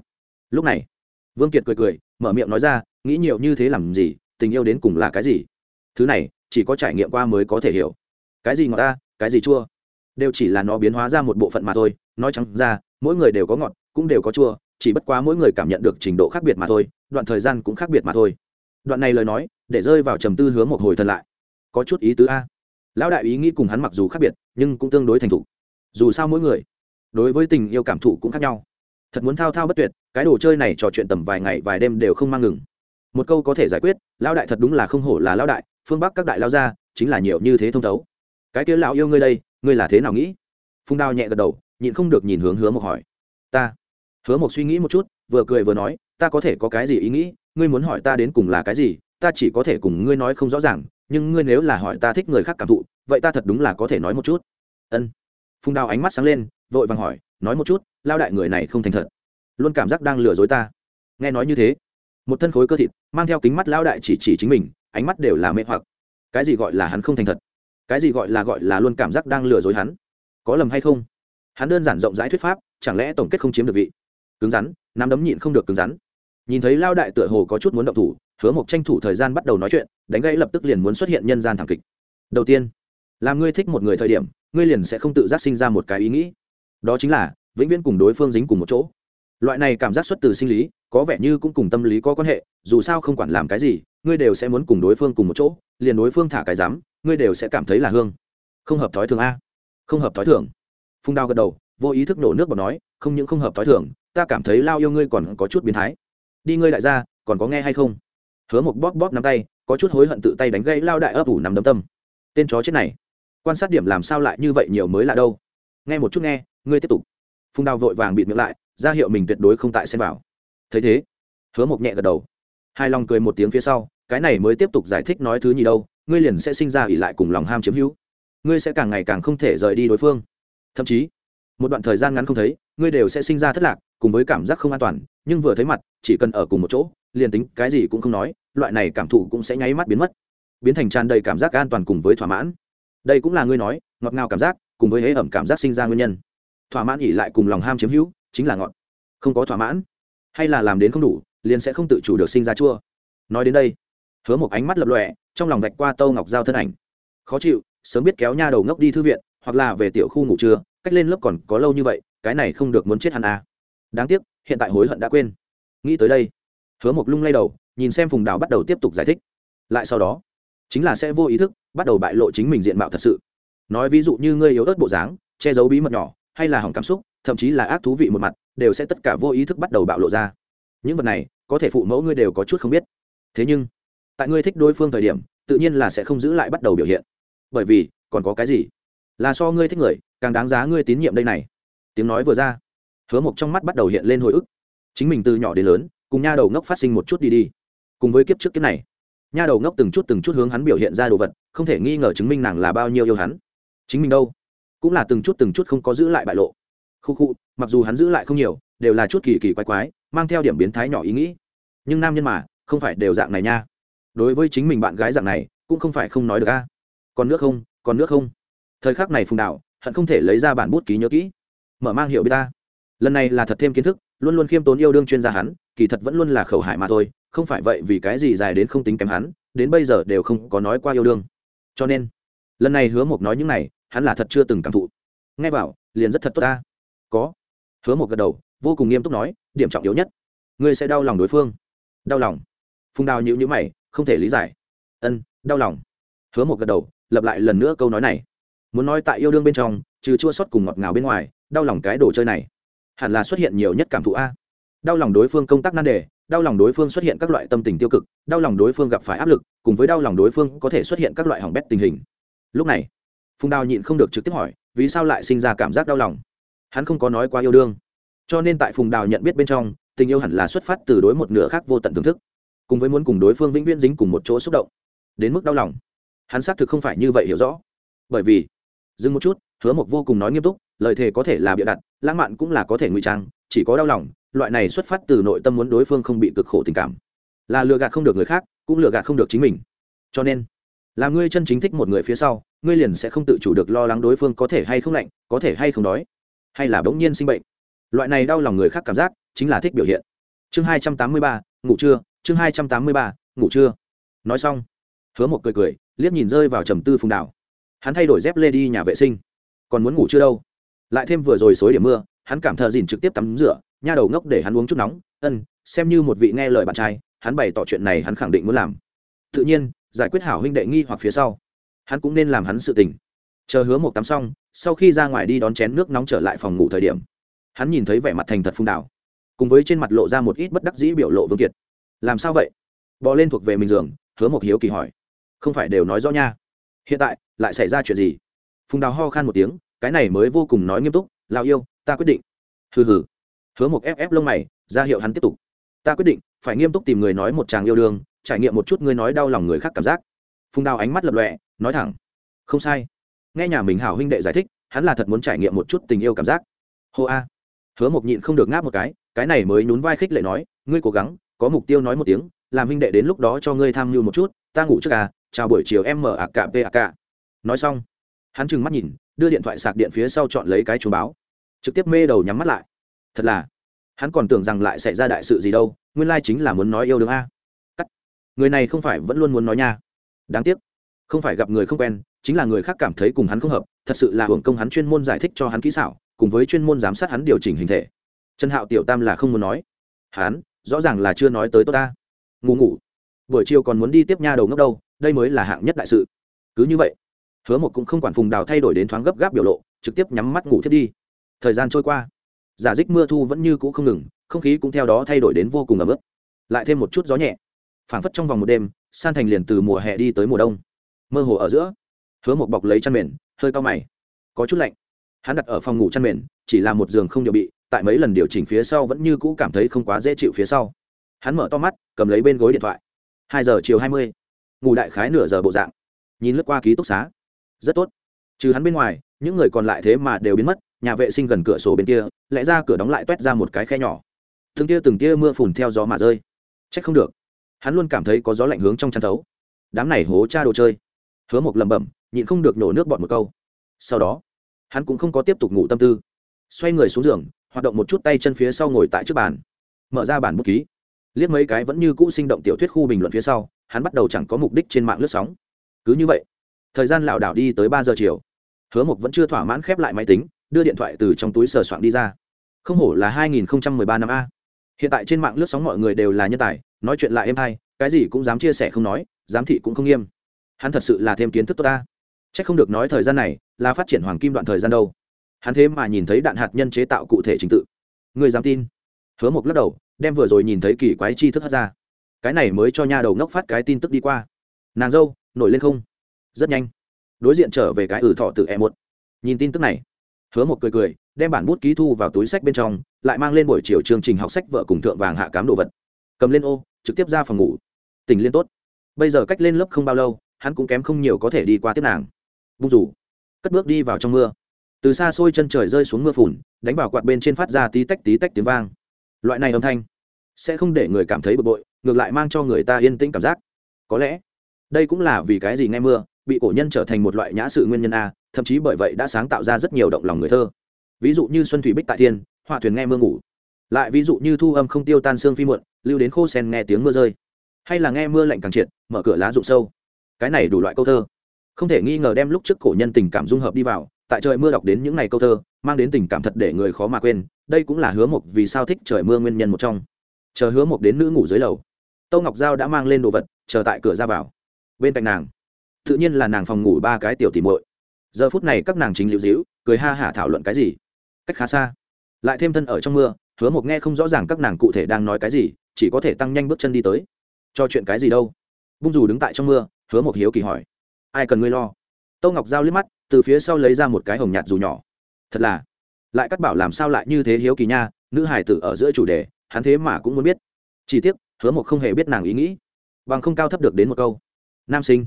Lúc này, vương kiệt cười cười, mở miệng nói ra, nghĩ nhiều như thế làm gì? Tình yêu đến cùng là cái gì? Thứ này, chỉ có trải nghiệm qua mới có thể hiểu. Cái gì ngọt ta, cái gì chua? Đều chỉ là nó biến hóa ra một bộ phận mà thôi, nói chẳng ra, mỗi người đều có ngọt, cũng đều có chua, chỉ bất quá mỗi người cảm nhận được trình độ khác biệt mà thôi, đoạn thời gian cũng khác biệt mà thôi. Đoạn này lời nói, để rơi vào trầm tư hướng một hồi thần lại. Có chút ý tứ a lão đại ý nghĩ cùng hắn mặc dù khác biệt, nhưng cũng tương đối thành thục. Dù sao mỗi người, đối với tình yêu cảm thụ cũng khác nhau. Thật muốn thao thao bất tuyệt, cái đồ chơi này trò chuyện tầm vài ngày vài đêm đều không mang ngừng. Một câu có thể giải quyết, lão đại thật đúng là không hổ là lão đại, phương bắc các đại lao gia, chính là nhiều như thế thông thấu. Cái kia lão yêu ngươi đây, ngươi là thế nào nghĩ? Phung đao nhẹ gật đầu, nhịn không được nhìn hướng hứa một hỏi. Ta. Hứa một suy nghĩ một chút, vừa cười vừa nói, ta có thể có cái gì ý nghĩ, ngươi muốn hỏi ta đến cùng là cái gì, ta chỉ có thể cùng ngươi nói không rõ ràng nhưng ngươi nếu là hỏi ta thích người khác cảm thụ, vậy ta thật đúng là có thể nói một chút. Ân. Phung đao ánh mắt sáng lên, vội vàng hỏi, nói một chút, lao đại người này không thành thật. Luôn cảm giác đang lừa dối ta. Nghe nói như thế, một thân khối cơ thịt, mang theo kính mắt lao đại chỉ chỉ chính mình, ánh mắt đều là mê hoặc. Cái gì gọi là hắn không thành thật? Cái gì gọi là gọi là luôn cảm giác đang lừa dối hắn? Có lầm hay không? Hắn đơn giản rộng rãi thuyết pháp, chẳng lẽ tổng kết không chiếm được vị? Cứng rắn, nắm đấm nhịn không được cứng rắn nhìn thấy lao đại tựa hồ có chút muốn động thủ, hứa mộc tranh thủ thời gian bắt đầu nói chuyện, đánh gãy lập tức liền muốn xuất hiện nhân gian thảm kịch. Đầu tiên, làm ngươi thích một người thời điểm, ngươi liền sẽ không tự giác sinh ra một cái ý nghĩ. Đó chính là, vĩnh viễn cùng đối phương dính cùng một chỗ. Loại này cảm giác xuất từ sinh lý, có vẻ như cũng cùng tâm lý có quan hệ, dù sao không quản làm cái gì, ngươi đều sẽ muốn cùng đối phương cùng một chỗ, liền đối phương thả cái dám ngươi đều sẽ cảm thấy là hương. Không hợp thói thường a. Không hợp thói thường. Phung đao gật đầu, vô ý thức nổ nước bọt nói, không những không hợp thói thường, ta cảm thấy lao yêu ngươi còn có chút biến thái đi ngươi đại gia, còn có nghe hay không? Hứa một bóp bóp nắm tay, có chút hối hận tự tay đánh gây lao đại ấp ủ nằm đấm tâm. Tên chó chết này, quan sát điểm làm sao lại như vậy nhiều mới là đâu? Nghe một chút nghe, ngươi tiếp tục. Phung Đào vội vàng bịt miệng lại, ra hiệu mình tuyệt đối không tại xem vào. Thấy thế, hứa một nhẹ gật đầu. Hai lòng cười một tiếng phía sau, cái này mới tiếp tục giải thích nói thứ gì đâu, ngươi liền sẽ sinh ra ỉ lại cùng lòng ham chiếm hữu. Ngươi sẽ càng ngày càng không thể rời đi đối phương. Thậm chí, một đoạn thời gian ngắn không thấy ngươi đều sẽ sinh ra thất lạc, cùng với cảm giác không an toàn, nhưng vừa thấy mặt, chỉ cần ở cùng một chỗ, liền tính cái gì cũng không nói, loại này cảm thụ cũng sẽ nháy mắt biến mất. Biến thành tràn đầy cảm giác an toàn cùng với thỏa mãn. Đây cũng là ngươi nói, ngọt ngào cảm giác, cùng với hế ẩm cảm giác sinh ra nguyên nhân. Thỏa mãn ỉ lại cùng lòng ham chiếm hữu, chính là ngọt. Không có thỏa mãn, hay là làm đến không đủ, liền sẽ không tự chủ được sinh ra chua. Nói đến đây, hứa một ánh mắt lập lọe trong lòng vạch qua tâu ngọc giao thân ảnh. Khó chịu, sớm biết kéo nha đầu ngốc đi thư viện, hoặc là về tiểu khu ngủ trưa, cách lên lớp còn có lâu như vậy cái này không được muốn chết hắn à. đáng tiếc, hiện tại hối hận đã quên. Nghĩ tới đây, hứa một lung lay đầu, nhìn xem phùng đào bắt đầu tiếp tục giải thích. Lại sau đó, chính là sẽ vô ý thức bắt đầu bại lộ chính mình diện mạo thật sự. Nói ví dụ như ngươi yếu ớt bộ dáng, che giấu bí mật nhỏ, hay là hỏng cảm xúc, thậm chí là ác thú vị một mặt, đều sẽ tất cả vô ý thức bắt đầu bạo lộ ra. Những vật này, có thể phụ mẫu ngươi đều có chút không biết. Thế nhưng, tại ngươi thích đối phương thời điểm, tự nhiên là sẽ không giữ lại bắt đầu biểu hiện. Bởi vì, còn có cái gì? Là so ngươi thích người, càng đáng giá ngươi tín nhiệm đây này tiếng nói vừa ra, hứa mộc trong mắt bắt đầu hiện lên hồi ức. Chính mình từ nhỏ đến lớn, cùng nha đầu ngốc phát sinh một chút đi đi. Cùng với kiếp trước kiếp này, nha đầu ngốc từng chút từng chút hướng hắn biểu hiện ra đồ vật, không thể nghi ngờ chứng minh nàng là bao nhiêu yêu hắn. Chính mình đâu? Cũng là từng chút từng chút không có giữ lại bại lộ. Khu khu, mặc dù hắn giữ lại không nhiều, đều là chút kỳ kỳ quái quái, mang theo điểm biến thái nhỏ ý nghĩ. Nhưng nam nhân mà, không phải đều dạng này nha. Đối với chính mình bạn gái dạng này, cũng không phải không nói được a. Còn nước không, còn nước không. Thời khắc này phùng đạo, hận không thể lấy ra bản bút ký nhớ kỹ mở mang hiệu biết ta. Lần này là thật thêm kiến thức, luôn luôn khiêm tốn yêu đương chuyên gia hắn, kỳ thật vẫn luôn là khẩu hại mà thôi, không phải vậy vì cái gì dài đến không tính kém hắn, đến bây giờ đều không có nói qua yêu đương. Cho nên, lần này hứa mộc nói những này, hắn là thật chưa từng cảm thụ. Nghe vào liền rất thật tốt ta. Có. Hứa một gật đầu, vô cùng nghiêm túc nói, điểm trọng yếu nhất, ngươi sẽ đau lòng đối phương. Đau lòng. Phùng đào nhịu nhữ mày, không thể lý giải. Ân, đau lòng. Hứa một gật đầu, lặp lại lần nữa câu nói này muốn nói tại yêu đương bên trong, trừ chua sót cùng ngọt ngào bên ngoài, đau lòng cái đồ chơi này, hẳn là xuất hiện nhiều nhất cảm thụ a. Đau lòng đối phương công tác nan đề, đau lòng đối phương xuất hiện các loại tâm tình tiêu cực, đau lòng đối phương gặp phải áp lực, cùng với đau lòng đối phương có thể xuất hiện các loại hỏng bét tình hình. Lúc này, phùng đào nhịn không được trực tiếp hỏi, vì sao lại sinh ra cảm giác đau lòng? Hắn không có nói qua yêu đương. Cho nên tại phùng đào nhận biết bên trong, tình yêu hẳn là xuất phát từ đối một nửa khác vô tận thưởng thức, cùng với muốn cùng đối phương vĩnh viễn dính cùng một chỗ xúc động. Đến mức đau lòng, hắn xác thực không phải như vậy hiểu rõ. Bởi vì dừng một chút, hứa mộc vô cùng nói nghiêm túc, lời thề có thể là bịa đặt, lãng mạn cũng là có thể ngụy trang, chỉ có đau lòng, loại này xuất phát từ nội tâm muốn đối phương không bị cực khổ tình cảm. Là lừa gạt không được người khác, cũng lừa gạt không được chính mình. Cho nên, là ngươi chân chính thích một người phía sau, ngươi liền sẽ không tự chủ được lo lắng đối phương có thể hay không lạnh, có thể hay không đói, hay là bỗng nhiên sinh bệnh. Loại này đau lòng người khác cảm giác, chính là thích biểu hiện. Chương hai trăm tám mươi ba, ngủ trưa, chương hai trăm tám mươi ba, ngủ trưa. Nói xong, hứa một cười cười, liếc nhìn rơi vào trầm tư phùng đảo hắn thay đổi dép lê đi nhà vệ sinh. Còn muốn ngủ chưa đâu? Lại thêm vừa rồi xối điểm mưa, hắn cảm thờ dìn trực tiếp tắm rửa, nha đầu ngốc để hắn uống chút nóng. Ân, xem như một vị nghe lời bạn trai, hắn bày tỏ chuyện này hắn khẳng định muốn làm. Tự nhiên, giải quyết hảo huynh đệ nghi hoặc phía sau. Hắn cũng nên làm hắn sự tình. Chờ hứa một tắm xong, sau khi ra ngoài đi đón chén nước nóng trở lại phòng ngủ thời điểm, hắn nhìn thấy vẻ mặt thành thật phung đảo. Cùng với trên mặt lộ ra một ít bất đắc dĩ biểu lộ vương kiệt. Làm sao vậy? Bò lên thuộc về mình giường, hứa một hiếu kỳ hỏi. Không phải đều nói rõ nha hiện tại, lại xảy ra chuyện gì? Phùng đào ho khan một tiếng, cái này mới vô cùng nói nghiêm túc lao yêu, ta quyết định. Hừ hừ. Hứa một ép ép lông mày, ra hiệu hắn tiếp tục. Ta quyết định, phải nghiêm túc tìm người nói một chàng yêu đương, trải nghiệm một chút ngươi nói đau lòng người khác cảm giác. Phùng đào ánh mắt lập lọe nói thẳng, không sai. Nghe nhà mình hảo huynh đệ giải thích, hắn là thật muốn trải nghiệm một chút tình yêu cảm giác. Hô a. Hứa mộc nhịn không được ngáp một cái cái này mới nhún vai khích lệ nói, ngươi cố gắng, có mục tiêu nói một tiếng, làm huynh đệ đến lúc đó cho ngươi tham mưu một chút, ta ngủ trước à chào buổi chiều em mở ạc cạ p nói xong, hắn trừng mắt nhìn, đưa điện thoại sạc điện phía sau chọn lấy cái chuông báo. Trực tiếp mê đầu nhắm mắt lại. Thật là, hắn còn tưởng rằng lại xảy ra đại sự gì đâu, nguyên lai chính là muốn nói yêu đương a. Cắt. Người này không phải vẫn luôn muốn nói nha. Đáng tiếc, không phải gặp người không quen, chính là người khác cảm thấy cùng hắn không hợp, thật sự là hưởng công hắn chuyên môn giải thích cho hắn kỹ xảo, cùng với chuyên môn giám sát hắn điều chỉnh hình thể. Trần hạo tiểu tam là không muốn nói. Hắn, rõ ràng là chưa nói tới tôi ta. Ngủ ngủ. Buổi chiều còn muốn đi tiếp nha đầu ngốc đâu đây mới là hạng nhất đại sự. Cứ như vậy, hứa một cũng không quản phùng đào thay đổi đến thoáng gấp gáp biểu lộ, trực tiếp nhắm mắt ngủ thiết đi. Thời gian trôi qua, giả dích mưa thu vẫn như cũ không ngừng, không khí cũng theo đó thay đổi đến vô cùng ấm ức lại thêm một chút gió nhẹ, phảng phất trong vòng một đêm, san thành liền từ mùa hè đi tới mùa đông. Mơ hồ ở giữa, hứa một bọc lấy chăn mền, hơi cao mày. Có chút lạnh. Hắn đặt ở phòng ngủ chăn mền, chỉ là một giường không điều bị, tại mấy lần điều chỉnh phía sau vẫn như cũ cảm thấy không quá dễ chịu phía sau. Hắn mở to mắt, cầm lấy bên gối điện thoại. Hai giờ chiều hai mươi ngủ đại khái nửa giờ bộ dạng. Nhìn lướt qua ký túc xá. Rất tốt. Trừ hắn bên ngoài, những người còn lại thế mà đều biến mất, nhà vệ sinh gần cửa sổ bên kia, lẽ ra cửa đóng lại t u é t ra một cái khe nhỏ. Từng tia từng tia mưa phùn theo gió mà rơi. C h ắ c không được. Hắn luôn cảm thấy có gió lạnh hướng trong chăn thấu. Đám này hố cha đồ chơi. Hứa một lẩm bẩm, nhịn không được nổ nước bọt một câu. Sau đó, hắn cũng không có tiếp tục ngủ tâm tư. Xoay người xuống giường, hoạt động một chút tay chân phía sau ngồi tại trước bàn. Mở ra bản bút ký. Liếc mấy cái vẫn như cũ sinh động tiểu thuyết khu bình luận phía sau hắn bắt đầu chẳng có mục đích trên mạng lướt sóng. Cứ như vậy, thời gian lảo đảo đi tới ba giờ chiều. Hứa mộc vẫn chưa thỏa mãn khép lại máy tính, đưa điện thoại từ trong túi sờ soạn đi ra. Không hổ là hai nghìn ba năm a. Hiện tại trên mạng lướt sóng mọi người đều là nhân tài, nói chuyện lại êm hay, cái gì cũng dám chia sẻ không nói, giám thị cũng không nghiêm. Hắn thật sự là thêm kiến thức tốt ta c h ắ c không được nói thời gian này là phát triển hoàng kim đoạn thời gian đâu. Hắn thế mà nhìn thấy đạn hạt nhân chế tạo cụ thể trình tự. Người dám tin? Hứa mộc lắc đầu, đem vừa rồi nhìn thấy kỳ quái chi thức hất ra cái này mới cho nha đầu ngốc phát cái tin tức đi qua. Nàng dâu, nổi lên không? Rất nhanh. Đối diện trở về cái ử thọ từ e một. Nhìn tin tức này, hứa một cười cười, đem bản bút ký thu vào túi sách bên trong, lại mang lên buổi chiều chương trình học sách vợ cùng thượng vàng hạ cám đồ vật. Cầm lên ô, trực tiếp ra phòng ngủ. Tình liên tốt. Bây giờ cách lên lớp không bao lâu, hắn cũng kém không nhiều có thể đi qua tiếp nàng. Bung rủ. Cất bước đi vào trong mưa. Từ xa xôi chân trời rơi xuống mưa phùn, đánh vào quạt bên trên phát ra tí tách tí tách tiếng vang. Loại này âm thanh sẽ không để người cảm thấy bực bội, ngược lại mang cho người ta yên tĩnh cảm giác. Có lẽ, đây cũng là vì cái gì nghe mưa, bị cổ nhân trở thành một loại nhã sự nguyên nhân a, thậm chí bởi vậy đã sáng tạo ra rất nhiều động lòng người thơ. Ví dụ như xuân thủy bích tại thiên, họa thuyền nghe mưa ngủ. Lại ví dụ như thu âm không tiêu tan xương phi muộn, lưu đến khô sen nghe tiếng mưa rơi. Hay là nghe mưa lạnh càng triệt, mở cửa lá rụng sâu. Cái này đủ loại câu thơ. Không thể nghi ngờ đem lúc trước cổ nhân tình cảm dung hợp đi vào, tại trời mưa đọc đến những ngày câu thơ, mang đến tình cảm thật để người khó mà quên, đây cũng là hứa mộc vì sao thích trời mưa nguyên nhân một trong chờ hứa một đến nữ ngủ dưới lầu. Tâu ngọc giao đã mang lên đồ vật, chờ tại cửa ra vào. Bên cạnh nàng, tự nhiên là nàng phòng ngủ ba cái tiểu tỉ muội. Giờ phút này các nàng chính liệu dĩu cười ha hả thảo luận cái gì? Cách khá xa. Lại thêm thân ở trong mưa, hứa một nghe không rõ ràng các nàng cụ thể đang nói cái gì, chỉ có thể tăng nhanh bước chân đi tới. Cho chuyện cái gì đâu? Bung dù đứng tại trong mưa, hứa một hiếu kỳ hỏi. Ai cần ngươi lo? Tâu ngọc giao liếc mắt, từ phía sau lấy ra một cái hồng nhạt dù nhỏ. Thật là, lại cắt bảo làm sao lại như thế hiếu kỳ nha, nữ hải tử ở giữa chủ đề hắn thế mà cũng muốn biết. Chỉ tiếc, hứa một không hề biết nàng ý nghĩ. Bằng không cao thấp được đến một câu. Nam sinh.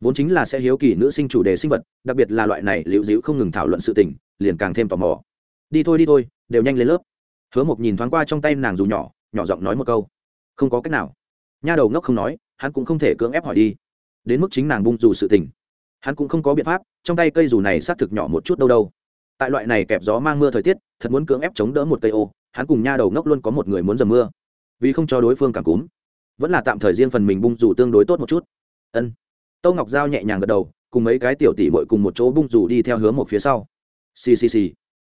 Vốn chính là sẽ hiếu kỳ nữ sinh chủ đề sinh vật, đặc biệt là loại này liễu dĩu không ngừng thảo luận sự tình, liền càng thêm tò mò. Đi thôi đi thôi, đều nhanh lên lớp. Hứa một nhìn thoáng qua trong tay nàng dù nhỏ nhỏ giọng nói một câu. Không có cách nào. Nha đầu ngốc không nói, hắn cũng không thể cưỡng ép hỏi đi. Đến mức chính nàng bung dù sự tình. Hắn cũng không có biện pháp, trong tay cây dù này xác thực nhỏ một chút đâu đâu. Tại loại này kẹp gió mang mưa thời tiết, thật muốn cưỡng ép chống đỡ một cây ô hắn cùng nha đầu ngốc luôn có một người muốn dầm mưa. Vì không cho đối phương cảm cúm, vẫn là tạm thời riêng phần mình bung dù tương đối tốt một chút. Ân. Tâu ngọc giao nhẹ nhàng gật đầu, cùng mấy cái tiểu tỷ bội cùng một chỗ bung dù đi theo hướng một phía sau. Xì xì xì.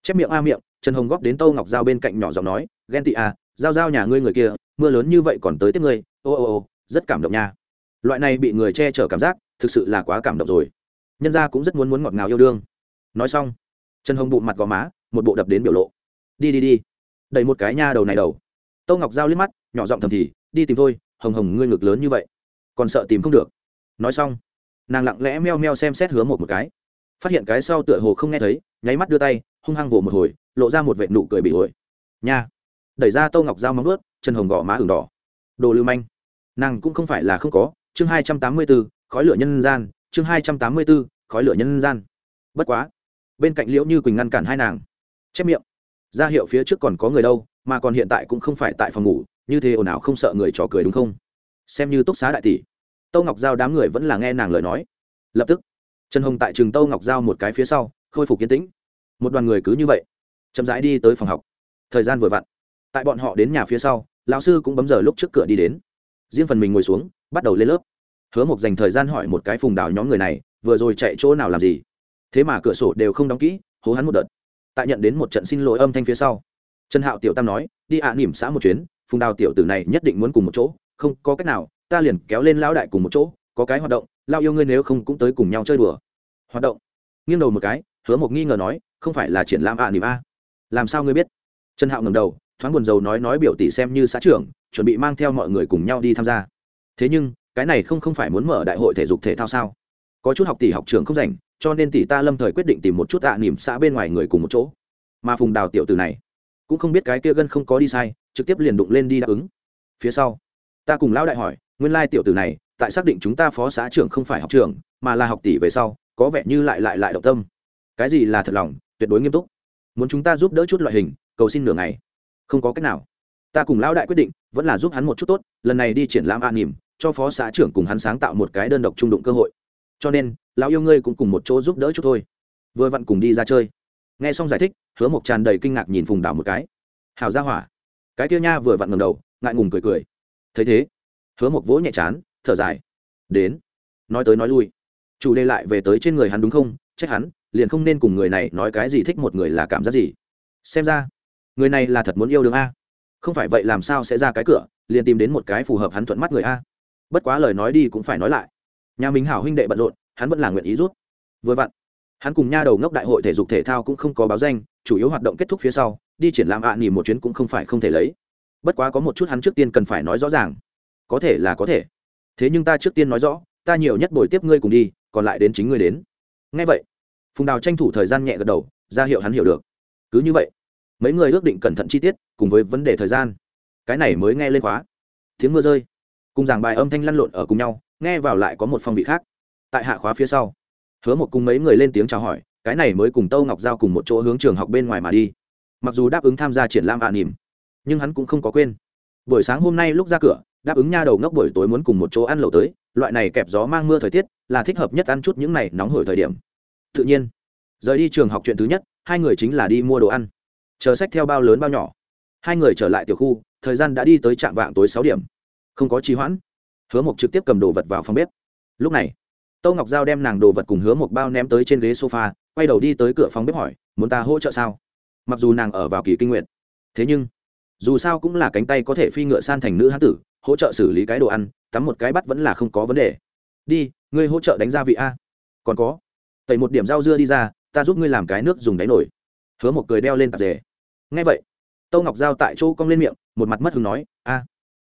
Chép miệng a miệng, trần hồng góp đến tâu ngọc giao bên cạnh nhỏ giọng nói, ghen tị à giao giao nhà ngươi người kia, mưa lớn như vậy còn tới tiếp ngươi. Ô ô ô, rất cảm động nha. Loại này bị người che chở cảm giác, thực sự là quá cảm động rồi. Nhân gia cũng rất muốn muốn ngọt ngào yêu đương. Nói xong, trần hồng bụng mặt gò má, một bộ đập đến biểu lộ. Đi đi đi đẩy một cái nha đầu này đầu. Tâu ngọc giao liếc mắt, nhỏ giọng thầm thì, đi tìm thôi, hồng hồng ngươi ngực lớn như vậy, còn sợ tìm không được. Nói xong, nàng lặng lẽ meo meo xem xét hứa một một cái. Phát hiện cái sau tựa hồ không nghe thấy, nháy mắt đưa tay, hung hăng vồ một hồi, lộ ra một vệ nụ cười bị ổi. Nha. Đẩy ra tâu ngọc dao móng ướt chân hồng gò má ửng đỏ. Đồ lưu manh. Nàng cũng không phải là không có, chương hai trăm tám mươi b ố khói lửa nhân gian, chương hai trăm tám mươi b ố khói lửa nhân gian. Bất quá, bên cạnh liễu như quỳnh ngăn cản hai nàng. Chép miệng ra hiệu phía trước còn có người đâu, mà còn hiện tại cũng không phải tại phòng ngủ, như thế ồn ào không sợ người trò cười đúng không? Xem như túc xá đại tỷ. Tâu ngọc giao đám người vẫn là nghe nàng lời nói. Lập tức, trần hồng tại trường tâu ngọc giao một cái phía sau, khôi phục kiến tĩnh. Một đoàn người cứ như vậy, chậm rãi đi tới phòng học. Thời gian vừa vặn, tại bọn họ đến nhà phía sau, lão sư cũng bấm giờ lúc trước cửa đi đến. Riêng phần mình ngồi xuống, bắt đầu lên lớp. Hứa mộc dành thời gian hỏi một cái phùng đào nhóm người này, vừa rồi chạy chỗ nào làm gì? Thế mà cửa sổ đều không đóng kỹ, hố hắn một đợt tại nhận đến một trận xin lỗi âm thanh phía sau. Trần hạo tiểu tam nói, đi ạ à nỉm xã một chuyến, phùng đào tiểu tử này nhất định muốn cùng một chỗ, không có cách nào, ta liền kéo lên lão đại cùng một chỗ, có cái hoạt động lao yêu ngươi nếu không cũng tới cùng nhau chơi đùa. Hoạt động. Nghiêng đầu một cái, hứa một nghi ngờ nói, không phải là triển lãm ạ à nỉm a. Làm sao ngươi biết? Trần hạo ngầm đầu, thoáng buồn rầu nói nói biểu tỷ xem như xã trưởng, chuẩn bị mang theo mọi người cùng nhau đi tham gia. Thế nhưng, cái này không không phải muốn mở đại hội thể dục thể thao sao? Có chút học tỷ học trường không rảnh cho nên tỷ ta lâm thời quyết định tìm một chút tạ à xã bên ngoài người cùng một chỗ. Mà phùng đào tiểu từ này cũng không biết cái kia gân không có đi sai trực tiếp liền đụng lên đi đáp ứng. Phía sau ta cùng lão đại hỏi nguyên lai tiểu tử này tại xác định chúng ta phó xã trưởng không phải học trưởng, mà là học tỷ về sau có vẻ như lại lại lại động tâm. Cái gì là thật lòng tuyệt đối nghiêm túc. Muốn chúng ta giúp đỡ chút loại hình cầu xin nửa ngày. Không có cách nào. Ta cùng lão đại quyết định vẫn là giúp hắn một chút tốt lần này đi triển lãm an nỉm cho phó xã trưởng cùng hắn sáng tạo một cái đơn độc trung đụng cơ hội. Cho nên lão yêu ngươi cũng cùng một chỗ giúp đỡ chút thôi. Vừa vặn cùng đi ra chơi. Nghe xong giải thích, hứa mộc tràn đầy kinh ngạc nhìn phùng đảo một cái. Hào ra hỏa. Cái kia nha vừa vặn ngầm đầu, ngại ngùng cười cười. Thấy thế, hứa mộc vỗ nhẹ chán, thở dài. Đến. Nói tới nói lui. Chủ đề lại về tới trên người hắn đúng không? Trách hắn, liền không nên cùng người này nói cái gì thích một người là cảm giác gì. Xem ra, người này là thật muốn yêu đương a. Không phải vậy làm sao sẽ ra cái cửa, liền tìm đến một cái phù hợp hắn thuận mắt người a. Bất quá lời nói đi cũng phải nói lại. Nhà mình hảo huynh đệ bận rộn hắn vẫn là nguyện ý rút. Vừa vặn, hắn cùng nha đầu ngốc đại hội thể dục thể thao cũng không có báo danh, chủ yếu hoạt động kết thúc phía sau, đi triển lãm ạ à nỉ một chuyến cũng không phải không thể lấy. Bất quá có một chút hắn trước tiên cần phải nói rõ ràng. Có thể là có thể. Thế nhưng ta trước tiên nói rõ, ta nhiều nhất buổi tiếp ngươi cùng đi, còn lại đến chính ngươi đến. Ngay vậy, phùng đào tranh thủ thời gian nhẹ gật đầu, ra hiệu hắn hiểu được. Cứ như vậy, mấy người ước định cẩn thận chi tiết, cùng với vấn đề thời gian. Cái này mới nghe lên khóa. Tiếng mưa rơi. Cùng giảng bài âm thanh lăn lộn ở cùng nhau, nghe vào lại có một phong vị khác tại hạ khóa phía sau. Hứa một cùng mấy người lên tiếng chào hỏi, cái này mới cùng tâu ngọc giao cùng một chỗ hướng trường học bên ngoài mà đi. Mặc dù đáp ứng tham gia triển lãm ạ à nỉm, nhưng hắn cũng không có quên. Buổi sáng hôm nay lúc ra cửa, đáp ứng nha đầu ngốc buổi tối muốn cùng một chỗ ăn lẩu tới, loại này kẹp gió mang mưa thời tiết, là thích hợp nhất ăn chút những này nóng hổi thời điểm. Tự nhiên, rời đi trường học chuyện thứ nhất, hai người chính là đi mua đồ ăn. Chờ sách theo bao lớn bao nhỏ. Hai người trở lại tiểu khu, thời gian đã đi tới trạm vạng tối sáu điểm. Không có trì hoãn, hứa mộc trực tiếp cầm đồ vật vào phòng bếp. Lúc này tâu ngọc giao đem nàng đồ vật cùng hứa một bao ném tới trên ghế sofa, quay đầu đi tới cửa phòng bếp hỏi, muốn ta hỗ trợ sao? Mặc dù nàng ở vào kỳ kinh nguyện thế nhưng, dù sao cũng là cánh tay có thể phi ngựa san thành nữ hán tử, hỗ trợ xử lý cái đồ ăn, tắm một cái bắt vẫn là không có vấn đề. Đi, ngươi hỗ trợ đánh gia vị a. Còn có, tẩy một điểm rau dưa đi ra, ta giúp ngươi làm cái nước dùng đáy nổi hứa một cười đeo lên tạp dề. Ngay vậy tâu ngọc giao tại chỗ cong lên miệng, một mặt mất hứng nói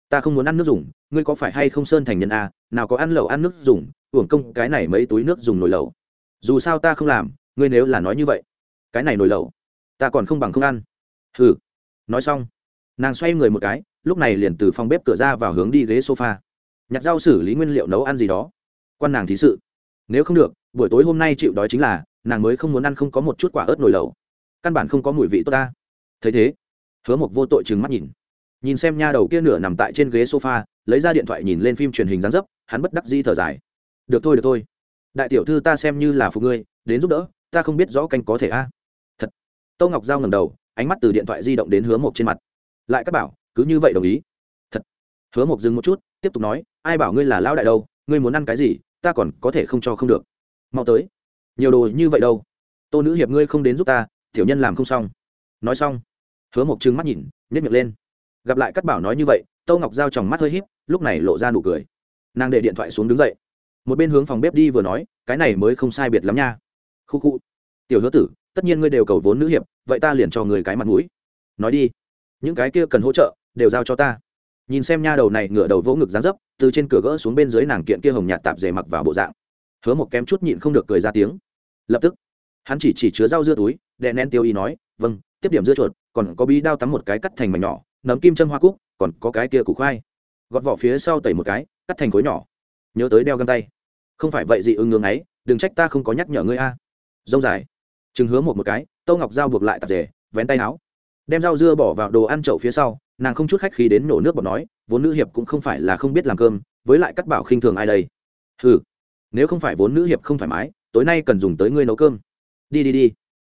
ta không muốn ăn nước dùng, ngươi có phải hay không sơn thành nhân a, nào có ăn lẩu ăn nước dùng, uổng công cái này mấy túi nước dùng nồi lẩu. Dù sao ta không làm, ngươi nếu là nói như vậy, cái này nồi lẩu, ta còn không bằng không ăn. Hừ. Nói xong, nàng xoay người một cái, lúc này liền từ phòng bếp cửa ra vào hướng đi ghế sofa. Nhặt rau xử lý nguyên liệu nấu ăn gì đó. Quan nàng thí sự. Nếu không được, buổi tối hôm nay chịu đói chính là, nàng mới không muốn ăn không có một chút quả ớt nồi lẩu. Căn bản không có mùi vị tốt ta. Thấy thế, hứa một vô tội chừng mắt nhìn nhìn xem nha đầu kia nửa nằm tại trên ghế sofa, lấy ra điện thoại nhìn lên phim truyền hình gián dấp, hắn bất đắc di thở dài. Được thôi được thôi. Đại tiểu thư ta xem như là phụ ngươi, đến giúp đỡ, ta không biết rõ canh có thể a. Thật. Tâu ngọc giao ngầm đầu, ánh mắt từ điện thoại di động đến hứa mộc trên mặt. Lại các bảo, cứ như vậy đồng ý. Thật. Hứa mộc dừng một chút, tiếp tục nói, ai bảo ngươi là lão đại đâu, ngươi muốn ăn cái gì, ta còn có thể không cho không được. Mau tới. Nhiều đồ như vậy đâu. Tô nữ hiệp ngươi không đến giúp ta, tiểu nhân làm không xong. Nói xong, hứa mộc trừng mắt nhìn nhét miệng lên gặp lại cắt bảo nói như vậy, tâu ngọc giao tròng mắt hơi h í p lúc này lộ ra nụ cười. Nàng để điện thoại xuống đứng dậy. Một bên hướng phòng bếp đi vừa nói, cái này mới không sai biệt lắm nha. Khu khu. Tiểu hứa tử, tất nhiên ngươi đều cầu vốn nữ hiệp, vậy ta liền cho người cái mặt mũi. Nói đi. Những cái kia cần hỗ trợ, đều giao cho ta. Nhìn xem nha đầu này ngửa đầu vỗ ngực dán dấp, từ trên cửa gỡ xuống bên dưới nàng kiện kia hồng nhạt tạp dề mặc vào bộ dạng. Hứa một kém chút nhịn không được cười ra tiếng. Lập tức, hắn chỉ chỉ chứa rau dưa túi, đè nén tiêu y nói vâng tiếp điểm dưa chuột, còn có bí đao tắm một cái cắt thành mảnh nhỏ nấm kim châm hoa cúc, còn có cái kia củ khoai. Gọt vỏ phía sau tẩy một cái, cắt thành khối nhỏ. Nhớ tới đeo găng tay. Không phải vậy dị ưng ngưng ấy, đừng trách ta không có nhắc nhở ngươi a. Dông dài. Chừng hứa một một cái, tâu ngọc dao buộc lại tạp rể vén tay áo. Đem rau dưa bỏ vào đồ ăn chậu phía sau, nàng không chút khách khí đến nổ nước bọt nói, vốn nữ hiệp cũng không phải là không biết làm cơm, với lại cắt bảo khinh thường ai đây? Ừ nếu không phải vốn nữ hiệp không thoải mái, tối nay cần dùng tới ngươi nấu cơm. Đi đi đi.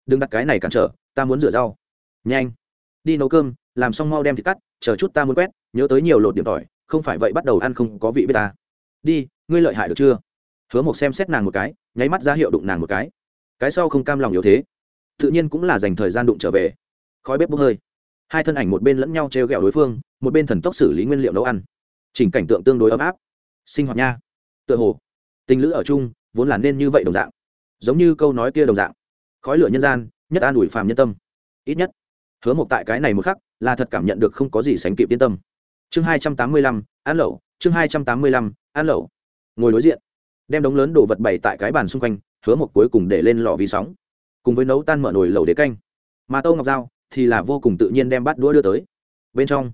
Đừng đặt cái này cản trở, ta muốn rửa rau. Nhanh. Đi nấu cơm làm xong mau đem thịt cắt, chờ chút ta muốn quét, nhớ tới nhiều lột điểm tỏi, không phải vậy bắt đầu ăn không có vị với ta. Đi, ngươi lợi hại được chưa? Hứa một xem xét nàng một cái, nháy mắt ra hiệu đụng nàng một cái. Cái sau không cam lòng yếu thế. Tự nhiên cũng là dành thời gian đụng trở về. Khói bếp bốc hơi. Hai thân ảnh một bên lẫn nhau t r e o g ẹ o đối phương, một bên thần tốc xử lý nguyên liệu nấu ăn. Chỉnh cảnh tượng tương đối ấm áp. Sinh hoạt nha. Tựa hồ, tình lữ ở chung, vốn là nên như vậy đồng dạng. Giống như câu nói kia đồng dạng. Khói lửa nhân gian, nhất an ủi phàm nhân tâm. Ít nhất hứa một tại cái này một khắc, là thật cảm nhận được không có gì sánh kịp yên tâm. Chương hai trăm tám mươi lăm, ăn lẩu, chương hai trăm tám mươi lăm, ăn lẩu. Ngồi đối diện, đem đống lớn đồ vật bày tại cái bàn xung quanh, hứa một cuối cùng để lên lò vi sóng. Cùng với nấu tan mở nồi lẩu đế canh. Mà tâu ngọc dao thì là vô cùng tự nhiên đem bát đũa đưa tới. Bên trong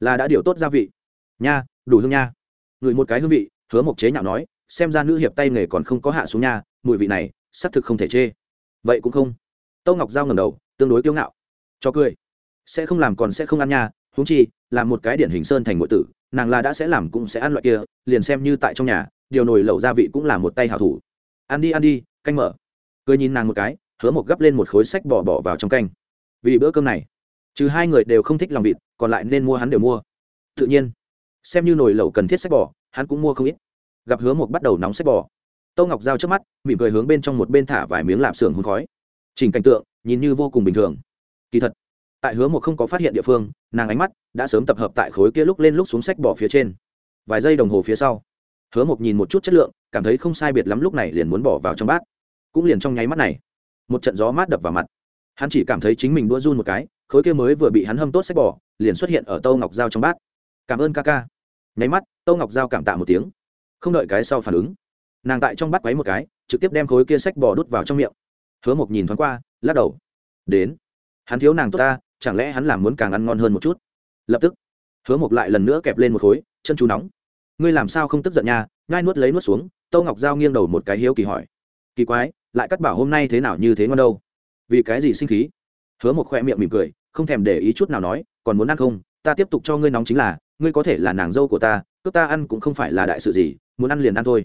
là đã điều tốt gia vị. Nha, đủ hương nha. Ngửi một cái hương vị, hứa mộc chế nhạo nói, xem ra nữ hiệp tay nghề còn không có hạ xuống nha, mùi vị này, xác thực không thể chê. Vậy cũng không. Tâu ngọc giao ngầm đầu, tương đối kiêu ngạo cho cười. Sẽ không làm còn sẽ không ăn nha húng chi, là một cái điển hình sơn thành ngụy tử, nàng là đã sẽ làm cũng sẽ ăn loại kia, liền xem như tại trong nhà, điều nồi lẩu gia vị cũng là một tay hảo thủ. Ăn đi ăn đi, canh mở. Cười nhìn nàng một cái, hứa một gấp lên một khối sách bỏ bỏ vào trong canh. Vì bữa cơm này, trừ hai người đều không thích lòng vịt, còn lại nên mua hắn đều mua. Tự nhiên, xem như nồi lẩu cần thiết sách bỏ, hắn cũng mua không ít. Gặp hứa một bắt đầu nóng sách bỏ tô ngọc giao trước mắt, mỉm cười hướng bên trong một bên thả vài miếng lạp xưởng hôn khói. Chỉnh cảnh tượng, nhìn như vô cùng bình thường kỳ thật, tại hứa một không có phát hiện địa phương, nàng ánh mắt đã sớm tập hợp tại khối kia lúc lên lúc xuống sách bỏ phía trên. Vài giây đồng hồ phía sau, hứa một nhìn một chút chất lượng, cảm thấy không sai biệt lắm lúc này liền muốn bỏ vào trong bát. Cũng liền trong nháy mắt này, một trận gió mát đập vào mặt. Hắn chỉ cảm thấy chính mình đua run một cái, khối kia mới vừa bị hắn hâm tốt sách bỏ, liền xuất hiện ở tâu ngọc dao trong bát. Cảm ơn ca ca. Nháy mắt, tâu ngọc dao cảm tạ một tiếng, không đợi cái sau phản ứng, nàng tại trong bát quấy một cái, trực tiếp đem khối kia sách bò đút vào trong miệng. Hứa mộc nhìn thoáng qua, lắc đầu, đến hắn thiếu nàng tốt ta, chẳng lẽ hắn làm muốn càng ăn ngon hơn một chút? Lập tức, hứa mộc lại lần nữa kẹp lên một khối, chân chú nóng. Ngươi làm sao không tức giận nha? Ngai nuốt lấy nuốt xuống tâu ngọc dao nghiêng đầu một cái hiếu kỳ hỏi. Kỳ quái, lại cắt bảo hôm nay thế nào như thế ngon đâu? Vì cái gì sinh khí? Hứa một khoe miệng mỉm cười, không thèm để ý chút nào nói, còn muốn ăn không? Ta tiếp tục cho ngươi nóng chính là, ngươi có thể là nàng dâu của ta, cướp ta ăn cũng không phải là đại sự gì, muốn ăn liền ăn thôi.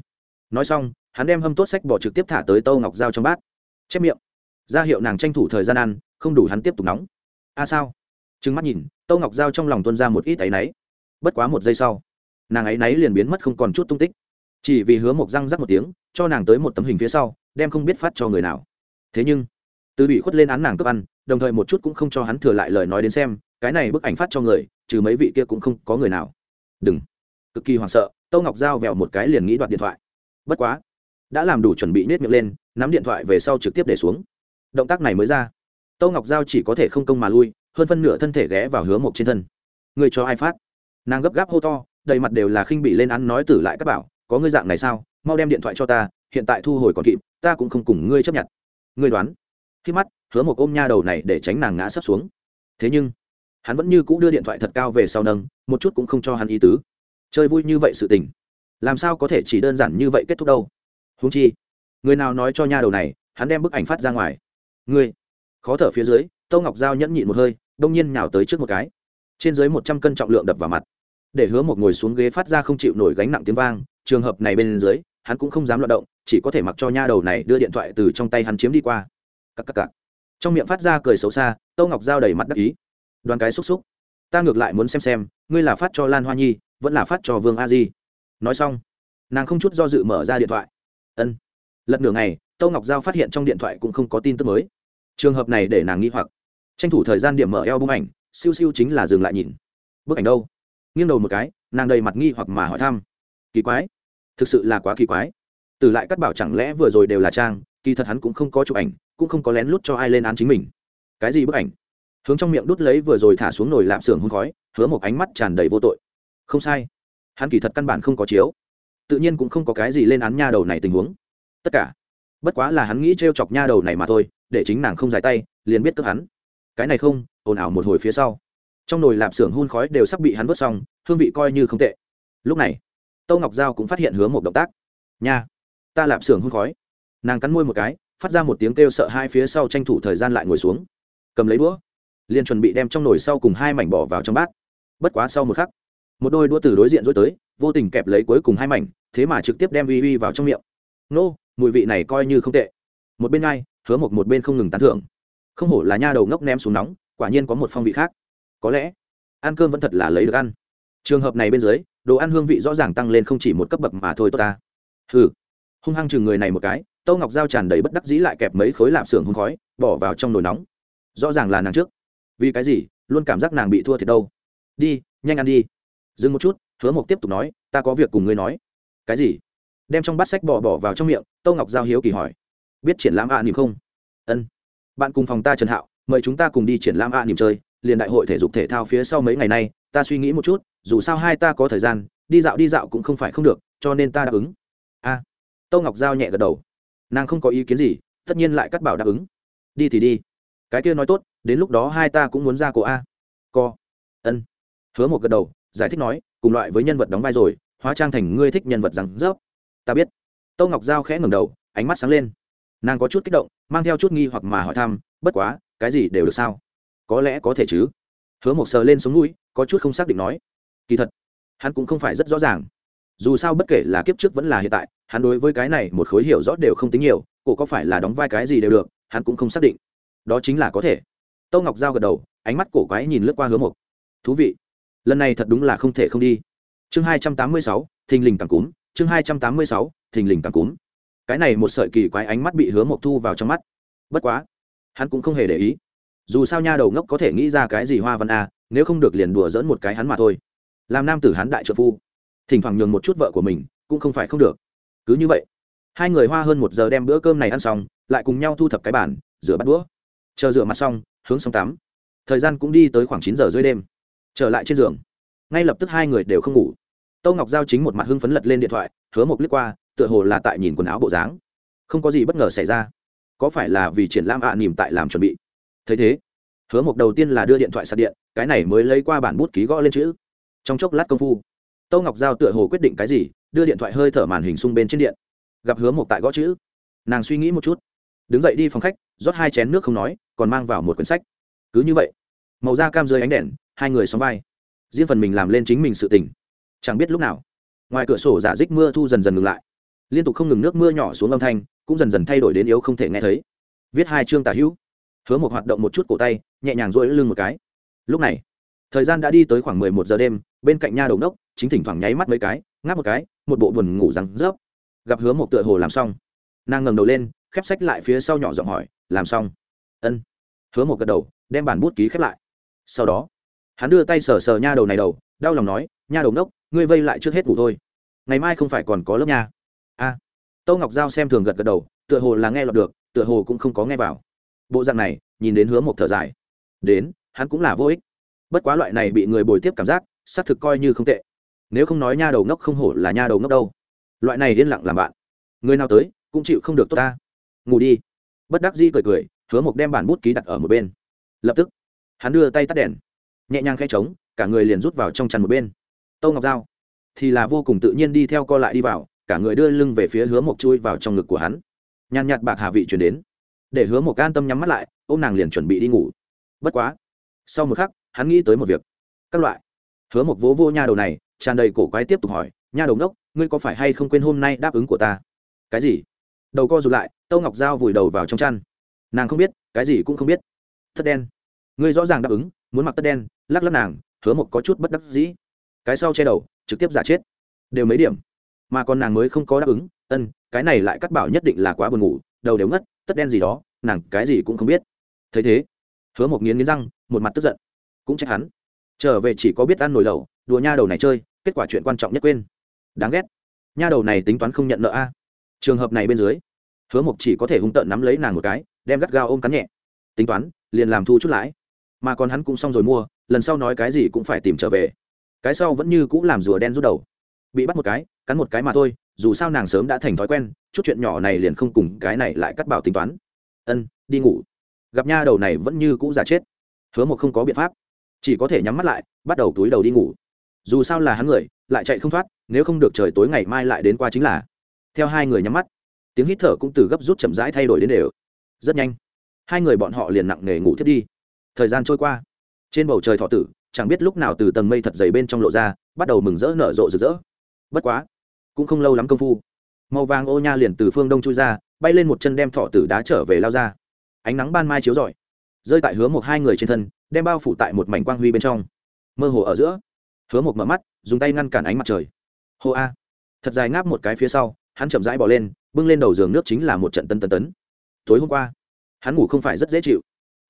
Nói xong, hắn đem hâm tốt sách bỏ trực tiếp thả tới tâu ngọc dao trong bát. Chép miệng. Ra hiệu nàng tranh thủ thời gian ăn không đủ hắn tiếp tục nóng. A à sao? Trừng mắt nhìn, tâu ngọc dao trong lòng tuân ra một ít áy náy. Bất quá một giây sau, nàng áy náy liền biến mất không còn chút tung tích. Chỉ vì hứa một răng rắc một tiếng, cho nàng tới một tấm hình phía sau, đem không biết phát cho người nào. Thế nhưng, từ bị khuất lên án nàng cướp ăn, đồng thời một chút cũng không cho hắn thừa lại lời nói đến xem, cái này bức ảnh phát cho người, trừ mấy vị kia cũng không có người nào. Đừng. Cực kỳ hoảng sợ, tâu ngọc giao vẹo một cái liền nghĩ đoạt điện thoại. Bất quá, đã làm đủ chuẩn bị nết miệng lên, nắm điện thoại về sau trực tiếp để xuống. Động tác này mới ra tâu ngọc giao chỉ có thể không công mà lui, hơn phân nửa thân thể ghé vào hứa mộc trên thân. Người cho ai phát? Nàng gấp gáp hô to, đầy mặt đều là khinh bị lên án nói tử lại các bảo, có ngươi dạng này sao? Mau đem điện thoại cho ta, hiện tại thu hồi còn kịp, ta cũng không cùng ngươi chấp nhận. Ngươi đoán? Khi mắt, hứa một ôm nha đầu này để tránh nàng ngã sắp xuống. Thế nhưng, hắn vẫn như cũ đưa điện thoại thật cao về sau nâng, một chút cũng không cho hắn ý tứ. Chơi vui như vậy sự tình, làm sao có thể chỉ đơn giản như vậy kết thúc đâu? Húng chi, người nào nói cho nha đầu này, hắn đem bức ảnh phát ra ngoài. Ngươi khó thở phía dưới tâu ngọc giao nhẫn nhịn một hơi, đông nhiên nào tới trước một cái. Trên dưới một trăm cân trọng lượng đập vào mặt. Để hứa một ngồi xuống ghế phát ra không chịu nổi gánh nặng tiếng vang, trường hợp này bên dưới, hắn cũng không dám loạt động, chỉ có thể mặc cho nha đầu này đưa điện thoại từ trong tay hắn chiếm đi qua. Cắc cắc cắc. trong miệng phát ra cười xấu xa tâu ngọc giao đầy mặt đắc ý. Đoàn cái xúc xúc. Ta ngược lại muốn xem xem, ngươi là phát cho lan hoa nhi, vẫn là phát cho vương a di. Nói xong, nàng không chút do dự mở ra điện thoại. Ân. Lật nửa ngày tâu ngọc giao phát hiện trong điện thoại cũng không có tin tức mới trường hợp này để nàng nghi hoặc. Tranh thủ thời gian điểm mở eo bung ảnh, siêu siêu chính là dừng lại nhìn. Bức ảnh đâu? Nghiêng đầu một cái, nàng đầy mặt nghi hoặc mà hỏi thăm. Kỳ quái. Thực sự là quá kỳ quái. Từ lại cắt bảo chẳng lẽ vừa rồi đều là trang, kỳ thật hắn cũng không có chụp ảnh, cũng không có lén lút cho ai lên án chính mình. Cái gì bức ảnh? Hướng trong miệng đút lấy vừa rồi thả xuống nồi lạp xưởng hôn khói, hứa một ánh mắt tràn đầy vô tội. Không sai. Hắn kỳ thật căn bản không có chiếu. Tự nhiên cũng không có cái gì lên án nha đầu này tình huống. Tất cả bất quá là hắn nghĩ t r e o chọc nha đầu này mà thôi, để chính nàng không dài tay, liền biết cướp hắn. Cái này không, ồn ào một hồi phía sau. Trong nồi lạp xưởng hun khói đều sắp bị hắn vớt xong, hương vị coi như không tệ. Lúc này, tâu ngọc giao cũng phát hiện hướng một động tác. Nha, ta lạp xưởng hôn khói. Nàng cắn môi một cái, phát ra một tiếng kêu sợ hai phía sau tranh thủ thời gian lại ngồi xuống. Cầm lấy đũa, liền chuẩn bị đem trong nồi sau cùng hai mảnh bỏ vào trong bát. Bất quá sau một khắc, một đôi đũa từ đối diện dối tới, vô tình kẹp lấy cuối cùng hai mảnh, thế mà trực tiếp đem uy uy vào trong miệng. Nô mùi vị này coi như không tệ. Một bên ngay hứa một một bên không ngừng tán thưởng. Không hổ là nha đầu ngốc ném xuống nóng, quả nhiên có một phong vị khác. Có lẽ, ăn cơm vẫn thật là lấy được ăn. Trường hợp này bên dưới, đồ ăn hương vị rõ ràng tăng lên không chỉ một cấp bậc mà thôi tốt ta. Hừ. Hung hăng chừng người này một cái, tâu ngọc dao tràn đầy bất đắc dĩ lại kẹp mấy khối lạp xưởng hung khói, bỏ vào trong nồi nóng. Rõ ràng là nàng trước. Vì cái gì, luôn cảm giác nàng bị thua thiệt đâu. Đi, nhanh ăn đi. Dừng một chút, hứa mộc tiếp tục nói, ta có việc cùng ngươi nói. Cái gì? Đem trong bát sách bỏ bỏ vào trong miệng Tô ngọc giao hiếu kỳ hỏi. Biết triển lãm a à, không? Ân. Bạn cùng phòng ta trần hạo mời chúng ta cùng đi triển lãm a à, chơi liền đại hội thể dục thể thao phía sau mấy ngày nay ta suy nghĩ một chút dù sao hai ta có thời gian đi dạo đi dạo cũng không phải không được cho nên ta đáp ứng. A. À, ngọc giao nhẹ gật đầu. Nàng không có ý kiến gì tất nhiên lại cắt bảo đáp ứng. Đi thì đi. Cái kia nói tốt đến lúc đó hai ta cũng muốn ra cổ a. Co. Ân. Hứa một gật đầu giải thích nói cùng loại với nhân vật đóng vai rồi hóa trang thành ngươi thích nhân vật rằng rớp. Ta biết tâu ngọc giao khẽ ngầm đầu, ánh mắt sáng lên. Nàng có chút kích động, mang theo chút nghi hoặc mà hỏi thăm, bất quá, cái gì đều được sao? Có lẽ có thể chứ? Hứa một sờ lên sống mũi, có chút không xác định nói, kỳ thật, hắn cũng không phải rất rõ ràng. Dù sao bất kể là kiếp trước vẫn là hiện tại, hắn đối với cái này một khối hiểu rõ đều không tính nhiều, cổ có phải là đóng vai cái gì đều được, hắn cũng không xác định. Đó chính là có thể. Tâu ngọc giao gật đầu, ánh mắt cổ quái nhìn lướt qua hứa mộc. Thú vị. Lần này thật đúng là không thể không đi. Chương hai trăm tám mươi sáu, thình lình càng cúm chương hai trăm tám mươi sáu thình lình càng cúm. Cái này một sợi kỳ quái ánh mắt bị hứa mộc thu vào trong mắt. Bất quá hắn cũng không hề để ý. Dù sao nha đầu ngốc có thể nghĩ ra cái gì hoa văn a nếu không được liền đùa dỡn một cái hắn mà thôi. Làm nam tử hắn đại trợ phu. Thỉnh thoảng nhường một chút vợ của mình cũng không phải không được. Cứ như vậy hai người hoa hơn một giờ đem bữa cơm này ăn xong lại cùng nhau thu thập cái bàn, rửa bát đũa. Chờ rửa mặt xong hướng sóng tắm. Thời gian cũng đi tới khoảng chín giờ dưới đêm. Trở lại trên giường. Ngay lập tức hai người đều không ngủ tâu ngọc giao chính một mặt hưng phấn lật lên điện thoại, hứa một lít qua, tựa hồ là tại nhìn quần áo bộ dáng. Không có gì bất ngờ xảy ra. Có phải là vì triển lãm ạ à nỉm tại làm chuẩn bị? Thấy thế, hứa một đầu tiên là đưa điện thoại sạc điện, cái này mới lấy qua bản bút ký gõ lên chữ. Trong chốc lát công phu, tâu ngọc giao tựa hồ quyết định cái gì, đưa điện thoại hơi thở màn hình xung bên trên điện. Gặp hứa một tại gõ chữ, nàng suy nghĩ một chút. Đứng dậy đi phòng khách, rót hai chén nước không nói, còn mang vào một quyển sách. Cứ như vậy, màu da cam rơi ánh đèn, hai người xóm vai. Riêng phần mình làm lên chính mình sự tình chẳng biết lúc nào, ngoài cửa sổ giả dích mưa thu dần dần ngừng lại. Liên tục không ngừng nước mưa nhỏ xuống âm thanh, cũng dần dần thay đổi đến yếu không thể nghe thấy. Viết hai chương tả hữu. Hứa một hoạt động một chút cổ tay, nhẹ nhàng rỗi lưng một cái. Lúc này, thời gian đã đi tới khoảng mười một giờ đêm, bên cạnh nha đầu nốc chính thỉnh thoảng nháy mắt mấy cái, ngáp một cái, một bộ buồn ngủ răng rớp. Gặp hứa một tựa hồ làm xong. Nàng ngẩng đầu lên, khép sách lại phía sau nhỏ giọng hỏi, làm xong? Ân. Hứa một gật đầu, đem bản bút ký khép lại. Sau đó, hắn đưa tay sờ sờ nha đầu này đầu, đau lòng nói nha đầu nốc ngươi vây lại trước hết ngủ thôi. Ngày mai không phải còn có lớp nha. A. À, tâu ngọc giao xem thường gật gật đầu tựa hồ là nghe lọt được tựa hồ cũng không có nghe vào. Bộ dạng này nhìn đến hứa một thở dài. Đến hắn cũng là vô ích. Bất quá loại này bị người bồi tiếp cảm giác xác thực coi như không tệ. Nếu không nói nha đầu ngốc không hổ là nha đầu ngốc đâu. Loại này yên lặng làm bạn. Người nào tới cũng chịu không được tốt ta. Ngủ đi. Bất đắc Di cười cười hứa mộc đem bản bút ký đặt ở một bên. Lập tức hắn đưa tay tắt đèn. Nhẹ nhàng khe trống cả người liền rút vào trong chăn một bên tâu ngọc Giao. Thì là vô cùng tự nhiên đi theo co lại đi vào, cả người đưa lưng về phía hứa mộc chui vào trong ngực của hắn. Nhàn nhạt bạc hà vị chuyển đến. Để hứa mộc an tâm nhắm mắt lại ô m nàng liền chuẩn bị đi ngủ. Bất quá, sau một khắc, hắn nghĩ tới một việc. Các loại. Hứa mộc vỗ vô nha đầu này, tràn đầy cổ quái tiếp tục hỏi, nha đầu đốc ngươi có phải hay không quên hôm nay đáp ứng của ta? Cái gì? Đầu co rụt lại, tâu ngọc dao vùi đầu vào trong chăn. Nàng không biết, cái gì cũng không biết. Thất đen. Ngươi rõ ràng đáp ứng, muốn mặc tất đen. Lắc lắc nàng, hứa một có chút bất đắc dĩ cái sau che đầu, trực tiếp giả chết. Đều mấy điểm. Mà còn nàng mới không có đáp ứng, ân, cái này lại cắt bảo nhất định là quá buồn ngủ, đầu đều ngất, tất đen gì đó, nàng cái gì cũng không biết. Thấy thế, hứa một nghiến nghiến răng, một mặt tức giận. Cũng trách hắn. Trở về chỉ có biết ăn nồi lẩu, đùa nha đầu này chơi, kết quả chuyện quan trọng nhất quên. Đáng ghét. Nha đầu này tính toán không nhận nợ a. Trường hợp này bên dưới, hứa mộc chỉ có thể hung tợn nắm lấy nàng một cái, đem gắt gao ôm cắn nhẹ. Tính toán, liền làm thu chút lãi. Mà còn hắn cũng xong rồi mua, lần sau nói cái gì cũng phải tìm trở về cái sau vẫn như cũng làm rùa đen rút đầu. Bị bắt một cái, cắn một cái mà thôi, dù sao nàng sớm đã thành thói quen, chút chuyện nhỏ này liền không cùng cái này lại cắt bảo tính toán. Ân, đi ngủ. Gặp nha đầu này vẫn như cũ giả chết. Hứa một không có biện pháp. Chỉ có thể nhắm mắt lại, bắt đầu túi đầu đi ngủ. Dù sao là hắn người, lại chạy không thoát, nếu không được trời tối ngày mai lại đến qua chính là. Theo hai người nhắm mắt, tiếng hít thở cũng từ gấp rút chậm rãi thay đổi đến đều. Rất nhanh, hai người bọn họ liền nặng nề ngủ thiết đi. Thời gian trôi qua, trên bầu trời thọ tử chẳng biết lúc nào từ tầng mây thật dày bên trong lộ ra, bắt đầu mừng rỡ nở rộ rực rỡ. Bất quá, cũng không lâu lắm công phu, màu vàng ô nha liền từ phương đông chui ra, bay lên một chân đem thọ tử đá trở về lao ra. Ánh nắng ban mai chiếu rọi, rơi tại hứa một hai người trên thân, đem bao phủ tại một mảnh quang huy bên trong. Mơ hồ ở giữa, hứa một mở mắt, dùng tay ngăn cản ánh mặt trời. Hồ a! Thật dài ngáp một cái phía sau, hắn chậm rãi bỏ lên, bưng lên đầu giường nước chính là một trận tân tân tấn. Tối hôm qua, hắn ngủ không phải rất dễ chịu,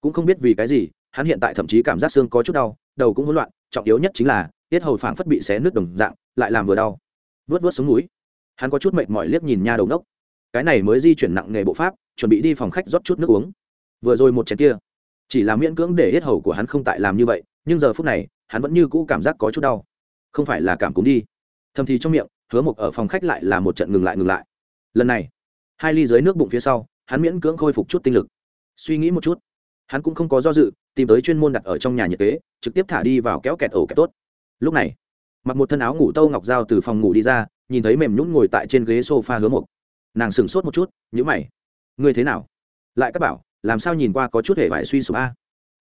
cũng không biết vì cái gì hắn hiện tại thậm chí cảm giác xương có chút đau, đầu cũng hỗn loạn, trọng yếu nhất chính là, tiết hầu phảng phất bị xé nước đồng dạng, lại làm vừa đau. Vớt vớt xuống núi hắn có chút mệt mỏi liếc nhìn nha đầu nốc cái này mới di chuyển nặng nghề bộ pháp, chuẩn bị đi phòng khách rót chút nước uống. Vừa rồi một chén kia, chỉ là miễn cưỡng để hết hầu của hắn không tại làm như vậy, nhưng giờ phút này, hắn vẫn như cũ cảm giác có chút đau. Không phải là cảm cúm đi. Thầm thì trong miệng, hứa mộc ở phòng khách lại là một trận ngừng lại ngừng lại. Lần này, hai ly dưới nước bụng phía sau, hắn miễn cưỡng khôi phục chút tinh lực. Suy nghĩ một chút, hắn cũng không có do dự tìm tới chuyên môn đặt ở trong nhà nhiệt kế, trực tiếp thả đi vào kéo kẹt ổ kẹt tốt. Lúc này, mặc một thân áo ngủ tâu ngọc dao từ phòng ngủ đi ra, nhìn thấy mềm nhún ngồi tại trên ghế sofa hứa mục nàng sửng sốt một chút nhữ mày. Ngươi thế nào? Lại các bảo, làm sao nhìn qua có chút hệ vải suy sụp a?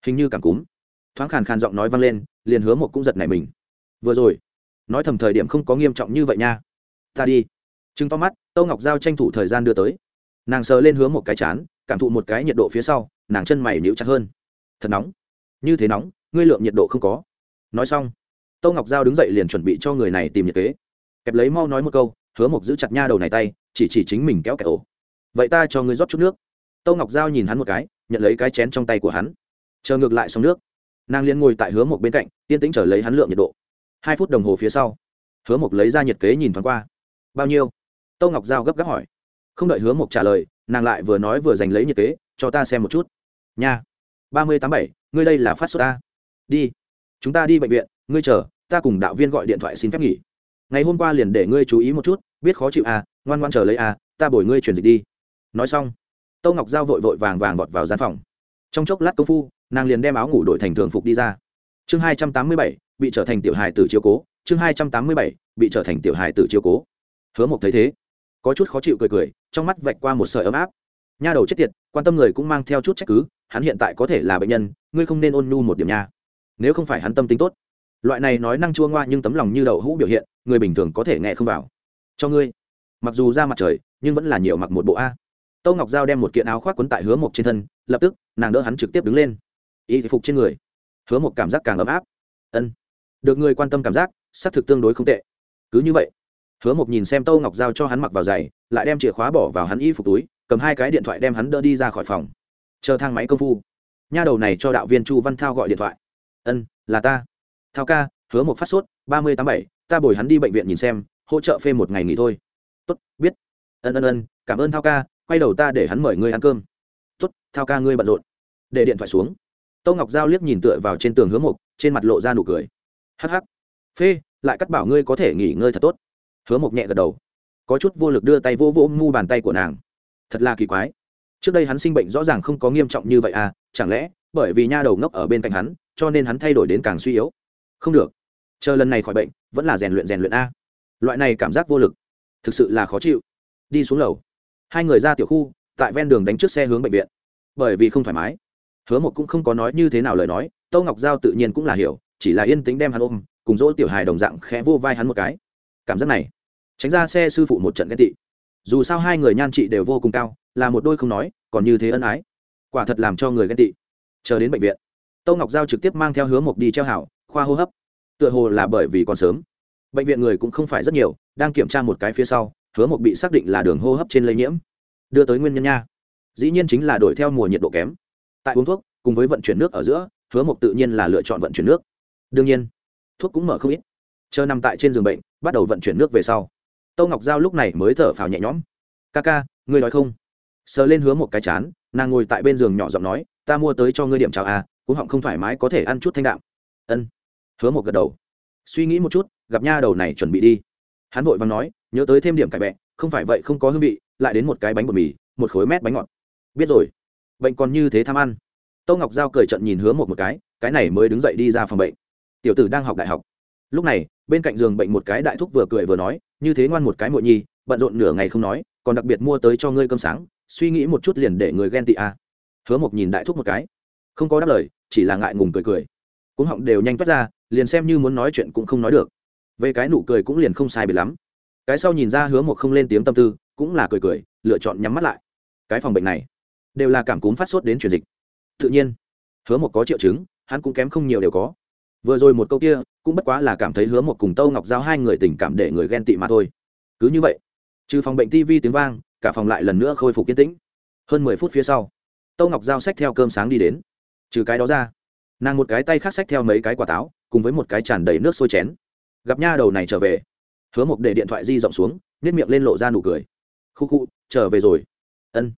Hình như cảm cúm. Thoáng khàn khàn giọng nói vang lên, liền hứa một cũng giật này mình. Vừa rồi, nói thầm thời điểm không có nghiêm trọng như vậy nha. Ta đi. Chứng to mắt, tâu ngọc giao tranh thủ thời gian đưa tới. Nàng sờ lên hứa một cái chán, cảm thụ một cái nhiệt độ phía sau, nàng chân mày níu chặt hơn thật nóng. Như thế nóng, ngươi lượng nhiệt độ không có. Nói xong Tô ngọc giao đứng dậy liền chuẩn bị cho người này tìm nhiệt kế. Kẹp lấy mau nói một câu, hứa mộc giữ chặt nha đầu này tay, chỉ chỉ chính mình kéo kẹt ổ. Vậy ta cho ngươi rót chút nước. Tô ngọc giao nhìn hắn một cái, nhận lấy cái chén trong tay của hắn. Chờ ngược lại xong nước, nàng liền ngồi tại hứa mộc bên cạnh, yên tĩnh chờ lấy hắn lượng nhiệt độ. Hai phút đồng hồ phía sau, hứa mộc lấy ra nhiệt kế nhìn thoáng qua. Bao nhiêu? Tô ngọc giao gấp gáp hỏi. Không đợi hứa mộc trả lời, nàng lại vừa nói vừa giành lấy nhiệt kế, cho ta xem một chút. Nha ba mươi tám bảy, ngươi đây là phát sốt ta. Đi. Chúng ta đi bệnh viện, ngươi chờ, ta cùng đạo viên gọi điện thoại xin phép nghỉ. Ngày hôm qua liền để ngươi chú ý một chút, biết khó chịu à ngoan ngoan chờ lấy à ta bồi ngươi chuyển dịch đi. Nói xong, tâu ngọc giao vội vội vàng vàng vọt vào gian phòng. Trong chốc lát công phu, nàng liền đem áo ngủ đổi thành thường phục đi ra. Chương hai trăm tám mươi bảy, bị trở thành tiểu hài tử chiếu cố. Chương hai trăm tám mươi bảy, bị trở thành tiểu hài tử chiếu cố. Hứa mộc thấy thế, có chút khó chịu cười cười, trong mắt vạch qua một sợi ấm áp. Nha đầu chết tiệt, quan tâm người cũng mang theo chút trách cứ hắn hiện tại có thể là bệnh nhân, ngươi không nên ôn nhu một điểm nha. Nếu không phải hắn tâm tính tốt. Loại này nói năng chua ngoa nhưng tấm lòng như đậu hũ biểu hiện, người bình thường có thể nghe không vào. Cho ngươi. Mặc dù ra mặt trời, nhưng vẫn là nhiều mặc một bộ a. Tâu ngọc giao đem một kiện áo khoác quấn tại hứa mộc trên thân, lập tức, nàng đỡ hắn trực tiếp đứng lên. Y phục trên người. Hứa một cảm giác càng ấm áp. Ân. Được người quan tâm cảm giác, xác thực tương đối không tệ. Cứ như vậy, hứa một nhìn xem tâu ngọc giao cho hắn mặc vào giày, lại đem chìa khóa bỏ vào hắn y phục túi, cầm hai cái điện thoại đem hắn đỡ đi ra khỏi phòng chờ thang máy công phu. Nha đầu này cho đạo viên chu văn thao gọi điện thoại. Ân, là ta. Thao ca, hứa một phát sốt, ba mươi tám bảy, ta bồi hắn đi bệnh viện nhìn xem, hỗ trợ phê một ngày nghỉ thôi. Tốt, biết. Ân ân ân, cảm ơn thao ca, quay đầu ta để hắn mời ngươi ăn cơm. Tốt, thao ca ngươi bận rộn. Để điện thoại xuống. Tâu ngọc giao liếc nhìn tựa vào trên tường hứa mục, trên mặt lộ ra nụ cười. Hh phê, lại cắt bảo ngươi có thể nghỉ ngơi thật tốt. Hứa mục nhẹ gật đầu. Có chút vô lực đưa tay vô vô ngu bàn tay của nàng. Thật là kỳ quái trước đây hắn sinh bệnh rõ ràng không có nghiêm trọng như vậy à chẳng lẽ bởi vì nha đầu ngốc ở bên cạnh hắn, cho nên hắn thay đổi đến càng suy yếu? Không được. Chờ lần này khỏi bệnh, vẫn là rèn luyện rèn luyện a. Loại này cảm giác vô lực, thực sự là khó chịu. Đi xuống lầu. Hai người ra tiểu khu, tại ven đường đánh trước xe hướng bệnh viện. Bởi vì không thoải mái. Hứa một cũng không có nói như thế nào lời nói, tâu ngọc giao tự nhiên cũng là hiểu, chỉ là yên tĩnh đem hắn ôm, cùng dỗ tiểu hài đồng dạng khẽ vô vai hắn một cái. Cảm giác này, tránh ra xe sư phụ một trận ghen tị dù sao hai người nhan trị đều vô cùng cao, là một đôi không nói, còn như thế ân ái. Quả thật làm cho người ghen tị. Chờ đến bệnh viện, tâu ngọc giao trực tiếp mang theo hứa mộc đi treo hảo, khoa hô hấp. Tựa hồ là bởi vì còn sớm. Bệnh viện người cũng không phải rất nhiều, đang kiểm tra một cái phía sau, hứa mộc bị xác định là đường hô hấp trên lây nhiễm. Đưa tới nguyên nhân nha. Dĩ nhiên chính là đổi theo mùa nhiệt độ kém. Tại uống thuốc, cùng với vận chuyển nước ở giữa, hứa mộc tự nhiên là lựa chọn vận chuyển nước. Đương nhiên, thuốc cũng mở không ít. Chờ nằm tại trên giường bệnh, bắt đầu vận chuyển nước về sau tâu ngọc giao lúc này mới thở phào nhẹ nhõm. Ca ca, ngươi nói không? Sờ lên hứa một cái chán, nàng ngồi tại bên giường nhỏ giọng nói, ta mua tới cho ngươi điểm chào à cũng họng không thoải mái có thể ăn chút thanh đạm. Ân. Hứa một gật đầu. Suy nghĩ một chút, gặp nha đầu này chuẩn bị đi. Hắn vội và nói, nhớ tới thêm điểm cải bẹ, không phải vậy không có hương vị, lại đến một cái bánh bột mì, một khối mét bánh ngọt. Biết rồi. Bệnh còn như thế tham ăn. Tâu ngọc giao cười trận nhìn hứa một một cái cái này mới đứng dậy đi ra phòng bệnh. Tiểu tử đang học đại học lúc này, bên cạnh giường bệnh một cái đại thúc vừa cười vừa nói, như thế ngoan một cái muội nhi, bận rộn nửa ngày không nói, còn đặc biệt mua tới cho ngươi cơm sáng, suy nghĩ một chút liền để người ghen tị à. hứa một nhìn đại thúc một cái. Không có đáp lời, chỉ là ngại ngùng cười cười. Cuống họng đều nhanh toát ra, liền xem như muốn nói chuyện cũng không nói được. Về cái nụ cười cũng liền không sai biệt lắm. Cái sau nhìn ra hứa một không lên tiếng tâm tư, cũng là cười cười, lựa chọn nhắm mắt lại. Cái phòng bệnh này, đều là cảm cúm phát sốt đến truyền dịch. Tự nhiên, hứa một có triệu chứng, hắn cũng kém không nhiều đều có. Vừa rồi một câu kia cũng bất quá là cảm thấy hứa một cùng tâu ngọc giao hai người tình cảm để người ghen tị mà thôi. Cứ như vậy, trừ phòng bệnh tv tiếng vang, cả phòng lại lần nữa khôi phục yên tĩnh. Hơn mười phút phía sau, tâu ngọc giao xách theo cơm sáng đi đến. Trừ cái đó ra, nàng một cái tay khác xách theo mấy cái quả táo, cùng với một cái tràn đầy nước sôi chén. Gặp nha đầu này trở về, hứa mộc để điện thoại di rộng xuống nếp miệng lên lộ ra nụ cười. Khu khu, trở về rồi. Ân.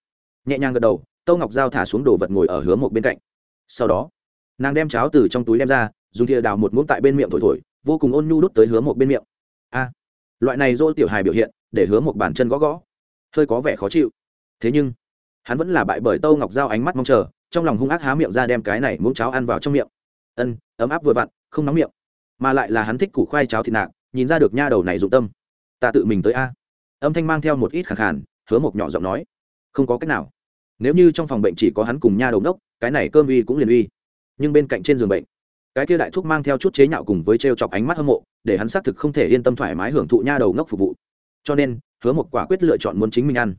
Nhẹ nhàng gật đầu, tâu ngọc giao thả xuống đồ vật ngồi ở hứa mộc bên cạnh. Sau đó, nàng đem cháo từ trong túi đem ra dùng thìa đào một muỗng tại bên miệng thổi thổi, vô cùng ôn nhu đút tới hứa một bên miệng. A, loại này dỗ tiểu hài biểu hiện, để hứa một bàn chân gõ gõ, hơi có vẻ khó chịu. Thế nhưng, hắn vẫn là bại bởi tâu ngọc giao ánh mắt mong chờ, trong lòng hung ác há miệng ra đem cái này muỗng cháo ăn vào trong miệng. Ân, ấm áp vừa vặn, không nóng miệng. Mà lại là hắn thích củ khoai cháo thịt nạc, nhìn ra được nha đầu này dụng tâm. Ta tự mình tới a. Âm thanh mang theo một ít khẳng khàn, hứa một nhỏ giọng nói. Không có cách nào. Nếu như trong phòng bệnh chỉ có hắn cùng nha đầu đốc, cái này cơm uy cũng liền uy. Nhưng bên cạnh trên giường bệnh cái kia đại thúc mang theo chút chế nhạo cùng với t chọc ánh mắt hâm mộ, để hắn xác thực không thể yên tâm thoải mái hưởng thụ nha đầu ngốc phục vụ. Cho nên, hứa một quả quyết lựa chọn muốn chính mình ăn.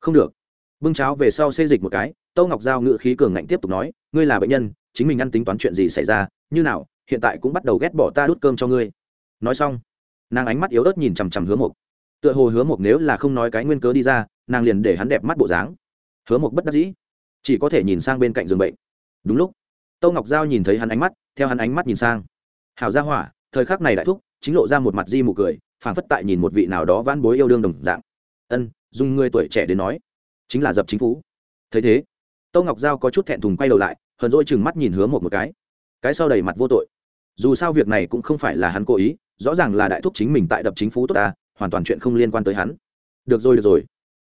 Không được. Bưng cháo về sau xê dịch một cái, tâu ngọc giao ngự khí cường ngạnh tiếp tục nói, ngươi là bệnh nhân, chính mình ăn tính toán chuyện gì xảy ra, như nào, hiện tại cũng bắt đầu ghét bỏ ta đút cơm cho ngươi. Nói xong, nàng ánh mắt yếu ớt nhìn chằm chằm hứa mộc tựa hồ hứa mộc nếu là không nói cái nguyên cớ đi ra, nàng liền để hắn đẹp mắt bộ dáng. Hứa mộc bất đắc dĩ, chỉ có thể nhìn sang bên cạnh giường bệnh. Đúng lúc, tâu ngọc giao nhìn thấy hắn ánh mắt theo hắn ánh mắt nhìn sang. Hào gia hỏa, thời khắc này đại thúc, chính lộ ra một mặt di mụ cười, phảng phất tại nhìn một vị nào đó van bối yêu đương đồng dạng. Ân, dùng người tuổi trẻ đến nói, chính là dập chính phủ thấy thế tâu ngọc giao có chút thẹn thùng quay đầu lại, hờn dỗi chừng mắt nhìn hứa một một cái. Cái sau đầy mặt vô tội. Dù sao việc này cũng không phải là hắn cố ý, rõ ràng là đại thúc chính mình tại đập chính phủ tốt ta, hoàn toàn chuyện không liên quan tới hắn. Được rồi được rồi.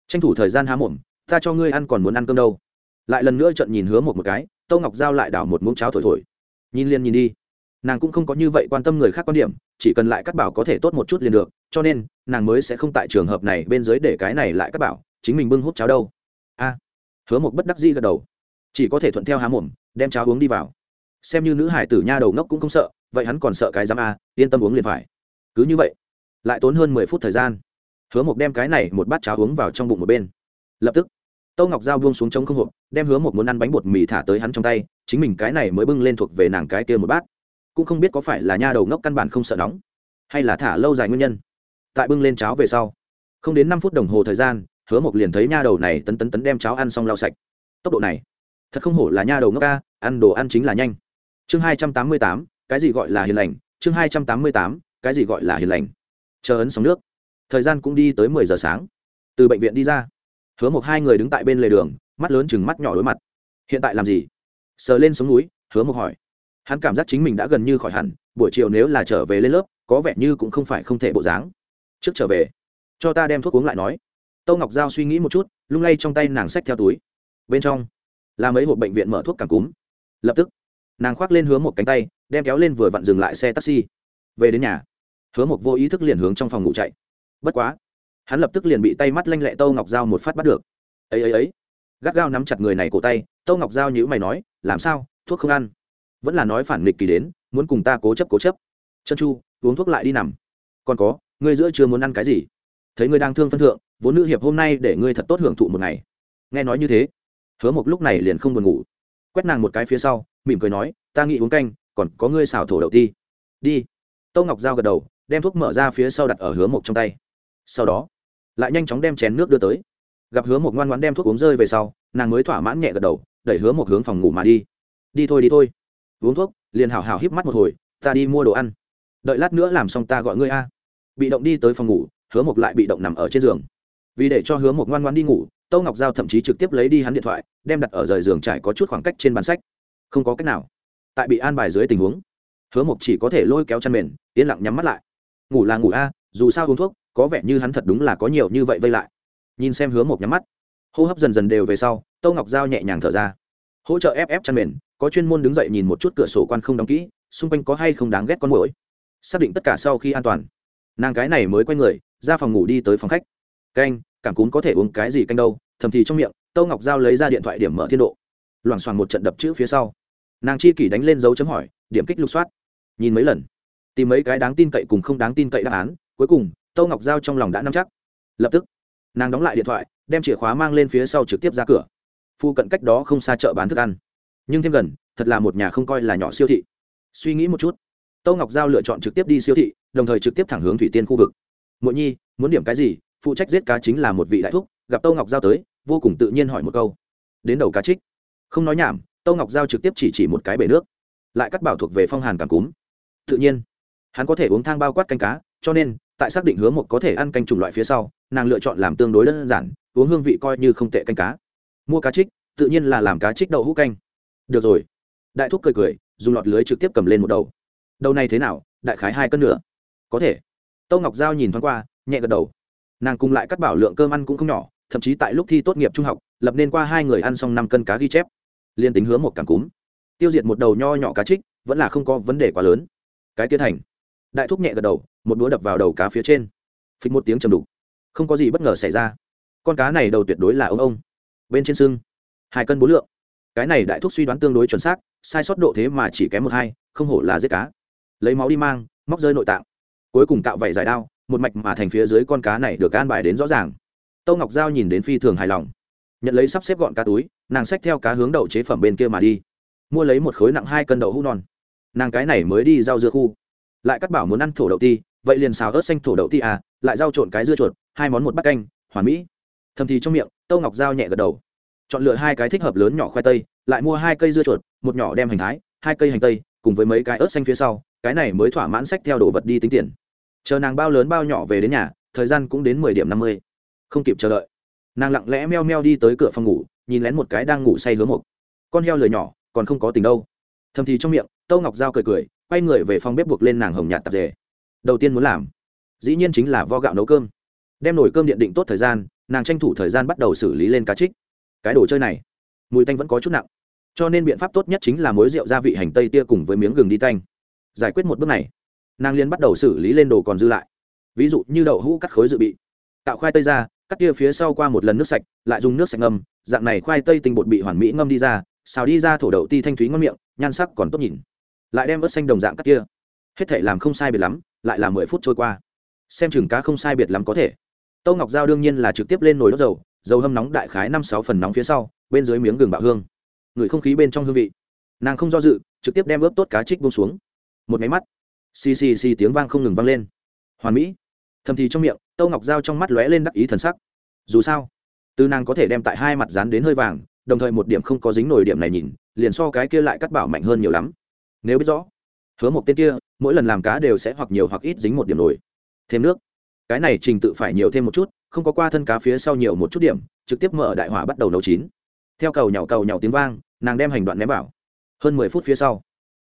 Tranh thủ thời gian há mồm, ta cho ngươi ăn còn muốn ăn cơm đâu. Lại lần nữa trận nhìn hứa một một cái tâu ngọc giao lại đảo một muỗng cháo thổi thổi nhìn liền nhìn đi. Nàng cũng không có như vậy quan tâm người khác quan điểm, chỉ cần lại cắt bảo có thể tốt một chút liền được, cho nên, nàng mới sẽ không tại trường hợp này bên dưới để cái này lại cắt bảo, chính mình bưng hút cháo đâu. A. Hứa một bất đắc di gật đầu. Chỉ có thể thuận theo há mồm, đem cháo uống đi vào. Xem như nữ hải tử nha đầu ngốc cũng không sợ, vậy hắn còn sợ cái giám a, yên tâm uống liền phải. Cứ như vậy, lại tốn hơn mười phút thời gian. Hứa một đem cái này một bát cháo uống vào trong bụng một bên. Lập tức tâu ngọc dao buông xuống trống không hộp, đem hứa một muốn ăn bánh bột mì thả tới hắn trong tay, chính mình cái này mới bưng lên thuộc về nàng cái kia một bát. Cũng không biết có phải là nha đầu ngốc căn bản không sợ nóng, hay là thả lâu dài nguyên nhân. Tại bưng lên cháo về sau, không đến năm phút đồng hồ thời gian, hứa một liền thấy nha đầu này tấn tấn tấn đem cháo ăn xong lau sạch. Tốc độ này, thật không hổ là nha đầu ngốc ca, ăn đồ ăn chính là nhanh. Chương hai trăm tám mươi tám, cái gì gọi là hiền lành? Chương hai trăm tám mươi tám, cái gì gọi là hiền lành? Chờ ấn sóng nước. Thời gian cũng đi tới mười giờ sáng. Từ bệnh viện đi ra hứa một hai người đứng tại bên lề đường, mắt lớn chừng mắt nhỏ đối mặt. Hiện tại làm gì? Sờ lên sống núi, hứa một hỏi. Hắn cảm giác chính mình đã gần như khỏi hẳn, buổi chiều nếu là trở về lên lớp, có vẻ như cũng không phải không thể bộ dáng. Trước trở về, cho ta đem thuốc uống lại nói. Tâu ngọc giao suy nghĩ một chút, lung lay trong tay nàng xách theo túi. Bên trong, là mấy hộp bệnh viện mở thuốc cảm cúm. Lập tức, nàng khoác lên hướng một cánh tay, đem kéo lên vừa vặn dừng lại xe taxi. Về đến nhà, hứa một vô ý thức liền hướng trong phòng ngủ chạy. Bất quá hắn lập tức liền bị tay mắt lanh lẹ tâu ngọc giao một phát bắt được. Ấy ấy ấy. Gắt gao nắm chặt người này cổ tay, tâu ngọc giao nhữ mày nói, làm sao? Thuốc không ăn? Vẫn là nói phản nghịch kỳ đến, muốn cùng ta cố chấp cố chấp. Chân chu, uống thuốc lại đi nằm. Còn có, ngươi giữa chưa muốn ăn cái gì? Thấy ngươi đang thương phân thượng, vốn nữ hiệp hôm nay để ngươi thật tốt hưởng thụ một ngày. Nghe nói như thế, hứa một lúc này liền không buồn ngủ. Quét nàng một cái phía sau, mỉm cười nói, ta nghĩ uống canh, còn có ngươi xào thổ đậu ti. Đi. Tâu ngọc giao gật đầu, đem thuốc mở ra phía sau đặt ở hứa một trong tay. Sau đó lại nhanh chóng đem chén nước đưa tới. Gặp hứa một ngoan ngoãn đem thuốc uống rơi về sau, nàng mới thỏa mãn nhẹ gật đầu, đẩy hứa một hướng phòng ngủ mà đi. Đi thôi đi thôi. Uống thuốc, liền hảo hảo híp mắt một hồi, ta đi mua đồ ăn. Đợi lát nữa làm xong ta gọi ngươi a. Bị động đi tới phòng ngủ, hứa một lại bị động nằm ở trên giường. Vì để cho hứa một ngoan ngoan đi ngủ, tâu ngọc giao thậm chí trực tiếp lấy đi hắn điện thoại, đem đặt ở rời giường trải có chút khoảng cách trên bàn sách. Không có cách nào. Tại bị an bài dưới tình huống, hứa mộc chỉ có thể lôi kéo chăn mền, yên lặng nhắm mắt lại. Ngủ là ngủ a, dù sao uống thuốc có vẻ như hắn thật đúng là có nhiều như vậy vây lại. Nhìn xem hứa mộc nhắm mắt, hô hấp dần dần đều về sau, tâu ngọc giao nhẹ nhàng thở ra. Hỗ trợ ép ép chăn mền, có chuyên môn đứng dậy nhìn một chút cửa sổ quan không đóng kỹ, xung quanh có hay không đáng ghét con mũi xác định tất cả sau khi an toàn. Nàng cái này mới quay người, ra phòng ngủ đi tới phòng khách. Canh, cảm cúm có thể uống cái gì canh đâu, thầm thì trong miệng, tâu ngọc giao lấy ra điện thoại điểm mở thiên độ. Loảng xoảng một trận đập chữ phía sau. Nàng chi kỷ đánh lên dấu chấm hỏi, điểm kích lục soát. Nhìn mấy lần, tìm mấy cái đáng tin cậy cùng không đáng tin cậy đáp án, cuối cùng tâu ngọc giao trong lòng đã nắm chắc. Lập tức, nàng đóng lại điện thoại, đem chìa khóa mang lên phía sau trực tiếp ra cửa. Phu cận cách đó không xa chợ bán thức ăn. Nhưng thêm gần, thật là một nhà không coi là nhỏ siêu thị. Suy nghĩ một chút tâu ngọc giao lựa chọn trực tiếp đi siêu thị, đồng thời trực tiếp thẳng hướng thủy tiên khu vực. Mỗi nhi, muốn điểm cái gì? Phụ trách giết cá chính là một vị đại thúc, gặp tâu ngọc giao tới, vô cùng tự nhiên hỏi một câu. Đến đầu cá trích. Không nói nhảm tâu ngọc giao trực tiếp chỉ chỉ một cái bể nước, lại cắt bảo thuộc về phong hàn cảm cúm. Tự nhiên, hắn có thể uống thang bao quát canh cá, cho nên tại xác định hướng một có thể ăn canh chủng loại phía sau, nàng lựa chọn làm tương đối đơn giản, uống hương vị coi như không tệ canh cá. Mua cá trích, tự nhiên là làm cá trích đậu hũ canh. Được rồi. Đại thúc cười cười, dùng lọt lưới trực tiếp cầm lên một đầu. Đầu này thế nào, đại khái hai cân nữa. Có thể. Tâu ngọc giao nhìn thoáng qua, nhẹ gật đầu. Nàng cùng lại cắt bảo lượng cơm ăn cũng không nhỏ, thậm chí tại lúc thi tốt nghiệp trung học, lập nên qua hai người ăn xong năm cân cá ghi chép. Liên tính hướng một cảm cúm. Tiêu diệt một đầu nho nhỏ cá trích, vẫn là không có vấn đề quá lớn. Cái tiến thành đại thúc nhẹ gật đầu, một đũa đập vào đầu cá phía trên. Phịch một tiếng chầm đục. Không có gì bất ngờ xảy ra. Con cá này đầu tuyệt đối là ông ông. Bên trên sưng, hai cân bốn lượng. Cái này đại thúc suy đoán tương đối chuẩn xác, sai sót độ thế mà chỉ kém một hai, không hổ là giết cá. Lấy máu đi mang, móc rơi nội tạng. Cuối cùng cạo vảy giải đao, một mạch mà thành phía dưới con cá này được an bài đến rõ ràng. Tâu ngọc giao nhìn đến phi thường hài lòng. Nhận lấy sắp xếp gọn cá túi, nàng xách theo cá hướng đậu chế phẩm bên kia mà đi. Mua lấy một khối nặng hai cân đậu hũ non. Nàng cái này mới đi giao dưa khu lại cắt bảo muốn ăn thổ đậu ti, vậy liền xào ớt xanh thổ đậu ti à lại rau trộn cái dưa chuột, hai món một bát canh, hoàn mỹ. Thầm thì trong miệng, tâu ngọc giao nhẹ gật đầu. Chọn lựa hai cái thích hợp lớn nhỏ khoai tây, lại mua hai cây dưa chuột, một nhỏ đem hành thái, hai cây hành tây, cùng với mấy cái ớt xanh phía sau, cái này mới thỏa mãn sách theo đồ vật đi tính tiền. Chờ nàng bao lớn bao nhỏ về đến nhà, thời gian cũng đến mười điểm năm mươi. Không kịp chờ đợi, nàng lặng lẽ meo meo đi tới cửa phòng ngủ, nhìn lén một cái đang ngủ say hứa một con heo lười nhỏ, còn không có tình đâu. Thầm thì trong miệng, tâu ngọc giao cười cười quay người về phòng bếp buộc lên nàng hồng nhạt tạp dề. Đầu tiên muốn làm, dĩ nhiên chính là vo gạo nấu cơm. Đem nồi cơm điện định tốt thời gian, nàng tranh thủ thời gian bắt đầu xử lý lên cá trích. Cái đồ chơi này, mùi tanh vẫn có chút nặng, cho nên biện pháp tốt nhất chính là mối rượu gia vị hành tây tia cùng với miếng gừng đi tanh. Giải quyết một bước này, nàng liên bắt đầu xử lý lên đồ còn dư lại. Ví dụ như đậu hũ cắt khối dự bị tạo khoai tây ra, cắt tia phía sau qua một lần nước sạch, lại dùng nước sạch ngâm, dạng này khoai tây tinh bột bị hoàn mỹ ngâm đi ra, xào đi ra thổ đậu ti thanh thúy ngon miệng, nhan sắc còn tốt nhìn lại đem ớt xanh đồng dạng cắt tia hết thể làm không sai biệt lắm, lại là mười phút trôi qua. Xem chừng cá không sai biệt lắm có thể. Tâu ngọc giao đương nhiên là trực tiếp lên nồi đốt dầu dầu hâm nóng đại khái năm sáu phần nóng phía sau, bên dưới miếng gừng bạo hương. Ngửi không khí bên trong hương vị. Nàng không do dự, trực tiếp đem ướp tốt cá trích bông xuống. Một máy mắt. Xì xì xì tiếng vang không ngừng vang lên. Hoàn mỹ. Thầm thì trong miệng, tâu ngọc dao trong mắt lóe lên đắc ý thần sắc. Dù sao, từ nàng có thể đem tại hai mặt dán đến hơi vàng, đồng thời một điểm không có dính nổi điểm này nhìn, liền so cái kia lại cắt bảo mạnh hơn nhiều lắm nếu biết rõ, hứa một tên kia, mỗi lần làm cá đều sẽ hoặc nhiều hoặc ít dính một điểm nổi thêm nước. Cái này trình tự phải nhiều thêm một chút, không có qua thân cá phía sau nhiều một chút điểm, trực tiếp mở đại hỏa bắt đầu nấu chín. Theo cầu nhào cầu nhào tiếng vang, nàng đem hành đoạn ném vào. Hơn mười phút phía sau,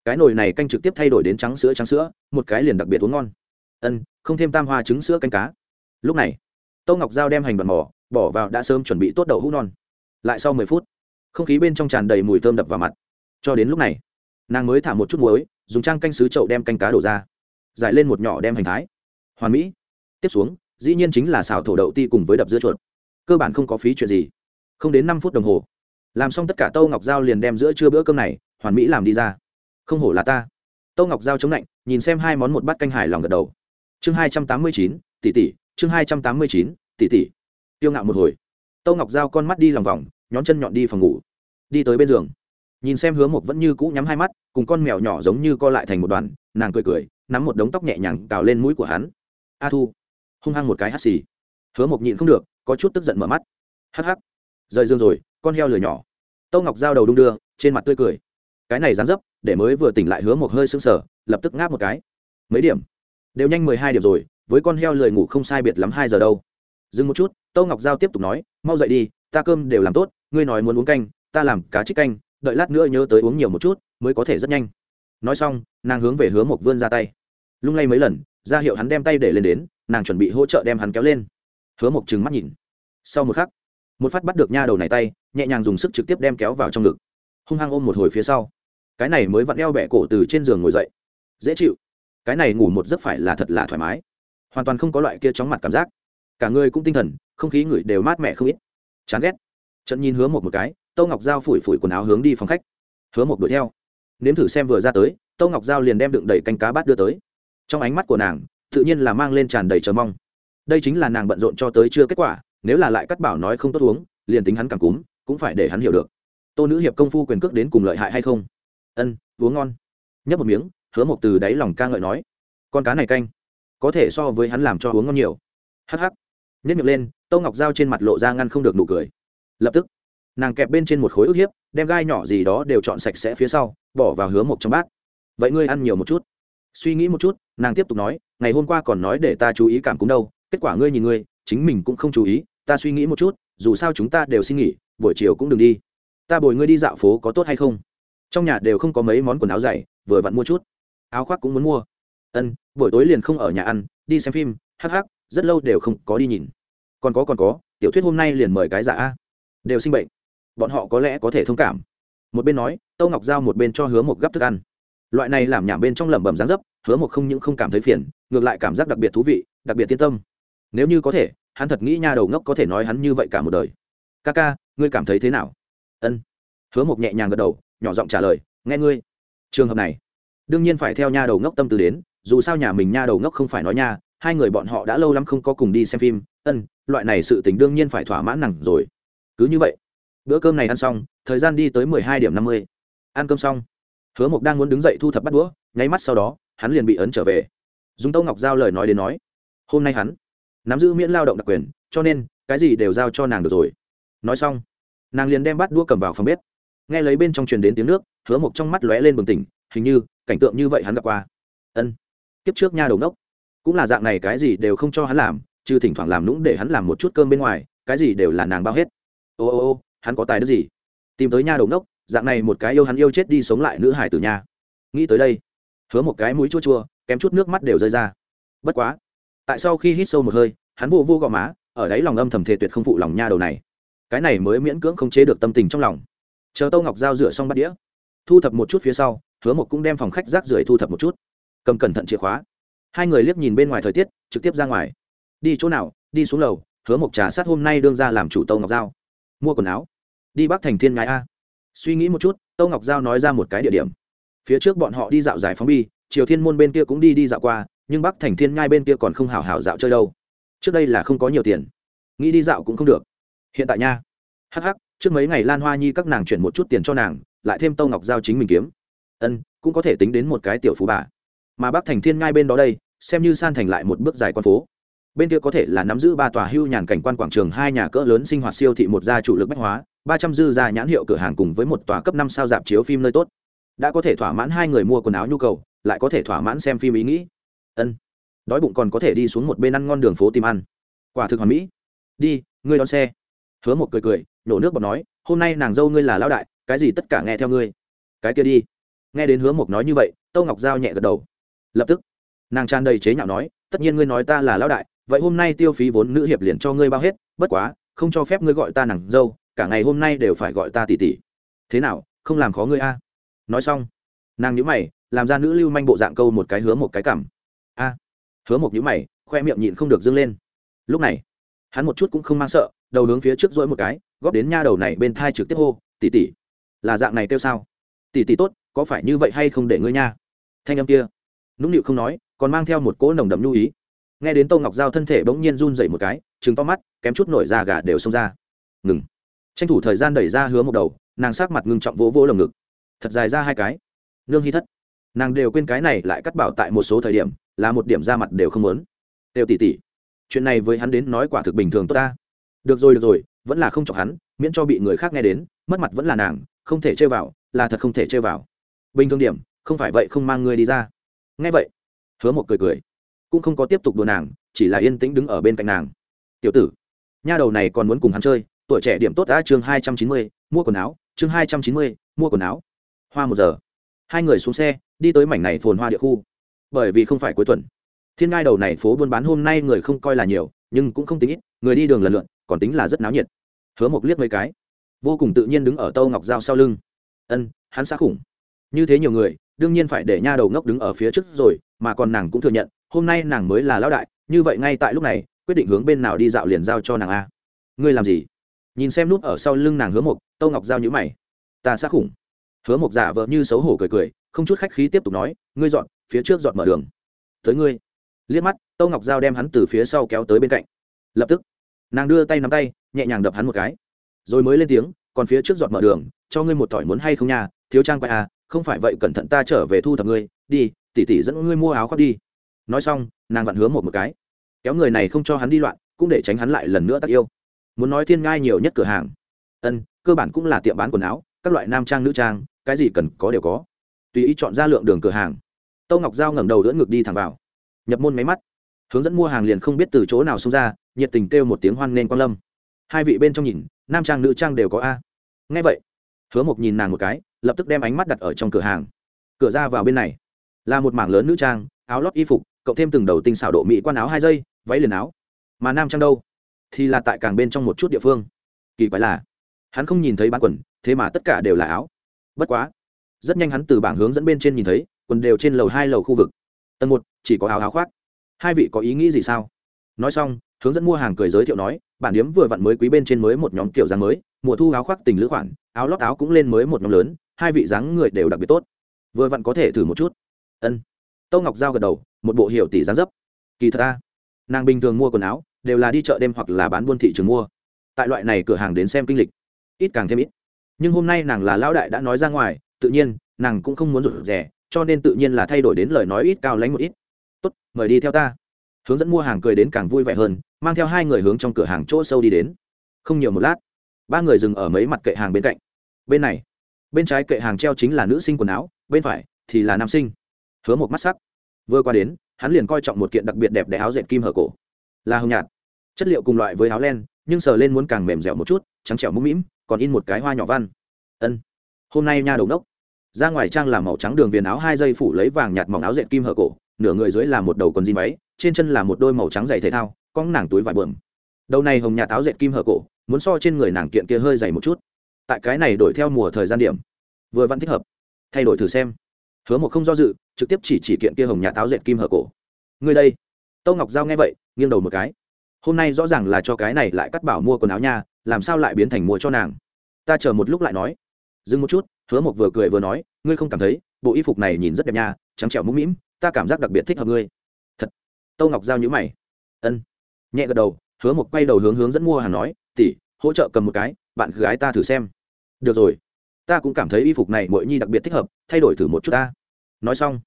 cái nồi này canh trực tiếp thay đổi đến trắng sữa trắng sữa, một cái liền đặc biệt uống ngon. Ân, không thêm tam hoa trứng sữa canh cá. Lúc này Tô ngọc giao đem hành đoạn mỏ bỏ vào đã sớm chuẩn bị tốt đậu hũ non. Lại sau mười phút, không khí bên trong tràn đầy mùi thơm đập vào mặt. Cho đến lúc này nàng mới thả một chút muối, dùng trang canh sứ chậu đem canh cá đổ ra, giải lên một nhỏ đem hành thái. Hoàn mỹ. Tiếp xuống, dĩ nhiên chính là xào thổ đậu ti cùng với đập dưa chuột. Cơ bản không có phí chuyện gì. Không đến năm phút đồng hồ, làm xong tất cả tâu ngọc giao liền đem giữa trưa bữa cơm này, hoàn mỹ làm đi ra. Không hổ là ta. Tâu ngọc giao chống lạnh, nhìn xem hai món một bát canh hải lòng gật đầu. Chương hai trăm tám mươi chín, tỷ tỷ, chương hai trăm tám mươi chín, tỷ tỷ. Tiêu ngạo một hồi. Tâu ngọc giao con mắt đi lòng vòng, nhón chân nhọn đi phòng ngủ. Đi tới bên giường nhìn xem hứa mộc vẫn như cũ nhắm hai mắt, cùng con mèo nhỏ giống như co lại thành một đoàn, nàng cười cười, nắm một đống tóc nhẹ nhàng cào lên mũi của hắn. A thu, hung hăng một cái hắt xì. Hứa mộc nhịn không được, có chút tức giận mở mắt. Hắc hắc, rời giường rồi, con heo lửa nhỏ. Tâu ngọc giao đầu đung đưa, trên mặt tươi cười. Cái này dán dấp, để mới vừa tỉnh lại hứa một hơi sưng sở lập tức ngáp một cái. Mấy điểm? Đều nhanh mười hai điểm rồi, với con heo lười ngủ không sai biệt lắm hai giờ đâu. Dừng một chút, tâu ngọc giao tiếp tục nói, mau dậy đi, ta cơm đều làm tốt, ngươi nói muốn uống canh, ta làm cá trích canh đợi lát nữa nhớ tới uống nhiều một chút, mới có thể rất nhanh. Nói xong, nàng hướng về hứa một vươn ra tay. Lung lay mấy lần, ra hiệu hắn đem tay để lên đến, nàng chuẩn bị hỗ trợ đem hắn kéo lên. Hứa một trừng mắt nhìn. Sau một khắc, một phát bắt được nha đầu này tay, nhẹ nhàng dùng sức trực tiếp đem kéo vào trong ngực. Hung hăng ôm một hồi phía sau. Cái này mới vặn eo bẹ cổ từ trên giường ngồi dậy. Dễ chịu. Cái này ngủ một giấc phải là thật là thoải mái. Hoàn toàn không có loại kia chóng mặt cảm giác. Cả người cũng tinh thần, không khí ngửi đều mát mẻ không ít. Chán ghét. Trận nhìn hứa một một cái tâu ngọc dao phủi phủi quần áo hướng đi phòng khách. Hứa một đuổi theo. Nếm thử xem vừa ra tới tâu ngọc giao liền đem đựng đầy canh cá bát đưa tới. Trong ánh mắt của nàng, tự nhiên là mang lên tràn đầy chờ mong. Đây chính là nàng bận rộn cho tới chưa kết quả, nếu là lại cắt bảo nói không tốt uống, liền tính hắn càng cúm, cũng phải để hắn hiểu được. Tô nữ hiệp công phu quyền cước đến cùng lợi hại hay không? Ân, uống ngon. Nhấp một miếng, hứa mộc từ đáy lòng ca ngợi nói. Con cá này canh, có thể so với hắn làm cho uống ngon nhiều. Hắc hắc. Nhất miệng lên tâu ngọc dao trên mặt lộ ra ngăn không được nụ cười. Lập tức nàng kẹp bên trên một khối ức hiếp, đem gai nhỏ gì đó đều chọn sạch sẽ phía sau, bỏ vào hứa mộc trong bát. Vậy ngươi ăn nhiều một chút. Suy nghĩ một chút, nàng tiếp tục nói, ngày hôm qua còn nói để ta chú ý cảm cúm đâu, kết quả ngươi nhìn ngươi, chính mình cũng không chú ý, ta suy nghĩ một chút, dù sao chúng ta đều xin nghỉ, buổi chiều cũng đừng đi. Ta bồi ngươi đi dạo phố có tốt hay không? Trong nhà đều không có mấy món quần áo dày, vừa vặn mua chút. Áo khoác cũng muốn mua. Ân, buổi tối liền không ở nhà ăn, đi xem phim, hắc hắc, rất lâu đều không có đi nhìn. Còn có còn có, tiểu thuyết hôm nay liền mời cái giả a, đều sinh bệnh bọn họ có lẽ có thể thông cảm. Một bên nói, tâu ngọc giao một bên cho hứa một gắp thức ăn. Loại này làm nhảm bên trong lẩm bẩm dáng dấp, hứa một không những không cảm thấy phiền, ngược lại cảm giác đặc biệt thú vị, đặc biệt tiên tâm. Nếu như có thể, hắn thật nghĩ nha đầu ngốc có thể nói hắn như vậy cả một đời. Ca ca, ngươi cảm thấy thế nào? Ân. Hứa một nhẹ nhàng gật đầu, nhỏ giọng trả lời, nghe ngươi. Trường hợp này, đương nhiên phải theo nha đầu ngốc tâm từ đến, dù sao nhà mình nha đầu ngốc không phải nói nha, hai người bọn họ đã lâu lắm không có cùng đi xem phim. Ân, loại này sự tình đương nhiên phải thỏa mãn nặng rồi. Cứ như vậy bữa cơm này ăn xong, thời gian đi tới mười hai điểm năm mươi. Ăn cơm xong, hứa mộc đang muốn đứng dậy thu thập bắt đũa, nháy mắt sau đó, hắn liền bị ấn trở về. Dùng tâu ngọc giao lời nói đến nói, hôm nay hắn nắm giữ miễn lao động đặc quyền, cho nên cái gì đều giao cho nàng được rồi. Nói xong, nàng liền đem bắt đũa cầm vào phòng bếp. Nghe lấy bên trong truyền đến tiếng nước, hứa mộc trong mắt lóe lên bừng tỉnh, hình như cảnh tượng như vậy hắn gặp qua. Ân, kiếp trước nha đầu nốc cũng là dạng này cái gì đều không cho hắn làm chứ thỉnh thoảng làm lũng để hắn làm một chút cơm bên ngoài, cái gì đều là nàng bao hết. Ô ô ô hắn có tài đức gì? Tìm tới nha đầu nốc dạng này một cái yêu hắn yêu chết đi sống lại nữ hải tử nha. Nghĩ tới đây, hứa một cái mũi chua chua, kém chút nước mắt đều rơi ra. Bất quá, tại sau khi hít sâu một hơi, hắn vô vô gò má, ở đấy lòng âm thầm thề tuyệt không phụ lòng nha đầu này. Cái này mới miễn cưỡng không chế được tâm tình trong lòng. Chờ tâu ngọc giao rửa xong bát đĩa, thu thập một chút phía sau, hứa một cũng đem phòng khách rác rưởi thu thập một chút. Cầm cẩn thận chìa khóa. Hai người liếc nhìn bên ngoài thời tiết, trực tiếp ra ngoài. Đi chỗ nào? Đi xuống lầu, hứa một trà sát hôm nay đương ra làm chủ tâu ngọc giao. Mua quần áo đi bắc thành thiên ngài a. Suy nghĩ một chút, tâu ngọc giao nói ra một cái địa điểm. Phía trước bọn họ đi dạo giải phóng bi, triều thiên môn bên kia cũng đi đi dạo qua, nhưng bắc thành thiên nhai bên kia còn không hào hào dạo chơi đâu. Trước đây là không có nhiều tiền. Nghĩ đi dạo cũng không được. Hiện tại nha. Hh trước mấy ngày lan hoa nhi các nàng chuyển một chút tiền cho nàng, lại thêm tâu ngọc giao chính mình kiếm. Ân, cũng có thể tính đến một cái tiểu phú bà. Mà bắc thành thiên nhai bên đó đây, xem như san thành lại một bước dài con phố. Bên kia có thể là nắm giữ ba tòa hưu nhàn cảnh quan quảng trường, hai nhà cỡ lớn sinh hoạt siêu thị, một gia chủ lực bách hóa ba trăm dư ra nhãn hiệu cửa hàng cùng với một tòa cấp năm sao dạp chiếu phim nơi tốt. Đã có thể thỏa mãn hai người mua quần áo nhu cầu, lại có thể thỏa mãn xem phim ý nghĩ. Ân. Đói bụng còn có thể đi xuống một bên ăn ngon đường phố tìm ăn. Quả thực hoàn mỹ. Đi, ngươi đón xe. Hứa một cười cười, nổ nước bọt nói, hôm nay nàng dâu ngươi là lão đại, cái gì tất cả nghe theo ngươi. Cái kia đi. Nghe đến hứa một nói như vậy, tâu ngọc giao nhẹ gật đầu. Lập tức, nàng tràn đầy chế nhạo nói, tất nhiên ngươi nói ta là lão đại, vậy hôm nay tiêu phí vốn nữ hiệp liền cho ngươi bao hết, bất quá, không cho phép ngươi gọi ta nàng dâu cả ngày hôm nay đều phải gọi ta tỷ tỷ thế nào, không làm khó ngươi a? Nói xong, nàng nhữ mày, làm ra nữ lưu manh bộ dạng câu một cái hứa một cái cảm. A, hứa một nhữ mày, khoe miệng nhịn không được dâng lên. Lúc này, hắn một chút cũng không mang sợ, đầu hướng phía trước dỗi một cái, góp đến nha đầu này bên thai trực tiếp hô tỷ tỷ là dạng này kêu sao? Tỷ tỷ tốt, có phải như vậy hay không để ngươi nha? Thanh âm kia, nũng nịu không nói, còn mang theo một cỗ nồng đậm nhu ý. Nghe đến tô ngọc giao thân thể bỗng nhiên run dậy một cái, trừng to mắt, kém chút nổi da gà đều xông ra. Ngừng tranh thủ thời gian đẩy ra hứa một đầu, nàng sát mặt ngưng trọng vỗ vỗ lồng ngực. Thật dài ra hai cái. Nương hy thất. Nàng đều quên cái này lại cắt bảo tại một số thời điểm, là một điểm ra mặt đều không muốn. Đều tỉ tỉ chuyện này với hắn đến nói quả thực bình thường tốt ta. Được rồi được rồi, vẫn là không chọc hắn, miễn cho bị người khác nghe đến, mất mặt vẫn là nàng, không thể chơi vào, là thật không thể chơi vào. Bình thường điểm, không phải vậy không mang ngươi đi ra. Nghe vậy, hứa một cười cười. Cũng không có tiếp tục đùa nàng, chỉ là yên tĩnh đứng ở bên cạnh nàng. Tiểu tử, nha đầu này còn muốn cùng hắn chơi tuổi trẻ điểm tốt đã chương hai trăm chín mươi, mua quần áo. Chương hai trăm chín mươi, mua quần áo. Hoa một giờ. Hai người xuống xe, đi tới mảnh này phồn hoa địa khu. Bởi vì không phải cuối tuần. Thiên ngai đầu này phố buôn bán hôm nay người không coi là nhiều, nhưng cũng không tính ít. Người đi đường lần lượn còn tính là rất náo nhiệt. Hứa một liếc mấy cái. Vô cùng tự nhiên đứng ở tâu ngọc giao sau lưng. Ân, hắn xa khủng. Như thế nhiều người, đương nhiên phải để nha đầu ngốc đứng ở phía trước rồi, mà còn nàng cũng thừa nhận, hôm nay nàng mới là lão đại, như vậy ngay tại lúc này, quyết định hướng bên nào đi dạo liền giao cho nàng a. Ngươi làm gì? Nhìn xem nút ở sau lưng nàng hứa mộc, tâu ngọc giao nhữ mày. Ta xác khủng. Hứa mộc giả vợ như xấu hổ cười cười, không chút khách khí tiếp tục nói, ngươi dọn, phía trước dọn mở đường. Tới ngươi. Liếc mắt, tâu ngọc giao đem hắn từ phía sau kéo tới bên cạnh. Lập tức, nàng đưa tay nắm tay, nhẹ nhàng đập hắn một cái. Rồi mới lên tiếng, còn phía trước dọn mở đường, cho ngươi một tỏi muốn hay không nhà thiếu trang quay à không phải vậy cẩn thận ta trở về thu thập ngươi, đi tỉ tỉ dẫn ngươi mua áo khoác đi. Nói xong, nàng vặn hứa một một cái. Kéo người này không cho hắn đi loạn, cũng để tránh hắn lại lần nữa tắc yêu muốn nói thiên ngai nhiều nhất cửa hàng. Ân cơ bản cũng là tiệm bán quần áo các loại nam trang nữ trang cái gì cần có đều có. Tùy ý chọn ra lượng đường cửa hàng. Tâu ngọc giao ngẩng đầu đỡ ngực đi thẳng vào. Nhập môn máy mắt. Hướng dẫn mua hàng liền không biết từ chỗ nào xông ra nhiệt tình kêu một tiếng hoan nên quan lâm. Hai vị bên trong nhìn nam trang nữ trang đều có a. Ngay vậy hứa mộc nhìn nàng một cái lập tức đem ánh mắt đặt ở trong cửa hàng. Cửa ra vào bên này là một mảng lớn nữ trang áo lót y phục cộng thêm từng đầu tinh xảo độ mỹ quan áo hai dây, váy liền áo. Mà nam trang đâu? Thì là tại càng bên trong một chút địa phương. Kỳ quái là, hắn không nhìn thấy bán quần, thế mà tất cả đều là áo. Bất quá, rất nhanh hắn từ bảng hướng dẫn bên trên nhìn thấy, quần đều trên lầu hai lầu khu vực. Tầng một, chỉ có áo áo khoác. Hai vị có ý nghĩ gì sao? Nói xong, hướng dẫn mua hàng cười giới thiệu nói, bản điếm vừa vặn mới quý bên trên mới một nhóm kiểu dáng mới, mùa thu áo khoác tình lữ khoản, áo lót áo cũng lên mới một nhóm lớn, hai vị dáng người đều đặc biệt tốt. Vừa vặn có thể thử một chút. Ân. Tâu ngọc giao gật đầu, một bộ hiệu tỷ dáng dấp. Kỳ thật ta, nàng bình thường mua quần áo đều là đi chợ đêm hoặc là bán buôn thị trường mua. Tại loại này cửa hàng đến xem kinh lịch, ít càng thêm ít. Nhưng hôm nay nàng là lão đại đã nói ra ngoài, tự nhiên, nàng cũng không muốn rụt rẻ cho nên tự nhiên là thay đổi đến lời nói ít cao lánh một ít. Tốt, mời đi theo ta. Hướng dẫn mua hàng cười đến càng vui vẻ hơn, mang theo hai người hướng trong cửa hàng chỗ sâu đi đến. Không nhiều một lát, ba người dừng ở mấy mặt kệ hàng bên cạnh. Bên này, bên trái kệ hàng treo chính là nữ sinh quần áo, bên phải thì là nam sinh. Hứa một mắt sắc. Vừa qua đến, hắn liền coi trọng một kiện đặc biệt đẹp đẽ áo dệt kim hở cổ. Là hồng nhạt chất liệu cùng loại với áo len, nhưng sờ lên muốn càng mềm dẻo một chút, trắng trẻo mũm mĩm, còn in một cái hoa nhỏ văn. Ân, hôm nay nha đầu đốc ra ngoài trang là màu trắng đường viền áo, hai dây phủ lấy vàng nhạt mỏng áo dệt kim hở cổ, nửa người dưới là một đầu quần jean váy, trên chân là một đôi màu trắng dày thể thao, con nàng túi vải bờm đầu này hồng nhạt áo dệt kim hở cổ, muốn so trên người nàng kiện kia hơi dày một chút. Tại cái này đổi theo mùa thời gian điểm, vừa vẫn thích hợp. Thay đổi thử xem. Hứa một không do dự, trực tiếp chỉ chỉ kiện kia hồng nhạt áo dệt kim hở cổ. Người đây. Tâu ngọc giao nghe vậy, nghiêng đầu một cái hôm nay rõ ràng là cho cái này lại cắt bảo mua quần áo nha, làm sao lại biến thành mua cho nàng? Ta chờ một lúc lại nói. Dừng một chút, hứa mộc vừa cười vừa nói, ngươi không cảm thấy, bộ y phục này nhìn rất đẹp nha, trắng trẻo mũm mĩm, ta cảm giác đặc biệt thích hợp ngươi. Thật. Tâu ngọc giao nhữ mày. Ân. Nhẹ gật đầu, hứa mộc quay đầu hướng hướng dẫn mua hàng nói tỉ hỗ trợ cầm một cái, bạn gái ta thử xem. Được rồi. Ta cũng cảm thấy y phục này mỗi nhi đặc biệt thích hợp, thay đổi thử một chút ta. Nói xong,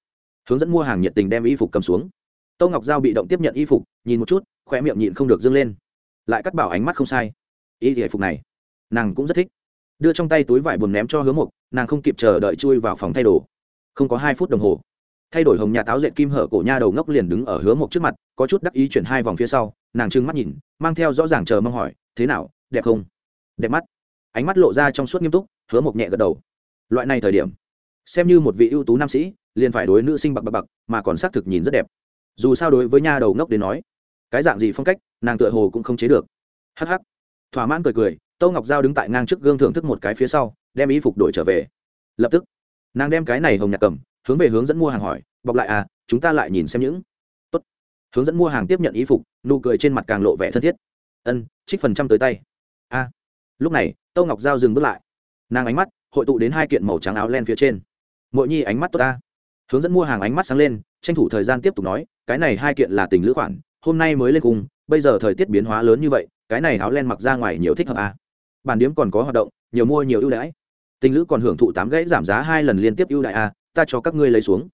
hướng dẫn mua hàng nhiệt tình đem y phục cầm xuống. Tâu ngọc giao bị động tiếp nhận y phục, nhìn một chút khoe miệng nhịn không được dâng lên. Lại cắt bảo ánh mắt không sai. Ý y phục này. Nàng cũng rất thích. Đưa trong tay túi vải buồn ném cho Hứa mục nàng không kịp chờ đợi chui vào phòng thay đồ. Không có hai phút đồng hồ, thay đổi hồng nhà táo dệt kim hở cổ nha đầu ngốc liền đứng ở Hứa mục trước mặt, có chút đắc ý chuyển hai vòng phía sau, nàng trừng mắt nhìn, mang theo rõ ràng chờ mong hỏi, thế nào, đẹp không? Đẹp mắt. Ánh mắt lộ ra trong suốt nghiêm túc, hứa mộc nhẹ gật đầu. Loại này thời điểm, xem như một vị ưu tú nam sĩ, liền phải đối nữ sinh bậc bậc bạc, mà còn xác thực nhìn rất đẹp. Dù sao đối với nha đầu ngốc đến nói cái dạng gì phong cách, nàng tựa hồ cũng không chế được. Hh thỏa mãn cười cười, tâu ngọc giao đứng tại ngang trước gương thưởng thức một cái phía sau, đem y phục đổi trở về. Lập tức, nàng đem cái này hồng nhạc cầm, hướng về hướng dẫn mua hàng hỏi, bọc lại à chúng ta lại nhìn xem những. Tốt. Hướng dẫn mua hàng tiếp nhận y phục, nụ cười trên mặt càng lộ vẻ thân thiết. Ân, trích phần trăm tới tay. A. Lúc này, tâu ngọc giao dừng bước lại. Nàng ánh mắt hội tụ đến hai kiện màu trắng áo len phía trên. Mỗi nhi, ánh mắt tốt ta. Hướng dẫn mua hàng ánh mắt sáng lên, tranh thủ thời gian tiếp tục nói, cái này hai kiện là tình lữ khoản hôm nay mới lên cùng bây giờ thời tiết biến hóa lớn như vậy cái này áo len mặc ra ngoài nhiều thích hợp à. bản điếm còn có hoạt động nhiều mua nhiều ưu đãi. Tình lữ còn hưởng thụ tám gãy giảm giá hai lần liên tiếp ưu đãi à, ta cho các ngươi lấy xuống.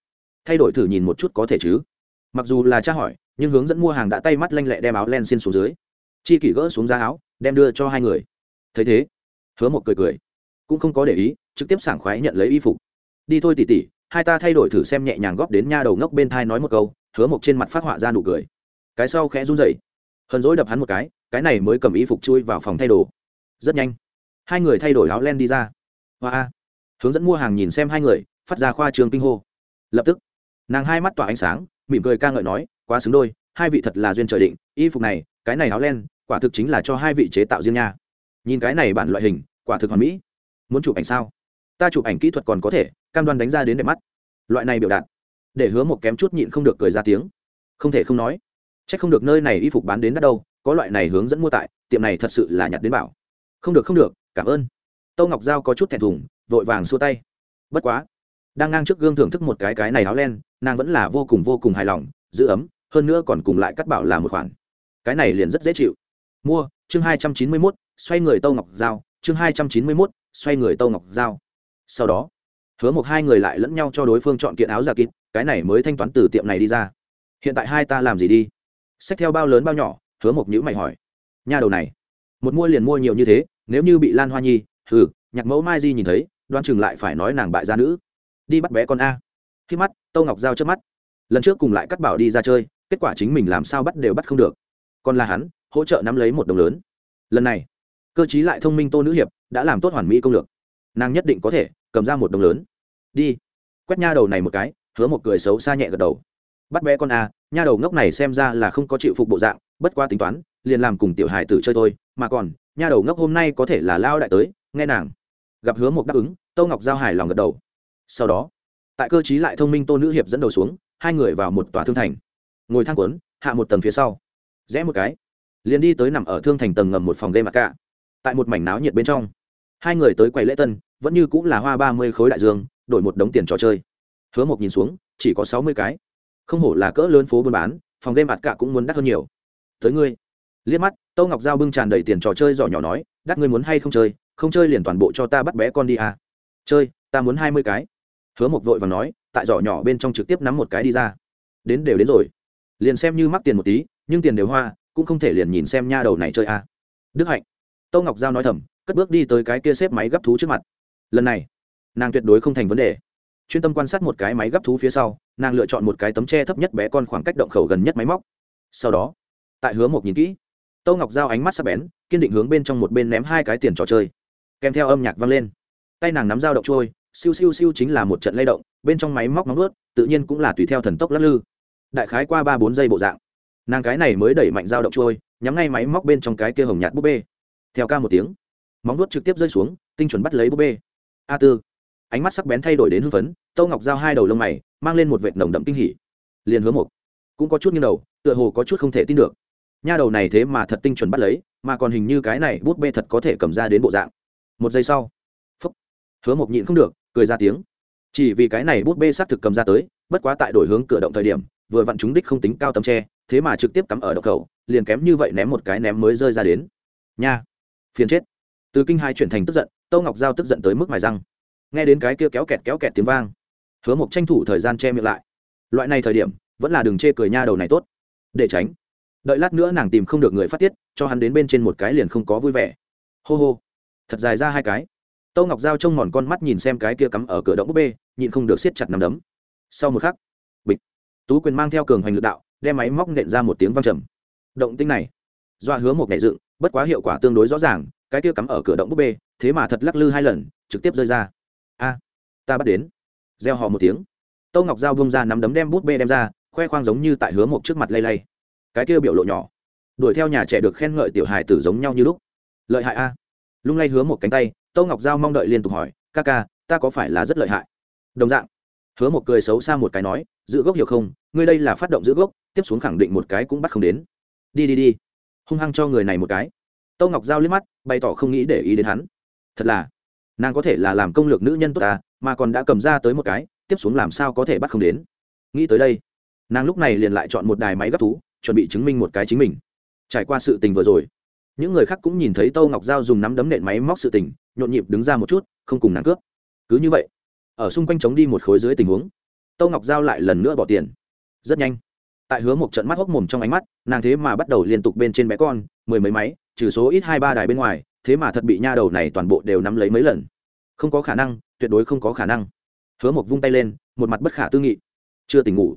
Thay đổi thử nhìn một chút có thể chứ? Mặc dù là tra hỏi nhưng hướng dẫn mua hàng đã tay mắt lanh lẹ đem áo len xin xuống dưới. Chi kỷ gỡ xuống giá áo đem đưa cho hai người. Thấy thế hứa một cười cười. Cũng không có để ý trực tiếp sảng khoái nhận lấy y phục. Đi thôi tỉ tỉ hai ta thay đổi thử xem nhẹ nhàng góp đến nha đầu ngốc bên thai nói một câu hứa một trên mặt phát họa ra nụ cười cái sau khẽ run rẩy. Hờn dỗi đập hắn một cái cái này mới cầm y phục chui vào phòng thay đồ. Rất nhanh, hai người thay đổi áo len đi ra. Hoa hướng dẫn mua hàng nhìn xem hai người, phát ra khoa trường kinh hô. Lập tức, nàng hai mắt tỏa ánh sáng, mỉm cười ca ngợi nói, quá xứng đôi, hai vị thật là duyên trời định, y phục này, cái này áo len, quả thực chính là cho hai vị chế tạo riêng nha. Nhìn cái này bản loại hình, quả thực hoàn mỹ. Muốn chụp ảnh sao? Ta chụp ảnh kỹ thuật còn có thể, cam đoan đánh ra đến đẹp mắt. Loại này biểu đạt, để hứa một kém chút nhịn không được cười ra tiếng. Không thể không nói c h ắ c không được nơi này y phục bán đến đắt đâu có loại này hướng dẫn mua tại tiệm này thật sự là nhặt đến bảo. Không được không được cảm ơn. Tâu ngọc giao có chút thẹn thùng vội vàng xua tay. Bất quá đang ngang trước gương thưởng thức một cái cái này áo len nàng vẫn là vô cùng vô cùng hài lòng giữ ấm hơn nữa còn cùng lại cắt bảo là một khoản. Cái này liền rất dễ chịu. Mua chương hai trăm chín mươi mốt xoay người tâu ngọc Giao, chương hai trăm chín mươi mốt xoay người tâu ngọc Giao. sau đó hứa một hai người lại lẫn nhau cho đối phương chọn kiện áo giả kịp cái này mới thanh toán từ tiệm này đi ra. Hiện tại hai ta làm gì đi? Sách theo bao lớn bao nhỏ, hứa một nhữ mày hỏi. Nhà đầu này, một mua liền mua nhiều như thế, nếu như bị lan hoa nhi ừ nhạc mẫu mai di nhìn thấy đoan chừng lại phải nói nàng bại gia nữ. Đi bắt bé con a. Khi mắt, tâu ngọc giao trước mắt. Lần trước cùng lại cắt bảo đi ra chơi, kết quả chính mình làm sao bắt đều bắt không được. Còn là hắn, hỗ trợ nắm lấy một đồng lớn. Lần này, cơ chí lại thông minh tô nữ hiệp, đã làm tốt hoàn mỹ công lược. Nàng nhất định có thể cầm ra một đồng lớn. Đi. Quét nha đầu này một cái, hứa một cười xấu xa nhẹ gật đầu bắt bé con a, nha đầu ngốc này xem ra là không có chịu phục bộ dạng, bất qua tính toán, liền làm cùng tiểu hải tử chơi thôi, mà còn, nha đầu ngốc hôm nay có thể là lao đại tới, nghe nàng. Gặp hứa một đáp ứng, tâu ngọc giao hài lòng gật đầu. Sau đó, tại cơ chí lại thông minh tô nữ hiệp dẫn đầu xuống, hai người vào một tòa thương thành. Ngồi thang quấn hạ một tầng phía sau. Rẽ một cái, liền đi tới nằm ở thương thành tầng ngầm một phòng game mặc cả tại một mảnh náo nhiệt bên trong, hai người tới quầy lễ tân, vẫn như cũng là hoa ba mươi khối đại dương, đổi một đống tiền trò chơi. Hứa một nhìn xuống, chỉ có sáu mươi cái không hổ là cỡ lớn phố buôn bán, phòng game mặt cả cũng muốn đắt hơn nhiều. Tới ngươi. Liếc mắt, tâu ngọc giao bưng tràn đầy tiền trò chơi giỏ nhỏ nói, đắt ngươi muốn hay không chơi? Không chơi liền toàn bộ cho ta bắt bé con đi à. Chơi, ta muốn hai mươi cái. Hứa một vội và nói, tại giỏ nhỏ bên trong trực tiếp nắm một cái đi ra. Đến đều đến rồi. Liền xem như mắc tiền một tí, nhưng tiền đều hoa, cũng không thể liền nhìn xem nha đầu này chơi à. đức hạnh. Tâu ngọc giao nói thầm, cất bước đi tới cái kia xếp máy gấp thú trước mặt. Lần này, nàng tuyệt đối không thành vấn đề. Chuyên tâm quan sát một cái máy gấp thú phía sau nàng lựa chọn một cái tấm tre thấp nhất bé con khoảng cách động khẩu gần nhất máy móc. Sau đó, tại hứa một nhìn kỹ, tâu ngọc giao ánh mắt sắc bén, kiên định hướng bên trong một bên ném hai cái tiền trò chơi. Kèm theo âm nhạc vang lên. Tay nàng nắm dao động trôi, siêu siêu siêu chính là một trận lay động, bên trong máy móc nóng ướt tự nhiên cũng là tùy theo thần tốc lắc lư. Đại khái qua ba bốn giây bộ dạng. Nàng cái này mới đẩy mạnh dao động trôi, nhắm ngay máy móc bên trong cái kia hồng nhạt búp bê. Theo ca một tiếng, móng nuốt trực tiếp rơi xuống, tinh chuẩn bắt lấy búp bê. A tư. Ánh mắt sắc bén thay đổi đến hưng phấn, tâu ngọc giao hai đầu lông mày mang lên một vệt nồng đậm kinh hỉ. Liền hứa một cũng có chút như đầu, tựa hồ có chút không thể tin được. Nha đầu này thế mà thật tinh chuẩn bắt lấy, mà còn hình như cái này bút bê thật có thể cầm ra đến bộ dạng. Một giây sau, phúc, hứa một nhịn không được, cười ra tiếng. Chỉ vì cái này bút bê xác thực cầm ra tới, bất quá tại đổi hướng cửa động thời điểm, vừa vặn chúng đích không tính cao tấm tre, thế mà trực tiếp cắm ở động khẩu, liền kém như vậy ném một cái ném mới rơi ra đến. Nha, phiền chết. Từ kinh hai chuyển thành tức giận, tâu ngọc giao tức giận tới mức mài răng. Nghe đến cái kia kéo kẹt kéo kẹt tiếng vang hứa mộc tranh thủ thời gian che miệng lại. Loại này thời điểm, vẫn là đường chê cười nha đầu này tốt. Để tránh. Đợi lát nữa nàng tìm không được người phát tiết, cho hắn đến bên trên một cái liền không có vui vẻ. Hô hô. Thật dài ra hai cái. Tâu ngọc giao trông mòn con mắt nhìn xem cái kia cắm ở cửa động búp bê, nhịn không được siết chặt nằm đấm. Sau một khắc, bịch. Tú quyền mang theo cường hoành lực đạo, đem máy móc nện ra một tiếng văng trầm. Động tinh này, do hứa một ngày dựng, bất quá hiệu quả tương đối rõ ràng, cái kia cắm ở cửa động búp bê, thế mà thật lắc lư hai lần, trực tiếp rơi ra. A, ta bắt đến gieo họ một tiếng. Tâu ngọc giao bông ra nắm đấm đem bút bê đem ra, khoe khoang giống như tại hứa một trước mặt lay lay. Cái kia biểu lộ nhỏ, đuổi theo nhà trẻ được khen ngợi tiểu hài tử giống nhau như lúc. Lợi hại a. Lung lay hứa một cánh tay, tâu ngọc giao mong đợi liên tục hỏi, ca ca, ta có phải là rất lợi hại? Đồng dạng, hứa một cười xấu xa một cái nói, giữ gốc hiểu không, ngươi đây là phát động giữ gốc, tiếp xuống khẳng định một cái cũng bắt không đến. Đi đi đi. Hung hăng cho người này một cái. Tâu ngọc giao liếc mắt, bày tỏ không nghĩ để ý đến hắn. Thật là, nàng có thể là làm công lược nữ nhân tốt ta mà còn đã cầm ra tới một cái, tiếp xuống làm sao có thể bắt không đến. Nghĩ tới đây, nàng lúc này liền lại chọn một đài máy gấp thú, chuẩn bị chứng minh một cái chính mình. Trải qua sự tình vừa rồi, những người khác cũng nhìn thấy tâu ngọc giao dùng nắm đấm nện máy móc sự tình, nhộn nhịp đứng ra một chút, không cùng nàng cướp. Cứ như vậy, ở xung quanh chống đi một khối dưới tình huống, tâu ngọc giao lại lần nữa bỏ tiền. Rất nhanh, tại hứa một trận mắt hốc mồm trong ánh mắt, nàng thế mà bắt đầu liên tục bên trên bé con, mười mấy máy, trừ số ít hai ba đài bên ngoài, thế mà thật bị nha đầu này toàn bộ đều nắm lấy mấy lần không có khả năng, tuyệt đối không có khả năng. Hứa một vung tay lên, một mặt bất khả tư nghị. Chưa tỉnh ngủ.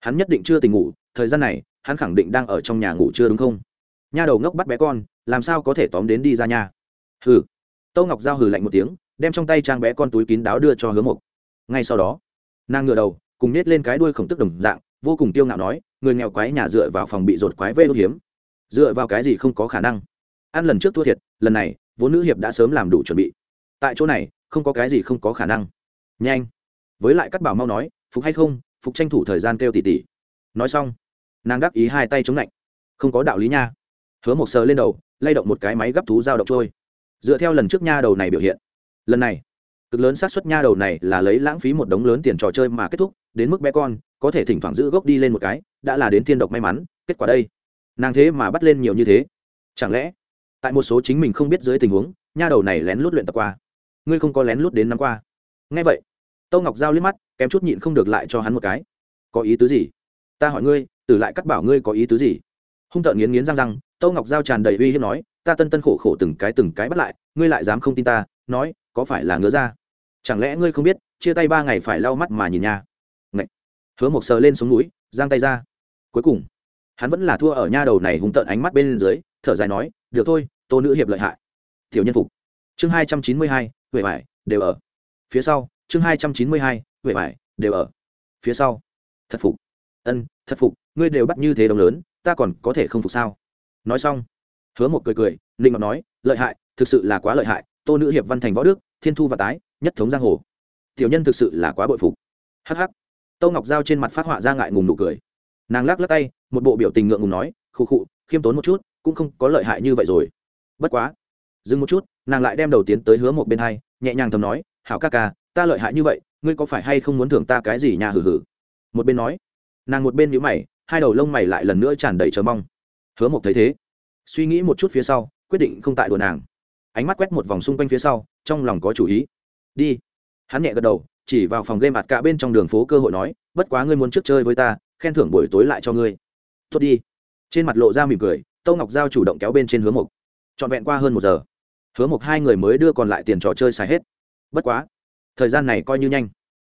Hắn nhất định chưa tỉnh ngủ, thời gian này, hắn khẳng định đang ở trong nhà ngủ chưa đúng không? Nha đầu ngốc bắt bé con, làm sao có thể tóm đến đi ra nhà hừ. Tâu ngọc giao hừ lạnh một tiếng, đem trong tay trang bé con túi kín đáo đưa cho hứa mộc. Ngay sau đó, nàng ngựa đầu, cùng nết lên cái đuôi khổng tức đồng dạng, vô cùng tiêu ngạo nói, người nghèo quái nhà dựa vào phòng bị rột quái vê đô hiếm. Dựa vào cái gì không có khả năng? Ăn lần trước thua thiệt, lần này, vốn nữ hiệp đã sớm làm đủ chuẩn bị. Tại chỗ này không có cái gì không có khả năng. Nhanh. Với lại cắt bảo mau nói, phục hay không, phục tranh thủ thời gian kêu tỉ tỉ. Nói xong, nàng đắc ý hai tay chống lạnh. Không có đạo lý nha. Hứa một sờ lên đầu, lay động một cái máy gấp thú dao động trôi. Dựa theo lần trước nha đầu này biểu hiện, lần này, cực lớn xác suất nha đầu này là lấy lãng phí một đống lớn tiền trò chơi mà kết thúc, đến mức bé con, có thể thỉnh thoảng giữ gốc đi lên một cái, đã là đến thiên độc may mắn, kết quả đây. Nàng thế mà bắt lên nhiều như thế. Chẳng lẽ, tại một số chính mình không biết dưới tình huống, nha đầu này lén lút luyện tập qua ngươi không có lén lút đến năm qua. Ngay vậy, tâu ngọc giao liếc mắt, kém chút nhịn không được lại cho hắn một cái. Có ý tứ gì? Ta hỏi ngươi, tử lại cắt bảo ngươi có ý tứ gì? Hung tợn nghiến nghiến răng răng, tâu ngọc giao tràn đầy uy hiếp nói, ta tân tân khổ khổ từng cái từng cái bắt lại, ngươi lại dám không tin ta, nói, có phải là ngứa ra chẳng lẽ ngươi không biết, chia tay ba ngày phải lau mắt mà nhìn nha Ngậy. hứa một sờ lên xuống núi, giang tay ra. Cuối cùng, hắn vẫn là thua ở nha đầu này hung tợn ánh mắt bên dưới, thở dài nói, được thôi, tô nữ hiệp lợi hại. Tiểu nhân phục. Chương hai trăm chín mươi hai huệ vải, đều ở. Phía sau, chương hai trăm chín mươi hai, huệ vải, đều ở. Phía sau, thật phục. Ân, thật phục, ngươi đều bắt như thế đồng lớn, ta còn có thể không phục sao? Nói xong, hứa một cười cười, ninh ngọc nói, lợi hại, thực sự là quá lợi hại, tô nữ hiệp văn thành võ đức, thiên thu và tái, nhất thống giang hồ. Tiểu nhân thực sự là quá bội phục. Hh tô ngọc giao trên mặt phát họa ra ngại ngùng nụ cười. Nàng lắc lắc tay, một bộ biểu tình ngượng ngùng nói, khụ khụ, khiêm tốn một chút, cũng không có lợi hại như vậy rồi. Bất quá, dừng một chút nàng lại đem đầu tiến tới hứa một bên hai, nhẹ nhàng thầm nói, hảo ca ca, ta lợi hại như vậy, ngươi có phải hay không muốn thưởng ta cái gì nhà hử hử một bên nói, nàng một bên nhíu mày, hai đầu lông mày lại lần nữa tràn đầy chờ mong. Hứa một thấy thế, suy nghĩ một chút phía sau, quyết định không tại đùa nàng. Ánh mắt quét một vòng xung quanh phía sau, trong lòng có chủ ý. Đi. Hắn nhẹ gật đầu, chỉ vào phòng game mặt cả bên trong đường phố cơ hội nói, bất quá ngươi muốn trước chơi với ta, khen thưởng buổi tối lại cho ngươi. Tốt đi. Trên mặt lộ ra mỉm cười tâu ngọc giao chủ động kéo bên trên hứa mục trọn vẹn qua hơn một giờ hứa một hai người mới đưa còn lại tiền trò chơi xài hết. Bất quá, thời gian này coi như nhanh.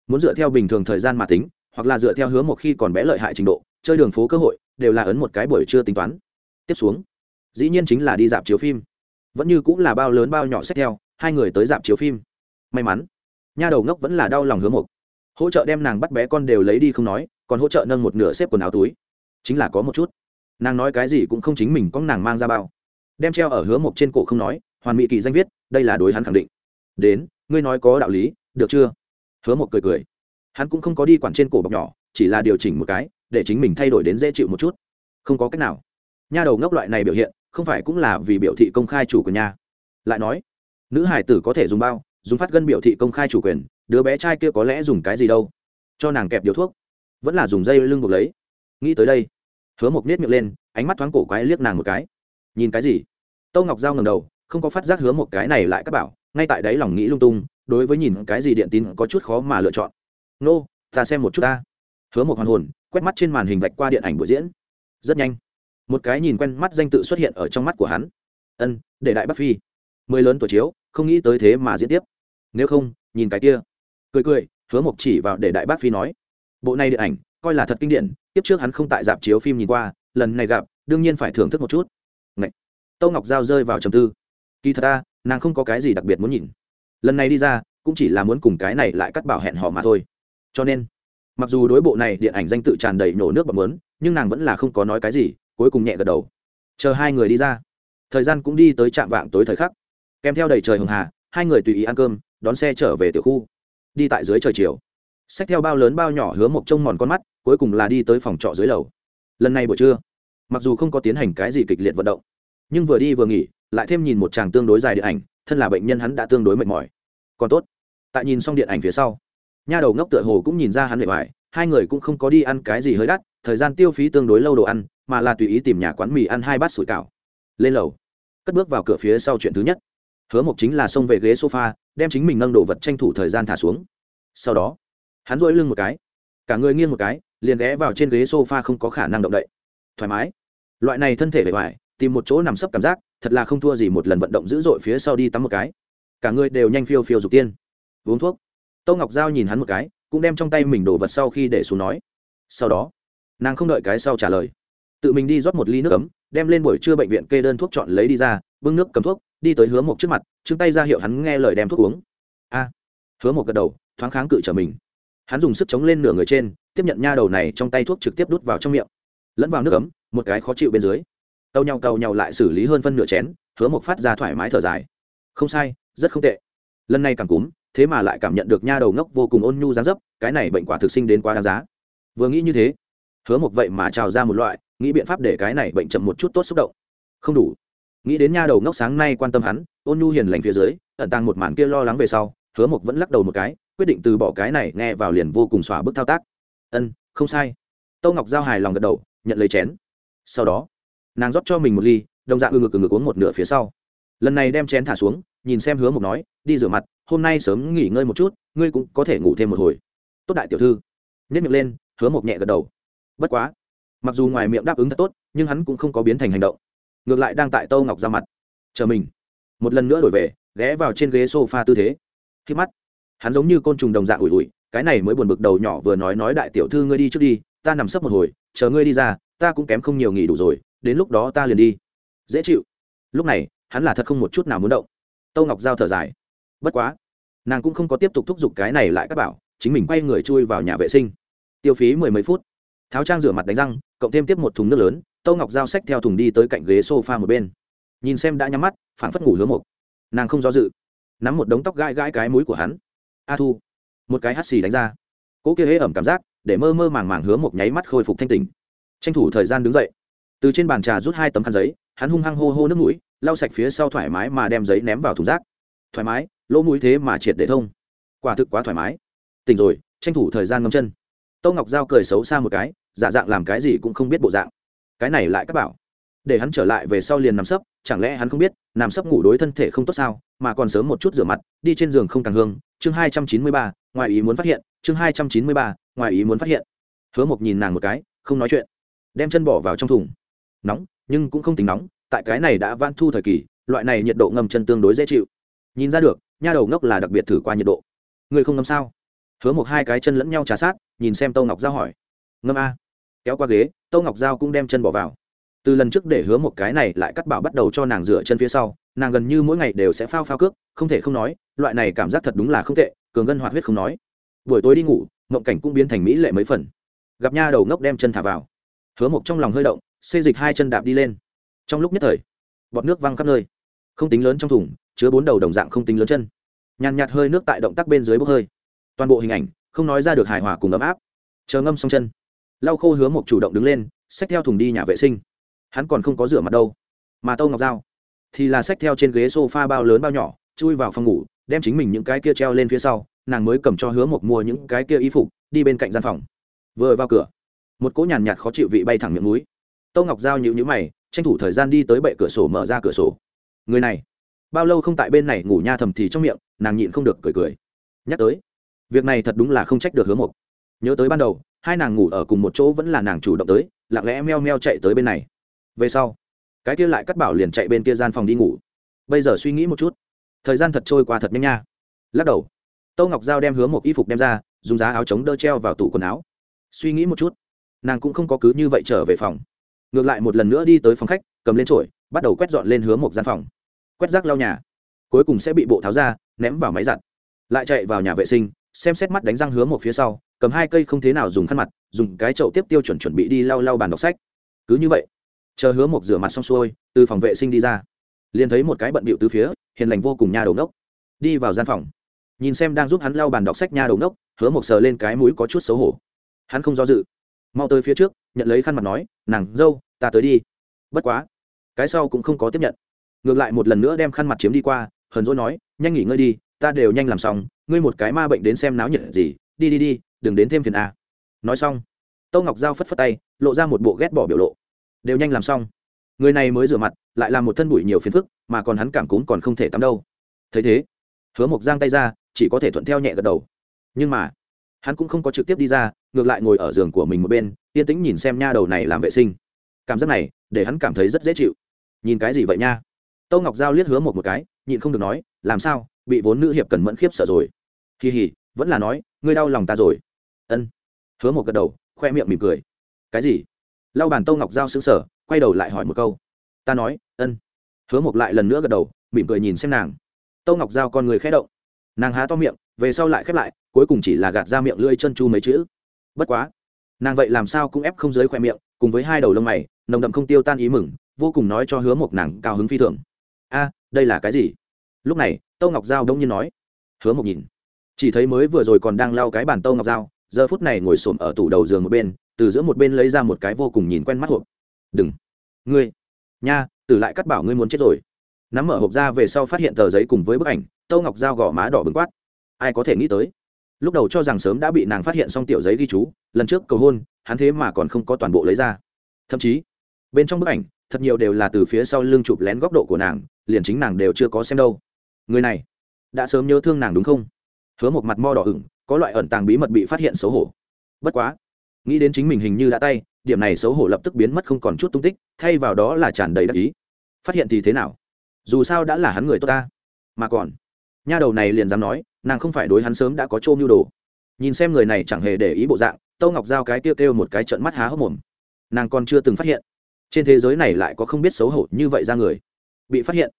Muốn dựa theo bình thường thời gian mà tính, hoặc là dựa theo hứa một khi còn bé lợi hại trình độ, chơi đường phố cơ hội, đều là ấn một cái buổi chưa tính toán. Tiếp xuống, dĩ nhiên chính là đi dạp chiếu phim. Vẫn như cũng là bao lớn bao nhỏ xét theo, hai người tới dạp chiếu phim. May mắn, nha đầu ngốc vẫn là đau lòng hứa một hỗ trợ đem nàng bắt bé con đều lấy đi không nói, còn hỗ trợ nâng một nửa xếp quần áo túi. Chính là có một chút. Nàng nói cái gì cũng không chính mình có nàng mang ra bao. Đem treo ở hứa một trên cổ không nói hoàn mỹ kỳ danh viết, đây là đối hắn khẳng định. Đến, ngươi nói có đạo lý, được chưa? Hứa một cười cười. Hắn cũng không có đi quản trên cổ bọc nhỏ, chỉ là điều chỉnh một cái, để chính mình thay đổi đến dễ chịu một chút. Không có cách nào. Nha đầu ngốc loại này biểu hiện, không phải cũng là vì biểu thị công khai chủ quyền nha. Lại nói, nữ hải tử có thể dùng bao, dùng phát gân biểu thị công khai chủ quyền, đứa bé trai kia có lẽ dùng cái gì đâu. Cho nàng kẹp điều thuốc, vẫn là dùng dây lưng buộc lấy. Nghĩ tới đây, hứa mộc nết miệng lên, ánh mắt thoáng cổ quái liếc nàng một cái. Nhìn cái gì? Tâu ngọc giao ngầm đầu không có phát giác hứa một cái này lại các bảo, ngay tại đấy lòng nghĩ lung tung, đối với nhìn cái gì điện tín có chút khó mà lựa chọn. Nô, ta xem một chút ta. Hứa một hoàn hồn, quét mắt trên màn hình vạch qua điện ảnh buổi diễn. Rất nhanh. Một cái nhìn quen mắt danh tự xuất hiện ở trong mắt của hắn. Ân, để đại bắc phi. Mười lớn tuổi chiếu, không nghĩ tới thế mà diễn tiếp. Nếu không, nhìn cái kia. Cười cười, hứa mộc chỉ vào để đại bác phi nói. Bộ này điện ảnh, coi là thật kinh điển tiếp trước hắn không tại dạp chiếu phim nhìn qua, lần này gặp, đương nhiên phải thưởng thức một chút. Ngậy! tâu ngọc giao rơi vào trầm tư kỳ thật ta, nàng không có cái gì đặc biệt muốn nhìn. Lần này đi ra, cũng chỉ là muốn cùng cái này lại cắt bảo hẹn họ mà thôi. Cho nên, mặc dù đối bộ này điện ảnh danh tự tràn đầy nổ nước bọt mớn nhưng nàng vẫn là không có nói cái gì, cuối cùng nhẹ gật đầu. Chờ hai người đi ra. Thời gian cũng đi tới trạm vạng tối thời khắc. Kèm theo đầy trời hường hà, hai người tùy ý ăn cơm, đón xe trở về tiểu khu. Đi tại dưới trời chiều. Xách theo bao lớn bao nhỏ hứa một trông mòn con mắt, cuối cùng là đi tới phòng trọ dưới lầu. Lần này buổi trưa, mặc dù không có tiến hành cái gì kịch liệt vận động, nhưng vừa đi vừa nghỉ lại thêm nhìn một chàng tương đối dài điện ảnh, thân là bệnh nhân hắn đã tương đối mệt mỏi. Còn tốt. Tại nhìn xong điện ảnh phía sau, nha đầu ngốc tựa hồ cũng nhìn ra hắn bề ngoài hai người cũng không có đi ăn cái gì hơi đắt, thời gian tiêu phí tương đối lâu đồ ăn, mà là tùy ý tìm nhà quán mì ăn hai bát sủi cảo. Lên lầu, cất bước vào cửa phía sau chuyện thứ nhất. Hứa mộc chính là xông về ghế sofa, đem chính mình nâng đồ vật tranh thủ thời gian thả xuống. Sau đó, hắn dỗi lưng một cái, cả người nghiêng một cái, liền ghé vào trên ghế sofa không có khả năng động đậy. Thoải mái. Loại này thân thể bề ngoài tìm một chỗ nằm sấp cảm giác, thật là không thua gì một lần vận động dữ dội phía sau đi tắm một cái. Cả người đều nhanh phiêu phiêu dục tiên. Uống thuốc. Tô ngọc giao nhìn hắn một cái, cũng đem trong tay mình đổ vật sau khi để xuống nói. Sau đó, nàng không đợi cái sau trả lời. Tự mình đi rót một ly nước cấm đem lên buổi trưa bệnh viện kê đơn thuốc chọn lấy đi ra, bưng nước cầm thuốc, đi tới hứa một trước mặt chứng tay ra hiệu hắn nghe lời đem thuốc uống. A. Hứa một gật đầu, thoáng kháng cự trở mình. Hắn dùng sức chống lên nửa người trên, tiếp nhận nha đầu này trong tay thuốc trực tiếp đút vào trong miệng. Lẫn vào nước cấm một cái khó chịu bên dưới tàu nhau tàu nhau lại xử lý hơn phân nửa chén, hứa một phát ra thoải mái thở dài. Không sai, rất không tệ. Lần này càng cúm, thế mà lại cảm nhận được nha đầu ngốc vô cùng ôn nhu dáng dấp, cái này bệnh quả thực sinh đến quá đáng giá. Vừa nghĩ như thế, hứa một vậy mà trào ra một loại, nghĩ biện pháp để cái này bệnh chậm một chút tốt xúc động. Không đủ. Nghĩ đến nha đầu ngốc sáng nay quan tâm hắn, ôn nhu hiền lành phía dưới, ẩn tàng một màn kia lo lắng về sau, hứa mộc vẫn lắc đầu một cái, quyết định từ bỏ cái này nghe vào liền vô cùng xỏa bức thao tác. Ân, không sai. Tâu ngọc giao hài lòng gật đầu, nhận lấy chén. Sau đó nàng rót cho mình một ly, đồng dạng ư ngực ư ngực uống một nửa phía sau. Lần này đem chén thả xuống, nhìn xem hứa mục nói, đi rửa mặt, hôm nay sớm nghỉ ngơi một chút, ngươi cũng có thể ngủ thêm một hồi. Tốt đại tiểu thư. Nhất miệng lên, hứa mục nhẹ gật đầu. Bất quá, mặc dù ngoài miệng đáp ứng thật tốt, nhưng hắn cũng không có biến thành hành động. Ngược lại đang tại tâu ngọc ra mặt. Chờ mình. Một lần nữa đổi về, ghé vào trên ghế s o f a tư thế. Khi mắt, hắn giống như côn trùng đồng dạng ủi ủi, cái này mới buồn bực đầu nhỏ vừa nói nói đại tiểu thư ngươi đi trước đi, ta nằm sấp một hồi, chờ ngươi đi ra, ta cũng kém không nhiều nghỉ đủ rồi đến lúc đó ta liền đi. Dễ chịu. Lúc này, hắn là thật không một chút nào muốn động. Tâu ngọc giao thở dài. Bất quá, nàng cũng không có tiếp tục thúc giục cái này lại các bảo, chính mình quay người chui vào nhà vệ sinh. Tiêu phí mười mấy phút. Tháo trang rửa mặt đánh răng, cộng thêm tiếp một thùng nước lớn, tâu ngọc giao xách theo thùng đi tới cạnh ghế s o f a một bên. Nhìn xem đã nhắm mắt phản phất ngủ hứa một nàng không do dự. Nắm một đống tóc gai gai cái mũi của hắn. A thu. Một cái hắt xì đánh ra. Cỗ kia hễ ẩm cảm giác, để mơ mơ màng màng hứa một nháy mắt khôi phục thanh tình tranh thủ thời gian đứng dậy từ trên bàn trà rút hai tấm khăn giấy, hắn hung hăng hô hô nước mũi, lau sạch phía sau thoải mái mà đem giấy ném vào thùng rác. Thoải mái, lỗ mũi thế mà triệt để thông. Quả thực quá thoải mái. Tỉnh rồi, tranh thủ thời gian ngâm chân. Tâu ngọc giao cười xấu xa một cái, giả dạng làm cái gì cũng không biết bộ dạng. Cái này lại các bảo. Để hắn trở lại về sau liền nằm sấp, chẳng lẽ hắn không biết, nằm sấp ngủ đối thân thể không tốt sao, mà còn sớm một chút rửa mặt, đi trên giường không càng hương. Chương hai trăm chín mươi ba, ngoài ý muốn phát hiện. Chương hai trăm chín mươi ba, ngoài ý muốn phát hiện. Hứa mộc nhìn nàng một cái, không nói chuyện. Đem chân bỏ vào trong thùng nóng, nhưng cũng không tính nóng, tại cái này đã van thu thời kỳ, loại này nhiệt độ ngâm chân tương đối dễ chịu. Nhìn ra được, nha đầu ngốc là đặc biệt thử qua nhiệt độ. Người không ngâm sao? Hứa một hai cái chân lẫn nhau trà sát, nhìn xem tâu ngọc giao hỏi. Ngâm a. Kéo qua ghế, tâu ngọc giao cũng đem chân bỏ vào. Từ lần trước để hứa một cái này lại cắt bảo bắt đầu cho nàng rửa chân phía sau, nàng gần như mỗi ngày đều sẽ phao phao cước, không thể không nói, loại này cảm giác thật đúng là không tệ, cường ngân hoạt huyết không nói. Buổi tối đi ngủ, mộng cảnh cũng biến thành mỹ lệ mấy phần. Gặp nha đầu ngốc đem chân thả vào. Hứa một trong lòng hơi động xê dịch hai chân đạp đi lên. Trong lúc nhất thời, bọt nước văng khắp nơi. Không tính lớn trong thùng, chứa bốn đầu đồng dạng không tính lớn chân. Nhàn nhạt hơi nước tại động tác bên dưới bốc hơi. Toàn bộ hình ảnh không nói ra được hài hòa cùng ấm áp. Chờ ngâm xong chân, lau khô hứa một chủ động đứng lên, xách theo thùng đi nhà vệ sinh. Hắn còn không có rửa mặt đâu, mà tâu ngọc dao thì là xách theo trên ghế s o f a bao lớn bao nhỏ, chui vào phòng ngủ, đem chính mình những cái kia treo lên phía sau, nàng mới cầm cho hứa một mua những cái kia y phục, đi bên cạnh gian phòng. Vừa vào cửa, một cỗ nhàn nhạt khó chịu vị bay thẳng miệng núi. Tô ngọc giao nhịu nhữ mày, tranh thủ thời gian đi tới bệ cửa sổ mở ra cửa sổ. Người này, bao lâu không tại bên này ngủ nha thầm thì trong miệng, nàng nhịn không được cười cười. Nhắc tới, việc này thật đúng là không trách được hứa mộc. Nhớ tới ban đầu, hai nàng ngủ ở cùng một chỗ vẫn là nàng chủ động tới, lặng lẽ meo meo chạy tới bên này. Về sau, cái kia lại cắt bảo liền chạy bên kia gian phòng đi ngủ. Bây giờ suy nghĩ một chút, thời gian thật trôi qua thật nhanh nha. Lắc đầu tâu ngọc giao đem Hứa một y phục đem ra, dùng giá áo chống đỡ treo vào tủ quần áo. Suy nghĩ một chút, nàng cũng không có cứ như vậy trở về phòng ngược lại một lần nữa đi tới phòng khách, cầm lên trổi bắt đầu quét dọn lên hướng một gian phòng. Quét rác lau nhà. Cuối cùng sẽ bị bộ tháo ra, ném vào máy giặt. Lại chạy vào nhà vệ sinh, xem xét mắt đánh răng hướng một phía sau, cầm hai cây không thế nào dùng khăn mặt, dùng cái chậu tiếp tiêu chuẩn chuẩn bị đi lau lau bàn đọc sách. Cứ như vậy, chờ hứa một rửa mặt xong xuôi, từ phòng vệ sinh đi ra. Liền thấy một cái bận bịu từ phía, hiền lành vô cùng nha đầu nốc. Đi vào gian phòng. Nhìn xem đang giúp hắn lau bàn đọc sách nha đầu nốc, hứa một sờ lên cái mũi có chút xấu hổ. Hắn không do dự. Mau tới phía trước nhận lấy khăn mặt nói, nàng, dâu, ta tới đi. Bất quá. Cái sau cũng không có tiếp nhận. Ngược lại một lần nữa đem khăn mặt chiếm đi qua, hờn dỗi nói, nhanh nghỉ ngơi đi, ta đều nhanh làm xong, ngươi một cái ma bệnh đến xem náo nhiệt gì, đi đi đi, đừng đến thêm phiền a. Nói xong, tâu ngọc giao phất phất tay, lộ ra một bộ ghét bỏ biểu lộ. Đều nhanh làm xong. Người này mới rửa mặt, lại làm một thân bụi nhiều phiền phức, mà còn hắn cảm cúm còn không thể tắm đâu. Thấy thế, hứa mộc giang tay ra, chỉ có thể thuận theo nhẹ gật đầu. Nhưng mà, hắn cũng không có trực tiếp đi ra, ngược lại ngồi ở giường của mình một bên yên tĩnh nhìn xem nha đầu này làm vệ sinh. Cảm giác này, để hắn cảm thấy rất dễ chịu. Nhìn cái gì vậy nha? Tâu ngọc giao liếc hứa một một cái, nhịn không được nói, làm sao, bị vốn nữ hiệp cần mẫn khiếp sợ rồi. Kỳ hỉ, vẫn là nói, ngươi đau lòng ta rồi. Ân. Hứa một gật đầu, khoe miệng mỉm cười. Cái gì? Lau bàn tâu ngọc giao xứng sở quay đầu lại hỏi một câu. Ta nói, ân. Hứa một lại lần nữa gật đầu, mỉm cười nhìn xem nàng. Tâu ngọc giao con người khẽ động. Nàng há to miệng, về sau lại khép lại, cuối cùng chỉ là gạt ra miệng lưỡi chân chu mấy chữ. Bất quá nàng vậy làm sao cũng ép không dưới khoe miệng, cùng với hai đầu lông mày, nồng đậm không tiêu tan ý mừng, vô cùng nói cho hứa một nàng cao hứng phi thường. A, đây là cái gì? Lúc này, tâu ngọc giao đông nhiên nói. Hứa một nhìn, chỉ thấy mới vừa rồi còn đang lau cái bàn tâu ngọc giao, giờ phút này ngồi xổm ở tủ đầu giường một bên, từ giữa một bên lấy ra một cái vô cùng nhìn quen mắt hộp. Đừng, ngươi, nha, tử lại cắt bảo ngươi muốn chết rồi. Nắm mở hộp ra về sau phát hiện tờ giấy cùng với bức ảnh, tâu ngọc dao gõ má đỏ bừng quát. Ai có thể nghĩ tới? Lúc đầu cho rằng sớm đã bị nàng phát hiện xong tiểu giấy ghi chú, lần trước cầu hôn, hắn thế mà còn không có toàn bộ lấy ra. Thậm chí, bên trong bức ảnh, thật nhiều đều là từ phía sau lưng chụp lén góc độ của nàng, liền chính nàng đều chưa có xem đâu. Người này, đã sớm nhớ thương nàng đúng không? Hứa một mặt mo đỏ ửng, có loại ẩn tàng bí mật bị phát hiện xấu hổ. Bất quá, nghĩ đến chính mình hình như đã tay, điểm này xấu hổ lập tức biến mất không còn chút tung tích, thay vào đó là tràn đầy đắc ý. Phát hiện thì thế nào? Dù sao đã là hắn người tốt ta, mà còn nha đầu này liền dám nói, nàng không phải đối hắn sớm đã có trôm nhu đồ. Nhìn xem người này chẳng hề để ý bộ dạng tâu ngọc giao cái tiêu kêu một cái trận mắt há hốc mồm. Nàng còn chưa từng phát hiện. Trên thế giới này lại có không biết xấu hổ như vậy ra người. Bị phát hiện.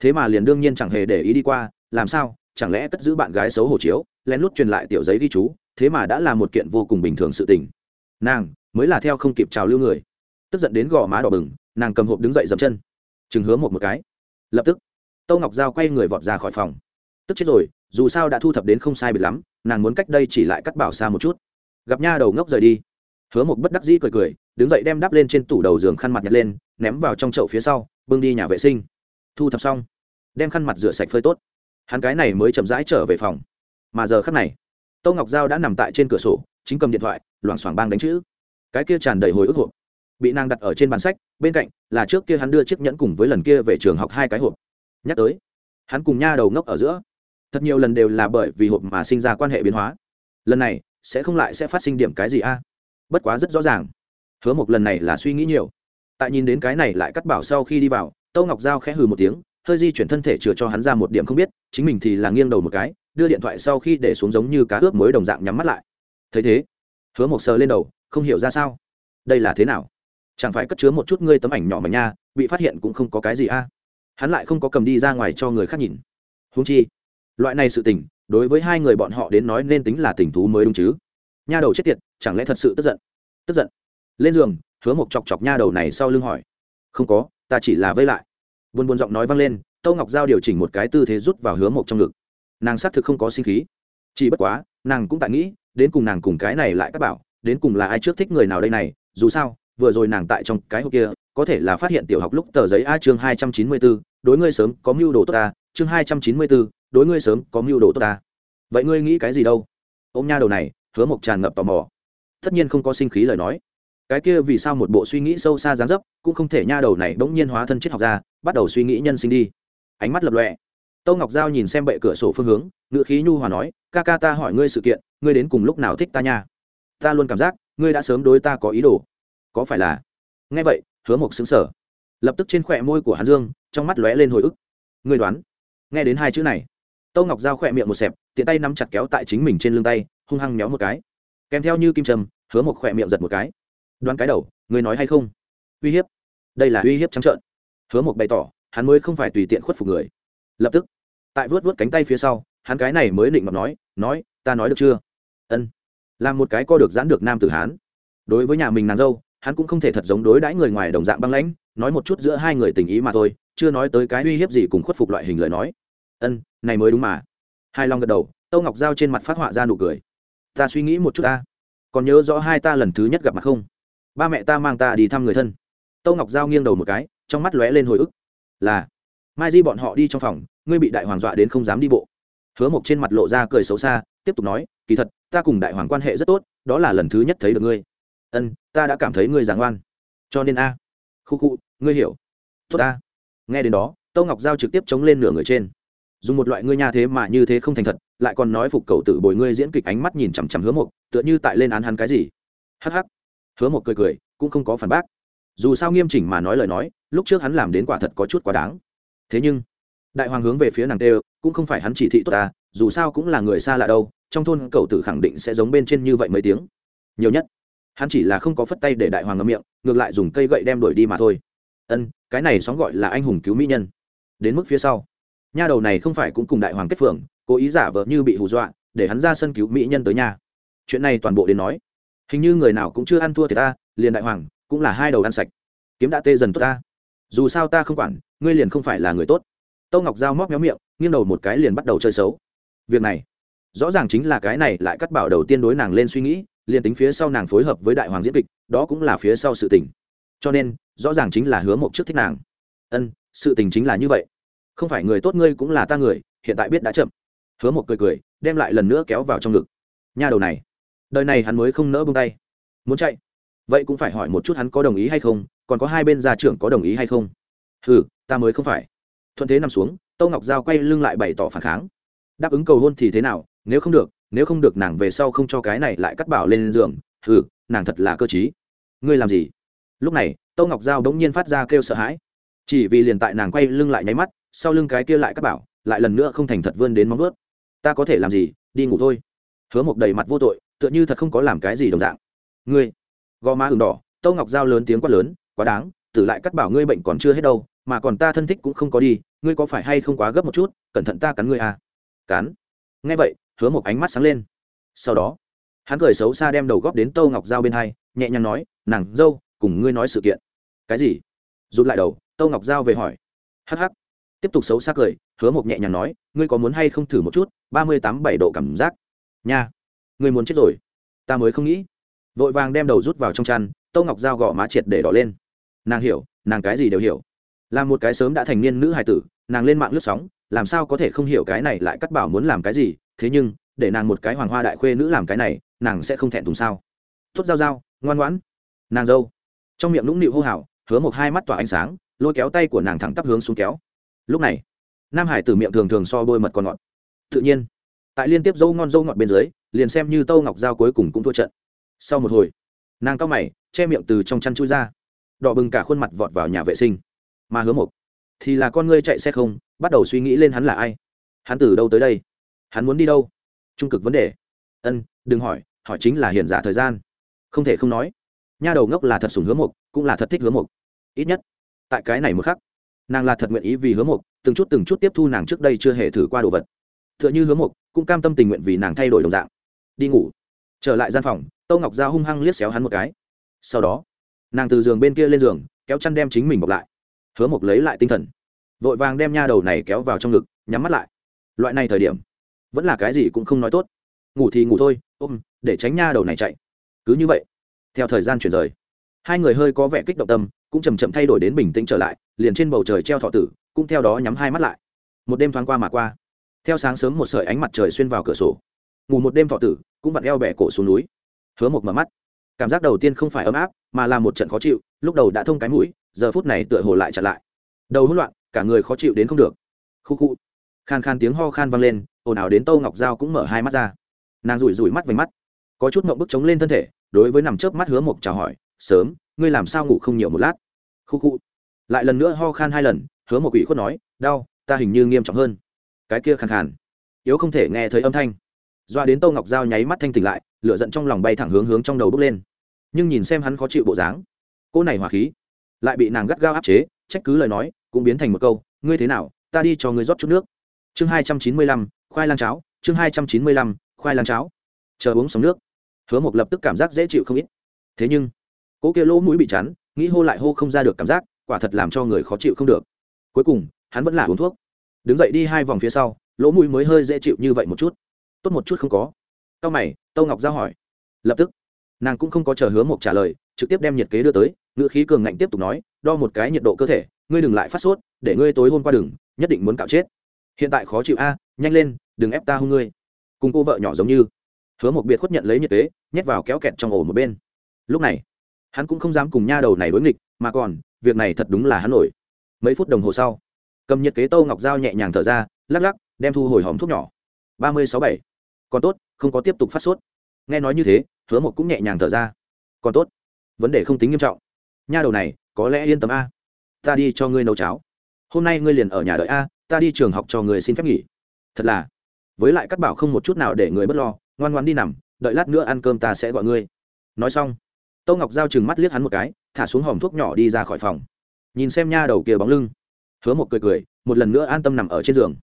Thế mà liền đương nhiên chẳng hề để ý đi qua, làm sao, chẳng lẽ cất giữ bạn gái xấu hổ chiếu, lén lút truyền lại tiểu giấy ghi chú, thế mà đã là một kiện vô cùng bình thường sự tình. Nàng, mới là theo không kịp trào lưu người. Tức giận đến gò má đỏ bừng, nàng cầm hộp đứng dậy dậm chân. Chừng hứa một một cái. Lập tức tâu ngọc giao quay người vọt ra khỏi phòng tức chết rồi, dù sao đã thu thập đến không sai biệt lắm, nàng muốn cách đây chỉ lại cắt bảo xa một chút. Gặp nha đầu ngốc rời đi. Hứa một bất đắc dĩ cười cười, đứng dậy đem đắp lên trên tủ đầu giường khăn mặt nhặt lên, ném vào trong chậu phía sau, bưng đi nhà vệ sinh. Thu thập xong, đem khăn mặt rửa sạch phơi tốt. Hắn cái này mới chậm rãi trở về phòng. Mà giờ khắc này, tô ngọc giao đã nằm tại trên cửa sổ, chính cầm điện thoại, loảng xoảng bang đánh chữ. Cái kia tràn đầy hồi ức hộp. Bị nàng đặt ở trên bàn sách, bên cạnh là trước kia hắn đưa chiếc nhẫn cùng với lần kia về trường học hai cái hộp. Nhắc tới, hắn cùng nha đầu ngốc ở giữa thật nhiều lần đều là bởi vì hộp mà sinh ra quan hệ biến hóa. Lần này, sẽ không lại sẽ phát sinh điểm cái gì a? Bất quá rất rõ ràng. Hứa một lần này là suy nghĩ nhiều. Tại nhìn đến cái này lại cắt bảo sau khi đi vào, tâu ngọc giao khẽ hừ một tiếng, hơi di chuyển thân thể chừa cho hắn ra một điểm không biết, chính mình thì là nghiêng đầu một cái, đưa điện thoại sau khi để xuống giống như cá ướp mới đồng dạng nhắm mắt lại. Thấy thế, hứa một sờ lên đầu, không hiểu ra sao. Đây là thế nào? Chẳng phải cất chứa một chút ngươi tấm ảnh nhỏ mà nha, bị phát hiện cũng không có cái gì a? Hắn lại không có cầm đi ra ngoài cho người khác nhìn. Húng chi loại này sự tình, đối với hai người bọn họ đến nói nên tính là tình thú mới đúng chứ. Nha đầu chết tiệt, chẳng lẽ thật sự tức giận? Tức giận. Lên giường, hứa một chọc chọc nha đầu này sau lưng hỏi. Không có, ta chỉ là vây lại. Buồn buồn giọng nói vang lên, tâu ngọc giao điều chỉnh một cái tư thế rút vào hứa một trong ngực. Nàng xác thực không có sinh khí. Chỉ bất quá, nàng cũng tại nghĩ, đến cùng nàng cùng cái này lại các bảo, đến cùng là ai trước thích người nào đây này? Dù sao, vừa rồi nàng tại trong cái hộp kia, có thể là phát hiện tiểu học lúc tờ giấy a chương hai trăm chín mươi bốn đối ngươi sớm có mưu đồ tốt ta, chương hai trăm chín mươi bốn đối ngươi sớm có mưu đồ tốt ta. Vậy ngươi nghĩ cái gì đâu? Ô m nha đầu này, hứa mộc tràn ngập tò mò. Tất nhiên không có sinh khí lời nói. Cái kia vì sao một bộ suy nghĩ sâu xa dáng dấp, cũng không thể nha đầu này bỗng nhiên hóa thân triết học ra, bắt đầu suy nghĩ nhân sinh đi. Ánh mắt lập lọe tâu ngọc giao nhìn xem bệ cửa sổ phương hướng ngự khí nhu hòa nói, ca ca ta hỏi ngươi sự kiện, ngươi đến cùng lúc nào thích ta nha? Ta luôn cảm giác, ngươi đã sớm đối ta có ý đồ. Có phải là? Nghe vậy, hứa mộc xứng sở lập tức trên khỏe môi của hắn dương, trong mắt lóe lên hồi ức. Ngươi đoán, nghe đến hai chữ này tâu ngọc giao khỏe miệng một xẹp, tiện tay nắm chặt kéo tại chính mình trên lưng tay, hung hăng méo một cái. Kèm theo như kim trầm hứa một khỏe miệng giật một cái. Đoán cái đầu, người nói hay không? Uy hiếp. Đây là uy hiếp trắng trợn. Hứa một bày tỏ, hắn mới không phải tùy tiện khuất phục người. Lập tức, tại vớt vớt cánh tay phía sau, hắn cái này mới định mặt nói nói, ta nói được chưa? Ân. Làm một cái co được giãn được nam tử hán. Đối với nhà mình nàng dâu, hắn cũng không thể thật giống đối đãi người ngoài đồng dạng băng lãnh, nói một chút giữa hai người tình ý mà thôi, chưa nói tới cái uy hiếp gì cùng khuất phục loại hình lời nói ân, này mới đúng mà. Hai long gật đầu, tâu ngọc giao trên mặt phát họa ra nụ cười. Ta suy nghĩ một chút ta. Còn nhớ rõ hai ta lần thứ nhất gặp mặt không? Ba mẹ ta mang ta đi thăm người thân. Tâu ngọc giao nghiêng đầu một cái, trong mắt lóe lên hồi ức. Là, mai di bọn họ đi trong phòng, ngươi bị đại hoàng dọa đến không dám đi bộ. Hứa mộc trên mặt lộ ra cười xấu xa, tiếp tục nói, kỳ thật, ta cùng đại hoàng quan hệ rất tốt, đó là lần thứ nhất thấy được ngươi. Ân, ta đã cảm thấy ngươi giảng oan. Cho nên a. Khu khu, ngươi hiểu. Tốt ta. Nghe đến đó, tâu ngọc giao trực tiếp chống lên nửa người trên dùng một loại ngươi nha thế mà như thế không thành thật, lại còn nói phục cầu tử bồi ngươi diễn kịch ánh mắt nhìn chằm chằm hứa mộc, tựa như tại lên án hắn cái gì. Hh hứa mộc cười cười, cũng không có phản bác. Dù sao nghiêm chỉnh mà nói lời nói, lúc trước hắn làm đến quả thật có chút quá đáng. Thế nhưng, đại hoàng hướng về phía nàng tê cũng không phải hắn chỉ thị tốt ta, dù sao cũng là người xa lạ đâu, trong thôn cầu tử khẳng định sẽ giống bên trên như vậy mấy tiếng. Nhiều nhất, hắn chỉ là không có phất tay để đại hoàng ngậm miệng, ngược lại dùng cây gậy đem đuổi đi mà thôi. Ân, cái này xóm gọi là anh hùng cứu mỹ nhân. Đến mức phía sau nha đầu này không phải cũng cùng đại hoàng kết phượng cố ý giả vờ như bị hù dọa, để hắn ra sân cứu mỹ nhân tới nhà chuyện này toàn bộ đến nói. Hình như người nào cũng chưa ăn thua thì ta, liền đại hoàng, cũng là hai đầu ăn sạch. Kiếm đã tê dần tốt ta. Dù sao ta không quản, ngươi liền không phải là người tốt. Tâu ngọc giao móc méo miệng, nghiêng đầu một cái liền bắt đầu chơi xấu. Việc này, rõ ràng chính là cái này lại cắt bảo đầu tiên đối nàng lên suy nghĩ, liền tính phía sau nàng phối hợp với đại hoàng diễn kịch, đó cũng là phía sau sự tình. Cho nên, rõ ràng chính là hứa mộc trước thích nàng. Ân, sự tình chính là như vậy không phải người tốt ngươi cũng là ta người, hiện tại biết đã chậm. Hứa một cười cười, đem lại lần nữa kéo vào trong ngực. Nha đầu này, đời này hắn mới không nỡ bông tay. Muốn chạy? Vậy cũng phải hỏi một chút hắn có đồng ý hay không, còn có hai bên gia trưởng có đồng ý hay không? Ừ ta mới không phải. Thuận thế nằm xuống, tâu ngọc giao quay lưng lại bày tỏ phản kháng. Đáp ứng cầu hôn thì thế nào, nếu không được, nếu không được nàng về sau không cho cái này lại cắt bảo lên giường. Ừ nàng thật là cơ t ngươi làm gì? Lúc này, tâu ngọc giao đống nhiên phát ra kêu sợ hãi. Chỉ vì liền tại nàng quay lưng lại nháy mắt sau lưng cái kia lại các bảo, lại lần nữa không thành thật vươn đến móng vớt ta có thể làm gì? Đi ngủ thôi. Hứa mộc đầy mặt vô tội, tựa như thật không có làm cái gì đồng dạng. Ngươi, gò má ừng đỏ, tâu ngọc giao lớn tiếng quát lớn, quá đáng, tử lại cắt bảo ngươi bệnh còn chưa hết đâu, mà còn ta thân thích cũng không có đi, ngươi có phải hay không quá gấp một chút, cẩn thận ta cắn ngươi à? Cắn. Ngay vậy, hứa một ánh mắt sáng lên. Sau đó, hắn cười xấu xa đem đầu góp đến tâu ngọc giao bên hai, nhẹ nhàng nói, nàng dâu, cùng ngươi nói sự kiện. Cái gì? Rút lại đầu, tâu ngọc giao về hỏi. Hắc hắc tiếp tục xấu xa cười, hứa một nhẹ nhàng nói, ngươi có muốn hay không thử một chút, ba mươi tám bảy độ cảm giác? Nha, ngươi muốn chết rồi. Ta mới không nghĩ. Vội vàng đem đầu rút vào trong chăn tâu ngọc giao gõ má triệt để đỏ lên. Nàng hiểu, nàng cái gì đều hiểu. Là một cái sớm đã thành niên nữ hài tử, nàng lên mạng lướt sóng, làm sao có thể không hiểu cái này lại cắt bảo muốn làm cái gì, thế nhưng, để nàng một cái hoàng hoa đại khuê nữ làm cái này, nàng sẽ không thẹn thùng sao? Tốt giao giao ngoan ngoãn. Nàng dâu, trong miệng nũng nịu hô hào, hứa một hai mắt tỏa ánh sáng, lôi kéo tay của nàng thẳng tắp hướng xuống kéo lúc này, nam hải tử miệng thường thường so bôi mật còn ngọt. Tự nhiên, tại liên tiếp dâu ngon dâu ngọt bên dưới, liền xem như tâu ngọc giao cuối cùng cũng thua trận. Sau một hồi, nàng cao mày, che miệng từ trong chăn chui ra. Đỏ bừng cả khuôn mặt vọt vào nhà vệ sinh. Mà hứa mộc, thì là con ngươi chạy xe không, bắt đầu suy nghĩ lên hắn là ai. Hắn từ đâu tới đây? Hắn muốn đi đâu? Trung cực vấn đề. Ân, đừng hỏi hỏi chính là hiện giả thời gian. Không thể không nói. Nha đầu ngốc là thật sùng hứa mộc, cũng là thật thích hứa mộc. Ít nhất, tại cái này một khắc nàng là thật nguyện ý vì hứa Mục từng chút từng chút tiếp thu nàng trước đây chưa hề thử qua đồ vật. T h ư ợ n h ư hứa Mục cũng cam tâm tình nguyện vì nàng thay đổi đồng dạng. Đi ngủ. Trở lại gian phòng, tâu ngọc giao hung hăng liếc xéo hắn một cái. Sau đó, nàng từ giường bên kia lên giường, kéo chăn đem chính mình bọc lại. Hứa Mục lấy lại tinh thần. Vội vàng đem nha đầu này kéo vào trong ngực, nhắm mắt lại. Loại này thời điểm, vẫn là cái gì cũng không nói tốt. Ngủ thì ngủ thôi, ôm, để tránh nha đầu này chạy. Cứ như vậy, theo thời gian chuyển rời, hai người hơi có vẻ kích động tâm, cũng chầm chậm thay đổi đến bình tĩnh trở lại liền trên bầu trời treo thọ tử, cũng theo đó nhắm hai mắt lại. Một đêm thoáng qua mà qua, theo sáng sớm một sợi ánh mặt trời xuyên vào cửa sổ. Ngủ một đêm thọ tử, cũng vặn eo bẻ cổ xuống núi. Hứa một mở mắt. Cảm giác đầu tiên không phải ấm áp, mà là một trận khó chịu, lúc đầu đã thông cái mũi, giờ phút này tựa hồ lại chặn lại. Đầu hỗn loạn, cả người khó chịu đến không được. Khu khu. Khan khan tiếng ho khan vang lên, ồn ào đến tâu ngọc g cũng mở hai mắt ra. Nàng rủi rủi mắt vành mắt. Có chút mộng bức chống lên thân thể, đối với nằm chớp mắt hứa mộc chào hỏi, sớm, ngươi làm sao ngủ không nhiều một lát? Khu khu lại lần nữa ho khan hai lần, hứa một quỷ khuất nói, đau, ta hình như nghiêm trọng hơn. Cái kia khàn khàn, yếu không thể nghe thấy âm thanh. Doa đến tô ngọc g nháy mắt thanh tỉnh lại, lửa giận trong lòng bay thẳng hướng hướng trong đầu bốc lên. Nhưng nhìn xem hắn khó chịu bộ dáng, cô này hỏa khí lại bị nàng gắt gao áp chế, trách cứ lời nói, cũng biến thành một câu, ngươi thế nào, ta đi cho ngươi rót chút nước. Chương hai trăm chín mươi lăm, khoai lang cháo, chương hai trăm chín mươi lăm, khoai lang cháo. Chờ uống sống nước, hứa một lập tức cảm giác dễ chịu không ít. Thế nhưng cỗ kia lỗ mũi bị chắn, nghĩ hô lại hô không ra được cảm giác quả thật làm cho người khó chịu không được. Cuối cùng, hắn vẫn là uống thuốc. Đứng dậy đi hai vòng phía sau, lỗ mũi mới hơi dễ chịu như vậy một chút. Tốt một chút không có. Cao mày, tâu ngọc giao hỏi. Lập tức, nàng cũng không có chờ hứa một trả lời, trực tiếp đem nhiệt kế đưa tới, ngữ khí cường ngạnh tiếp tục nói, đo một cái nhiệt độ cơ thể, ngươi đừng lại phát sốt, để ngươi tối hôm qua đừng, nhất định muốn cạo chết. Hiện tại khó chịu a, nhanh lên, đừng ép ta hung ngươi. Cùng cô vợ nhỏ giống như. Hứa một biệt khuất nhận lấy nhiệt kế, nhét vào kéo kẹt trong ổ một bên. Lúc này, hắn cũng không dám cùng nha đầu này đối nghịch, mà còn việc này thật đúng là hắn nổi. Mấy phút đồng hồ sau, cầm nhiệt kế tô ngọc dao nhẹ nhàng thở ra, lắc lắc, đem thu hồi hòm thuốc nhỏ. Ba mươi sáu bảy. Còn tốt, không có tiếp tục phát sốt. Nghe nói như thế, hứa một cũng nhẹ nhàng thở ra. Còn tốt, vấn đề không tính nghiêm trọng. Nha đầu này, có lẽ yên tâm a. Ta đi cho ngươi nấu cháo. Hôm nay ngươi liền ở nhà đợi a, ta đi trường học cho người xin phép nghỉ. Thật là. Với lại cắt bảo không một chút nào để người bất lo, ngoan ngoan đi nằm, đợi lát nữa ăn cơm ta sẽ gọi ngươi. Nói xong, tâu ngọc giao chừng mắt liếc hắn một cái thả xuống hòm thuốc nhỏ đi ra khỏi phòng. Nhìn xem nha đầu kia bóng lưng, hứa một cười cười, một lần nữa an tâm nằm ở trên giường.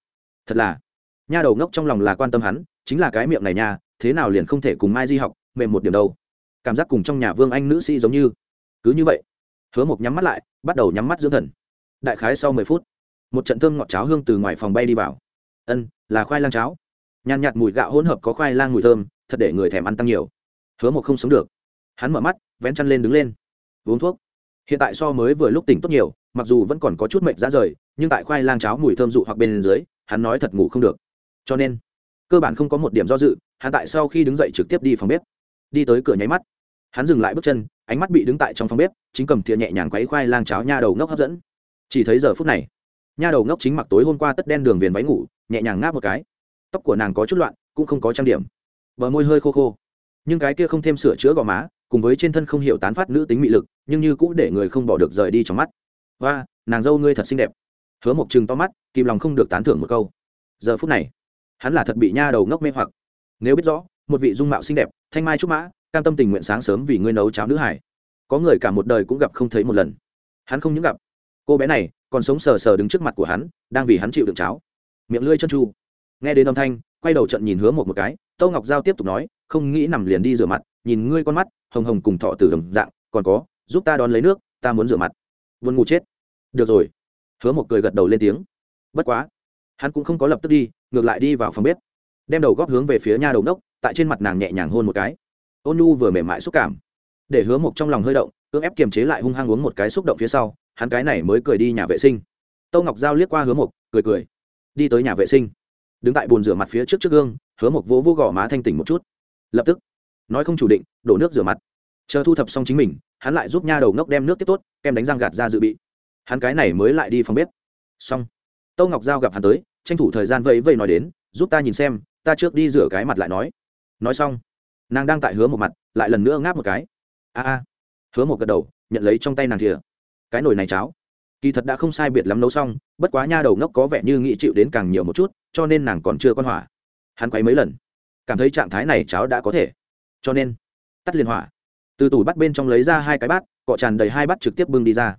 Thật là, nha đầu ngốc trong lòng là quan tâm hắn, chính là cái miệng này nha, thế nào liền không thể cùng mai di học, mềm một điểm đâu. Cảm giác cùng trong nhà vương anh nữ sĩ giống như. Cứ như vậy, hứa mộc nhắm mắt lại, bắt đầu nhắm mắt dưỡng thần. Đại khái sau mười phút, một trận thơm ngọt cháo hương từ ngoài phòng bay đi vào. Ân, là khoai lang cháo. Nhàn nhạt mùi gạo hỗn hợp có khoai lang mùi thơm, thật để người thèm ăn tăng nhiều. Hứa mộc không sống được. Hắn mở mắt, vén chăn lên đứng lên uống thuốc. Hiện tại so mới vừa lúc tỉnh tốt nhiều, mặc dù vẫn còn có chút mệnh ra rời, nhưng tại khoai lang cháo mùi thơm dụ hoặc bên dưới, hắn nói thật ngủ không được. Cho nên, cơ bản không có một điểm do dự, hắn tại sau khi đứng dậy trực tiếp đi phòng bếp. Đi tới cửa nháy mắt, hắn dừng lại bước chân, ánh mắt bị đứng tại trong phòng bếp, chính cầm thìa nhẹ nhàng quấy khoai lang cháo nha đầu ngốc hấp dẫn. Chỉ thấy giờ phút này, nha đầu ngốc chính mặc tối hôm qua tất đen đường viền váy ngủ, nhẹ nhàng ngáp một cái. Tóc của nàng có chút loạn, cũng không có trang điểm. Bờ môi hơi khô khô. Nhưng cái kia không thêm sửa chữa gò má cùng với trên thân không hiểu tán phát nữ tính mị lực nhưng như cũ để người không bỏ được rời đi trong mắt. Và nàng dâu ngươi thật xinh đẹp. Hứa một chừng to mắt kìm lòng không được tán thưởng một câu. Giờ phút này hắn là thật bị nha đầu ngốc mê hoặc. Nếu biết rõ một vị dung mạo xinh đẹp thanh mai trúc mã cam tâm tình nguyện sáng sớm vì ngươi nấu cháo nữ hải. Có người cả một đời cũng gặp không thấy một lần. Hắn không những gặp. Cô bé này còn sống sờ sờ đứng trước mặt của hắn đang vì hắn chịu đựng cháo. Miệng lưỡi chân chu, nghe đến âm thanh quay đầu trận nhìn hứa một một cái tâu ngọc giao tiếp tục nói không nghĩ nằm liền đi rửa mặt nhìn ngươi con mắt hồng hồng cùng thọ tử đồng dạng, còn có, giúp ta đón lấy nước, ta muốn rửa mặt. Vươn ngủ chết. Được rồi. Hứa một cười gật đầu lên tiếng. Bất quá, hắn cũng không có lập tức đi, ngược lại đi vào phòng bếp. Đem đầu góp hướng về phía nha đầu nốc tại trên mặt nàng nhẹ nhàng hôn một cái. Ôn nhu vừa mềm mại xúc cảm, để hứa một trong lòng hơi động, cưỡng ép kiềm chế lại hung hăng uống một cái xúc động phía sau, hắn cái này mới cười đi nhà vệ sinh. Tâu ngọc giao liếc qua hứa một cười cười. Đi tới nhà vệ sinh. Đứng tại bồn rửa mặt phía trước trước gương, hứa một vỗ vỗ gò má thanh tỉnh một chút. Lập tức nói không chủ định, đổ nước rửa mặt. Chờ thu thập xong chính mình, hắn lại giúp nha đầu ngốc đem nước tiếp tốt, kem đánh răng gạt ra dự bị. Hắn cái này mới lại đi phòng bếp. Xong. Tâu ngọc giao gặp hắn tới, tranh thủ thời gian vẫy vẫy nói đến, giúp ta nhìn xem, ta trước đi rửa cái mặt lại nói. Nói xong, nàng đang tại hứa một mặt, lại lần nữa ngáp một cái. A a. Hứa một gật đầu, nhận lấy trong tay nàng thìa. Cái nồi này cháo. Kỳ thật đã không sai biệt lắm nấu xong, bất quá nha đầu ngốc có vẻ như nghị chịu đến càng nhiều một chút, cho nên nàng còn chưa con hỏa. Hắn quay mấy lần. Cảm thấy trạng thái này cháo đã có thể cho nên, tắt liền hỏa. Từ tủ bắt bên trong lấy ra hai cái bát, cọ tràn đầy hai bát trực tiếp bưng đi ra.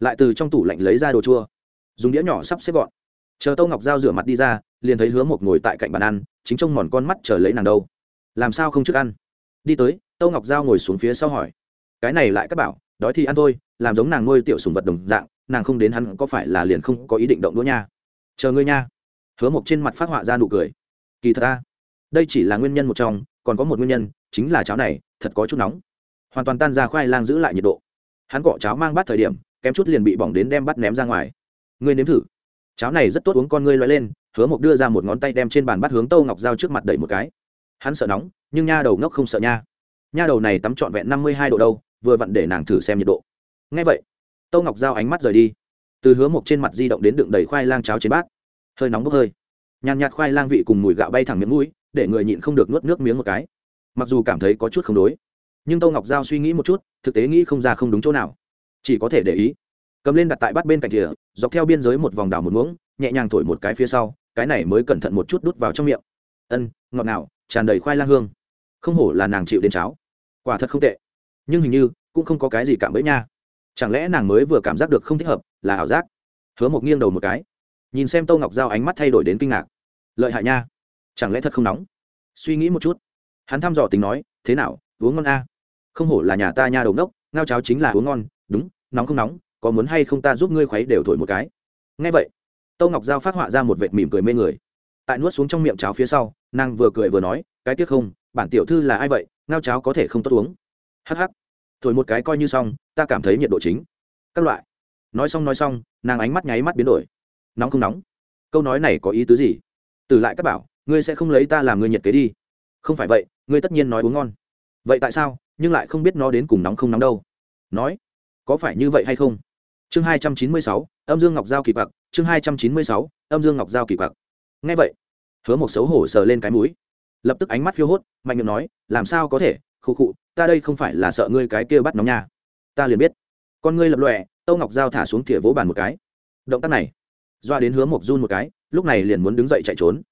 Lại từ trong tủ lạnh lấy ra đồ chua. Dùng đĩa nhỏ sắp xếp gọn. Chờ tâu ngọc g rửa mặt đi ra, liền thấy hứa một ngồi tại cạnh bàn ăn, chính trông mòn con mắt chờ lấy nàng đâu. Làm sao không trước ăn? Đi tới tâu ngọc g ngồi xuống phía sau hỏi. Cái này lại các bảo, đói thì ăn thôi, làm giống nàng nuôi tiểu sùng vật đồng dạng, nàng không đến hắn có phải là liền không có ý định động đũa nha. Chờ ngươi nha. Hứa một trên mặt phát họa ra nụ cười. Kỳ thật ta đây chỉ là nguyên nhân một trong, còn có một nguyên nhân, chính là cháo này, thật có chút nóng. Hoàn toàn tan ra khoai lang giữ lại nhiệt độ. Hắn gọ cháo mang bát thời điểm, kém chút liền bị bỏng đến đem bắt ném ra ngoài. Ngươi nếm thử. Cháo này rất tốt uống con ngươi loay lên, hứa mộc đưa ra một ngón tay đem trên bàn bắt hướng tâu ngọc dao trước mặt đẩy một cái. Hắn sợ nóng, nhưng nha đầu ngốc không sợ nha. Nha đầu này tắm trọn vẹn năm mươi hai độ đâu, vừa vặn để nàng thử xem nhiệt độ. Ngay vậy, tâu ngọc dao ánh mắt rời đi. Từ hứa mộc trên mặt di động đến đựng đầy khoai lang cháo trên bát. Hơi nóng bốc hơi. Nhàn nhạt khoai lang vị cùng mùi gạo bay thẳng miệng mũi để người nhịn không được nuốt nước miếng một cái. Mặc dù cảm thấy có chút không đối, nhưng tâu ngọc giao suy nghĩ một chút, thực tế nghĩ không ra không đúng chỗ nào. Chỉ có thể để ý. Cầm lên đặt tại bát bên cạnh thìa, dọc theo biên giới một vòng đào một muỗng, nhẹ nhàng thổi một cái phía sau, cái này mới cẩn thận một chút đút vào trong miệng. Ân, ngọt ngào, tràn đầy khoai lang hương. Không hổ là nàng chịu đến cháo. Quả thật không tệ. Nhưng hình như, cũng không có cái gì cảm bẫy nha. Chẳng lẽ nàng mới vừa cảm giác được không thích hợp, là ảo giác? Hứa một nghiêng đầu một cái. Nhìn xem tô ngọc giao ánh mắt thay đổi đến kinh ngạc. Lợi hại nha chẳng lẽ thật không nóng? Suy nghĩ một chút. Hắn thăm dò tính nói, thế nào, uống ngon a? Không hổ là nhà ta nha đầu nốc ngao cháo chính là uống ngon, đúng, nóng không nóng, có muốn hay không ta giúp ngươi khuấy đều thổi một cái. Ngay vậy tâu ngọc giao phát họa ra một vệt mỉm cười mê người. Tại nuốt xuống trong miệng cháo phía sau, nàng vừa cười vừa nói, cái tiếc không, bản tiểu thư là ai vậy, ngao cháo có thể không tốt uống. Hh thổi một cái coi như xong, ta cảm thấy nhiệt độ chính. Các loại. Nói xong nói xong, nàng ánh mắt nháy mắt biến đổi. Nóng không nóng? Câu nói này có ý tứ gì? Từ lại các bảo ngươi sẽ không lấy ta làm người nhiệt kế đi. Không phải vậy, ngươi tất nhiên nói uống ngon. Vậy tại sao, nhưng lại không biết nó đến cùng nóng không nóng đâu? Nói, có phải như vậy hay không? Chương hai trăm chín mươi sáu, âm dương ngọc giao kỳ bạc chương hai trăm chín mươi sáu, âm dương ngọc giao kỳ bạc ngay vậy, hứa một xấu hổ sờ lên cái mũi. Lập tức ánh mắt phiêu hốt, mạnh miệng nói, làm sao có thể, khụ khụ, ta đây không phải là sợ ngươi cái kia bắt nóng nha. Ta liền biết. Con ngươi lập lọe tâu ngọc giao thả xuống thìa vỗ bàn một cái. Động tác này, doa đến hứa một run một cái, lúc này liền muốn đứng dậy chạy trốn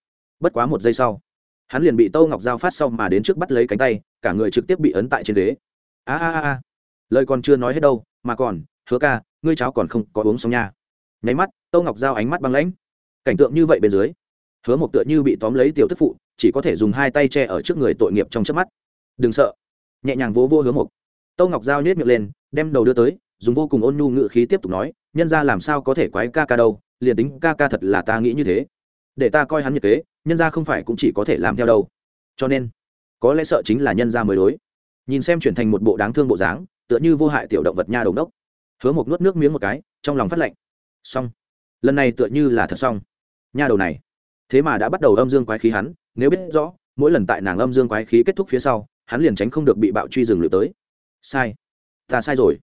bất quá một giây sau, hắn liền bị tâu ngọc giao phát sau mà đến trước bắt lấy cánh tay, cả người trực tiếp bị ấn tại trên ghế. A a a lời còn chưa nói hết đâu, mà còn, hứa ca, ngươi cháo còn không có uống xong nha. Nháy mắt tâu ngọc giao ánh mắt băng lãnh. Cảnh tượng như vậy bên dưới, hứa một tựa như bị tóm lấy tiểu tức phụ, chỉ có thể dùng hai tay che ở trước người tội nghiệp trong chớp mắt. Đừng sợ. Nhẹ nhàng vỗ vô hứa một tâu ngọc giao nhét miệng lên, đem đầu đưa tới, dùng vô cùng ôn nhu ngự khí tiếp tục nói, nhân ra làm sao có thể quái ca ca đâu, liền tính ca ca thật là ta nghĩ như thế để ta coi hắn nhiệt kế, nhân ra không phải cũng chỉ có thể làm theo đâu. Cho nên, có lẽ sợ chính là nhân ra mới đối. Nhìn xem chuyển thành một bộ đáng thương bộ dáng, tựa như vô hại tiểu động vật nha đồng đốc hứa một nuốt nước miếng một cái, trong lòng phát lạnh xong. Lần này tựa như là thật xong. Nha đầu này. Thế mà đã bắt đầu âm dương quái khí hắn, nếu biết rõ, mỗi lần tại nàng âm dương quái khí kết thúc phía sau, hắn liền tránh không được bị bạo truy rừng lựa tới. Sai. Ta sai rồi.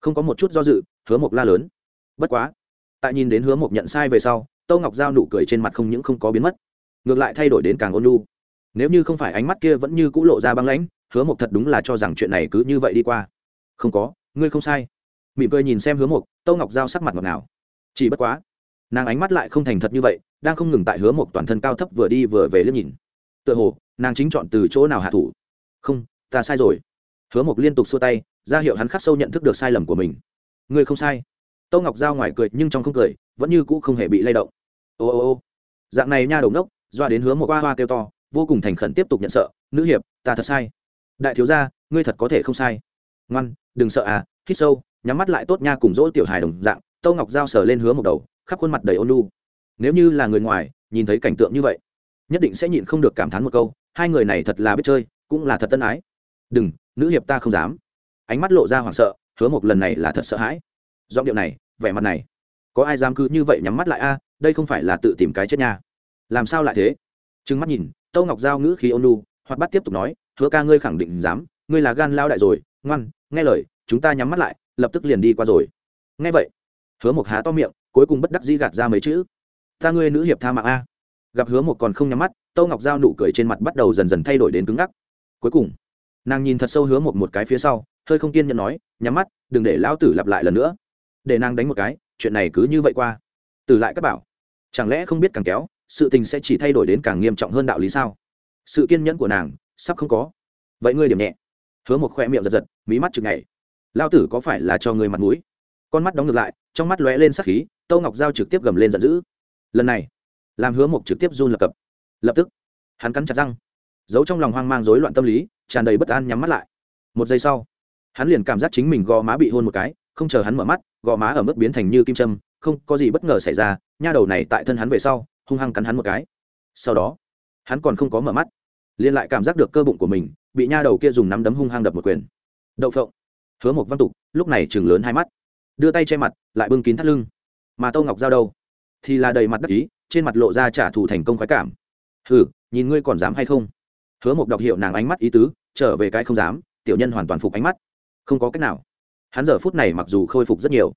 Không có một chút do dự, hứa mộc la lớn. Bất quá. Tại nhìn đến hứa mộc nhận sai về sau tâu ngọc giao nụ cười trên mặt không những không có biến mất, ngược lại thay đổi đến càng ôn lu nếu như không phải ánh mắt kia vẫn như cũ lộ ra băng lãnh, hứa mộc thật đúng là cho rằng chuyện này cứ như vậy đi qua. Không có, ngươi không sai. Mỉm cười nhìn xem hứa mộc tâu ngọc giao sắc mặt ngọt ngào. Chỉ bất quá, nàng ánh mắt lại không thành thật như vậy, đang không ngừng tại hứa mộc toàn thân cao thấp vừa đi vừa về liếc nhìn. Tựa hồ, nàng chính chọn từ chỗ nào hạ thủ. Không, ta sai rồi. Hứa mộc liên tục xua tay, ra hiệu hắn khắc sâu nhận thức được sai lầm của mình. Ngươi không sai. Tâu ngọc giao ngoài cười nhưng trong không cười vẫn như cũ không hề bị lay động. Ô ô ô. Dạng này nha đầu ngốc, doa đến hướng một hoa hoa kêu to, vô cùng thành khẩn tiếp tục nhận sợ, nữ hiệp, ta thật sai. Đại thiếu gia, ngươi thật có thể không sai. Ngoan, đừng sợ à hít sâu, nhắm mắt lại tốt nha, cùng dỗ tiểu hài đồng dạng, tâu ngọc giao sờ lên hứa một đầu, khắp khuôn mặt đầy ôn lu nếu như là người ngoài, nhìn thấy cảnh tượng như vậy, nhất định sẽ nhịn không được cảm thán một câu, hai người này thật là biết chơi, cũng là thật tân ái. Đừng, nữ hiệp ta không dám. Ánh mắt lộ ra hoảng sợ, hứa một lần này là thật sợ hãi. Giọng điệu này, vẻ mặt này có ai dám cứ như vậy nhắm mắt lại a, đây không phải là tự tìm cái chết nha. Làm sao lại thế? Trừng mắt nhìn, tâu ngọc giao ngữ khí ôn lu hoặc bắt tiếp tục nói, hứa ca ngươi khẳng định dám, ngươi là gan lao đại rồi, ngoan, nghe lời, chúng ta nhắm mắt lại, lập tức liền đi qua rồi. Nghe vậy, hứa một há to miệng, cuối cùng bất đắc dĩ gạt ra mấy chữ, ta ngươi nữ hiệp tha mạng a. Gặp hứa một còn không nhắm mắt, tâu ngọc giao nụ cười trên mặt bắt đầu dần dần thay đổi đến cứng ngắc. Cuối cùng, nàng nhìn thật sâu hứa một một cái phía sau, hơi không kiên nhẫn nói, nhắm mắt, đừng để lão tử lặp lại lần nữa. Để nàng đánh một cái chuyện này cứ như vậy qua. Từ lại các bảo, chẳng lẽ không biết càng kéo, sự tình sẽ chỉ thay đổi đến càng nghiêm trọng hơn đạo lý sao? Sự kiên nhẫn của nàng, sắp không có. Vậy ngươi điểm nhẹ. Hứa một khoe miệng giật giật, mí mắt chừng ngày. Lao tử có phải là cho ngươi mặt mũi? Con mắt đóng ngược lại, trong mắt lóe lên sắc khí tâu ngọc giao trực tiếp gầm lên giận dữ. Lần này, làm hứa một trực tiếp run lập cập. Lập tức, hắn cắn chặt răng. Giấu trong lòng hoang mang rối loạn tâm lý, tràn đầy bất an nhắm mắt lại. Một giây sau, hắn liền cảm giác chính mình gò má bị hôn một cái không chờ hắn mở mắt, gò má ở mức biến thành như kim châm, không có gì bất ngờ xảy ra, nha đầu này tại thân hắn về sau, hung hăng cắn hắn một cái. Sau đó, hắn còn không có mở mắt, liền lại cảm giác được cơ bụng của mình bị nha đầu kia dùng nắm đấm hung hăng đập một quyền. Đậu phộng. Hứa một văn tục, lúc này chừng lớn hai mắt, đưa tay che mặt, lại bưng kín thắt lưng. Mà tâu ngọc giao đâu? Thì là đầy mặt đắc ý, trên mặt lộ ra trả thù thành công khoái cảm. Hừ, nhìn ngươi còn dám hay không? Hứa một đọc hiệu nàng ánh mắt ý tứ, trở về cái không dám, tiểu nhân hoàn toàn phục ánh mắt. Không có cách nào hắn giờ phút này mặc dù khôi phục rất nhiều,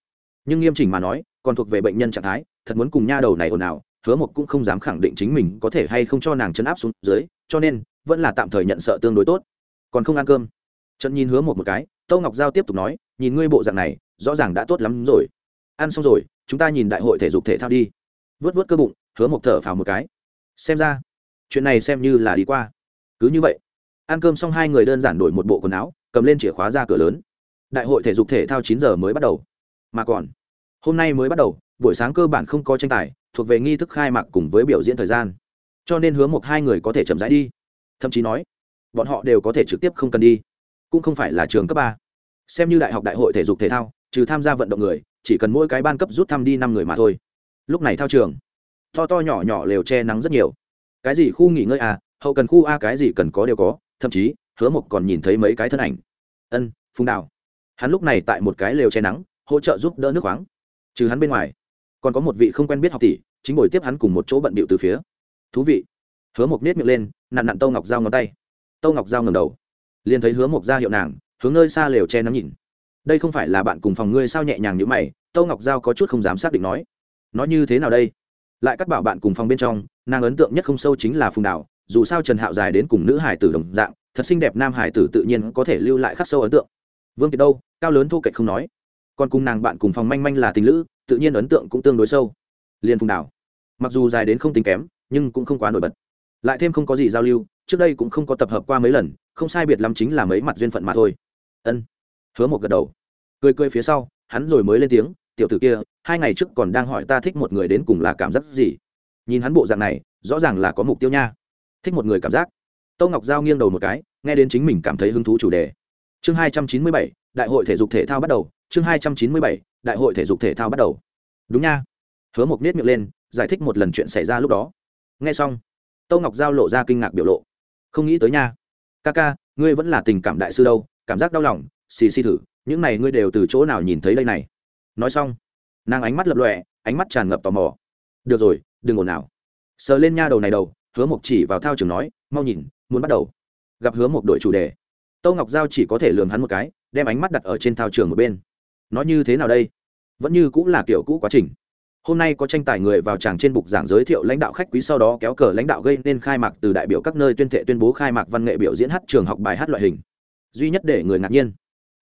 nhưng nghiêm chỉnh mà nói, còn thuộc về bệnh nhân trạng thái, thật muốn cùng nha đầu này ồn ào, hứa một cũng không dám khẳng định chính mình có thể hay không cho nàng chấn áp xuống dưới, cho nên, vẫn là tạm thời nhận sợ tương đối tốt. Còn không ăn cơm. Trận nhìn hứa một một cái, tâu ngọc giao tiếp tục nói, nhìn ngươi bộ dạng này, rõ ràng đã tốt lắm rồi. Ăn xong rồi, chúng ta nhìn đại hội thể dục thể thao đi. Vớt vớt cơ bụng, hứa một thở phào một cái. Xem ra, chuyện này xem như là đi qua. Cứ như vậy, ăn cơm xong hai người đơn giản đổi một bộ quần áo, cầm lên chìa khóa ra cửa lớn đại hội thể dục thể thao chín giờ mới bắt đầu. Mà còn, hôm nay mới bắt đầu, buổi sáng cơ bản không có tranh tài, thuộc về nghi thức khai mạc cùng với biểu diễn thời gian. Cho nên hứa một hai người có thể chậm rãi đi. Thậm chí nói, bọn họ đều có thể trực tiếp không cần đi. Cũng không phải là trường cấp ba. Xem như đại học đại hội thể dục thể thao, trừ tham gia vận động người, chỉ cần mỗi cái ban cấp rút thăm đi năm người mà thôi. Lúc này thao trường, to to nhỏ nhỏ lều che nắng rất nhiều. Cái gì khu nghỉ ngơi à hậu cần khu a, cái gì cần có đều có, thậm chí, hứa mộc còn nhìn thấy mấy cái thân ảnh. Ân, phùng đào hắn lúc này tại một cái lều che nắng, hỗ trợ giúp đỡ nước khoáng. Trừ hắn bên ngoài, còn có một vị không quen biết học tỷ, chính ngồi tiếp hắn cùng một chỗ bận bịu từ phía. Thú vị. Hứa mộc nết miệng lên, nặn nặn tâu ngọc dao ngón tay. Tâu ngọc dao ngầm đầu, liền thấy hứa mộc ra hiệu nàng, hướng nơi xa lều che nắng nhìn. Đây không phải là bạn cùng phòng ngươi sao? Nhẹ nhàng như mày, tâu ngọc giao có chút không dám xác định nói. Nói như thế nào đây? Lại cắt bảo bạn cùng phòng bên trong, nàng ấn tượng nhất không sâu chính là phùng đảo dù sao trần hạo dài đến cùng nữ hải tử đồng dạng, thật xinh đẹp nam hải tử tự nhiên có thể lưu lại khắc sâu ấn tượng. Vương kiệt đâu? Cao lớn thô kệch không nói. Còn cùng nàng bạn cùng phòng manh manh là tình lữ, tự nhiên ấn tượng cũng tương đối sâu. Liên phùng đảo mặc dù dài đến không tính kém, nhưng cũng không quá nổi bật. Lại thêm không có gì giao lưu, trước đây cũng không có tập hợp qua mấy lần, không sai biệt lắm chính là mấy mặt duyên phận mà thôi. Ân, hứa một gật đầu. Cười cười phía sau, hắn rồi mới lên tiếng, tiểu tử kia, hai ngày trước còn đang hỏi ta thích một người đến cùng là cảm giác gì? Nhìn hắn bộ dạng này, rõ ràng là có mục tiêu nha. Thích một người cảm giác. Tâu ngọc giao nghiêng đầu một cái, nghe đến chính mình cảm thấy hứng thú chủ đề. Chương hai trăm chín mươi bảy đại hội thể dục thể thao bắt đầu, chương hai trăm chín mươi bảy, đại hội thể dục thể thao bắt đầu. Đúng nha. Hứa mộc nết miệng lên, giải thích một lần chuyện xảy ra lúc đó. Nghe xong, tâu ngọc giao lộ ra kinh ngạc biểu lộ. Không nghĩ tới nha. Ca ca, ngươi vẫn là tình cảm đại sư đâu, cảm giác đau lòng, xì xì thử, những này ngươi đều từ chỗ nào nhìn thấy đây này? Nói xong, nàng ánh mắt lập lọe ánh mắt tràn ngập tò mò. Được rồi, đừng ồn nào sờ lên nha đầu này đầu, hứa mộc chỉ vào thao trường nói, mau nhìn, muốn bắt đầu. Gặp hứa mộc đội chủ đề. Tâu ngọc giao chỉ có thể lường hắn một cái đem ánh mắt đặt ở trên thao trường một bên. Nó như thế nào đây? Vẫn như cũng là kiểu cũ quá trình. Hôm nay có tranh tài người vào tràng trên bục giảng giới thiệu lãnh đạo khách quý sau đó kéo cờ lãnh đạo gây nên khai mạc từ đại biểu các nơi tuyên thệ tuyên bố khai mạc văn nghệ biểu diễn hát trường học bài hát loại hình. Duy nhất để người ngạc nhiên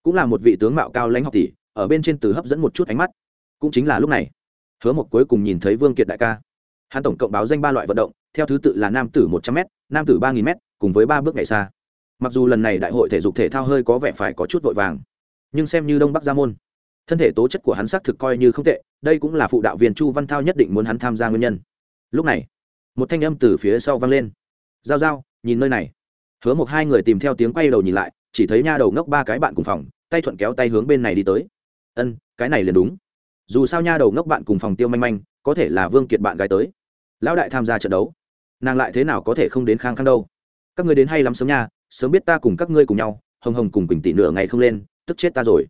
cũng là một vị tướng mạo cao lãnh học tỷ, ở bên trên từ hấp dẫn một chút ánh mắt. Cũng chính là lúc này, hứa một cuối cùng nhìn thấy vương kiệt đại ca. Hắn tổng cộng báo danh ba loại vận động, theo thứ tự là nam tử một trăm m nam tử ba nghìn m cùng với ba bước ngày xa mặc dù lần này đại hội thể dục thể thao hơi có vẻ phải có chút vội vàng, nhưng xem như đông bắc gia môn, thân thể tố chất của hắn xác thực coi như không tệ, đây cũng là phụ đạo viên chu văn thao nhất định muốn hắn tham gia nguyên nhân. Lúc này, một thanh âm từ phía sau vang lên. Giao giao, nhìn nơi này. Hứa một hai người tìm theo tiếng quay đầu nhìn lại, chỉ thấy nha đầu ngốc ba cái bạn cùng phòng, tay thuận kéo tay hướng bên này đi tới. Ân, cái này liền đúng. Dù sao nha đầu ngốc bạn cùng phòng tiêu manh manh, có thể là vương kiệt bạn gái tới. Lão đại tham gia trận đấu, nàng lại thế nào có thể không đến khang khang đâu? Các người đến hay lắm sớm nha sớm biết ta cùng các ngươi cùng nhau, hồng hồng cùng quỳnh tỷ nửa ngày không lên, tức chết ta rồi.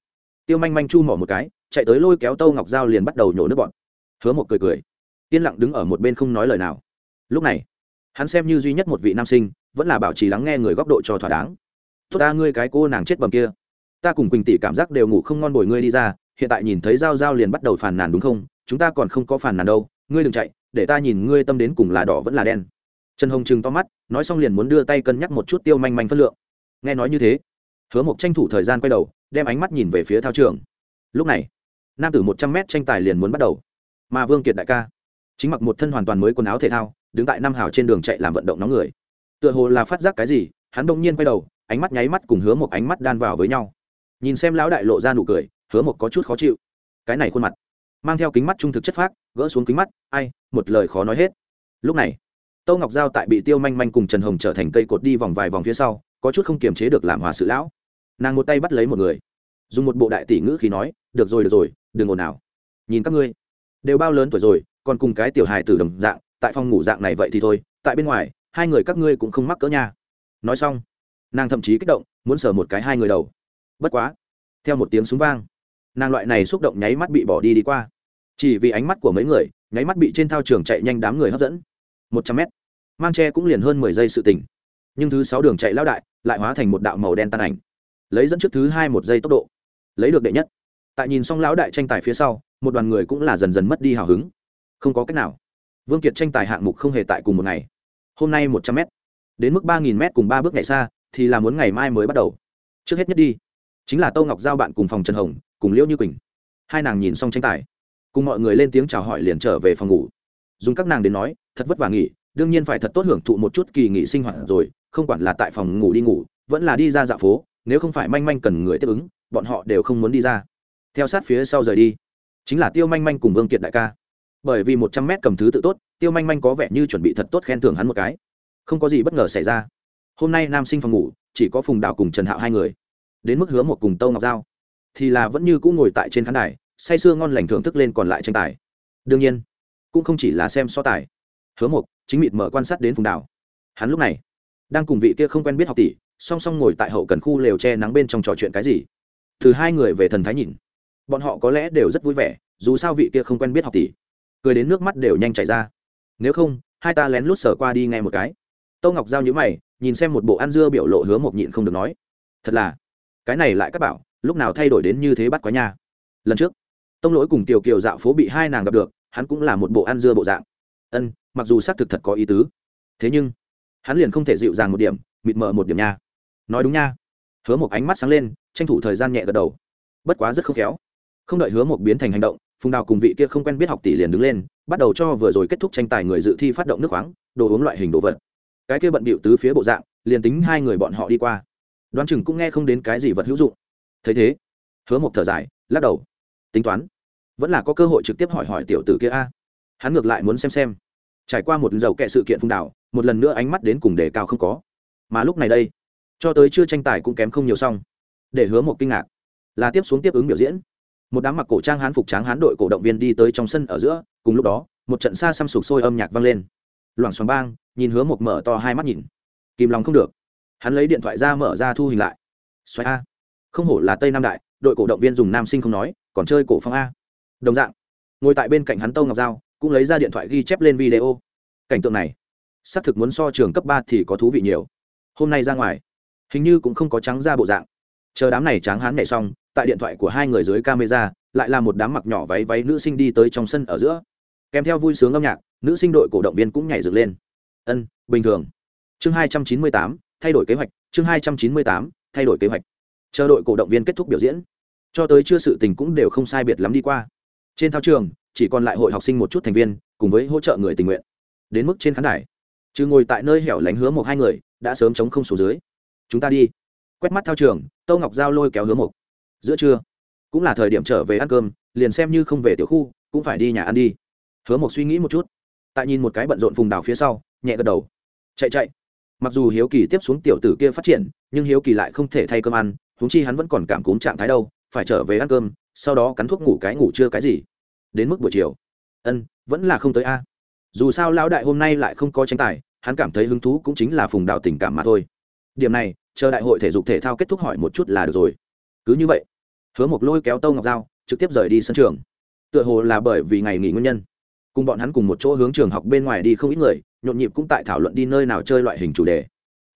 Tiêu manh manh chu mỏ một cái, chạy tới lôi kéo tâu ngọc dao liền bắt đầu nhổ nước bọn. Hứa một cười cười, yên lặng đứng ở một bên không nói lời nào. Lúc này, hắn xem như duy nhất một vị nam sinh, vẫn là bảo trì lắng nghe người góc độ cho thỏa đáng. Tốt ta, ngươi cái cô nàng chết bầm kia. Ta cùng quỳnh tỷ cảm giác đều ngủ không ngon bồi ngươi đi ra, hiện tại nhìn thấy g i a o g i a o liền bắt đầu phàn nàn đúng không? Chúng ta còn không có phàn nàn đâu, ngươi đừng chạy, để ta nhìn ngươi tâm đến cùng là đỏ vẫn là đen trần hồng trừng to mắt, nói xong liền muốn đưa tay cân nhắc một chút tiêu manh manh phân lượng. Nghe nói như thế, hứa mộc tranh thủ thời gian quay đầu, đem ánh mắt nhìn về phía thao trường. Lúc này, nam tử một trăm m tranh tài liền muốn bắt đầu. Mà vương kiệt đại ca, chính mặc một thân hoàn toàn mới quần áo thể thao, đứng tại năm hào trên đường chạy làm vận động nóng người. Tựa hồ là phát giác cái gì, hắn đông nhiên quay đầu, ánh mắt nháy mắt cùng hứa một ánh mắt đan vào với nhau. Nhìn xem lão đại lộ ra nụ cười, hứa một có chút khó chịu. Cái này khuôn mặt, mang theo kính mắt trung thực chất phác, gỡ xuống kính mắt, ai, một lời khó nói hết. Lúc này tâu ngọc giao tại bị tiêu manh manh cùng trần hồng trở thành cây cột đi vòng vài vòng phía sau, có chút không kiềm chế được làm hòa sự lão. Nàng một tay bắt lấy một người, dùng một bộ đại tỷ ngữ khi nói, được rồi được rồi, đừng ồn nào nhìn các ngươi, đều bao lớn tuổi rồi, còn cùng cái tiểu hài tử đồng dạng, tại phòng ngủ dạng này vậy thì thôi, tại bên ngoài, hai người các ngươi cũng không mắc cỡ nha. Nói xong, nàng thậm chí kích động, muốn sờ một cái hai người đầu. Bất quá, theo một tiếng súng vang, nàng loại này xúc động nháy mắt bị bỏ đi đi qua. Chỉ vì ánh mắt của mấy người, nháy mắt bị trên thao trường chạy nhanh đám người hấp dẫn một trăm mét. Mang tre cũng liền hơn mười giây sự tỉnh nhưng thứ sáu đường chạy lao đại lại hóa thành một đạo màu đen tan ảnh, lấy dẫn trước thứ hai một giây tốc độ, lấy được đệ nhất. Tại nhìn xong lão đại tranh tài phía sau, một đoàn người cũng là dần dần mất đi hào hứng. Không có cách nào. Vương kiệt tranh tài hạng mục không hề tại cùng một ngày. Hôm nay một trăm m đến mức ba nghìn m cùng ba bước ngày xa, thì là muốn ngày mai mới bắt đầu. Trước hết nhất đi. Chính là tô ngọc giao bạn cùng phòng trần hồng, cùng liễu như quỳnh. Hai nàng nhìn xong tranh tài. Cùng mọi người lên tiếng chào hỏi liền trở về phòng ngủ. Dùng các nàng đến nói thật vất vả nghỉ, đương nhiên phải thật tốt hưởng thụ một chút kỳ nghỉ sinh hoạt rồi, không quản là tại phòng ngủ đi ngủ, vẫn là đi ra dạo phố, nếu không phải manh manh cần người tiếp ứng, bọn họ đều không muốn đi ra. Theo sát phía sau rời đi, chính là tiêu manh manh cùng vương kiệt đại ca. Bởi vì một trăm mét cầm thứ tự tốt, tiêu manh manh có vẻ như chuẩn bị thật tốt khen thưởng hắn một cái. Không có gì bất ngờ xảy ra. Hôm nay nam sinh phòng ngủ, chỉ có phùng đào cùng trần hạo hai người. Đến mức hứa một cùng tâu ngọc giao. Thì là vẫn như cũng ngồi tại trên khán đài, say sưa ngon lành thưởng thức lên còn lại tranh tài. Đương nhiên, cũng không chỉ là xem so tài hứa Mục chính mịt mở quan sát đến phùng đảo. hắn lúc này đang cùng vị kia không quen biết học tỷ, song song ngồi tại hậu cần khu lều che nắng bên trong trò chuyện cái gì. Từ hai người về thần thái nhìn, bọn họ có lẽ đều rất vui vẻ, dù sao vị kia không quen biết học tỷ, cười đến nước mắt đều nhanh chảy ra. Nếu không, hai ta lén lút sở qua đi nghe một cái. Tâu ngọc giao nhữ mày, nhìn xem một bộ ăn dưa biểu lộ hứa mộc nhịn không được nói, thật là, cái này lại các bảo, lúc nào thay đổi đến như thế bắt quá nha. Lần trước, tông lỗi cùng Tiểu kiều dạo phố bị hai nàng gặp được, hắn cũng là một bộ ăn dưa bộ dạng ân, mặc dù xác thực thật có ý tứ. Thế nhưng, hắn liền không thể dịu dàng một điểm, mịt mờ một điểm nha. Nói đúng nha. Hứa một ánh mắt sáng lên, tranh thủ thời gian nhẹ gật đầu. Bất quá rất không khéo. Không đợi hứa một biến thành hành động, phùng đào cùng vị kia không quen biết học tỷ liền đứng lên, bắt đầu cho vừa rồi kết thúc tranh tài người dự thi phát động nước khoáng, đồ uống loại hình đồ vật. Cái kia bận bịu tứ phía bộ dạng, liền tính hai người bọn họ đi qua. Đoán chừng cũng nghe không đến cái gì vật hữu dụng. Thấy thế, hứa một thở dài, lắc đầu. Tính toán. Vẫn là có cơ hội trực tiếp hỏi hỏi tiểu tử kia a hắn ngược lại muốn xem xem. Trải qua một dầu kệ sự kiện phung đảo, một lần nữa ánh mắt đến cùng đề cao không có. Mà lúc này đây, cho tới chưa tranh tài cũng kém không nhiều xong. Để hứa một kinh ngạc, là tiếp xuống tiếp ứng biểu diễn. Một đám mặc cổ trang hán phục tráng hán đội cổ động viên đi tới trong sân ở giữa, cùng lúc đó, một trận xa xăm sụp sôi âm nhạc vang lên. Loảng xoảng bang, nhìn hứa một mở to hai mắt nhìn. Kìm lòng không được. Hắn lấy điện thoại ra mở ra thu hình lại. Xoáy a. Không hổ là tây nam đại, đội cổ động viên dùng nam sinh không nói, còn chơi cổ phong a. Đồng dạng, ngồi tại bên cạnh hắn tâu ngọc giao cũng lấy ra điện thoại ghi chép lên video. Cảnh tượng này, xác thực muốn so trường cấp ba thì có thú vị nhiều. Hôm nay ra ngoài, hình như cũng không có trắng ra bộ dạng. Chờ đám này tráng hán nhảy xong, tại điện thoại của hai người dưới camera, lại là một đám mặc nhỏ váy váy nữ sinh đi tới trong sân ở giữa. Kèm theo vui sướng âm nhạc, nữ sinh đội cổ động viên cũng nhảy dựng lên. Ân, bình thường. Chương hai trăm chín mươi tám, thay đổi kế hoạch, chương hai trăm chín mươi tám, thay đổi kế hoạch. Chờ đội cổ động viên kết thúc biểu diễn. Cho tới chưa sự tình cũng đều không sai biệt lắm đi qua. Trên thao trường chỉ còn lại hội học sinh một chút thành viên, cùng với hỗ trợ người tình nguyện. Đến mức trên khán đài trừ ngồi tại nơi hẻo lánh hứa một hai người, đã sớm chống không số dưới. Chúng ta đi. Quét mắt thao trường, tâu ngọc giao lôi kéo hứa một giữa trưa, cũng là thời điểm trở về ăn cơm, liền xem như không về tiểu khu, cũng phải đi nhà ăn đi. Hứa một suy nghĩ một chút, tại nhìn một cái bận rộn vùng đảo phía sau, nhẹ gật đầu. Chạy chạy. Mặc dù hiếu kỳ tiếp xuống tiểu tử kia phát triển, nhưng hiếu kỳ lại không thể thay cơm ăn húng chi hắn vẫn còn cảm cúm trạng thái đâu, phải trở về ăn cơm, sau đó cắn thuốc ngủ cái ngủ chưa cái gì đến mức buổi chiều. Ân, vẫn là không tới a. Dù sao lão đại hôm nay lại không có tranh tài, hắn cảm thấy hứng thú cũng chính là phùng đào tình cảm mà thôi. Điểm này, chờ đại hội thể dục thể thao kết thúc hỏi một chút là được rồi. Cứ như vậy, hứa một lôi kéo tâu ngọc dao trực tiếp rời đi sân trường. Tựa hồ là bởi vì ngày nghỉ nguyên nhân, cùng bọn hắn cùng một chỗ hướng trường học bên ngoài đi không ít người, nhộn nhịp cũng tại thảo luận đi nơi nào chơi loại hình chủ đề.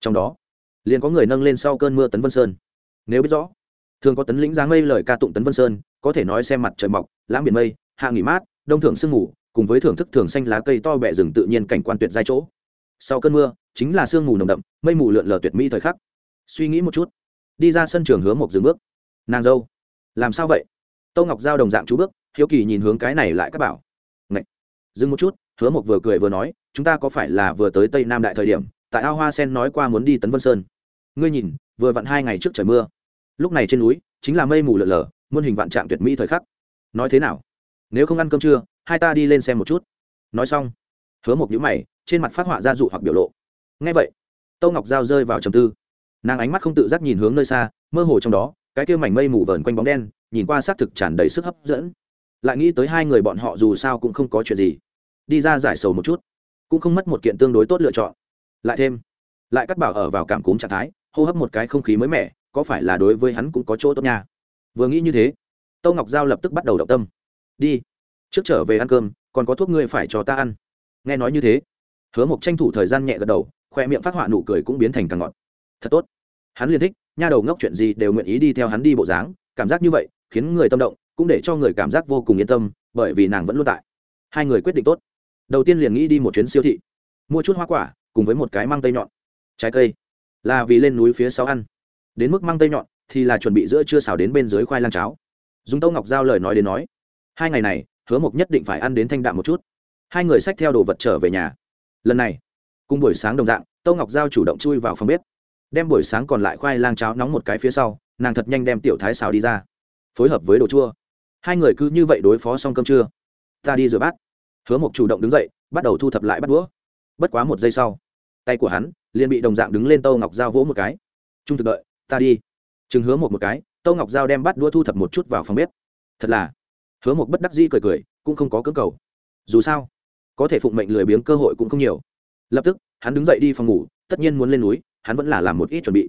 Trong đó, liền có người nâng lên sau cơn mưa tấn vân sơn. Nếu biết rõ, thường có tấn lĩnh giáng mây lời ca tụng tấn vân sơn, có thể nói xem mặt trời mọc, lãng biển mây hạ nghỉ mát, đông thưởng sương mù, cùng với thưởng thức thường xanh lá cây to bẹ rừng tự nhiên cảnh quan tuyệt giai chỗ. Sau cơn mưa, chính là sương mù nồng đậm, mây mù lượn lờ tuyệt mỹ thời khắc. Suy nghĩ một chút, đi ra sân trường hướng một dừng bước. Nàng dâu, làm sao vậy? Tâu ngọc giao đồng dạng chú bước, hiếu kỳ nhìn hướng cái này lại các bảo. Ngậy. dừng một chút, hứa một vừa cười vừa nói, chúng ta có phải là vừa tới tây nam đại thời điểm, tại ao hoa sen nói qua muốn đi tấn vân sơn. Ngươi nhìn, vừa vặn hai ngày trước trời mưa. Lúc này trên núi, chính là mây mù lợn lờ, muôn hình vạn trạng tuyệt mỹ thời khắc. Nói thế nào? Nếu không ăn cơm trưa, hai ta đi lên xem một chút. Nói xong, hứa một nhũ mày, trên mặt phát họa ra dụ hoặc biểu lộ. Ngay vậy. Tâu ngọc dao rơi vào trầm tư. Nàng ánh mắt không tự giác nhìn hướng nơi xa, mơ hồ trong đó, cái kia mảnh mây mù vờn quanh bóng đen, nhìn qua xác thực tràn đầy sức hấp dẫn. Lại nghĩ tới hai người bọn họ dù sao cũng không có chuyện gì. Đi ra giải sầu một chút, cũng không mất một kiện tương đối tốt lựa chọn. Lại thêm, lại cắt bảo ở vào cảm cúm trạng thái, hô hấp một cái không khí mới mẻ, có phải là đối với hắn cũng có chỗ tốt nha. Vừa nghĩ như thế, tâu ngọc giao lập tức bắt đầu động tâm đi. Trước trở về ăn cơm, còn có thuốc ngươi phải cho ta ăn. Nghe nói như thế, hứa mộc tranh thủ thời gian nhẹ gật đầu, khoe miệng phát họa nụ cười cũng biến thành càng ngọt. Thật tốt. Hắn liền thích, nha đầu ngốc chuyện gì đều nguyện ý đi theo hắn đi bộ dáng, cảm giác như vậy, khiến người tâm động, cũng để cho người cảm giác vô cùng yên tâm, bởi vì nàng vẫn luôn tại. Hai người quyết định tốt. Đầu tiên liền nghĩ đi một chuyến siêu thị, mua chút hoa quả, cùng với một cái măng tây nhọn. Trái cây, là vì lên núi phía sau ăn. Đến mức măng tây nhọn thì là chuẩn bị giữa trưa xào đến bên dưới khoai lang cháo. Dùng tâu ngọc giao lời nói đến nói hai ngày này, hứa mộc nhất định phải ăn đến thanh đạm một chút. Hai người xách theo đồ vật trở về nhà. Lần này, cùng buổi sáng đồng dạng, tâu ngọc giao chủ động chui vào phòng bếp. Đem buổi sáng còn lại khoai lang cháo nóng một cái phía sau, nàng thật nhanh đem tiểu thái xào đi ra. Phối hợp với đồ chua. Hai người cứ như vậy đối phó xong cơm trưa. Ta đi rửa bát. Hứa mộc chủ động đứng dậy, bắt đầu thu thập lại bắt đũa. Bất quá một giây sau, tay của hắn liền bị đồng dạng đứng lên tâu ngọc Giao vỗ một cái. Trung thực đợi, ta đi. Chừng hứa một một cái, tâu ngọc Giao đem bắt đũa thu thập một chút vào phòng bếp. Thật là hứa một bất đắc dĩ cười cười, cũng không có cơ cầu. Dù sao, có thể phụng mệnh lười biếng cơ hội cũng không nhiều. Lập tức, hắn đứng dậy đi phòng ngủ, tất nhiên muốn lên núi, hắn vẫn là làm một ít chuẩn bị.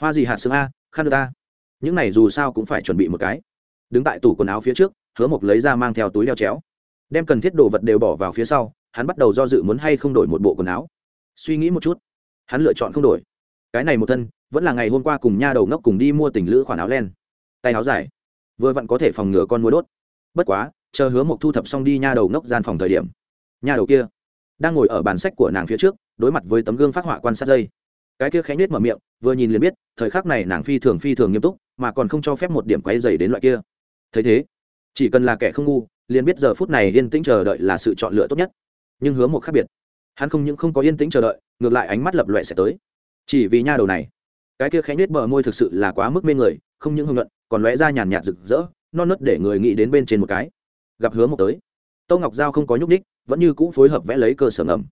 Hoa gì hạt xương a, khăn được ta. Những này dù sao cũng phải chuẩn bị một cái. Đứng tại tủ quần áo phía trước, hứa mộc lấy ra mang theo túi đeo chéo. Đem cần thiết đồ vật đều bỏ vào phía sau, hắn bắt đầu do dự muốn hay không đổi một bộ quần áo. Suy nghĩ một chút, hắn lựa chọn không đổi. Cái này một thân, vẫn là ngày hôm qua cùng nha đầu ngốc cùng đi mua tình lữ khoản áo len. Tay áo dài, vừa vặn có thể phòng ngừa con mua đốt bất quá, chờ hứa mộc thu thập xong đi nha đầu ngốc gian phòng thời điểm, nha đầu kia đang ngồi ở bàn sách của nàng phía trước, đối mặt với tấm gương phát họa quan sát dây. Cái kia khẽ nhếch mở miệng, vừa nhìn liền biết, thời khắc này nàng phi thường phi thường nghiêm túc, mà còn không cho phép một điểm quay dày đến loại kia. Thấy thế, chỉ cần là kẻ không ngu, liền biết giờ phút này yên tĩnh chờ đợi là sự chọn lựa tốt nhất. Nhưng hứa một khác biệt. Hắn không những không có yên tĩnh chờ đợi, ngược lại ánh mắt lập loẹ sẽ tới. Chỉ vì nha đầu này, cái kia khẽ nhếch bờ môi thực sự là quá mức mê người, không những hưng luận, còn lóe ra nhàn nhạt rực rỡ non nớt để người nghĩ đến bên trên một cái. Gặp hứa một tới. Tô ngọc giao không có nhúc ních vẫn như cũ phối hợp vẽ lấy cơ sở ngầm.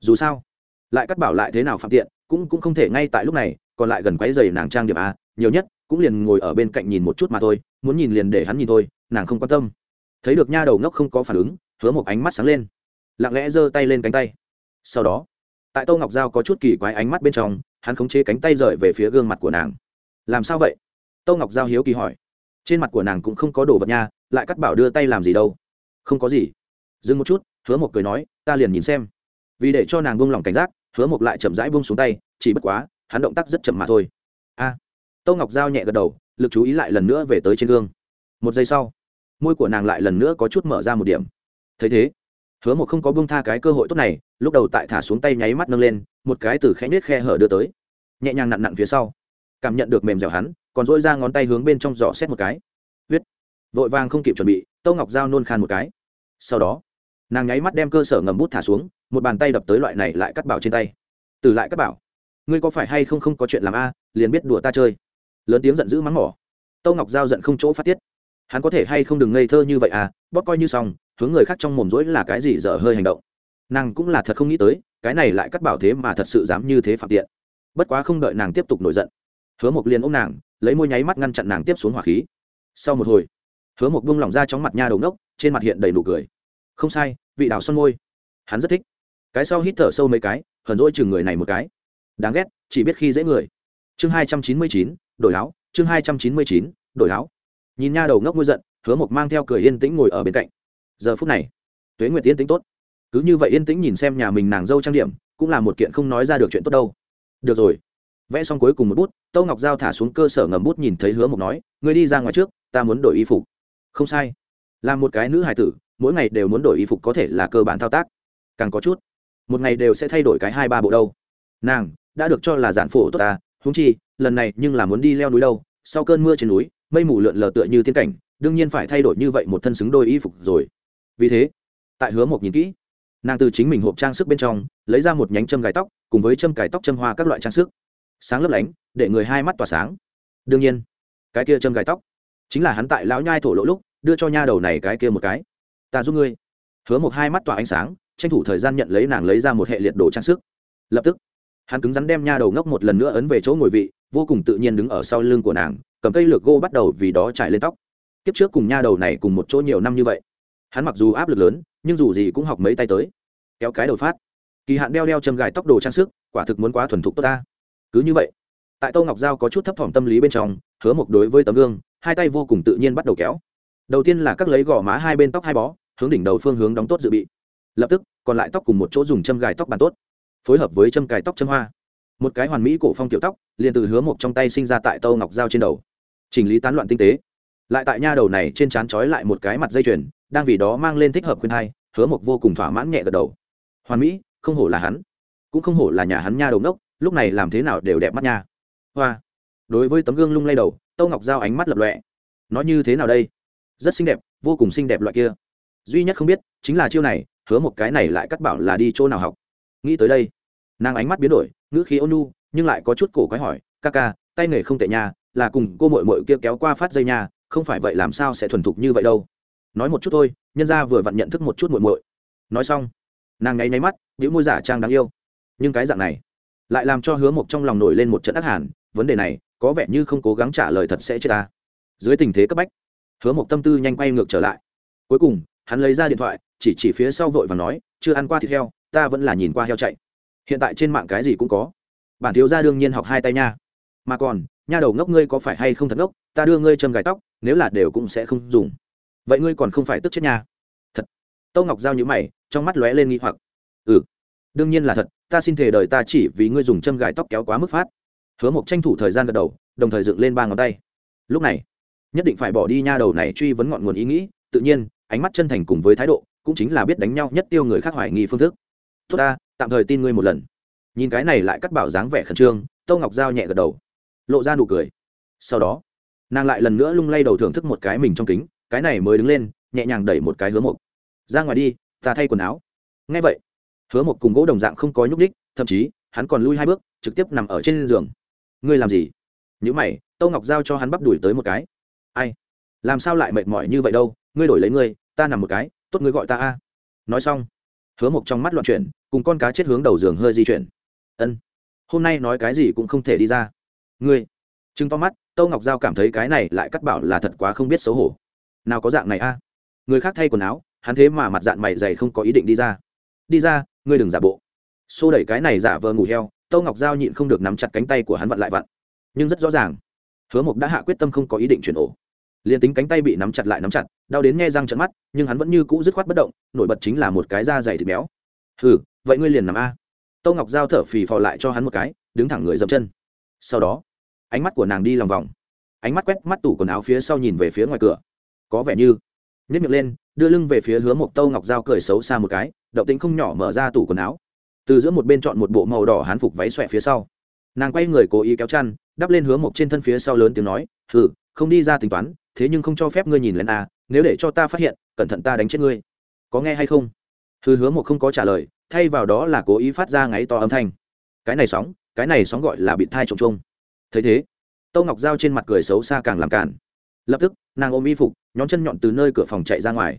Dù sao, lại cắt bảo lại thế nào phạm tiện, cũng cũng không thể ngay tại lúc này, còn lại gần quấy giày nàng trang điểm a, nhiều nhất, cũng liền ngồi ở bên cạnh nhìn một chút mà thôi, muốn nhìn liền để hắn nhìn thôi, nàng không quan tâm. Thấy được nha đầu ngốc không có phản ứng, hứa một ánh mắt sáng lên. Lặng lẽ giơ tay lên cánh tay. Sau đó, tại tô ngọc giao có chút kỳ quái ánh mắt bên trong, hắn khống chế cánh tay rời về phía gương mặt của nàng. Làm sao vậy? Tô ngọc giao hiếu kỳ hỏi trên mặt của nàng cũng không có đồ vật nha lại cắt bảo đưa tay làm gì đâu. Không có gì. Dừng một chút hứa một cười nói ta liền nhìn xem. Vì để cho nàng buông lỏng cảnh giác hứa một lại chậm rãi buông xuống tay chỉ bất quá hắn động tác rất chậm mà thôi. A. À, tâu ngọc giao nhẹ gật đầu lực chú ý lại lần nữa về tới trên gương. Một giây sau môi của nàng lại lần nữa có chút mở ra một điểm. Thấy thế hứa một không có buông tha cái cơ hội tốt này lúc đầu tại thả xuống tay nháy mắt nâng lên một cái từ khẽ nết khe hở đưa tới. Nhẹ nhàng nặn nặn phía sau cảm nhận được mềm dẻo hắn còn dỗi ra ngón tay hướng bên trong giỏ xét một cái. Huyết vội vàng không kịp chuẩn bị, tâu ngọc dao nôn khan một cái. Sau đó, nàng nháy mắt đem cơ sở ngầm bút thả xuống, một bàn tay đập tới loại này lại cắt bảo trên tay. Từ lại cắt bảo. Ngươi có phải hay không không có chuyện làm a, liền biết đùa ta chơi. Lớn tiếng giận dữ mắng mỏ. Tâu ngọc giao giận không chỗ phát tiết. Hắn có thể hay không đừng ngây thơ như vậy à bóp coi như xong, hướng người khác trong mồm rỗi là cái gì dở hơi hành động. Nàng cũng là thật không nghĩ tới, cái này lại cắt bảo thế mà thật sự dám như thế phạm tiện. Bất quá không đợi nàng tiếp tục nổi giận. Hứa một liền ôm nàng lấy môi nháy mắt ngăn chặn nàng tiếp xuống hỏa khí. Sau một hồi, hứa một buông lỏng ra chóng mặt nha đầu ngốc, trên mặt hiện đầy nụ cười. Không sai, vị đào son môi. Hắn rất thích. Cái sau hít thở sâu mấy cái, hờn dỗi chừng người này một cái. Đáng ghét, chỉ biết khi dễ người. Chương hai trăm chín mươi chín, đổi áo. Chương hai trăm chín mươi chín, đổi áo. Nhìn nha đầu ngốc ngôi giận, hứa một mang theo cười yên tĩnh ngồi ở bên cạnh. Giờ phút này, tuế nguyệt yên tĩnh tốt. Cứ như vậy yên tĩnh nhìn xem nhà mình nàng dâu trang điểm, cũng là một kiện không nói ra được chuyện tốt đâu. Được rồi vẽ xong cuối cùng một bút, tâu ngọc giao thả xuống cơ sở ngầm bút nhìn thấy hứa mộc nói người đi ra ngoài trước, ta muốn đổi y phục. Không sai. Là một cái nữ hài tử, mỗi ngày đều muốn đổi y phục có thể là cơ bản thao tác. Càng có chút, một ngày đều sẽ thay đổi cái hai ba bộ đâu. Nàng, đã được cho là giản phổ tốt ta húng chi, lần này nhưng là muốn đi leo núi đâu, sau cơn mưa trên núi, mây mù lượn lờ tựa như tiên cảnh, đương nhiên phải thay đổi như vậy một thân xứng đôi y phục rồi. Vì thế, tại hứa một nhìn kỹ, nàng từ chính mình hộp trang sức bên trong, lấy ra một nhánh châm gài tóc, cùng với châm cài tóc châm hoa các loại trang sức sáng lấp lánh, để người hai mắt tỏa sáng. Đương nhiên, cái kia châm gài tóc, chính là hắn tại lão nhai thổ lỗ lúc, đưa cho nha đầu này cái kia một cái. Ta giúp ngươi. Hứa một hai mắt tỏa ánh sáng, tranh thủ thời gian nhận lấy nàng lấy ra một hệ liệt đồ trang sức. Lập tức, hắn cứng rắn đem nha đầu ngốc một lần nữa ấn về chỗ ngồi vị, vô cùng tự nhiên đứng ở sau lưng của nàng, cầm cây lược gô bắt đầu vì đó trải lên tóc. Kiếp trước cùng nha đầu này cùng một chỗ nhiều năm như vậy, hắn mặc dù áp lực lớn, nhưng dù gì cũng học mấy tay tới. Kéo cái đầu phát. Kỳ hạn đeo đeo châm gài tóc đồ trang sức, quả thực muốn quá thuần thục tốt ta cứ như vậy, tại tô ngọc giao có chút thấp thỏm tâm lý bên trong, hứa mộc đối với tấm gương, hai tay vô cùng tự nhiên bắt đầu kéo. Đầu tiên là các lấy gò má hai bên tóc hai bó, hướng đỉnh đầu phương hướng đóng tốt dự bị. Lập tức, còn lại tóc cùng một chỗ dùng châm gài tóc bàn tốt, phối hợp với châm cài tóc châm hoa. Một cái hoàn mỹ cổ phong kiểu tóc, liền từ hứa mộc trong tay sinh ra tại tâu ngọc dao trên đầu. Chỉnh lý tán loạn tinh tế, lại tại nha đầu này trên trán trói lại một cái mặt dây chuyền, đang vì đó mang lên thích hợp khuyên hai, hứa mộc vô cùng thỏa mãn nhẹ gật đầu. Hoàn mỹ, không hổ là hắn, cũng không hổ là nhà hắn nha đầu nốc lúc này làm thế nào đều đẹp mắt nha. Hoa. Đối với tấm gương lung lay đầu, tâu ngọc giao ánh mắt lập lọe nó như thế nào đây? Rất xinh đẹp, vô cùng xinh đẹp loại kia. Duy nhất không biết, chính là chiêu này, hứa một cái này lại cắt bảo là đi chỗ nào học. Nghĩ tới đây, nàng ánh mắt biến đổi, ngữ khí ônu nhưng lại có chút cổ quái hỏi, ca ca, tay nghề không tệ nha, là cùng cô mội mội kia kéo qua phát dây nha, không phải vậy làm sao sẽ thuần thục như vậy đâu? Nói một chút thôi, nhân ra vừa vặn nhận thức một chút mội mội nói xong, nàng ngáy nháy mắt những môi giả trang đáng yêu. Nhưng cái dạng này lại làm cho hứa mộc trong lòng nổi lên một trận ác hàn, vấn đề này, có vẻ như không cố gắng trả lời thật sẽ chết ta. Dưới tình thế cấp bách, hứa mộc tâm tư nhanh quay ngược trở lại. Cuối cùng, hắn lấy ra điện thoại, chỉ chỉ phía sau vội và nói, chưa ăn qua thịt heo, ta vẫn là nhìn qua heo chạy. Hiện tại trên mạng cái gì cũng có. Bản thiếu gia đương nhiên học hai tay nha. Mà còn, nha đầu ngốc ngươi có phải hay không thật ngốc, ta đưa ngươi châm gài tóc, nếu là đều cũng sẽ không dùng. Vậy ngươi còn không phải tức chết nha. Thật. Tâu ngọc giao nhữ mày, trong mắt lóe lên nghi hoặc. Ừ đương nhiên là thật ta xin thề đời ta chỉ vì ngươi dùng châm gài tóc kéo quá mức phát. Hứa mộc tranh thủ thời gian gật đầu, đồng thời dựng lên ba ngón tay. Lúc này, nhất định phải bỏ đi nha đầu này truy vấn ngọn nguồn ý nghĩ, tự nhiên, ánh mắt chân thành cùng với thái độ, cũng chính là biết đánh nhau nhất tiêu người khác hoài nghi phương thức. Tốt ta, tạm thời tin ngươi một lần. Nhìn cái này lại cắt bảo dáng vẻ khẩn trương tâu ngọc giao nhẹ gật đầu, lộ ra nụ cười. Sau đó, nàng lại lần nữa lung lay đầu thưởng thức một cái mình trong kính, cái này mới đứng lên, nhẹ nhàng đẩy một cái hứa mộc. Ra ngoài đi, ta thay quần áo. Ngay vậy hứa một cùng gỗ đồng dạng không có nhúc ních thậm chí, hắn còn lui hai bước, trực tiếp nằm ở trên giường. Ngươi làm gì? Nhữ mày, tâu ngọc giao cho hắn bắp đuổi tới một cái. Ai? Làm sao lại mệt mỏi như vậy đâu? Ngươi đổi lấy ngươi, ta nằm một cái, tốt ngươi gọi ta a. Nói xong, hứa mộc trong mắt loạn chuyển, cùng con cá chết hướng đầu giường hơi di chuyển. Ân. Hôm nay nói cái gì cũng không thể đi ra. Ngươi. Chứng to mắt, tâu ngọc giao cảm thấy cái này lại cắt bảo là thật quá không biết xấu hổ. Nào có dạng này a? Người khác thay quần áo, hắn thế mà mặt dạng mày dày không có ý định đi ra. Đi ra ngươi đừng giả bộ. Xô đẩy cái này giả vờ ngủ heo, tâu ngọc giao nhịn không được nắm chặt cánh tay của hắn vặn lại vặn. Nhưng rất rõ ràng, hứa mộc đã hạ quyết tâm không có ý định chuyển ổ. Liền tính cánh tay bị nắm chặt lại nắm chặt, đau đến nghe răng trận mắt, nhưng hắn vẫn như cũ dứt khoát bất động, nổi bật chính là một cái da dày thịt béo. Hừ, vậy ngươi liền nằm a. Tâu ngọc giao thở phì phò lại cho hắn một cái, đứng thẳng người dậm chân. Sau đó, ánh mắt của nàng đi lòng vòng. Ánh mắt quét mắt tủ quần áo phía sau nhìn về phía ngoài cửa. Có vẻ như nhét miệng lên đưa lưng về phía hướng một tâu ngọc dao cười xấu xa một cái, động tính không nhỏ mở ra tủ quần áo. Từ giữa một bên chọn một bộ màu đỏ hán phục váy xòe phía sau. Nàng quay người cố ý kéo chăn, đắp lên hướng một trên thân phía sau lớn tiếng nói, hừ, không đi ra tính toán, thế nhưng không cho phép ngươi nhìn lên à nếu để cho ta phát hiện, cẩn thận ta đánh chết ngươi. Có nghe hay không? Hừ, hứa một không có trả lời, thay vào đó là cố ý phát ra ngáy to âm thanh. Cái này sóng, cái này sóng gọi là bị thai trồng trông thấy thế, tâu ngọc dao trên mặt cười xấu xa càng làm cản lập tức, nàng ôm y phục nhóm chân nhọn từ nơi cửa phòng chạy ra ngoài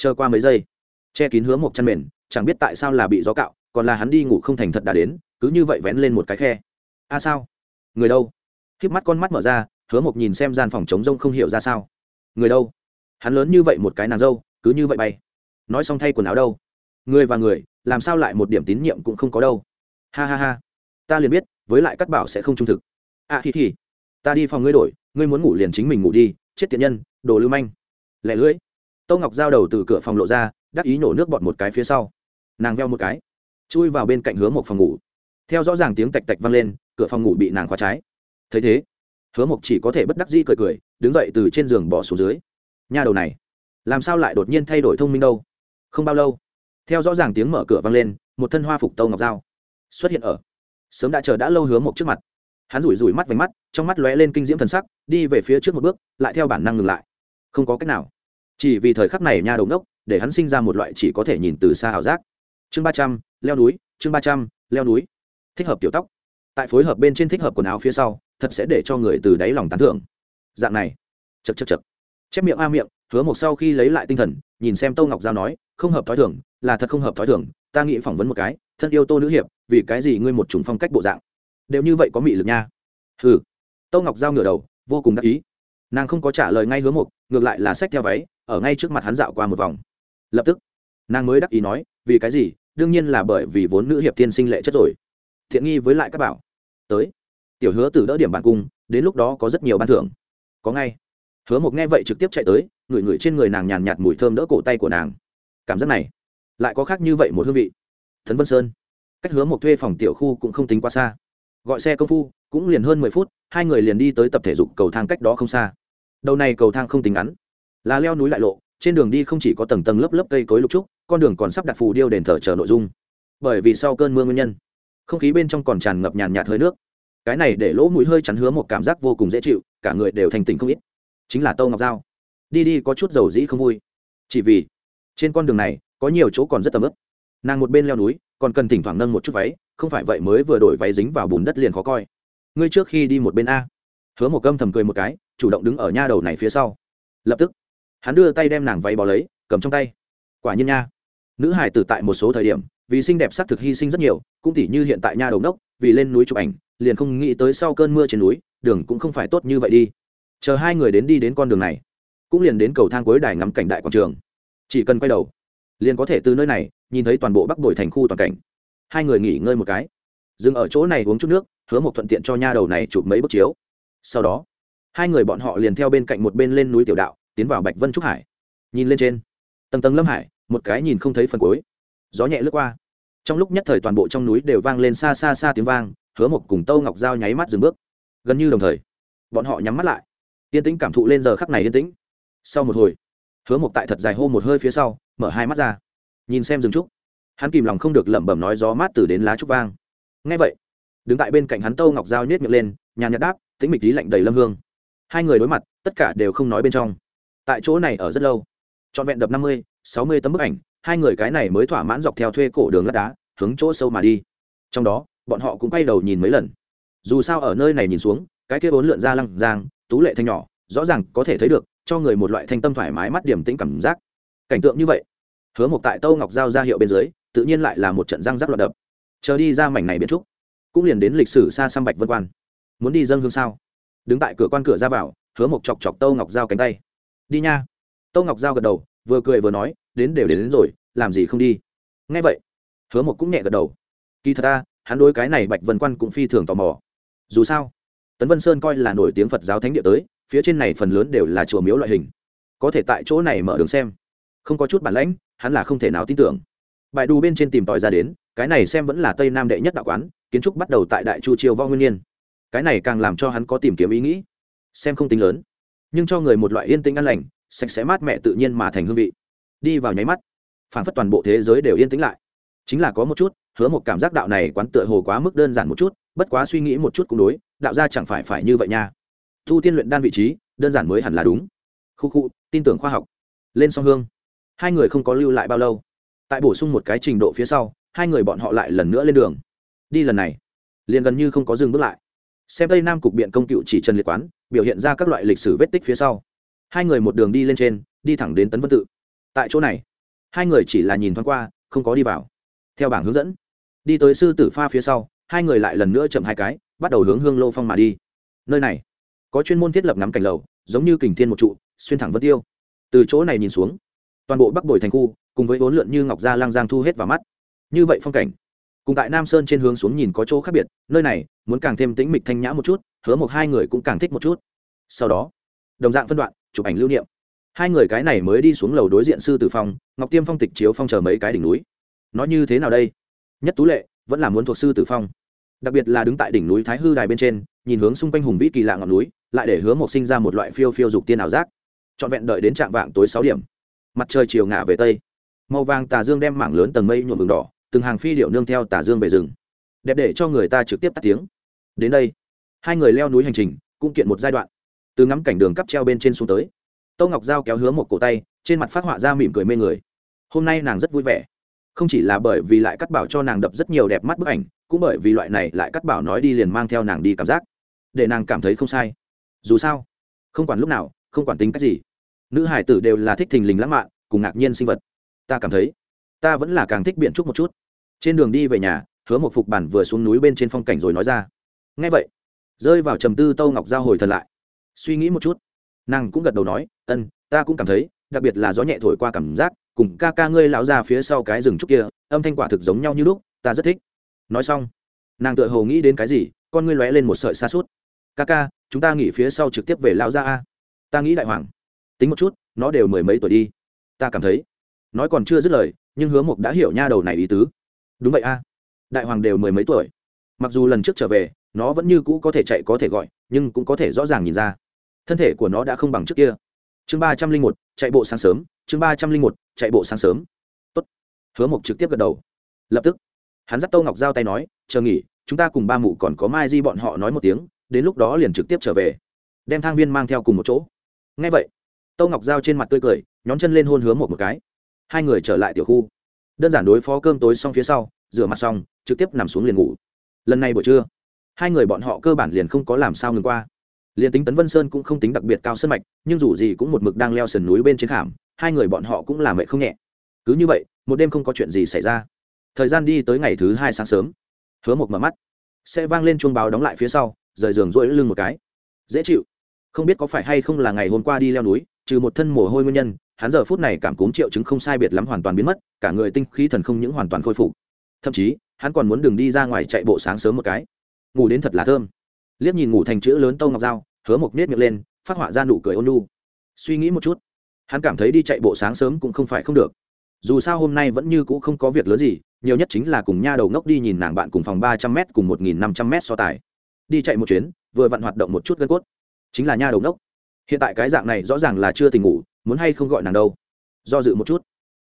chờ qua mấy giây. Che kín hứa một chân mền, chẳng biết tại sao là bị gió cạo, còn là hắn đi ngủ không thành thật đã đến, cứ như vậy vén lên một cái khe. A sao? Người đâu? Khiếp mắt con mắt mở ra, hứa một nhìn xem gian phòng chống rông không hiểu ra sao. Người đâu? Hắn lớn như vậy một cái nàng dâu, cứ như vậy bay. Nói xong thay quần áo đâu? Người và người, làm sao lại một điểm tín nhiệm cũng không có đâu. Ha ha ha. Ta liền biết, với lại cắt bảo sẽ không trung thực. À thì thì ta đi phòng ngươi đổi, ngươi muốn ngủ liền chính mình ngủ đi, chết tiện nhân, đồ lưu manh. Lẻ lưỡi tâu ngọc giao đầu từ cửa phòng lộ ra, đắc ý nổ nước bọt một cái phía sau. Nàng veo một cái, chui vào bên cạnh hướng một phòng ngủ. Theo rõ ràng tiếng tạch tạch vang lên, cửa phòng ngủ bị nàng khóa trái. Thấy thế, hứa mộc chỉ có thể bất đắc dĩ cười cười, đứng dậy từ trên giường bỏ xuống dưới. Nhà đầu này, làm sao lại đột nhiên thay đổi thông minh đâu? Không bao lâu, theo rõ ràng tiếng mở cửa vang lên, một thân hoa phục tâu ngọc dao xuất hiện ở. Sớm đã chờ đã lâu hứa mộc trước mặt. Hắn rủi rủi mắt vánh mắt, trong mắt lóe lên kinh diễm thần sắc, đi về phía trước một bước, lại theo bản năng ngừng lại. Không có cách nào chỉ vì thời khắc này nha đầu ngốc, để hắn sinh ra một loại chỉ có thể nhìn từ xa ảo giác. Chương ba trăm, leo núi, chương ba trăm, leo núi. Thích hợp tiểu tóc. Tại phối hợp bên trên thích hợp quần áo phía sau, thật sẽ để cho người từ đáy lòng tán thưởng. Dạng này. Chật chật chật chép miệng a miệng, hứa một sau khi lấy lại tinh thần, nhìn xem tô ngọc giao nói, không hợp thói thường, là thật không hợp thói thường, ta nghĩ phỏng vấn một cái, thân yêu tô nữ hiệp, vì cái gì ngươi một chủng phong cách bộ dạng? Đều như vậy có mị lực nha. Hừ. Tô ngọc giao ngửa đầu, vô cùng đắc ý. Nàng không có trả lời ngay hứa một ngược lại là xách theo váy, ở ngay trước mặt hắn dạo qua một vòng. Lập tức, nàng mới đắc ý nói, vì cái gì? Đương nhiên là bởi vì vốn nữ hiệp tiên sinh lệ chất rồi. Thiện nghi với lại các bảo. Tới, tiểu hứa từ đỡ điểm bản cung, đến lúc đó có rất nhiều ban thưởng. Có ngay. Hứa một nghe vậy trực tiếp chạy tới, ngửi ngửi trên người nàng nhàn nhạt mùi thơm đỡ cổ tay của nàng. Cảm giác này, lại có khác như vậy một hương vị. Thần vân sơn. Cách hứa một thuê phòng tiểu khu cũng không tính quá xa. Gọi xe công phu, cũng liền hơn mười phút, hai người liền đi tới tập thể dục cầu thang cách đó không xa đầu này cầu thang không tính ngắn. Là leo núi lại lộ, trên đường đi không chỉ có tầng tầng lớp lớp cây cối lục trúc, con đường còn sắp đặt phù điêu đền thờ chờ nội dung. Bởi vì sau cơn mưa nguyên nhân, không khí bên trong còn tràn ngập nhàn nhạt hơi nước. Cái này để lỗ mũi hơi chắn hứa một cảm giác vô cùng dễ chịu, cả người đều thành tình không ít. Chính là tâu ngọc dao đi đi có chút dầu dĩ không vui. Chỉ vì, trên con đường này, có nhiều chỗ còn rất tầm ướp nàng một bên leo núi, còn cần thỉnh thoảng nâng một chút váy, không phải vậy mới vừa đổi váy dính vào bùn đất liền khó coi. Ngươi trước khi đi một bên a. Hứa một câm thầm cười một cái chủ động đứng ở nha đầu này phía sau. Lập tức, hắn đưa tay đem nàng váy bò lấy, cầm trong tay. Quả nhiên nha. Nữ hải tử tại một số thời điểm, vì xinh đẹp sắc thực hy sinh rất nhiều, cũng tỉ như hiện tại nha đầu đốc vì lên núi chụp ảnh, liền không nghĩ tới sau cơn mưa trên núi, đường cũng không phải tốt như vậy đi. Chờ hai người đến đi đến con đường này, cũng liền đến cầu thang cuối đài ngắm cảnh đại quảng trường. Chỉ cần quay đầu, liền có thể từ nơi này, nhìn thấy toàn bộ bắc bồi thành khu toàn cảnh. Hai người nghỉ ngơi một cái, dừng ở chỗ này uống chút nước, hứa một thuận tiện cho nha đầu này chụp mấy bức chiếu. Sau đó hai người bọn họ liền theo bên cạnh một bên lên núi tiểu đạo, tiến vào bạch vân trúc hải. Nhìn lên trên, tầng tầng lâm hải, một cái nhìn không thấy phần cuối. Gió nhẹ lướt qua. Trong lúc nhất thời toàn bộ trong núi đều vang lên xa xa xa tiếng vang, hứa một cùng tâu ngọc dao nháy mắt dừng bước. Gần như đồng thời, bọn họ nhắm mắt lại. Yên tĩnh cảm thụ lên giờ khắc này yên tĩnh. Sau một hồi, hứa một tại thật dài hô một hơi phía sau, mở hai mắt ra. Nhìn xem rừng trúc, hắn kìm lòng không được lẩm bẩm nói gió mát từ đến lá trúc vang. Ngay vậy, đứng tại bên cạnh hắn tâu ngọc dao nhét miệng lên nhà nhật đáp, tĩnh mịch lý lạnh đầy lâm hương hai người đối mặt, tất cả đều không nói bên trong. Tại chỗ này ở rất lâu. Trọn vẹn đập năm mươi, sáu mươi tấm bức ảnh, hai người cái này mới thỏa mãn dọc theo thuê cổ đường lát đá, hướng chỗ sâu mà đi. Trong đó, bọn họ cũng quay đầu nhìn mấy lần. Dù sao ở nơi này nhìn xuống, cái kia bốn lượn ra lăng giang, tú lệ thanh nhỏ, rõ ràng có thể thấy được, cho người một loại thanh tâm thoải mái mắt điểm tĩnh cảm giác. Cảnh tượng như vậy, hứa một tại tâu ngọc giao ra hiệu bên dưới, tự nhiên lại là một trận răng rắc loạt đập. Chờ đi ra mảnh này biến trúc, cũng liền đến lịch sử xa xăm bạch vân quan. Muốn đi dâng hương sao? Đứng tại cửa quan cửa ra vào hứa một chọc chọc tâu ngọc giao cánh tay. Đi nha. Tâu ngọc giao gật đầu vừa cười vừa nói đến đều đến, đến rồi làm gì không đi? Ngay vậy. Hứa một cũng nhẹ gật đầu. Kỳ thật ta hắn đối cái này bạch vân quan cũng phi thường tò mò. Dù sao tấn vân sơn coi là nổi tiếng phật giáo thánh địa tới phía trên này phần lớn đều là chùa miếu loại hình. Có thể tại chỗ này mở đường xem. Không có chút bản lãnh hắn là không thể nào tin tưởng. Bài đù bên trên tìm tòi ra đến cái này xem vẫn là tây nam đệ nhất đạo quán kiến trúc bắt đầu tại đại chu triều võ nguyên nhiên cái này càng làm cho hắn có tìm kiếm ý nghĩ, xem không tính lớn. Nhưng cho người một loại yên tĩnh an lành, sạch sẽ mát mẹ tự nhiên mà thành hương vị. Đi vào nháy mắt phản phất toàn bộ thế giới đều yên tĩnh lại. Chính là có một chút, hứa một cảm giác đạo này quán tựa hồ quá mức đơn giản một chút, bất quá suy nghĩ một chút cũng đối, đạo ra chẳng phải phải như vậy nha. Thu tiên luyện đan vị trí, đơn giản mới hẳn là đúng. Khu khu, tin tưởng khoa học. Lên song hương. Hai người không có lưu lại bao lâu. Tại bổ sung một cái trình độ phía sau, hai người bọn họ lại lần nữa lên đường. Đi lần này, liền gần như không có dừng bước lại xem tây nam cục biện công cựu chỉ trần liệt quán, biểu hiện ra các loại lịch sử vết tích phía sau. Hai người một đường đi lên trên, đi thẳng đến tấn vân tự. Tại chỗ này, hai người chỉ là nhìn thoáng qua, không có đi vào. Theo bảng hướng dẫn, đi tới sư tử pha phía sau, hai người lại lần nữa chậm hai cái, bắt đầu hướng hương lô phong mà đi. Nơi này, có chuyên môn thiết lập ngắm cảnh lầu, giống như kình thiên một trụ, xuyên thẳng vân tiêu. Từ chỗ này nhìn xuống, toàn bộ bắc bồi thành khu, cùng với bốn lượn như ngọc gia lang giang thu hết vào mắt. Như vậy phong cảnh cùng tại nam sơn trên hướng xuống nhìn có chỗ khác biệt, nơi này, muốn càng thêm tĩnh mịch thanh nhã một chút, hứa một hai người cũng càng thích một chút. Sau đó, đồng dạng phân đoạn, chụp ảnh lưu niệm. Hai người cái này mới đi xuống lầu đối diện sư tử phong, ngọc tiêm phong tịch chiếu phong chờ mấy cái đỉnh núi. Nói như thế nào đây? Nhất tú lệ, vẫn là muốn thuộc sư tử phong. Đặc biệt là đứng tại đỉnh núi thái hư đài bên trên, nhìn hướng xung quanh hùng vĩ kỳ lạ ngọn núi, lại để hứa một sinh ra một loại phiêu phiêu dục tiên ảo giác. Trọn vẹn đợi đến trạm vạng tối sáu điểm. Mặt trời chiều ngả về tây. Màu vàng tà dương đem mảng lớn tầng mây nhuộm đường đỏ từng hàng phi điệu nương theo tả dương về rừng, đẹp để cho người ta trực tiếp tắt tiếng. Đến đây, hai người leo núi hành trình, cũng kiện một giai đoạn, từ ngắm cảnh đường cắp treo bên trên xuống tới. Tâu ngọc giao kéo hứa một cổ tay, trên mặt phát họa ra mỉm cười mê người. Hôm nay nàng rất vui vẻ, không chỉ là bởi vì lại cắt bảo cho nàng đập rất nhiều đẹp mắt bức ảnh, cũng bởi vì loại này lại cắt bảo nói đi liền mang theo nàng đi cảm giác, để nàng cảm thấy không sai. Dù sao, không quản lúc nào, không quản tính cách gì, nữ hải tử đều là thích thình lình lãng mạn, cùng ngạc nhiên sinh vật. Ta cảm thấy, ta vẫn là càng thích biện trúc một chút trên đường đi về nhà, hứa một phục bản vừa xuống núi bên trên phong cảnh rồi nói ra. Ngay vậy, rơi vào trầm tư tâu ngọc giao hồi thật lại. Suy nghĩ một chút, nàng cũng gật đầu nói, ân, ta cũng cảm thấy, đặc biệt là gió nhẹ thổi qua cảm giác, cùng ca ca ngươi lão ra phía sau cái rừng trúc kia, âm thanh quả thực giống nhau như lúc, ta rất thích. Nói xong, nàng tựa hồ nghĩ đến cái gì, con ngươi lóe lên một sợi xa suốt ca ca, chúng ta nghỉ phía sau trực tiếp về lão ra a. Ta nghĩ đại hoàng. Tính một chút, nó đều mười mấy tuổi đi. Ta cảm thấy, nói còn chưa dứt lời, nhưng hứa mộc đã hiểu nha đầu này ý tứ đúng vậy a. Đại hoàng đều mười mấy tuổi. Mặc dù lần trước trở về, nó vẫn như cũ có thể chạy, có thể gọi, nhưng cũng có thể rõ ràng nhìn ra. Thân thể của nó đã không bằng trước kia. Chương ba trăm linh một, chạy bộ sáng sớm. Chương ba trăm linh một, chạy bộ sáng sớm. Tốt. hứa mộc trực tiếp gật đầu. Lập tức, hắn dắt tô ngọc giao tay nói, chờ nghỉ, chúng ta cùng ba mụ còn có mai di bọn họ nói một tiếng, đến lúc đó liền trực tiếp trở về, đem thang viên mang theo cùng một chỗ. Ngay vậy, tô ngọc giao trên mặt tươi cười, nhón chân lên hôn hứa một một cái. Hai người trở lại tiểu khu đơn giản đối phó cơm tối xong phía sau, rửa mặt xong, trực tiếp nằm xuống liền ngủ. Lần này buổi trưa, hai người bọn họ cơ bản liền không có làm sao ngừng qua. Liền tính tấn vân sơn cũng không tính đặc biệt cao sân mạch, nhưng dù gì cũng một mực đang leo sườn núi bên trên khảm, hai người bọn họ cũng làm vậy không nhẹ. Cứ như vậy, một đêm không có chuyện gì xảy ra. Thời gian đi tới ngày thứ hai sáng sớm. Hứa một mở mắt. Sẽ vang lên chuông báo đóng lại phía sau, rời giường rỗi lưng một cái. Dễ chịu. Không biết có phải hay không là ngày hôm qua đi leo núi, trừ một thân mồ hôi nguyên nhân hắn giờ phút này cảm cúm triệu chứng không sai biệt lắm hoàn toàn biến mất, cả người tinh khí thần không những hoàn toàn khôi phục. Thậm chí, hắn còn muốn đường đi ra ngoài chạy bộ sáng sớm một cái. Ngủ đến thật là thơm. Liếc nhìn ngủ thành chữ lớn tâu ngọc dao hứa mộc nết miệng lên, phát họa ra nụ cười ôn lu suy nghĩ một chút, hắn cảm thấy đi chạy bộ sáng sớm cũng không phải không được. Dù sao hôm nay vẫn như cũ không có việc lớn gì, nhiều nhất chính là cùng nha đầu ngốc đi nhìn nàng bạn cùng phòng ba trăm m cùng một nghìn năm trăm m so tài. Đi chạy một chuyến, vừa vặn hoạt động một chút gân cốt. Chính là nha đầu ngốc. Hiện tại cái dạng này rõ ràng là chưa tình ngủ muốn hay không gọi nàng đâu. Do dự một chút.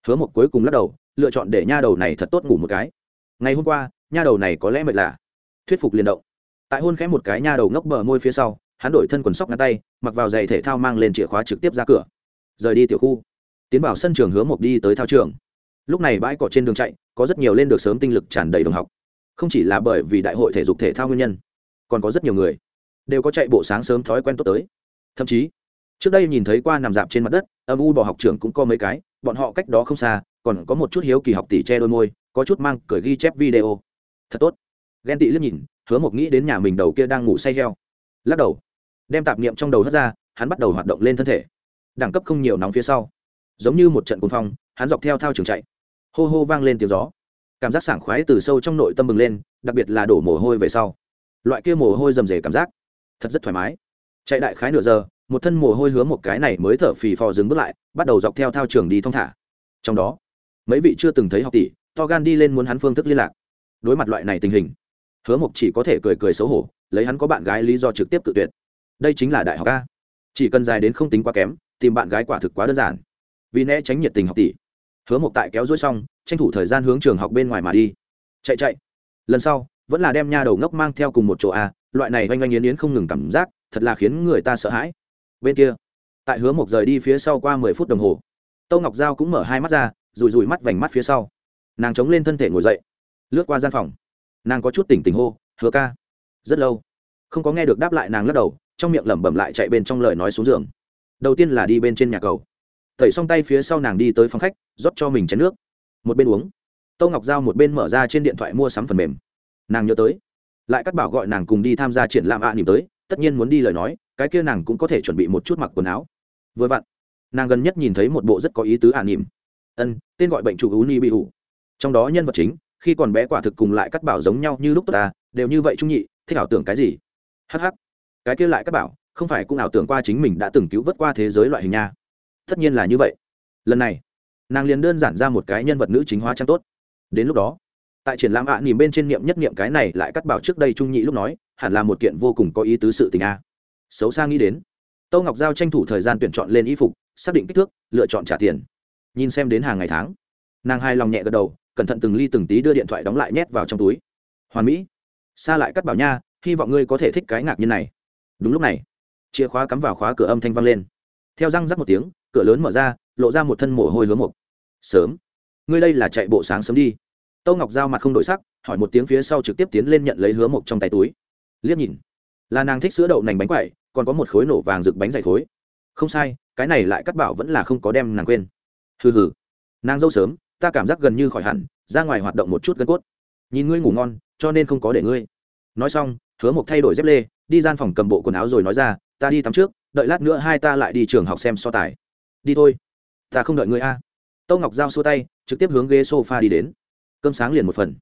Hứa một cuối cùng lắc đầu, lựa chọn để nha đầu này thật tốt ngủ một cái. Ngày hôm qua, nha đầu này có lẽ mệt lạ. Thuyết phục liền động. Tại hôn khẽ một cái nha đầu ngốc bờ môi phía sau, hắn đổi thân quần sóc ngắn tay, mặc vào giày thể thao mang lên chìa khóa trực tiếp ra cửa. Rời đi tiểu khu. Tiến vào sân trường hứa mộc đi tới thao trường. Lúc này bãi cỏ trên đường chạy, có rất nhiều lên được sớm tinh lực tràn đầy đồng học. Không chỉ là bởi vì đại hội thể dục thể thao nguyên nhân, còn có rất nhiều người đều có chạy bộ sáng sớm thói quen tốt tới. Thậm chí trước đây nhìn thấy qua nằm dạp trên mặt đất, âm u bỏ học trường cũng có mấy cái, bọn họ cách đó không xa, còn có một chút hiếu kỳ học tỷ che đôi môi, có chút mang cởi ghi chép video. Thật tốt. Ghen tị liếc nhìn, hứa mộc nghĩ đến nhà mình đầu kia đang ngủ say heo. Lắc đầu. Đem tạp niệm trong đầu hất ra, hắn bắt đầu hoạt động lên thân thể. Đẳng cấp không nhiều nóng phía sau. Giống như một trận cuồng phong, hắn dọc theo thao trường chạy. Hô hô vang lên tiếng gió. Cảm giác sảng khoái từ sâu trong nội tâm bừng lên, đặc biệt là đổ mồ hôi về sau. Loại kia mồ hôi rầm rề cảm giác. Thật rất thoải mái. Chạy đại khái nửa giờ một thân mồ hôi hứa một cái này mới thở phì phò dừng bước lại, bắt đầu dọc theo thao trường đi thong thả. Trong đó, mấy vị chưa từng thấy học tỷ, to gan đi lên muốn hắn phương thức liên lạc. Đối mặt loại này tình hình, hứa mộc chỉ có thể cười cười xấu hổ, lấy hắn có bạn gái lý do trực tiếp tự tuyệt. Đây chính là đại học a. Chỉ cần dài đến không tính quá kém, tìm bạn gái quả thực quá đơn giản. Vì né tránh nhiệt tình học tỷ, hứa mộc tại kéo dối xong, tranh thủ thời gian hướng trường học bên ngoài mà đi. Chạy chạy. Lần sau, vẫn là đem nha đầu ngốc mang theo cùng một chỗ a, loại này oanh oanh yến yến không ngừng cảm giác, thật là khiến người ta sợ hãi bên kia. Tại hứa mộc rời đi phía sau qua mười phút đồng hồ tâu ngọc giao cũng mở hai mắt ra rùi rùi mắt vành mắt phía sau. Nàng chống lên thân thể ngồi dậy lướt qua gian phòng. Nàng có chút tỉnh tỉnh hô hứa ca. Rất lâu không có nghe được đáp lại nàng lắc đầu trong miệng lẩm bẩm lại chạy bên trong lời nói xuống giường. Đầu tiên là đi bên trên nhà cầu. Tẩy xong tay phía sau nàng đi tới phòng khách rót cho mình chén nước. Một bên uống. Tâu ngọc giao một bên mở ra trên điện thoại mua sắm phần mềm. Nàng nhớ tới lại cắt bảo gọi nàng cùng đi tham gia triển lãm ạ à, nỉm tới tất nhiên muốn đi lời nói cái kia nàng cũng có thể chuẩn bị một chút mặc quần áo. Vừa vặn nàng gần nhất nhìn thấy một bộ rất có ý tứ ả nỉm. Ân tên gọi bệnh chủ ú ni bị ủ. Trong đó nhân vật chính khi còn bé quả thực cùng lại cắt bảo giống nhau như lúc ta đều như vậy trung nhị thích ảo tưởng cái gì? Hh cái kia lại cắt bảo không phải cũng ảo tưởng qua chính mình đã từng cứu vớt qua thế giới loại hình nha. Tất nhiên là như vậy. Lần này nàng liền đơn giản ra một cái nhân vật nữ chính hóa trang tốt. Đến lúc đó tại triển lãm ạ à, nỉm bên trên niệm nhất niệm cái này lại cắt bảo trước đây trung nhị lúc nói hẳn là một kiện vô cùng có ý tứ sự tình a xấu xa nghĩ đến. Tâu ngọc giao tranh thủ thời gian tuyển chọn lên y phục, xác định kích thước, lựa chọn trả tiền. Nhìn xem đến hàng ngày tháng, nàng hai lòng nhẹ gật đầu, cẩn thận từng ly từng tí đưa điện thoại đóng lại nhét vào trong túi. Hoàn mỹ, xa lại cắt bảo nha, hy vọng ngươi có thể thích cái ngạc nhiên này. Đúng lúc này, chìa khóa cắm vào khóa cửa âm thanh vang lên. Theo răng rắc một tiếng, cửa lớn mở ra, lộ ra một thân mồ hôi hướng mục. Sớm, ngươi đây là chạy bộ sáng sớm đi. Tâu ngọc giao mặt không đổi sắc, hỏi một tiếng phía sau trực tiếp tiến lên nhận lấy hứa mộc trong tay túi. Liếc nhìn, là nàng thích sữa đậu nành bánh quậy còn có một khối nổ vàng rực bánh dày khối. Không sai, cái này lại cắt bảo vẫn là không có đem nàng quên. Hừ hừ. Nàng dâu sớm, ta cảm giác gần như khỏi hẳn, ra ngoài hoạt động một chút gân cốt. Nhìn ngươi ngủ ngon, cho nên không có để ngươi. Nói xong, hứa mộc thay đổi dép lê, đi gian phòng cầm bộ quần áo rồi nói ra, ta đi tắm trước, đợi lát nữa hai ta lại đi trường học xem so tài. Đi thôi. Ta không đợi ngươi a. À. tâu ngọc giao xua tay, trực tiếp hướng ghế s o f a đi đến. Cơm sáng liền một phần.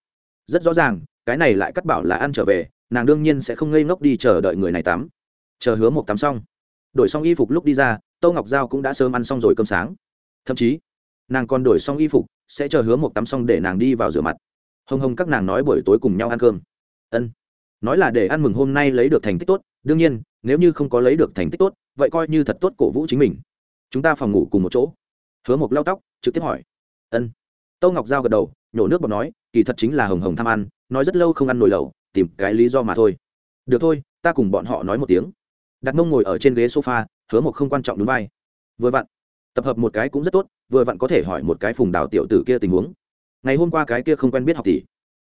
Rất rõ ràng, cái này lại cắt bảo là ăn trở về, nàng đương nhiên sẽ không ngây ngốc đi chờ đợi người này tắm chờ hứa một tắm xong. Đổi xong y phục lúc đi ra tô ngọc giao cũng đã sớm ăn xong rồi cơm sáng. Thậm chí, nàng còn đổi xong y phục, sẽ chờ hứa một tắm xong để nàng đi vào rửa mặt. Hồng hồng các nàng nói buổi tối cùng nhau ăn cơm. Ân. Nói là để ăn mừng hôm nay lấy được thành tích tốt, đương nhiên, nếu như không có lấy được thành tích tốt, vậy coi như thật tốt cổ vũ chính mình. Chúng ta phòng ngủ cùng một chỗ. Hứa một lau tóc, trực tiếp hỏi. Ân. Tô ngọc giao gật đầu, nhổ nước bọt nói, kỳ thật chính là hồng hồng tham ăn, nói rất lâu không ăn nồi lẩu, tìm cái lý do mà thôi. Được thôi, ta cùng bọn họ nói một tiếng đặt mông ngồi ở trên ghế sofa, hứa một không quan trọng đúng vai. Vừa vặn, tập hợp một cái cũng rất tốt, vừa vặn có thể hỏi một cái phùng đào tiểu tử kia tình huống. Ngày hôm qua cái kia không quen biết học tỷ,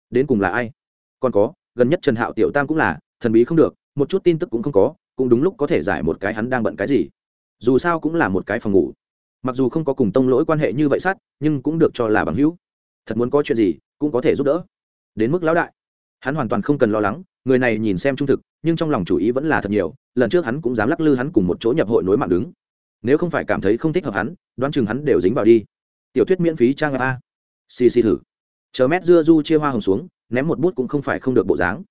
đến cùng là ai? Còn có, gần nhất trần hạo tiểu tam cũng là, thần bí không được, một chút tin tức cũng không có, cũng đúng lúc có thể giải một cái hắn đang bận cái gì. Dù sao cũng là một cái phòng ngủ. Mặc dù không có cùng tông lỗi quan hệ như vậy sát, nhưng cũng được cho là bằng hữu. Thật muốn có chuyện gì, cũng có thể giúp đỡ. Đến mức lão đại hắn hoàn toàn không cần lo lắng, người này nhìn xem trung thực, nhưng trong lòng chủ ý vẫn là thật nhiều, lần trước hắn cũng dám lắc lư hắn cùng một chỗ nhập hội nối mạng đứng. Nếu không phải cảm thấy không thích hợp hắn, đoán chừng hắn đều dính vào đi. Tiểu thuyết miễn phí trang a. Xì xì thử. Chờ mét dưa du chia hoa hồng xuống, ném một bút cũng không phải không được bộ dáng.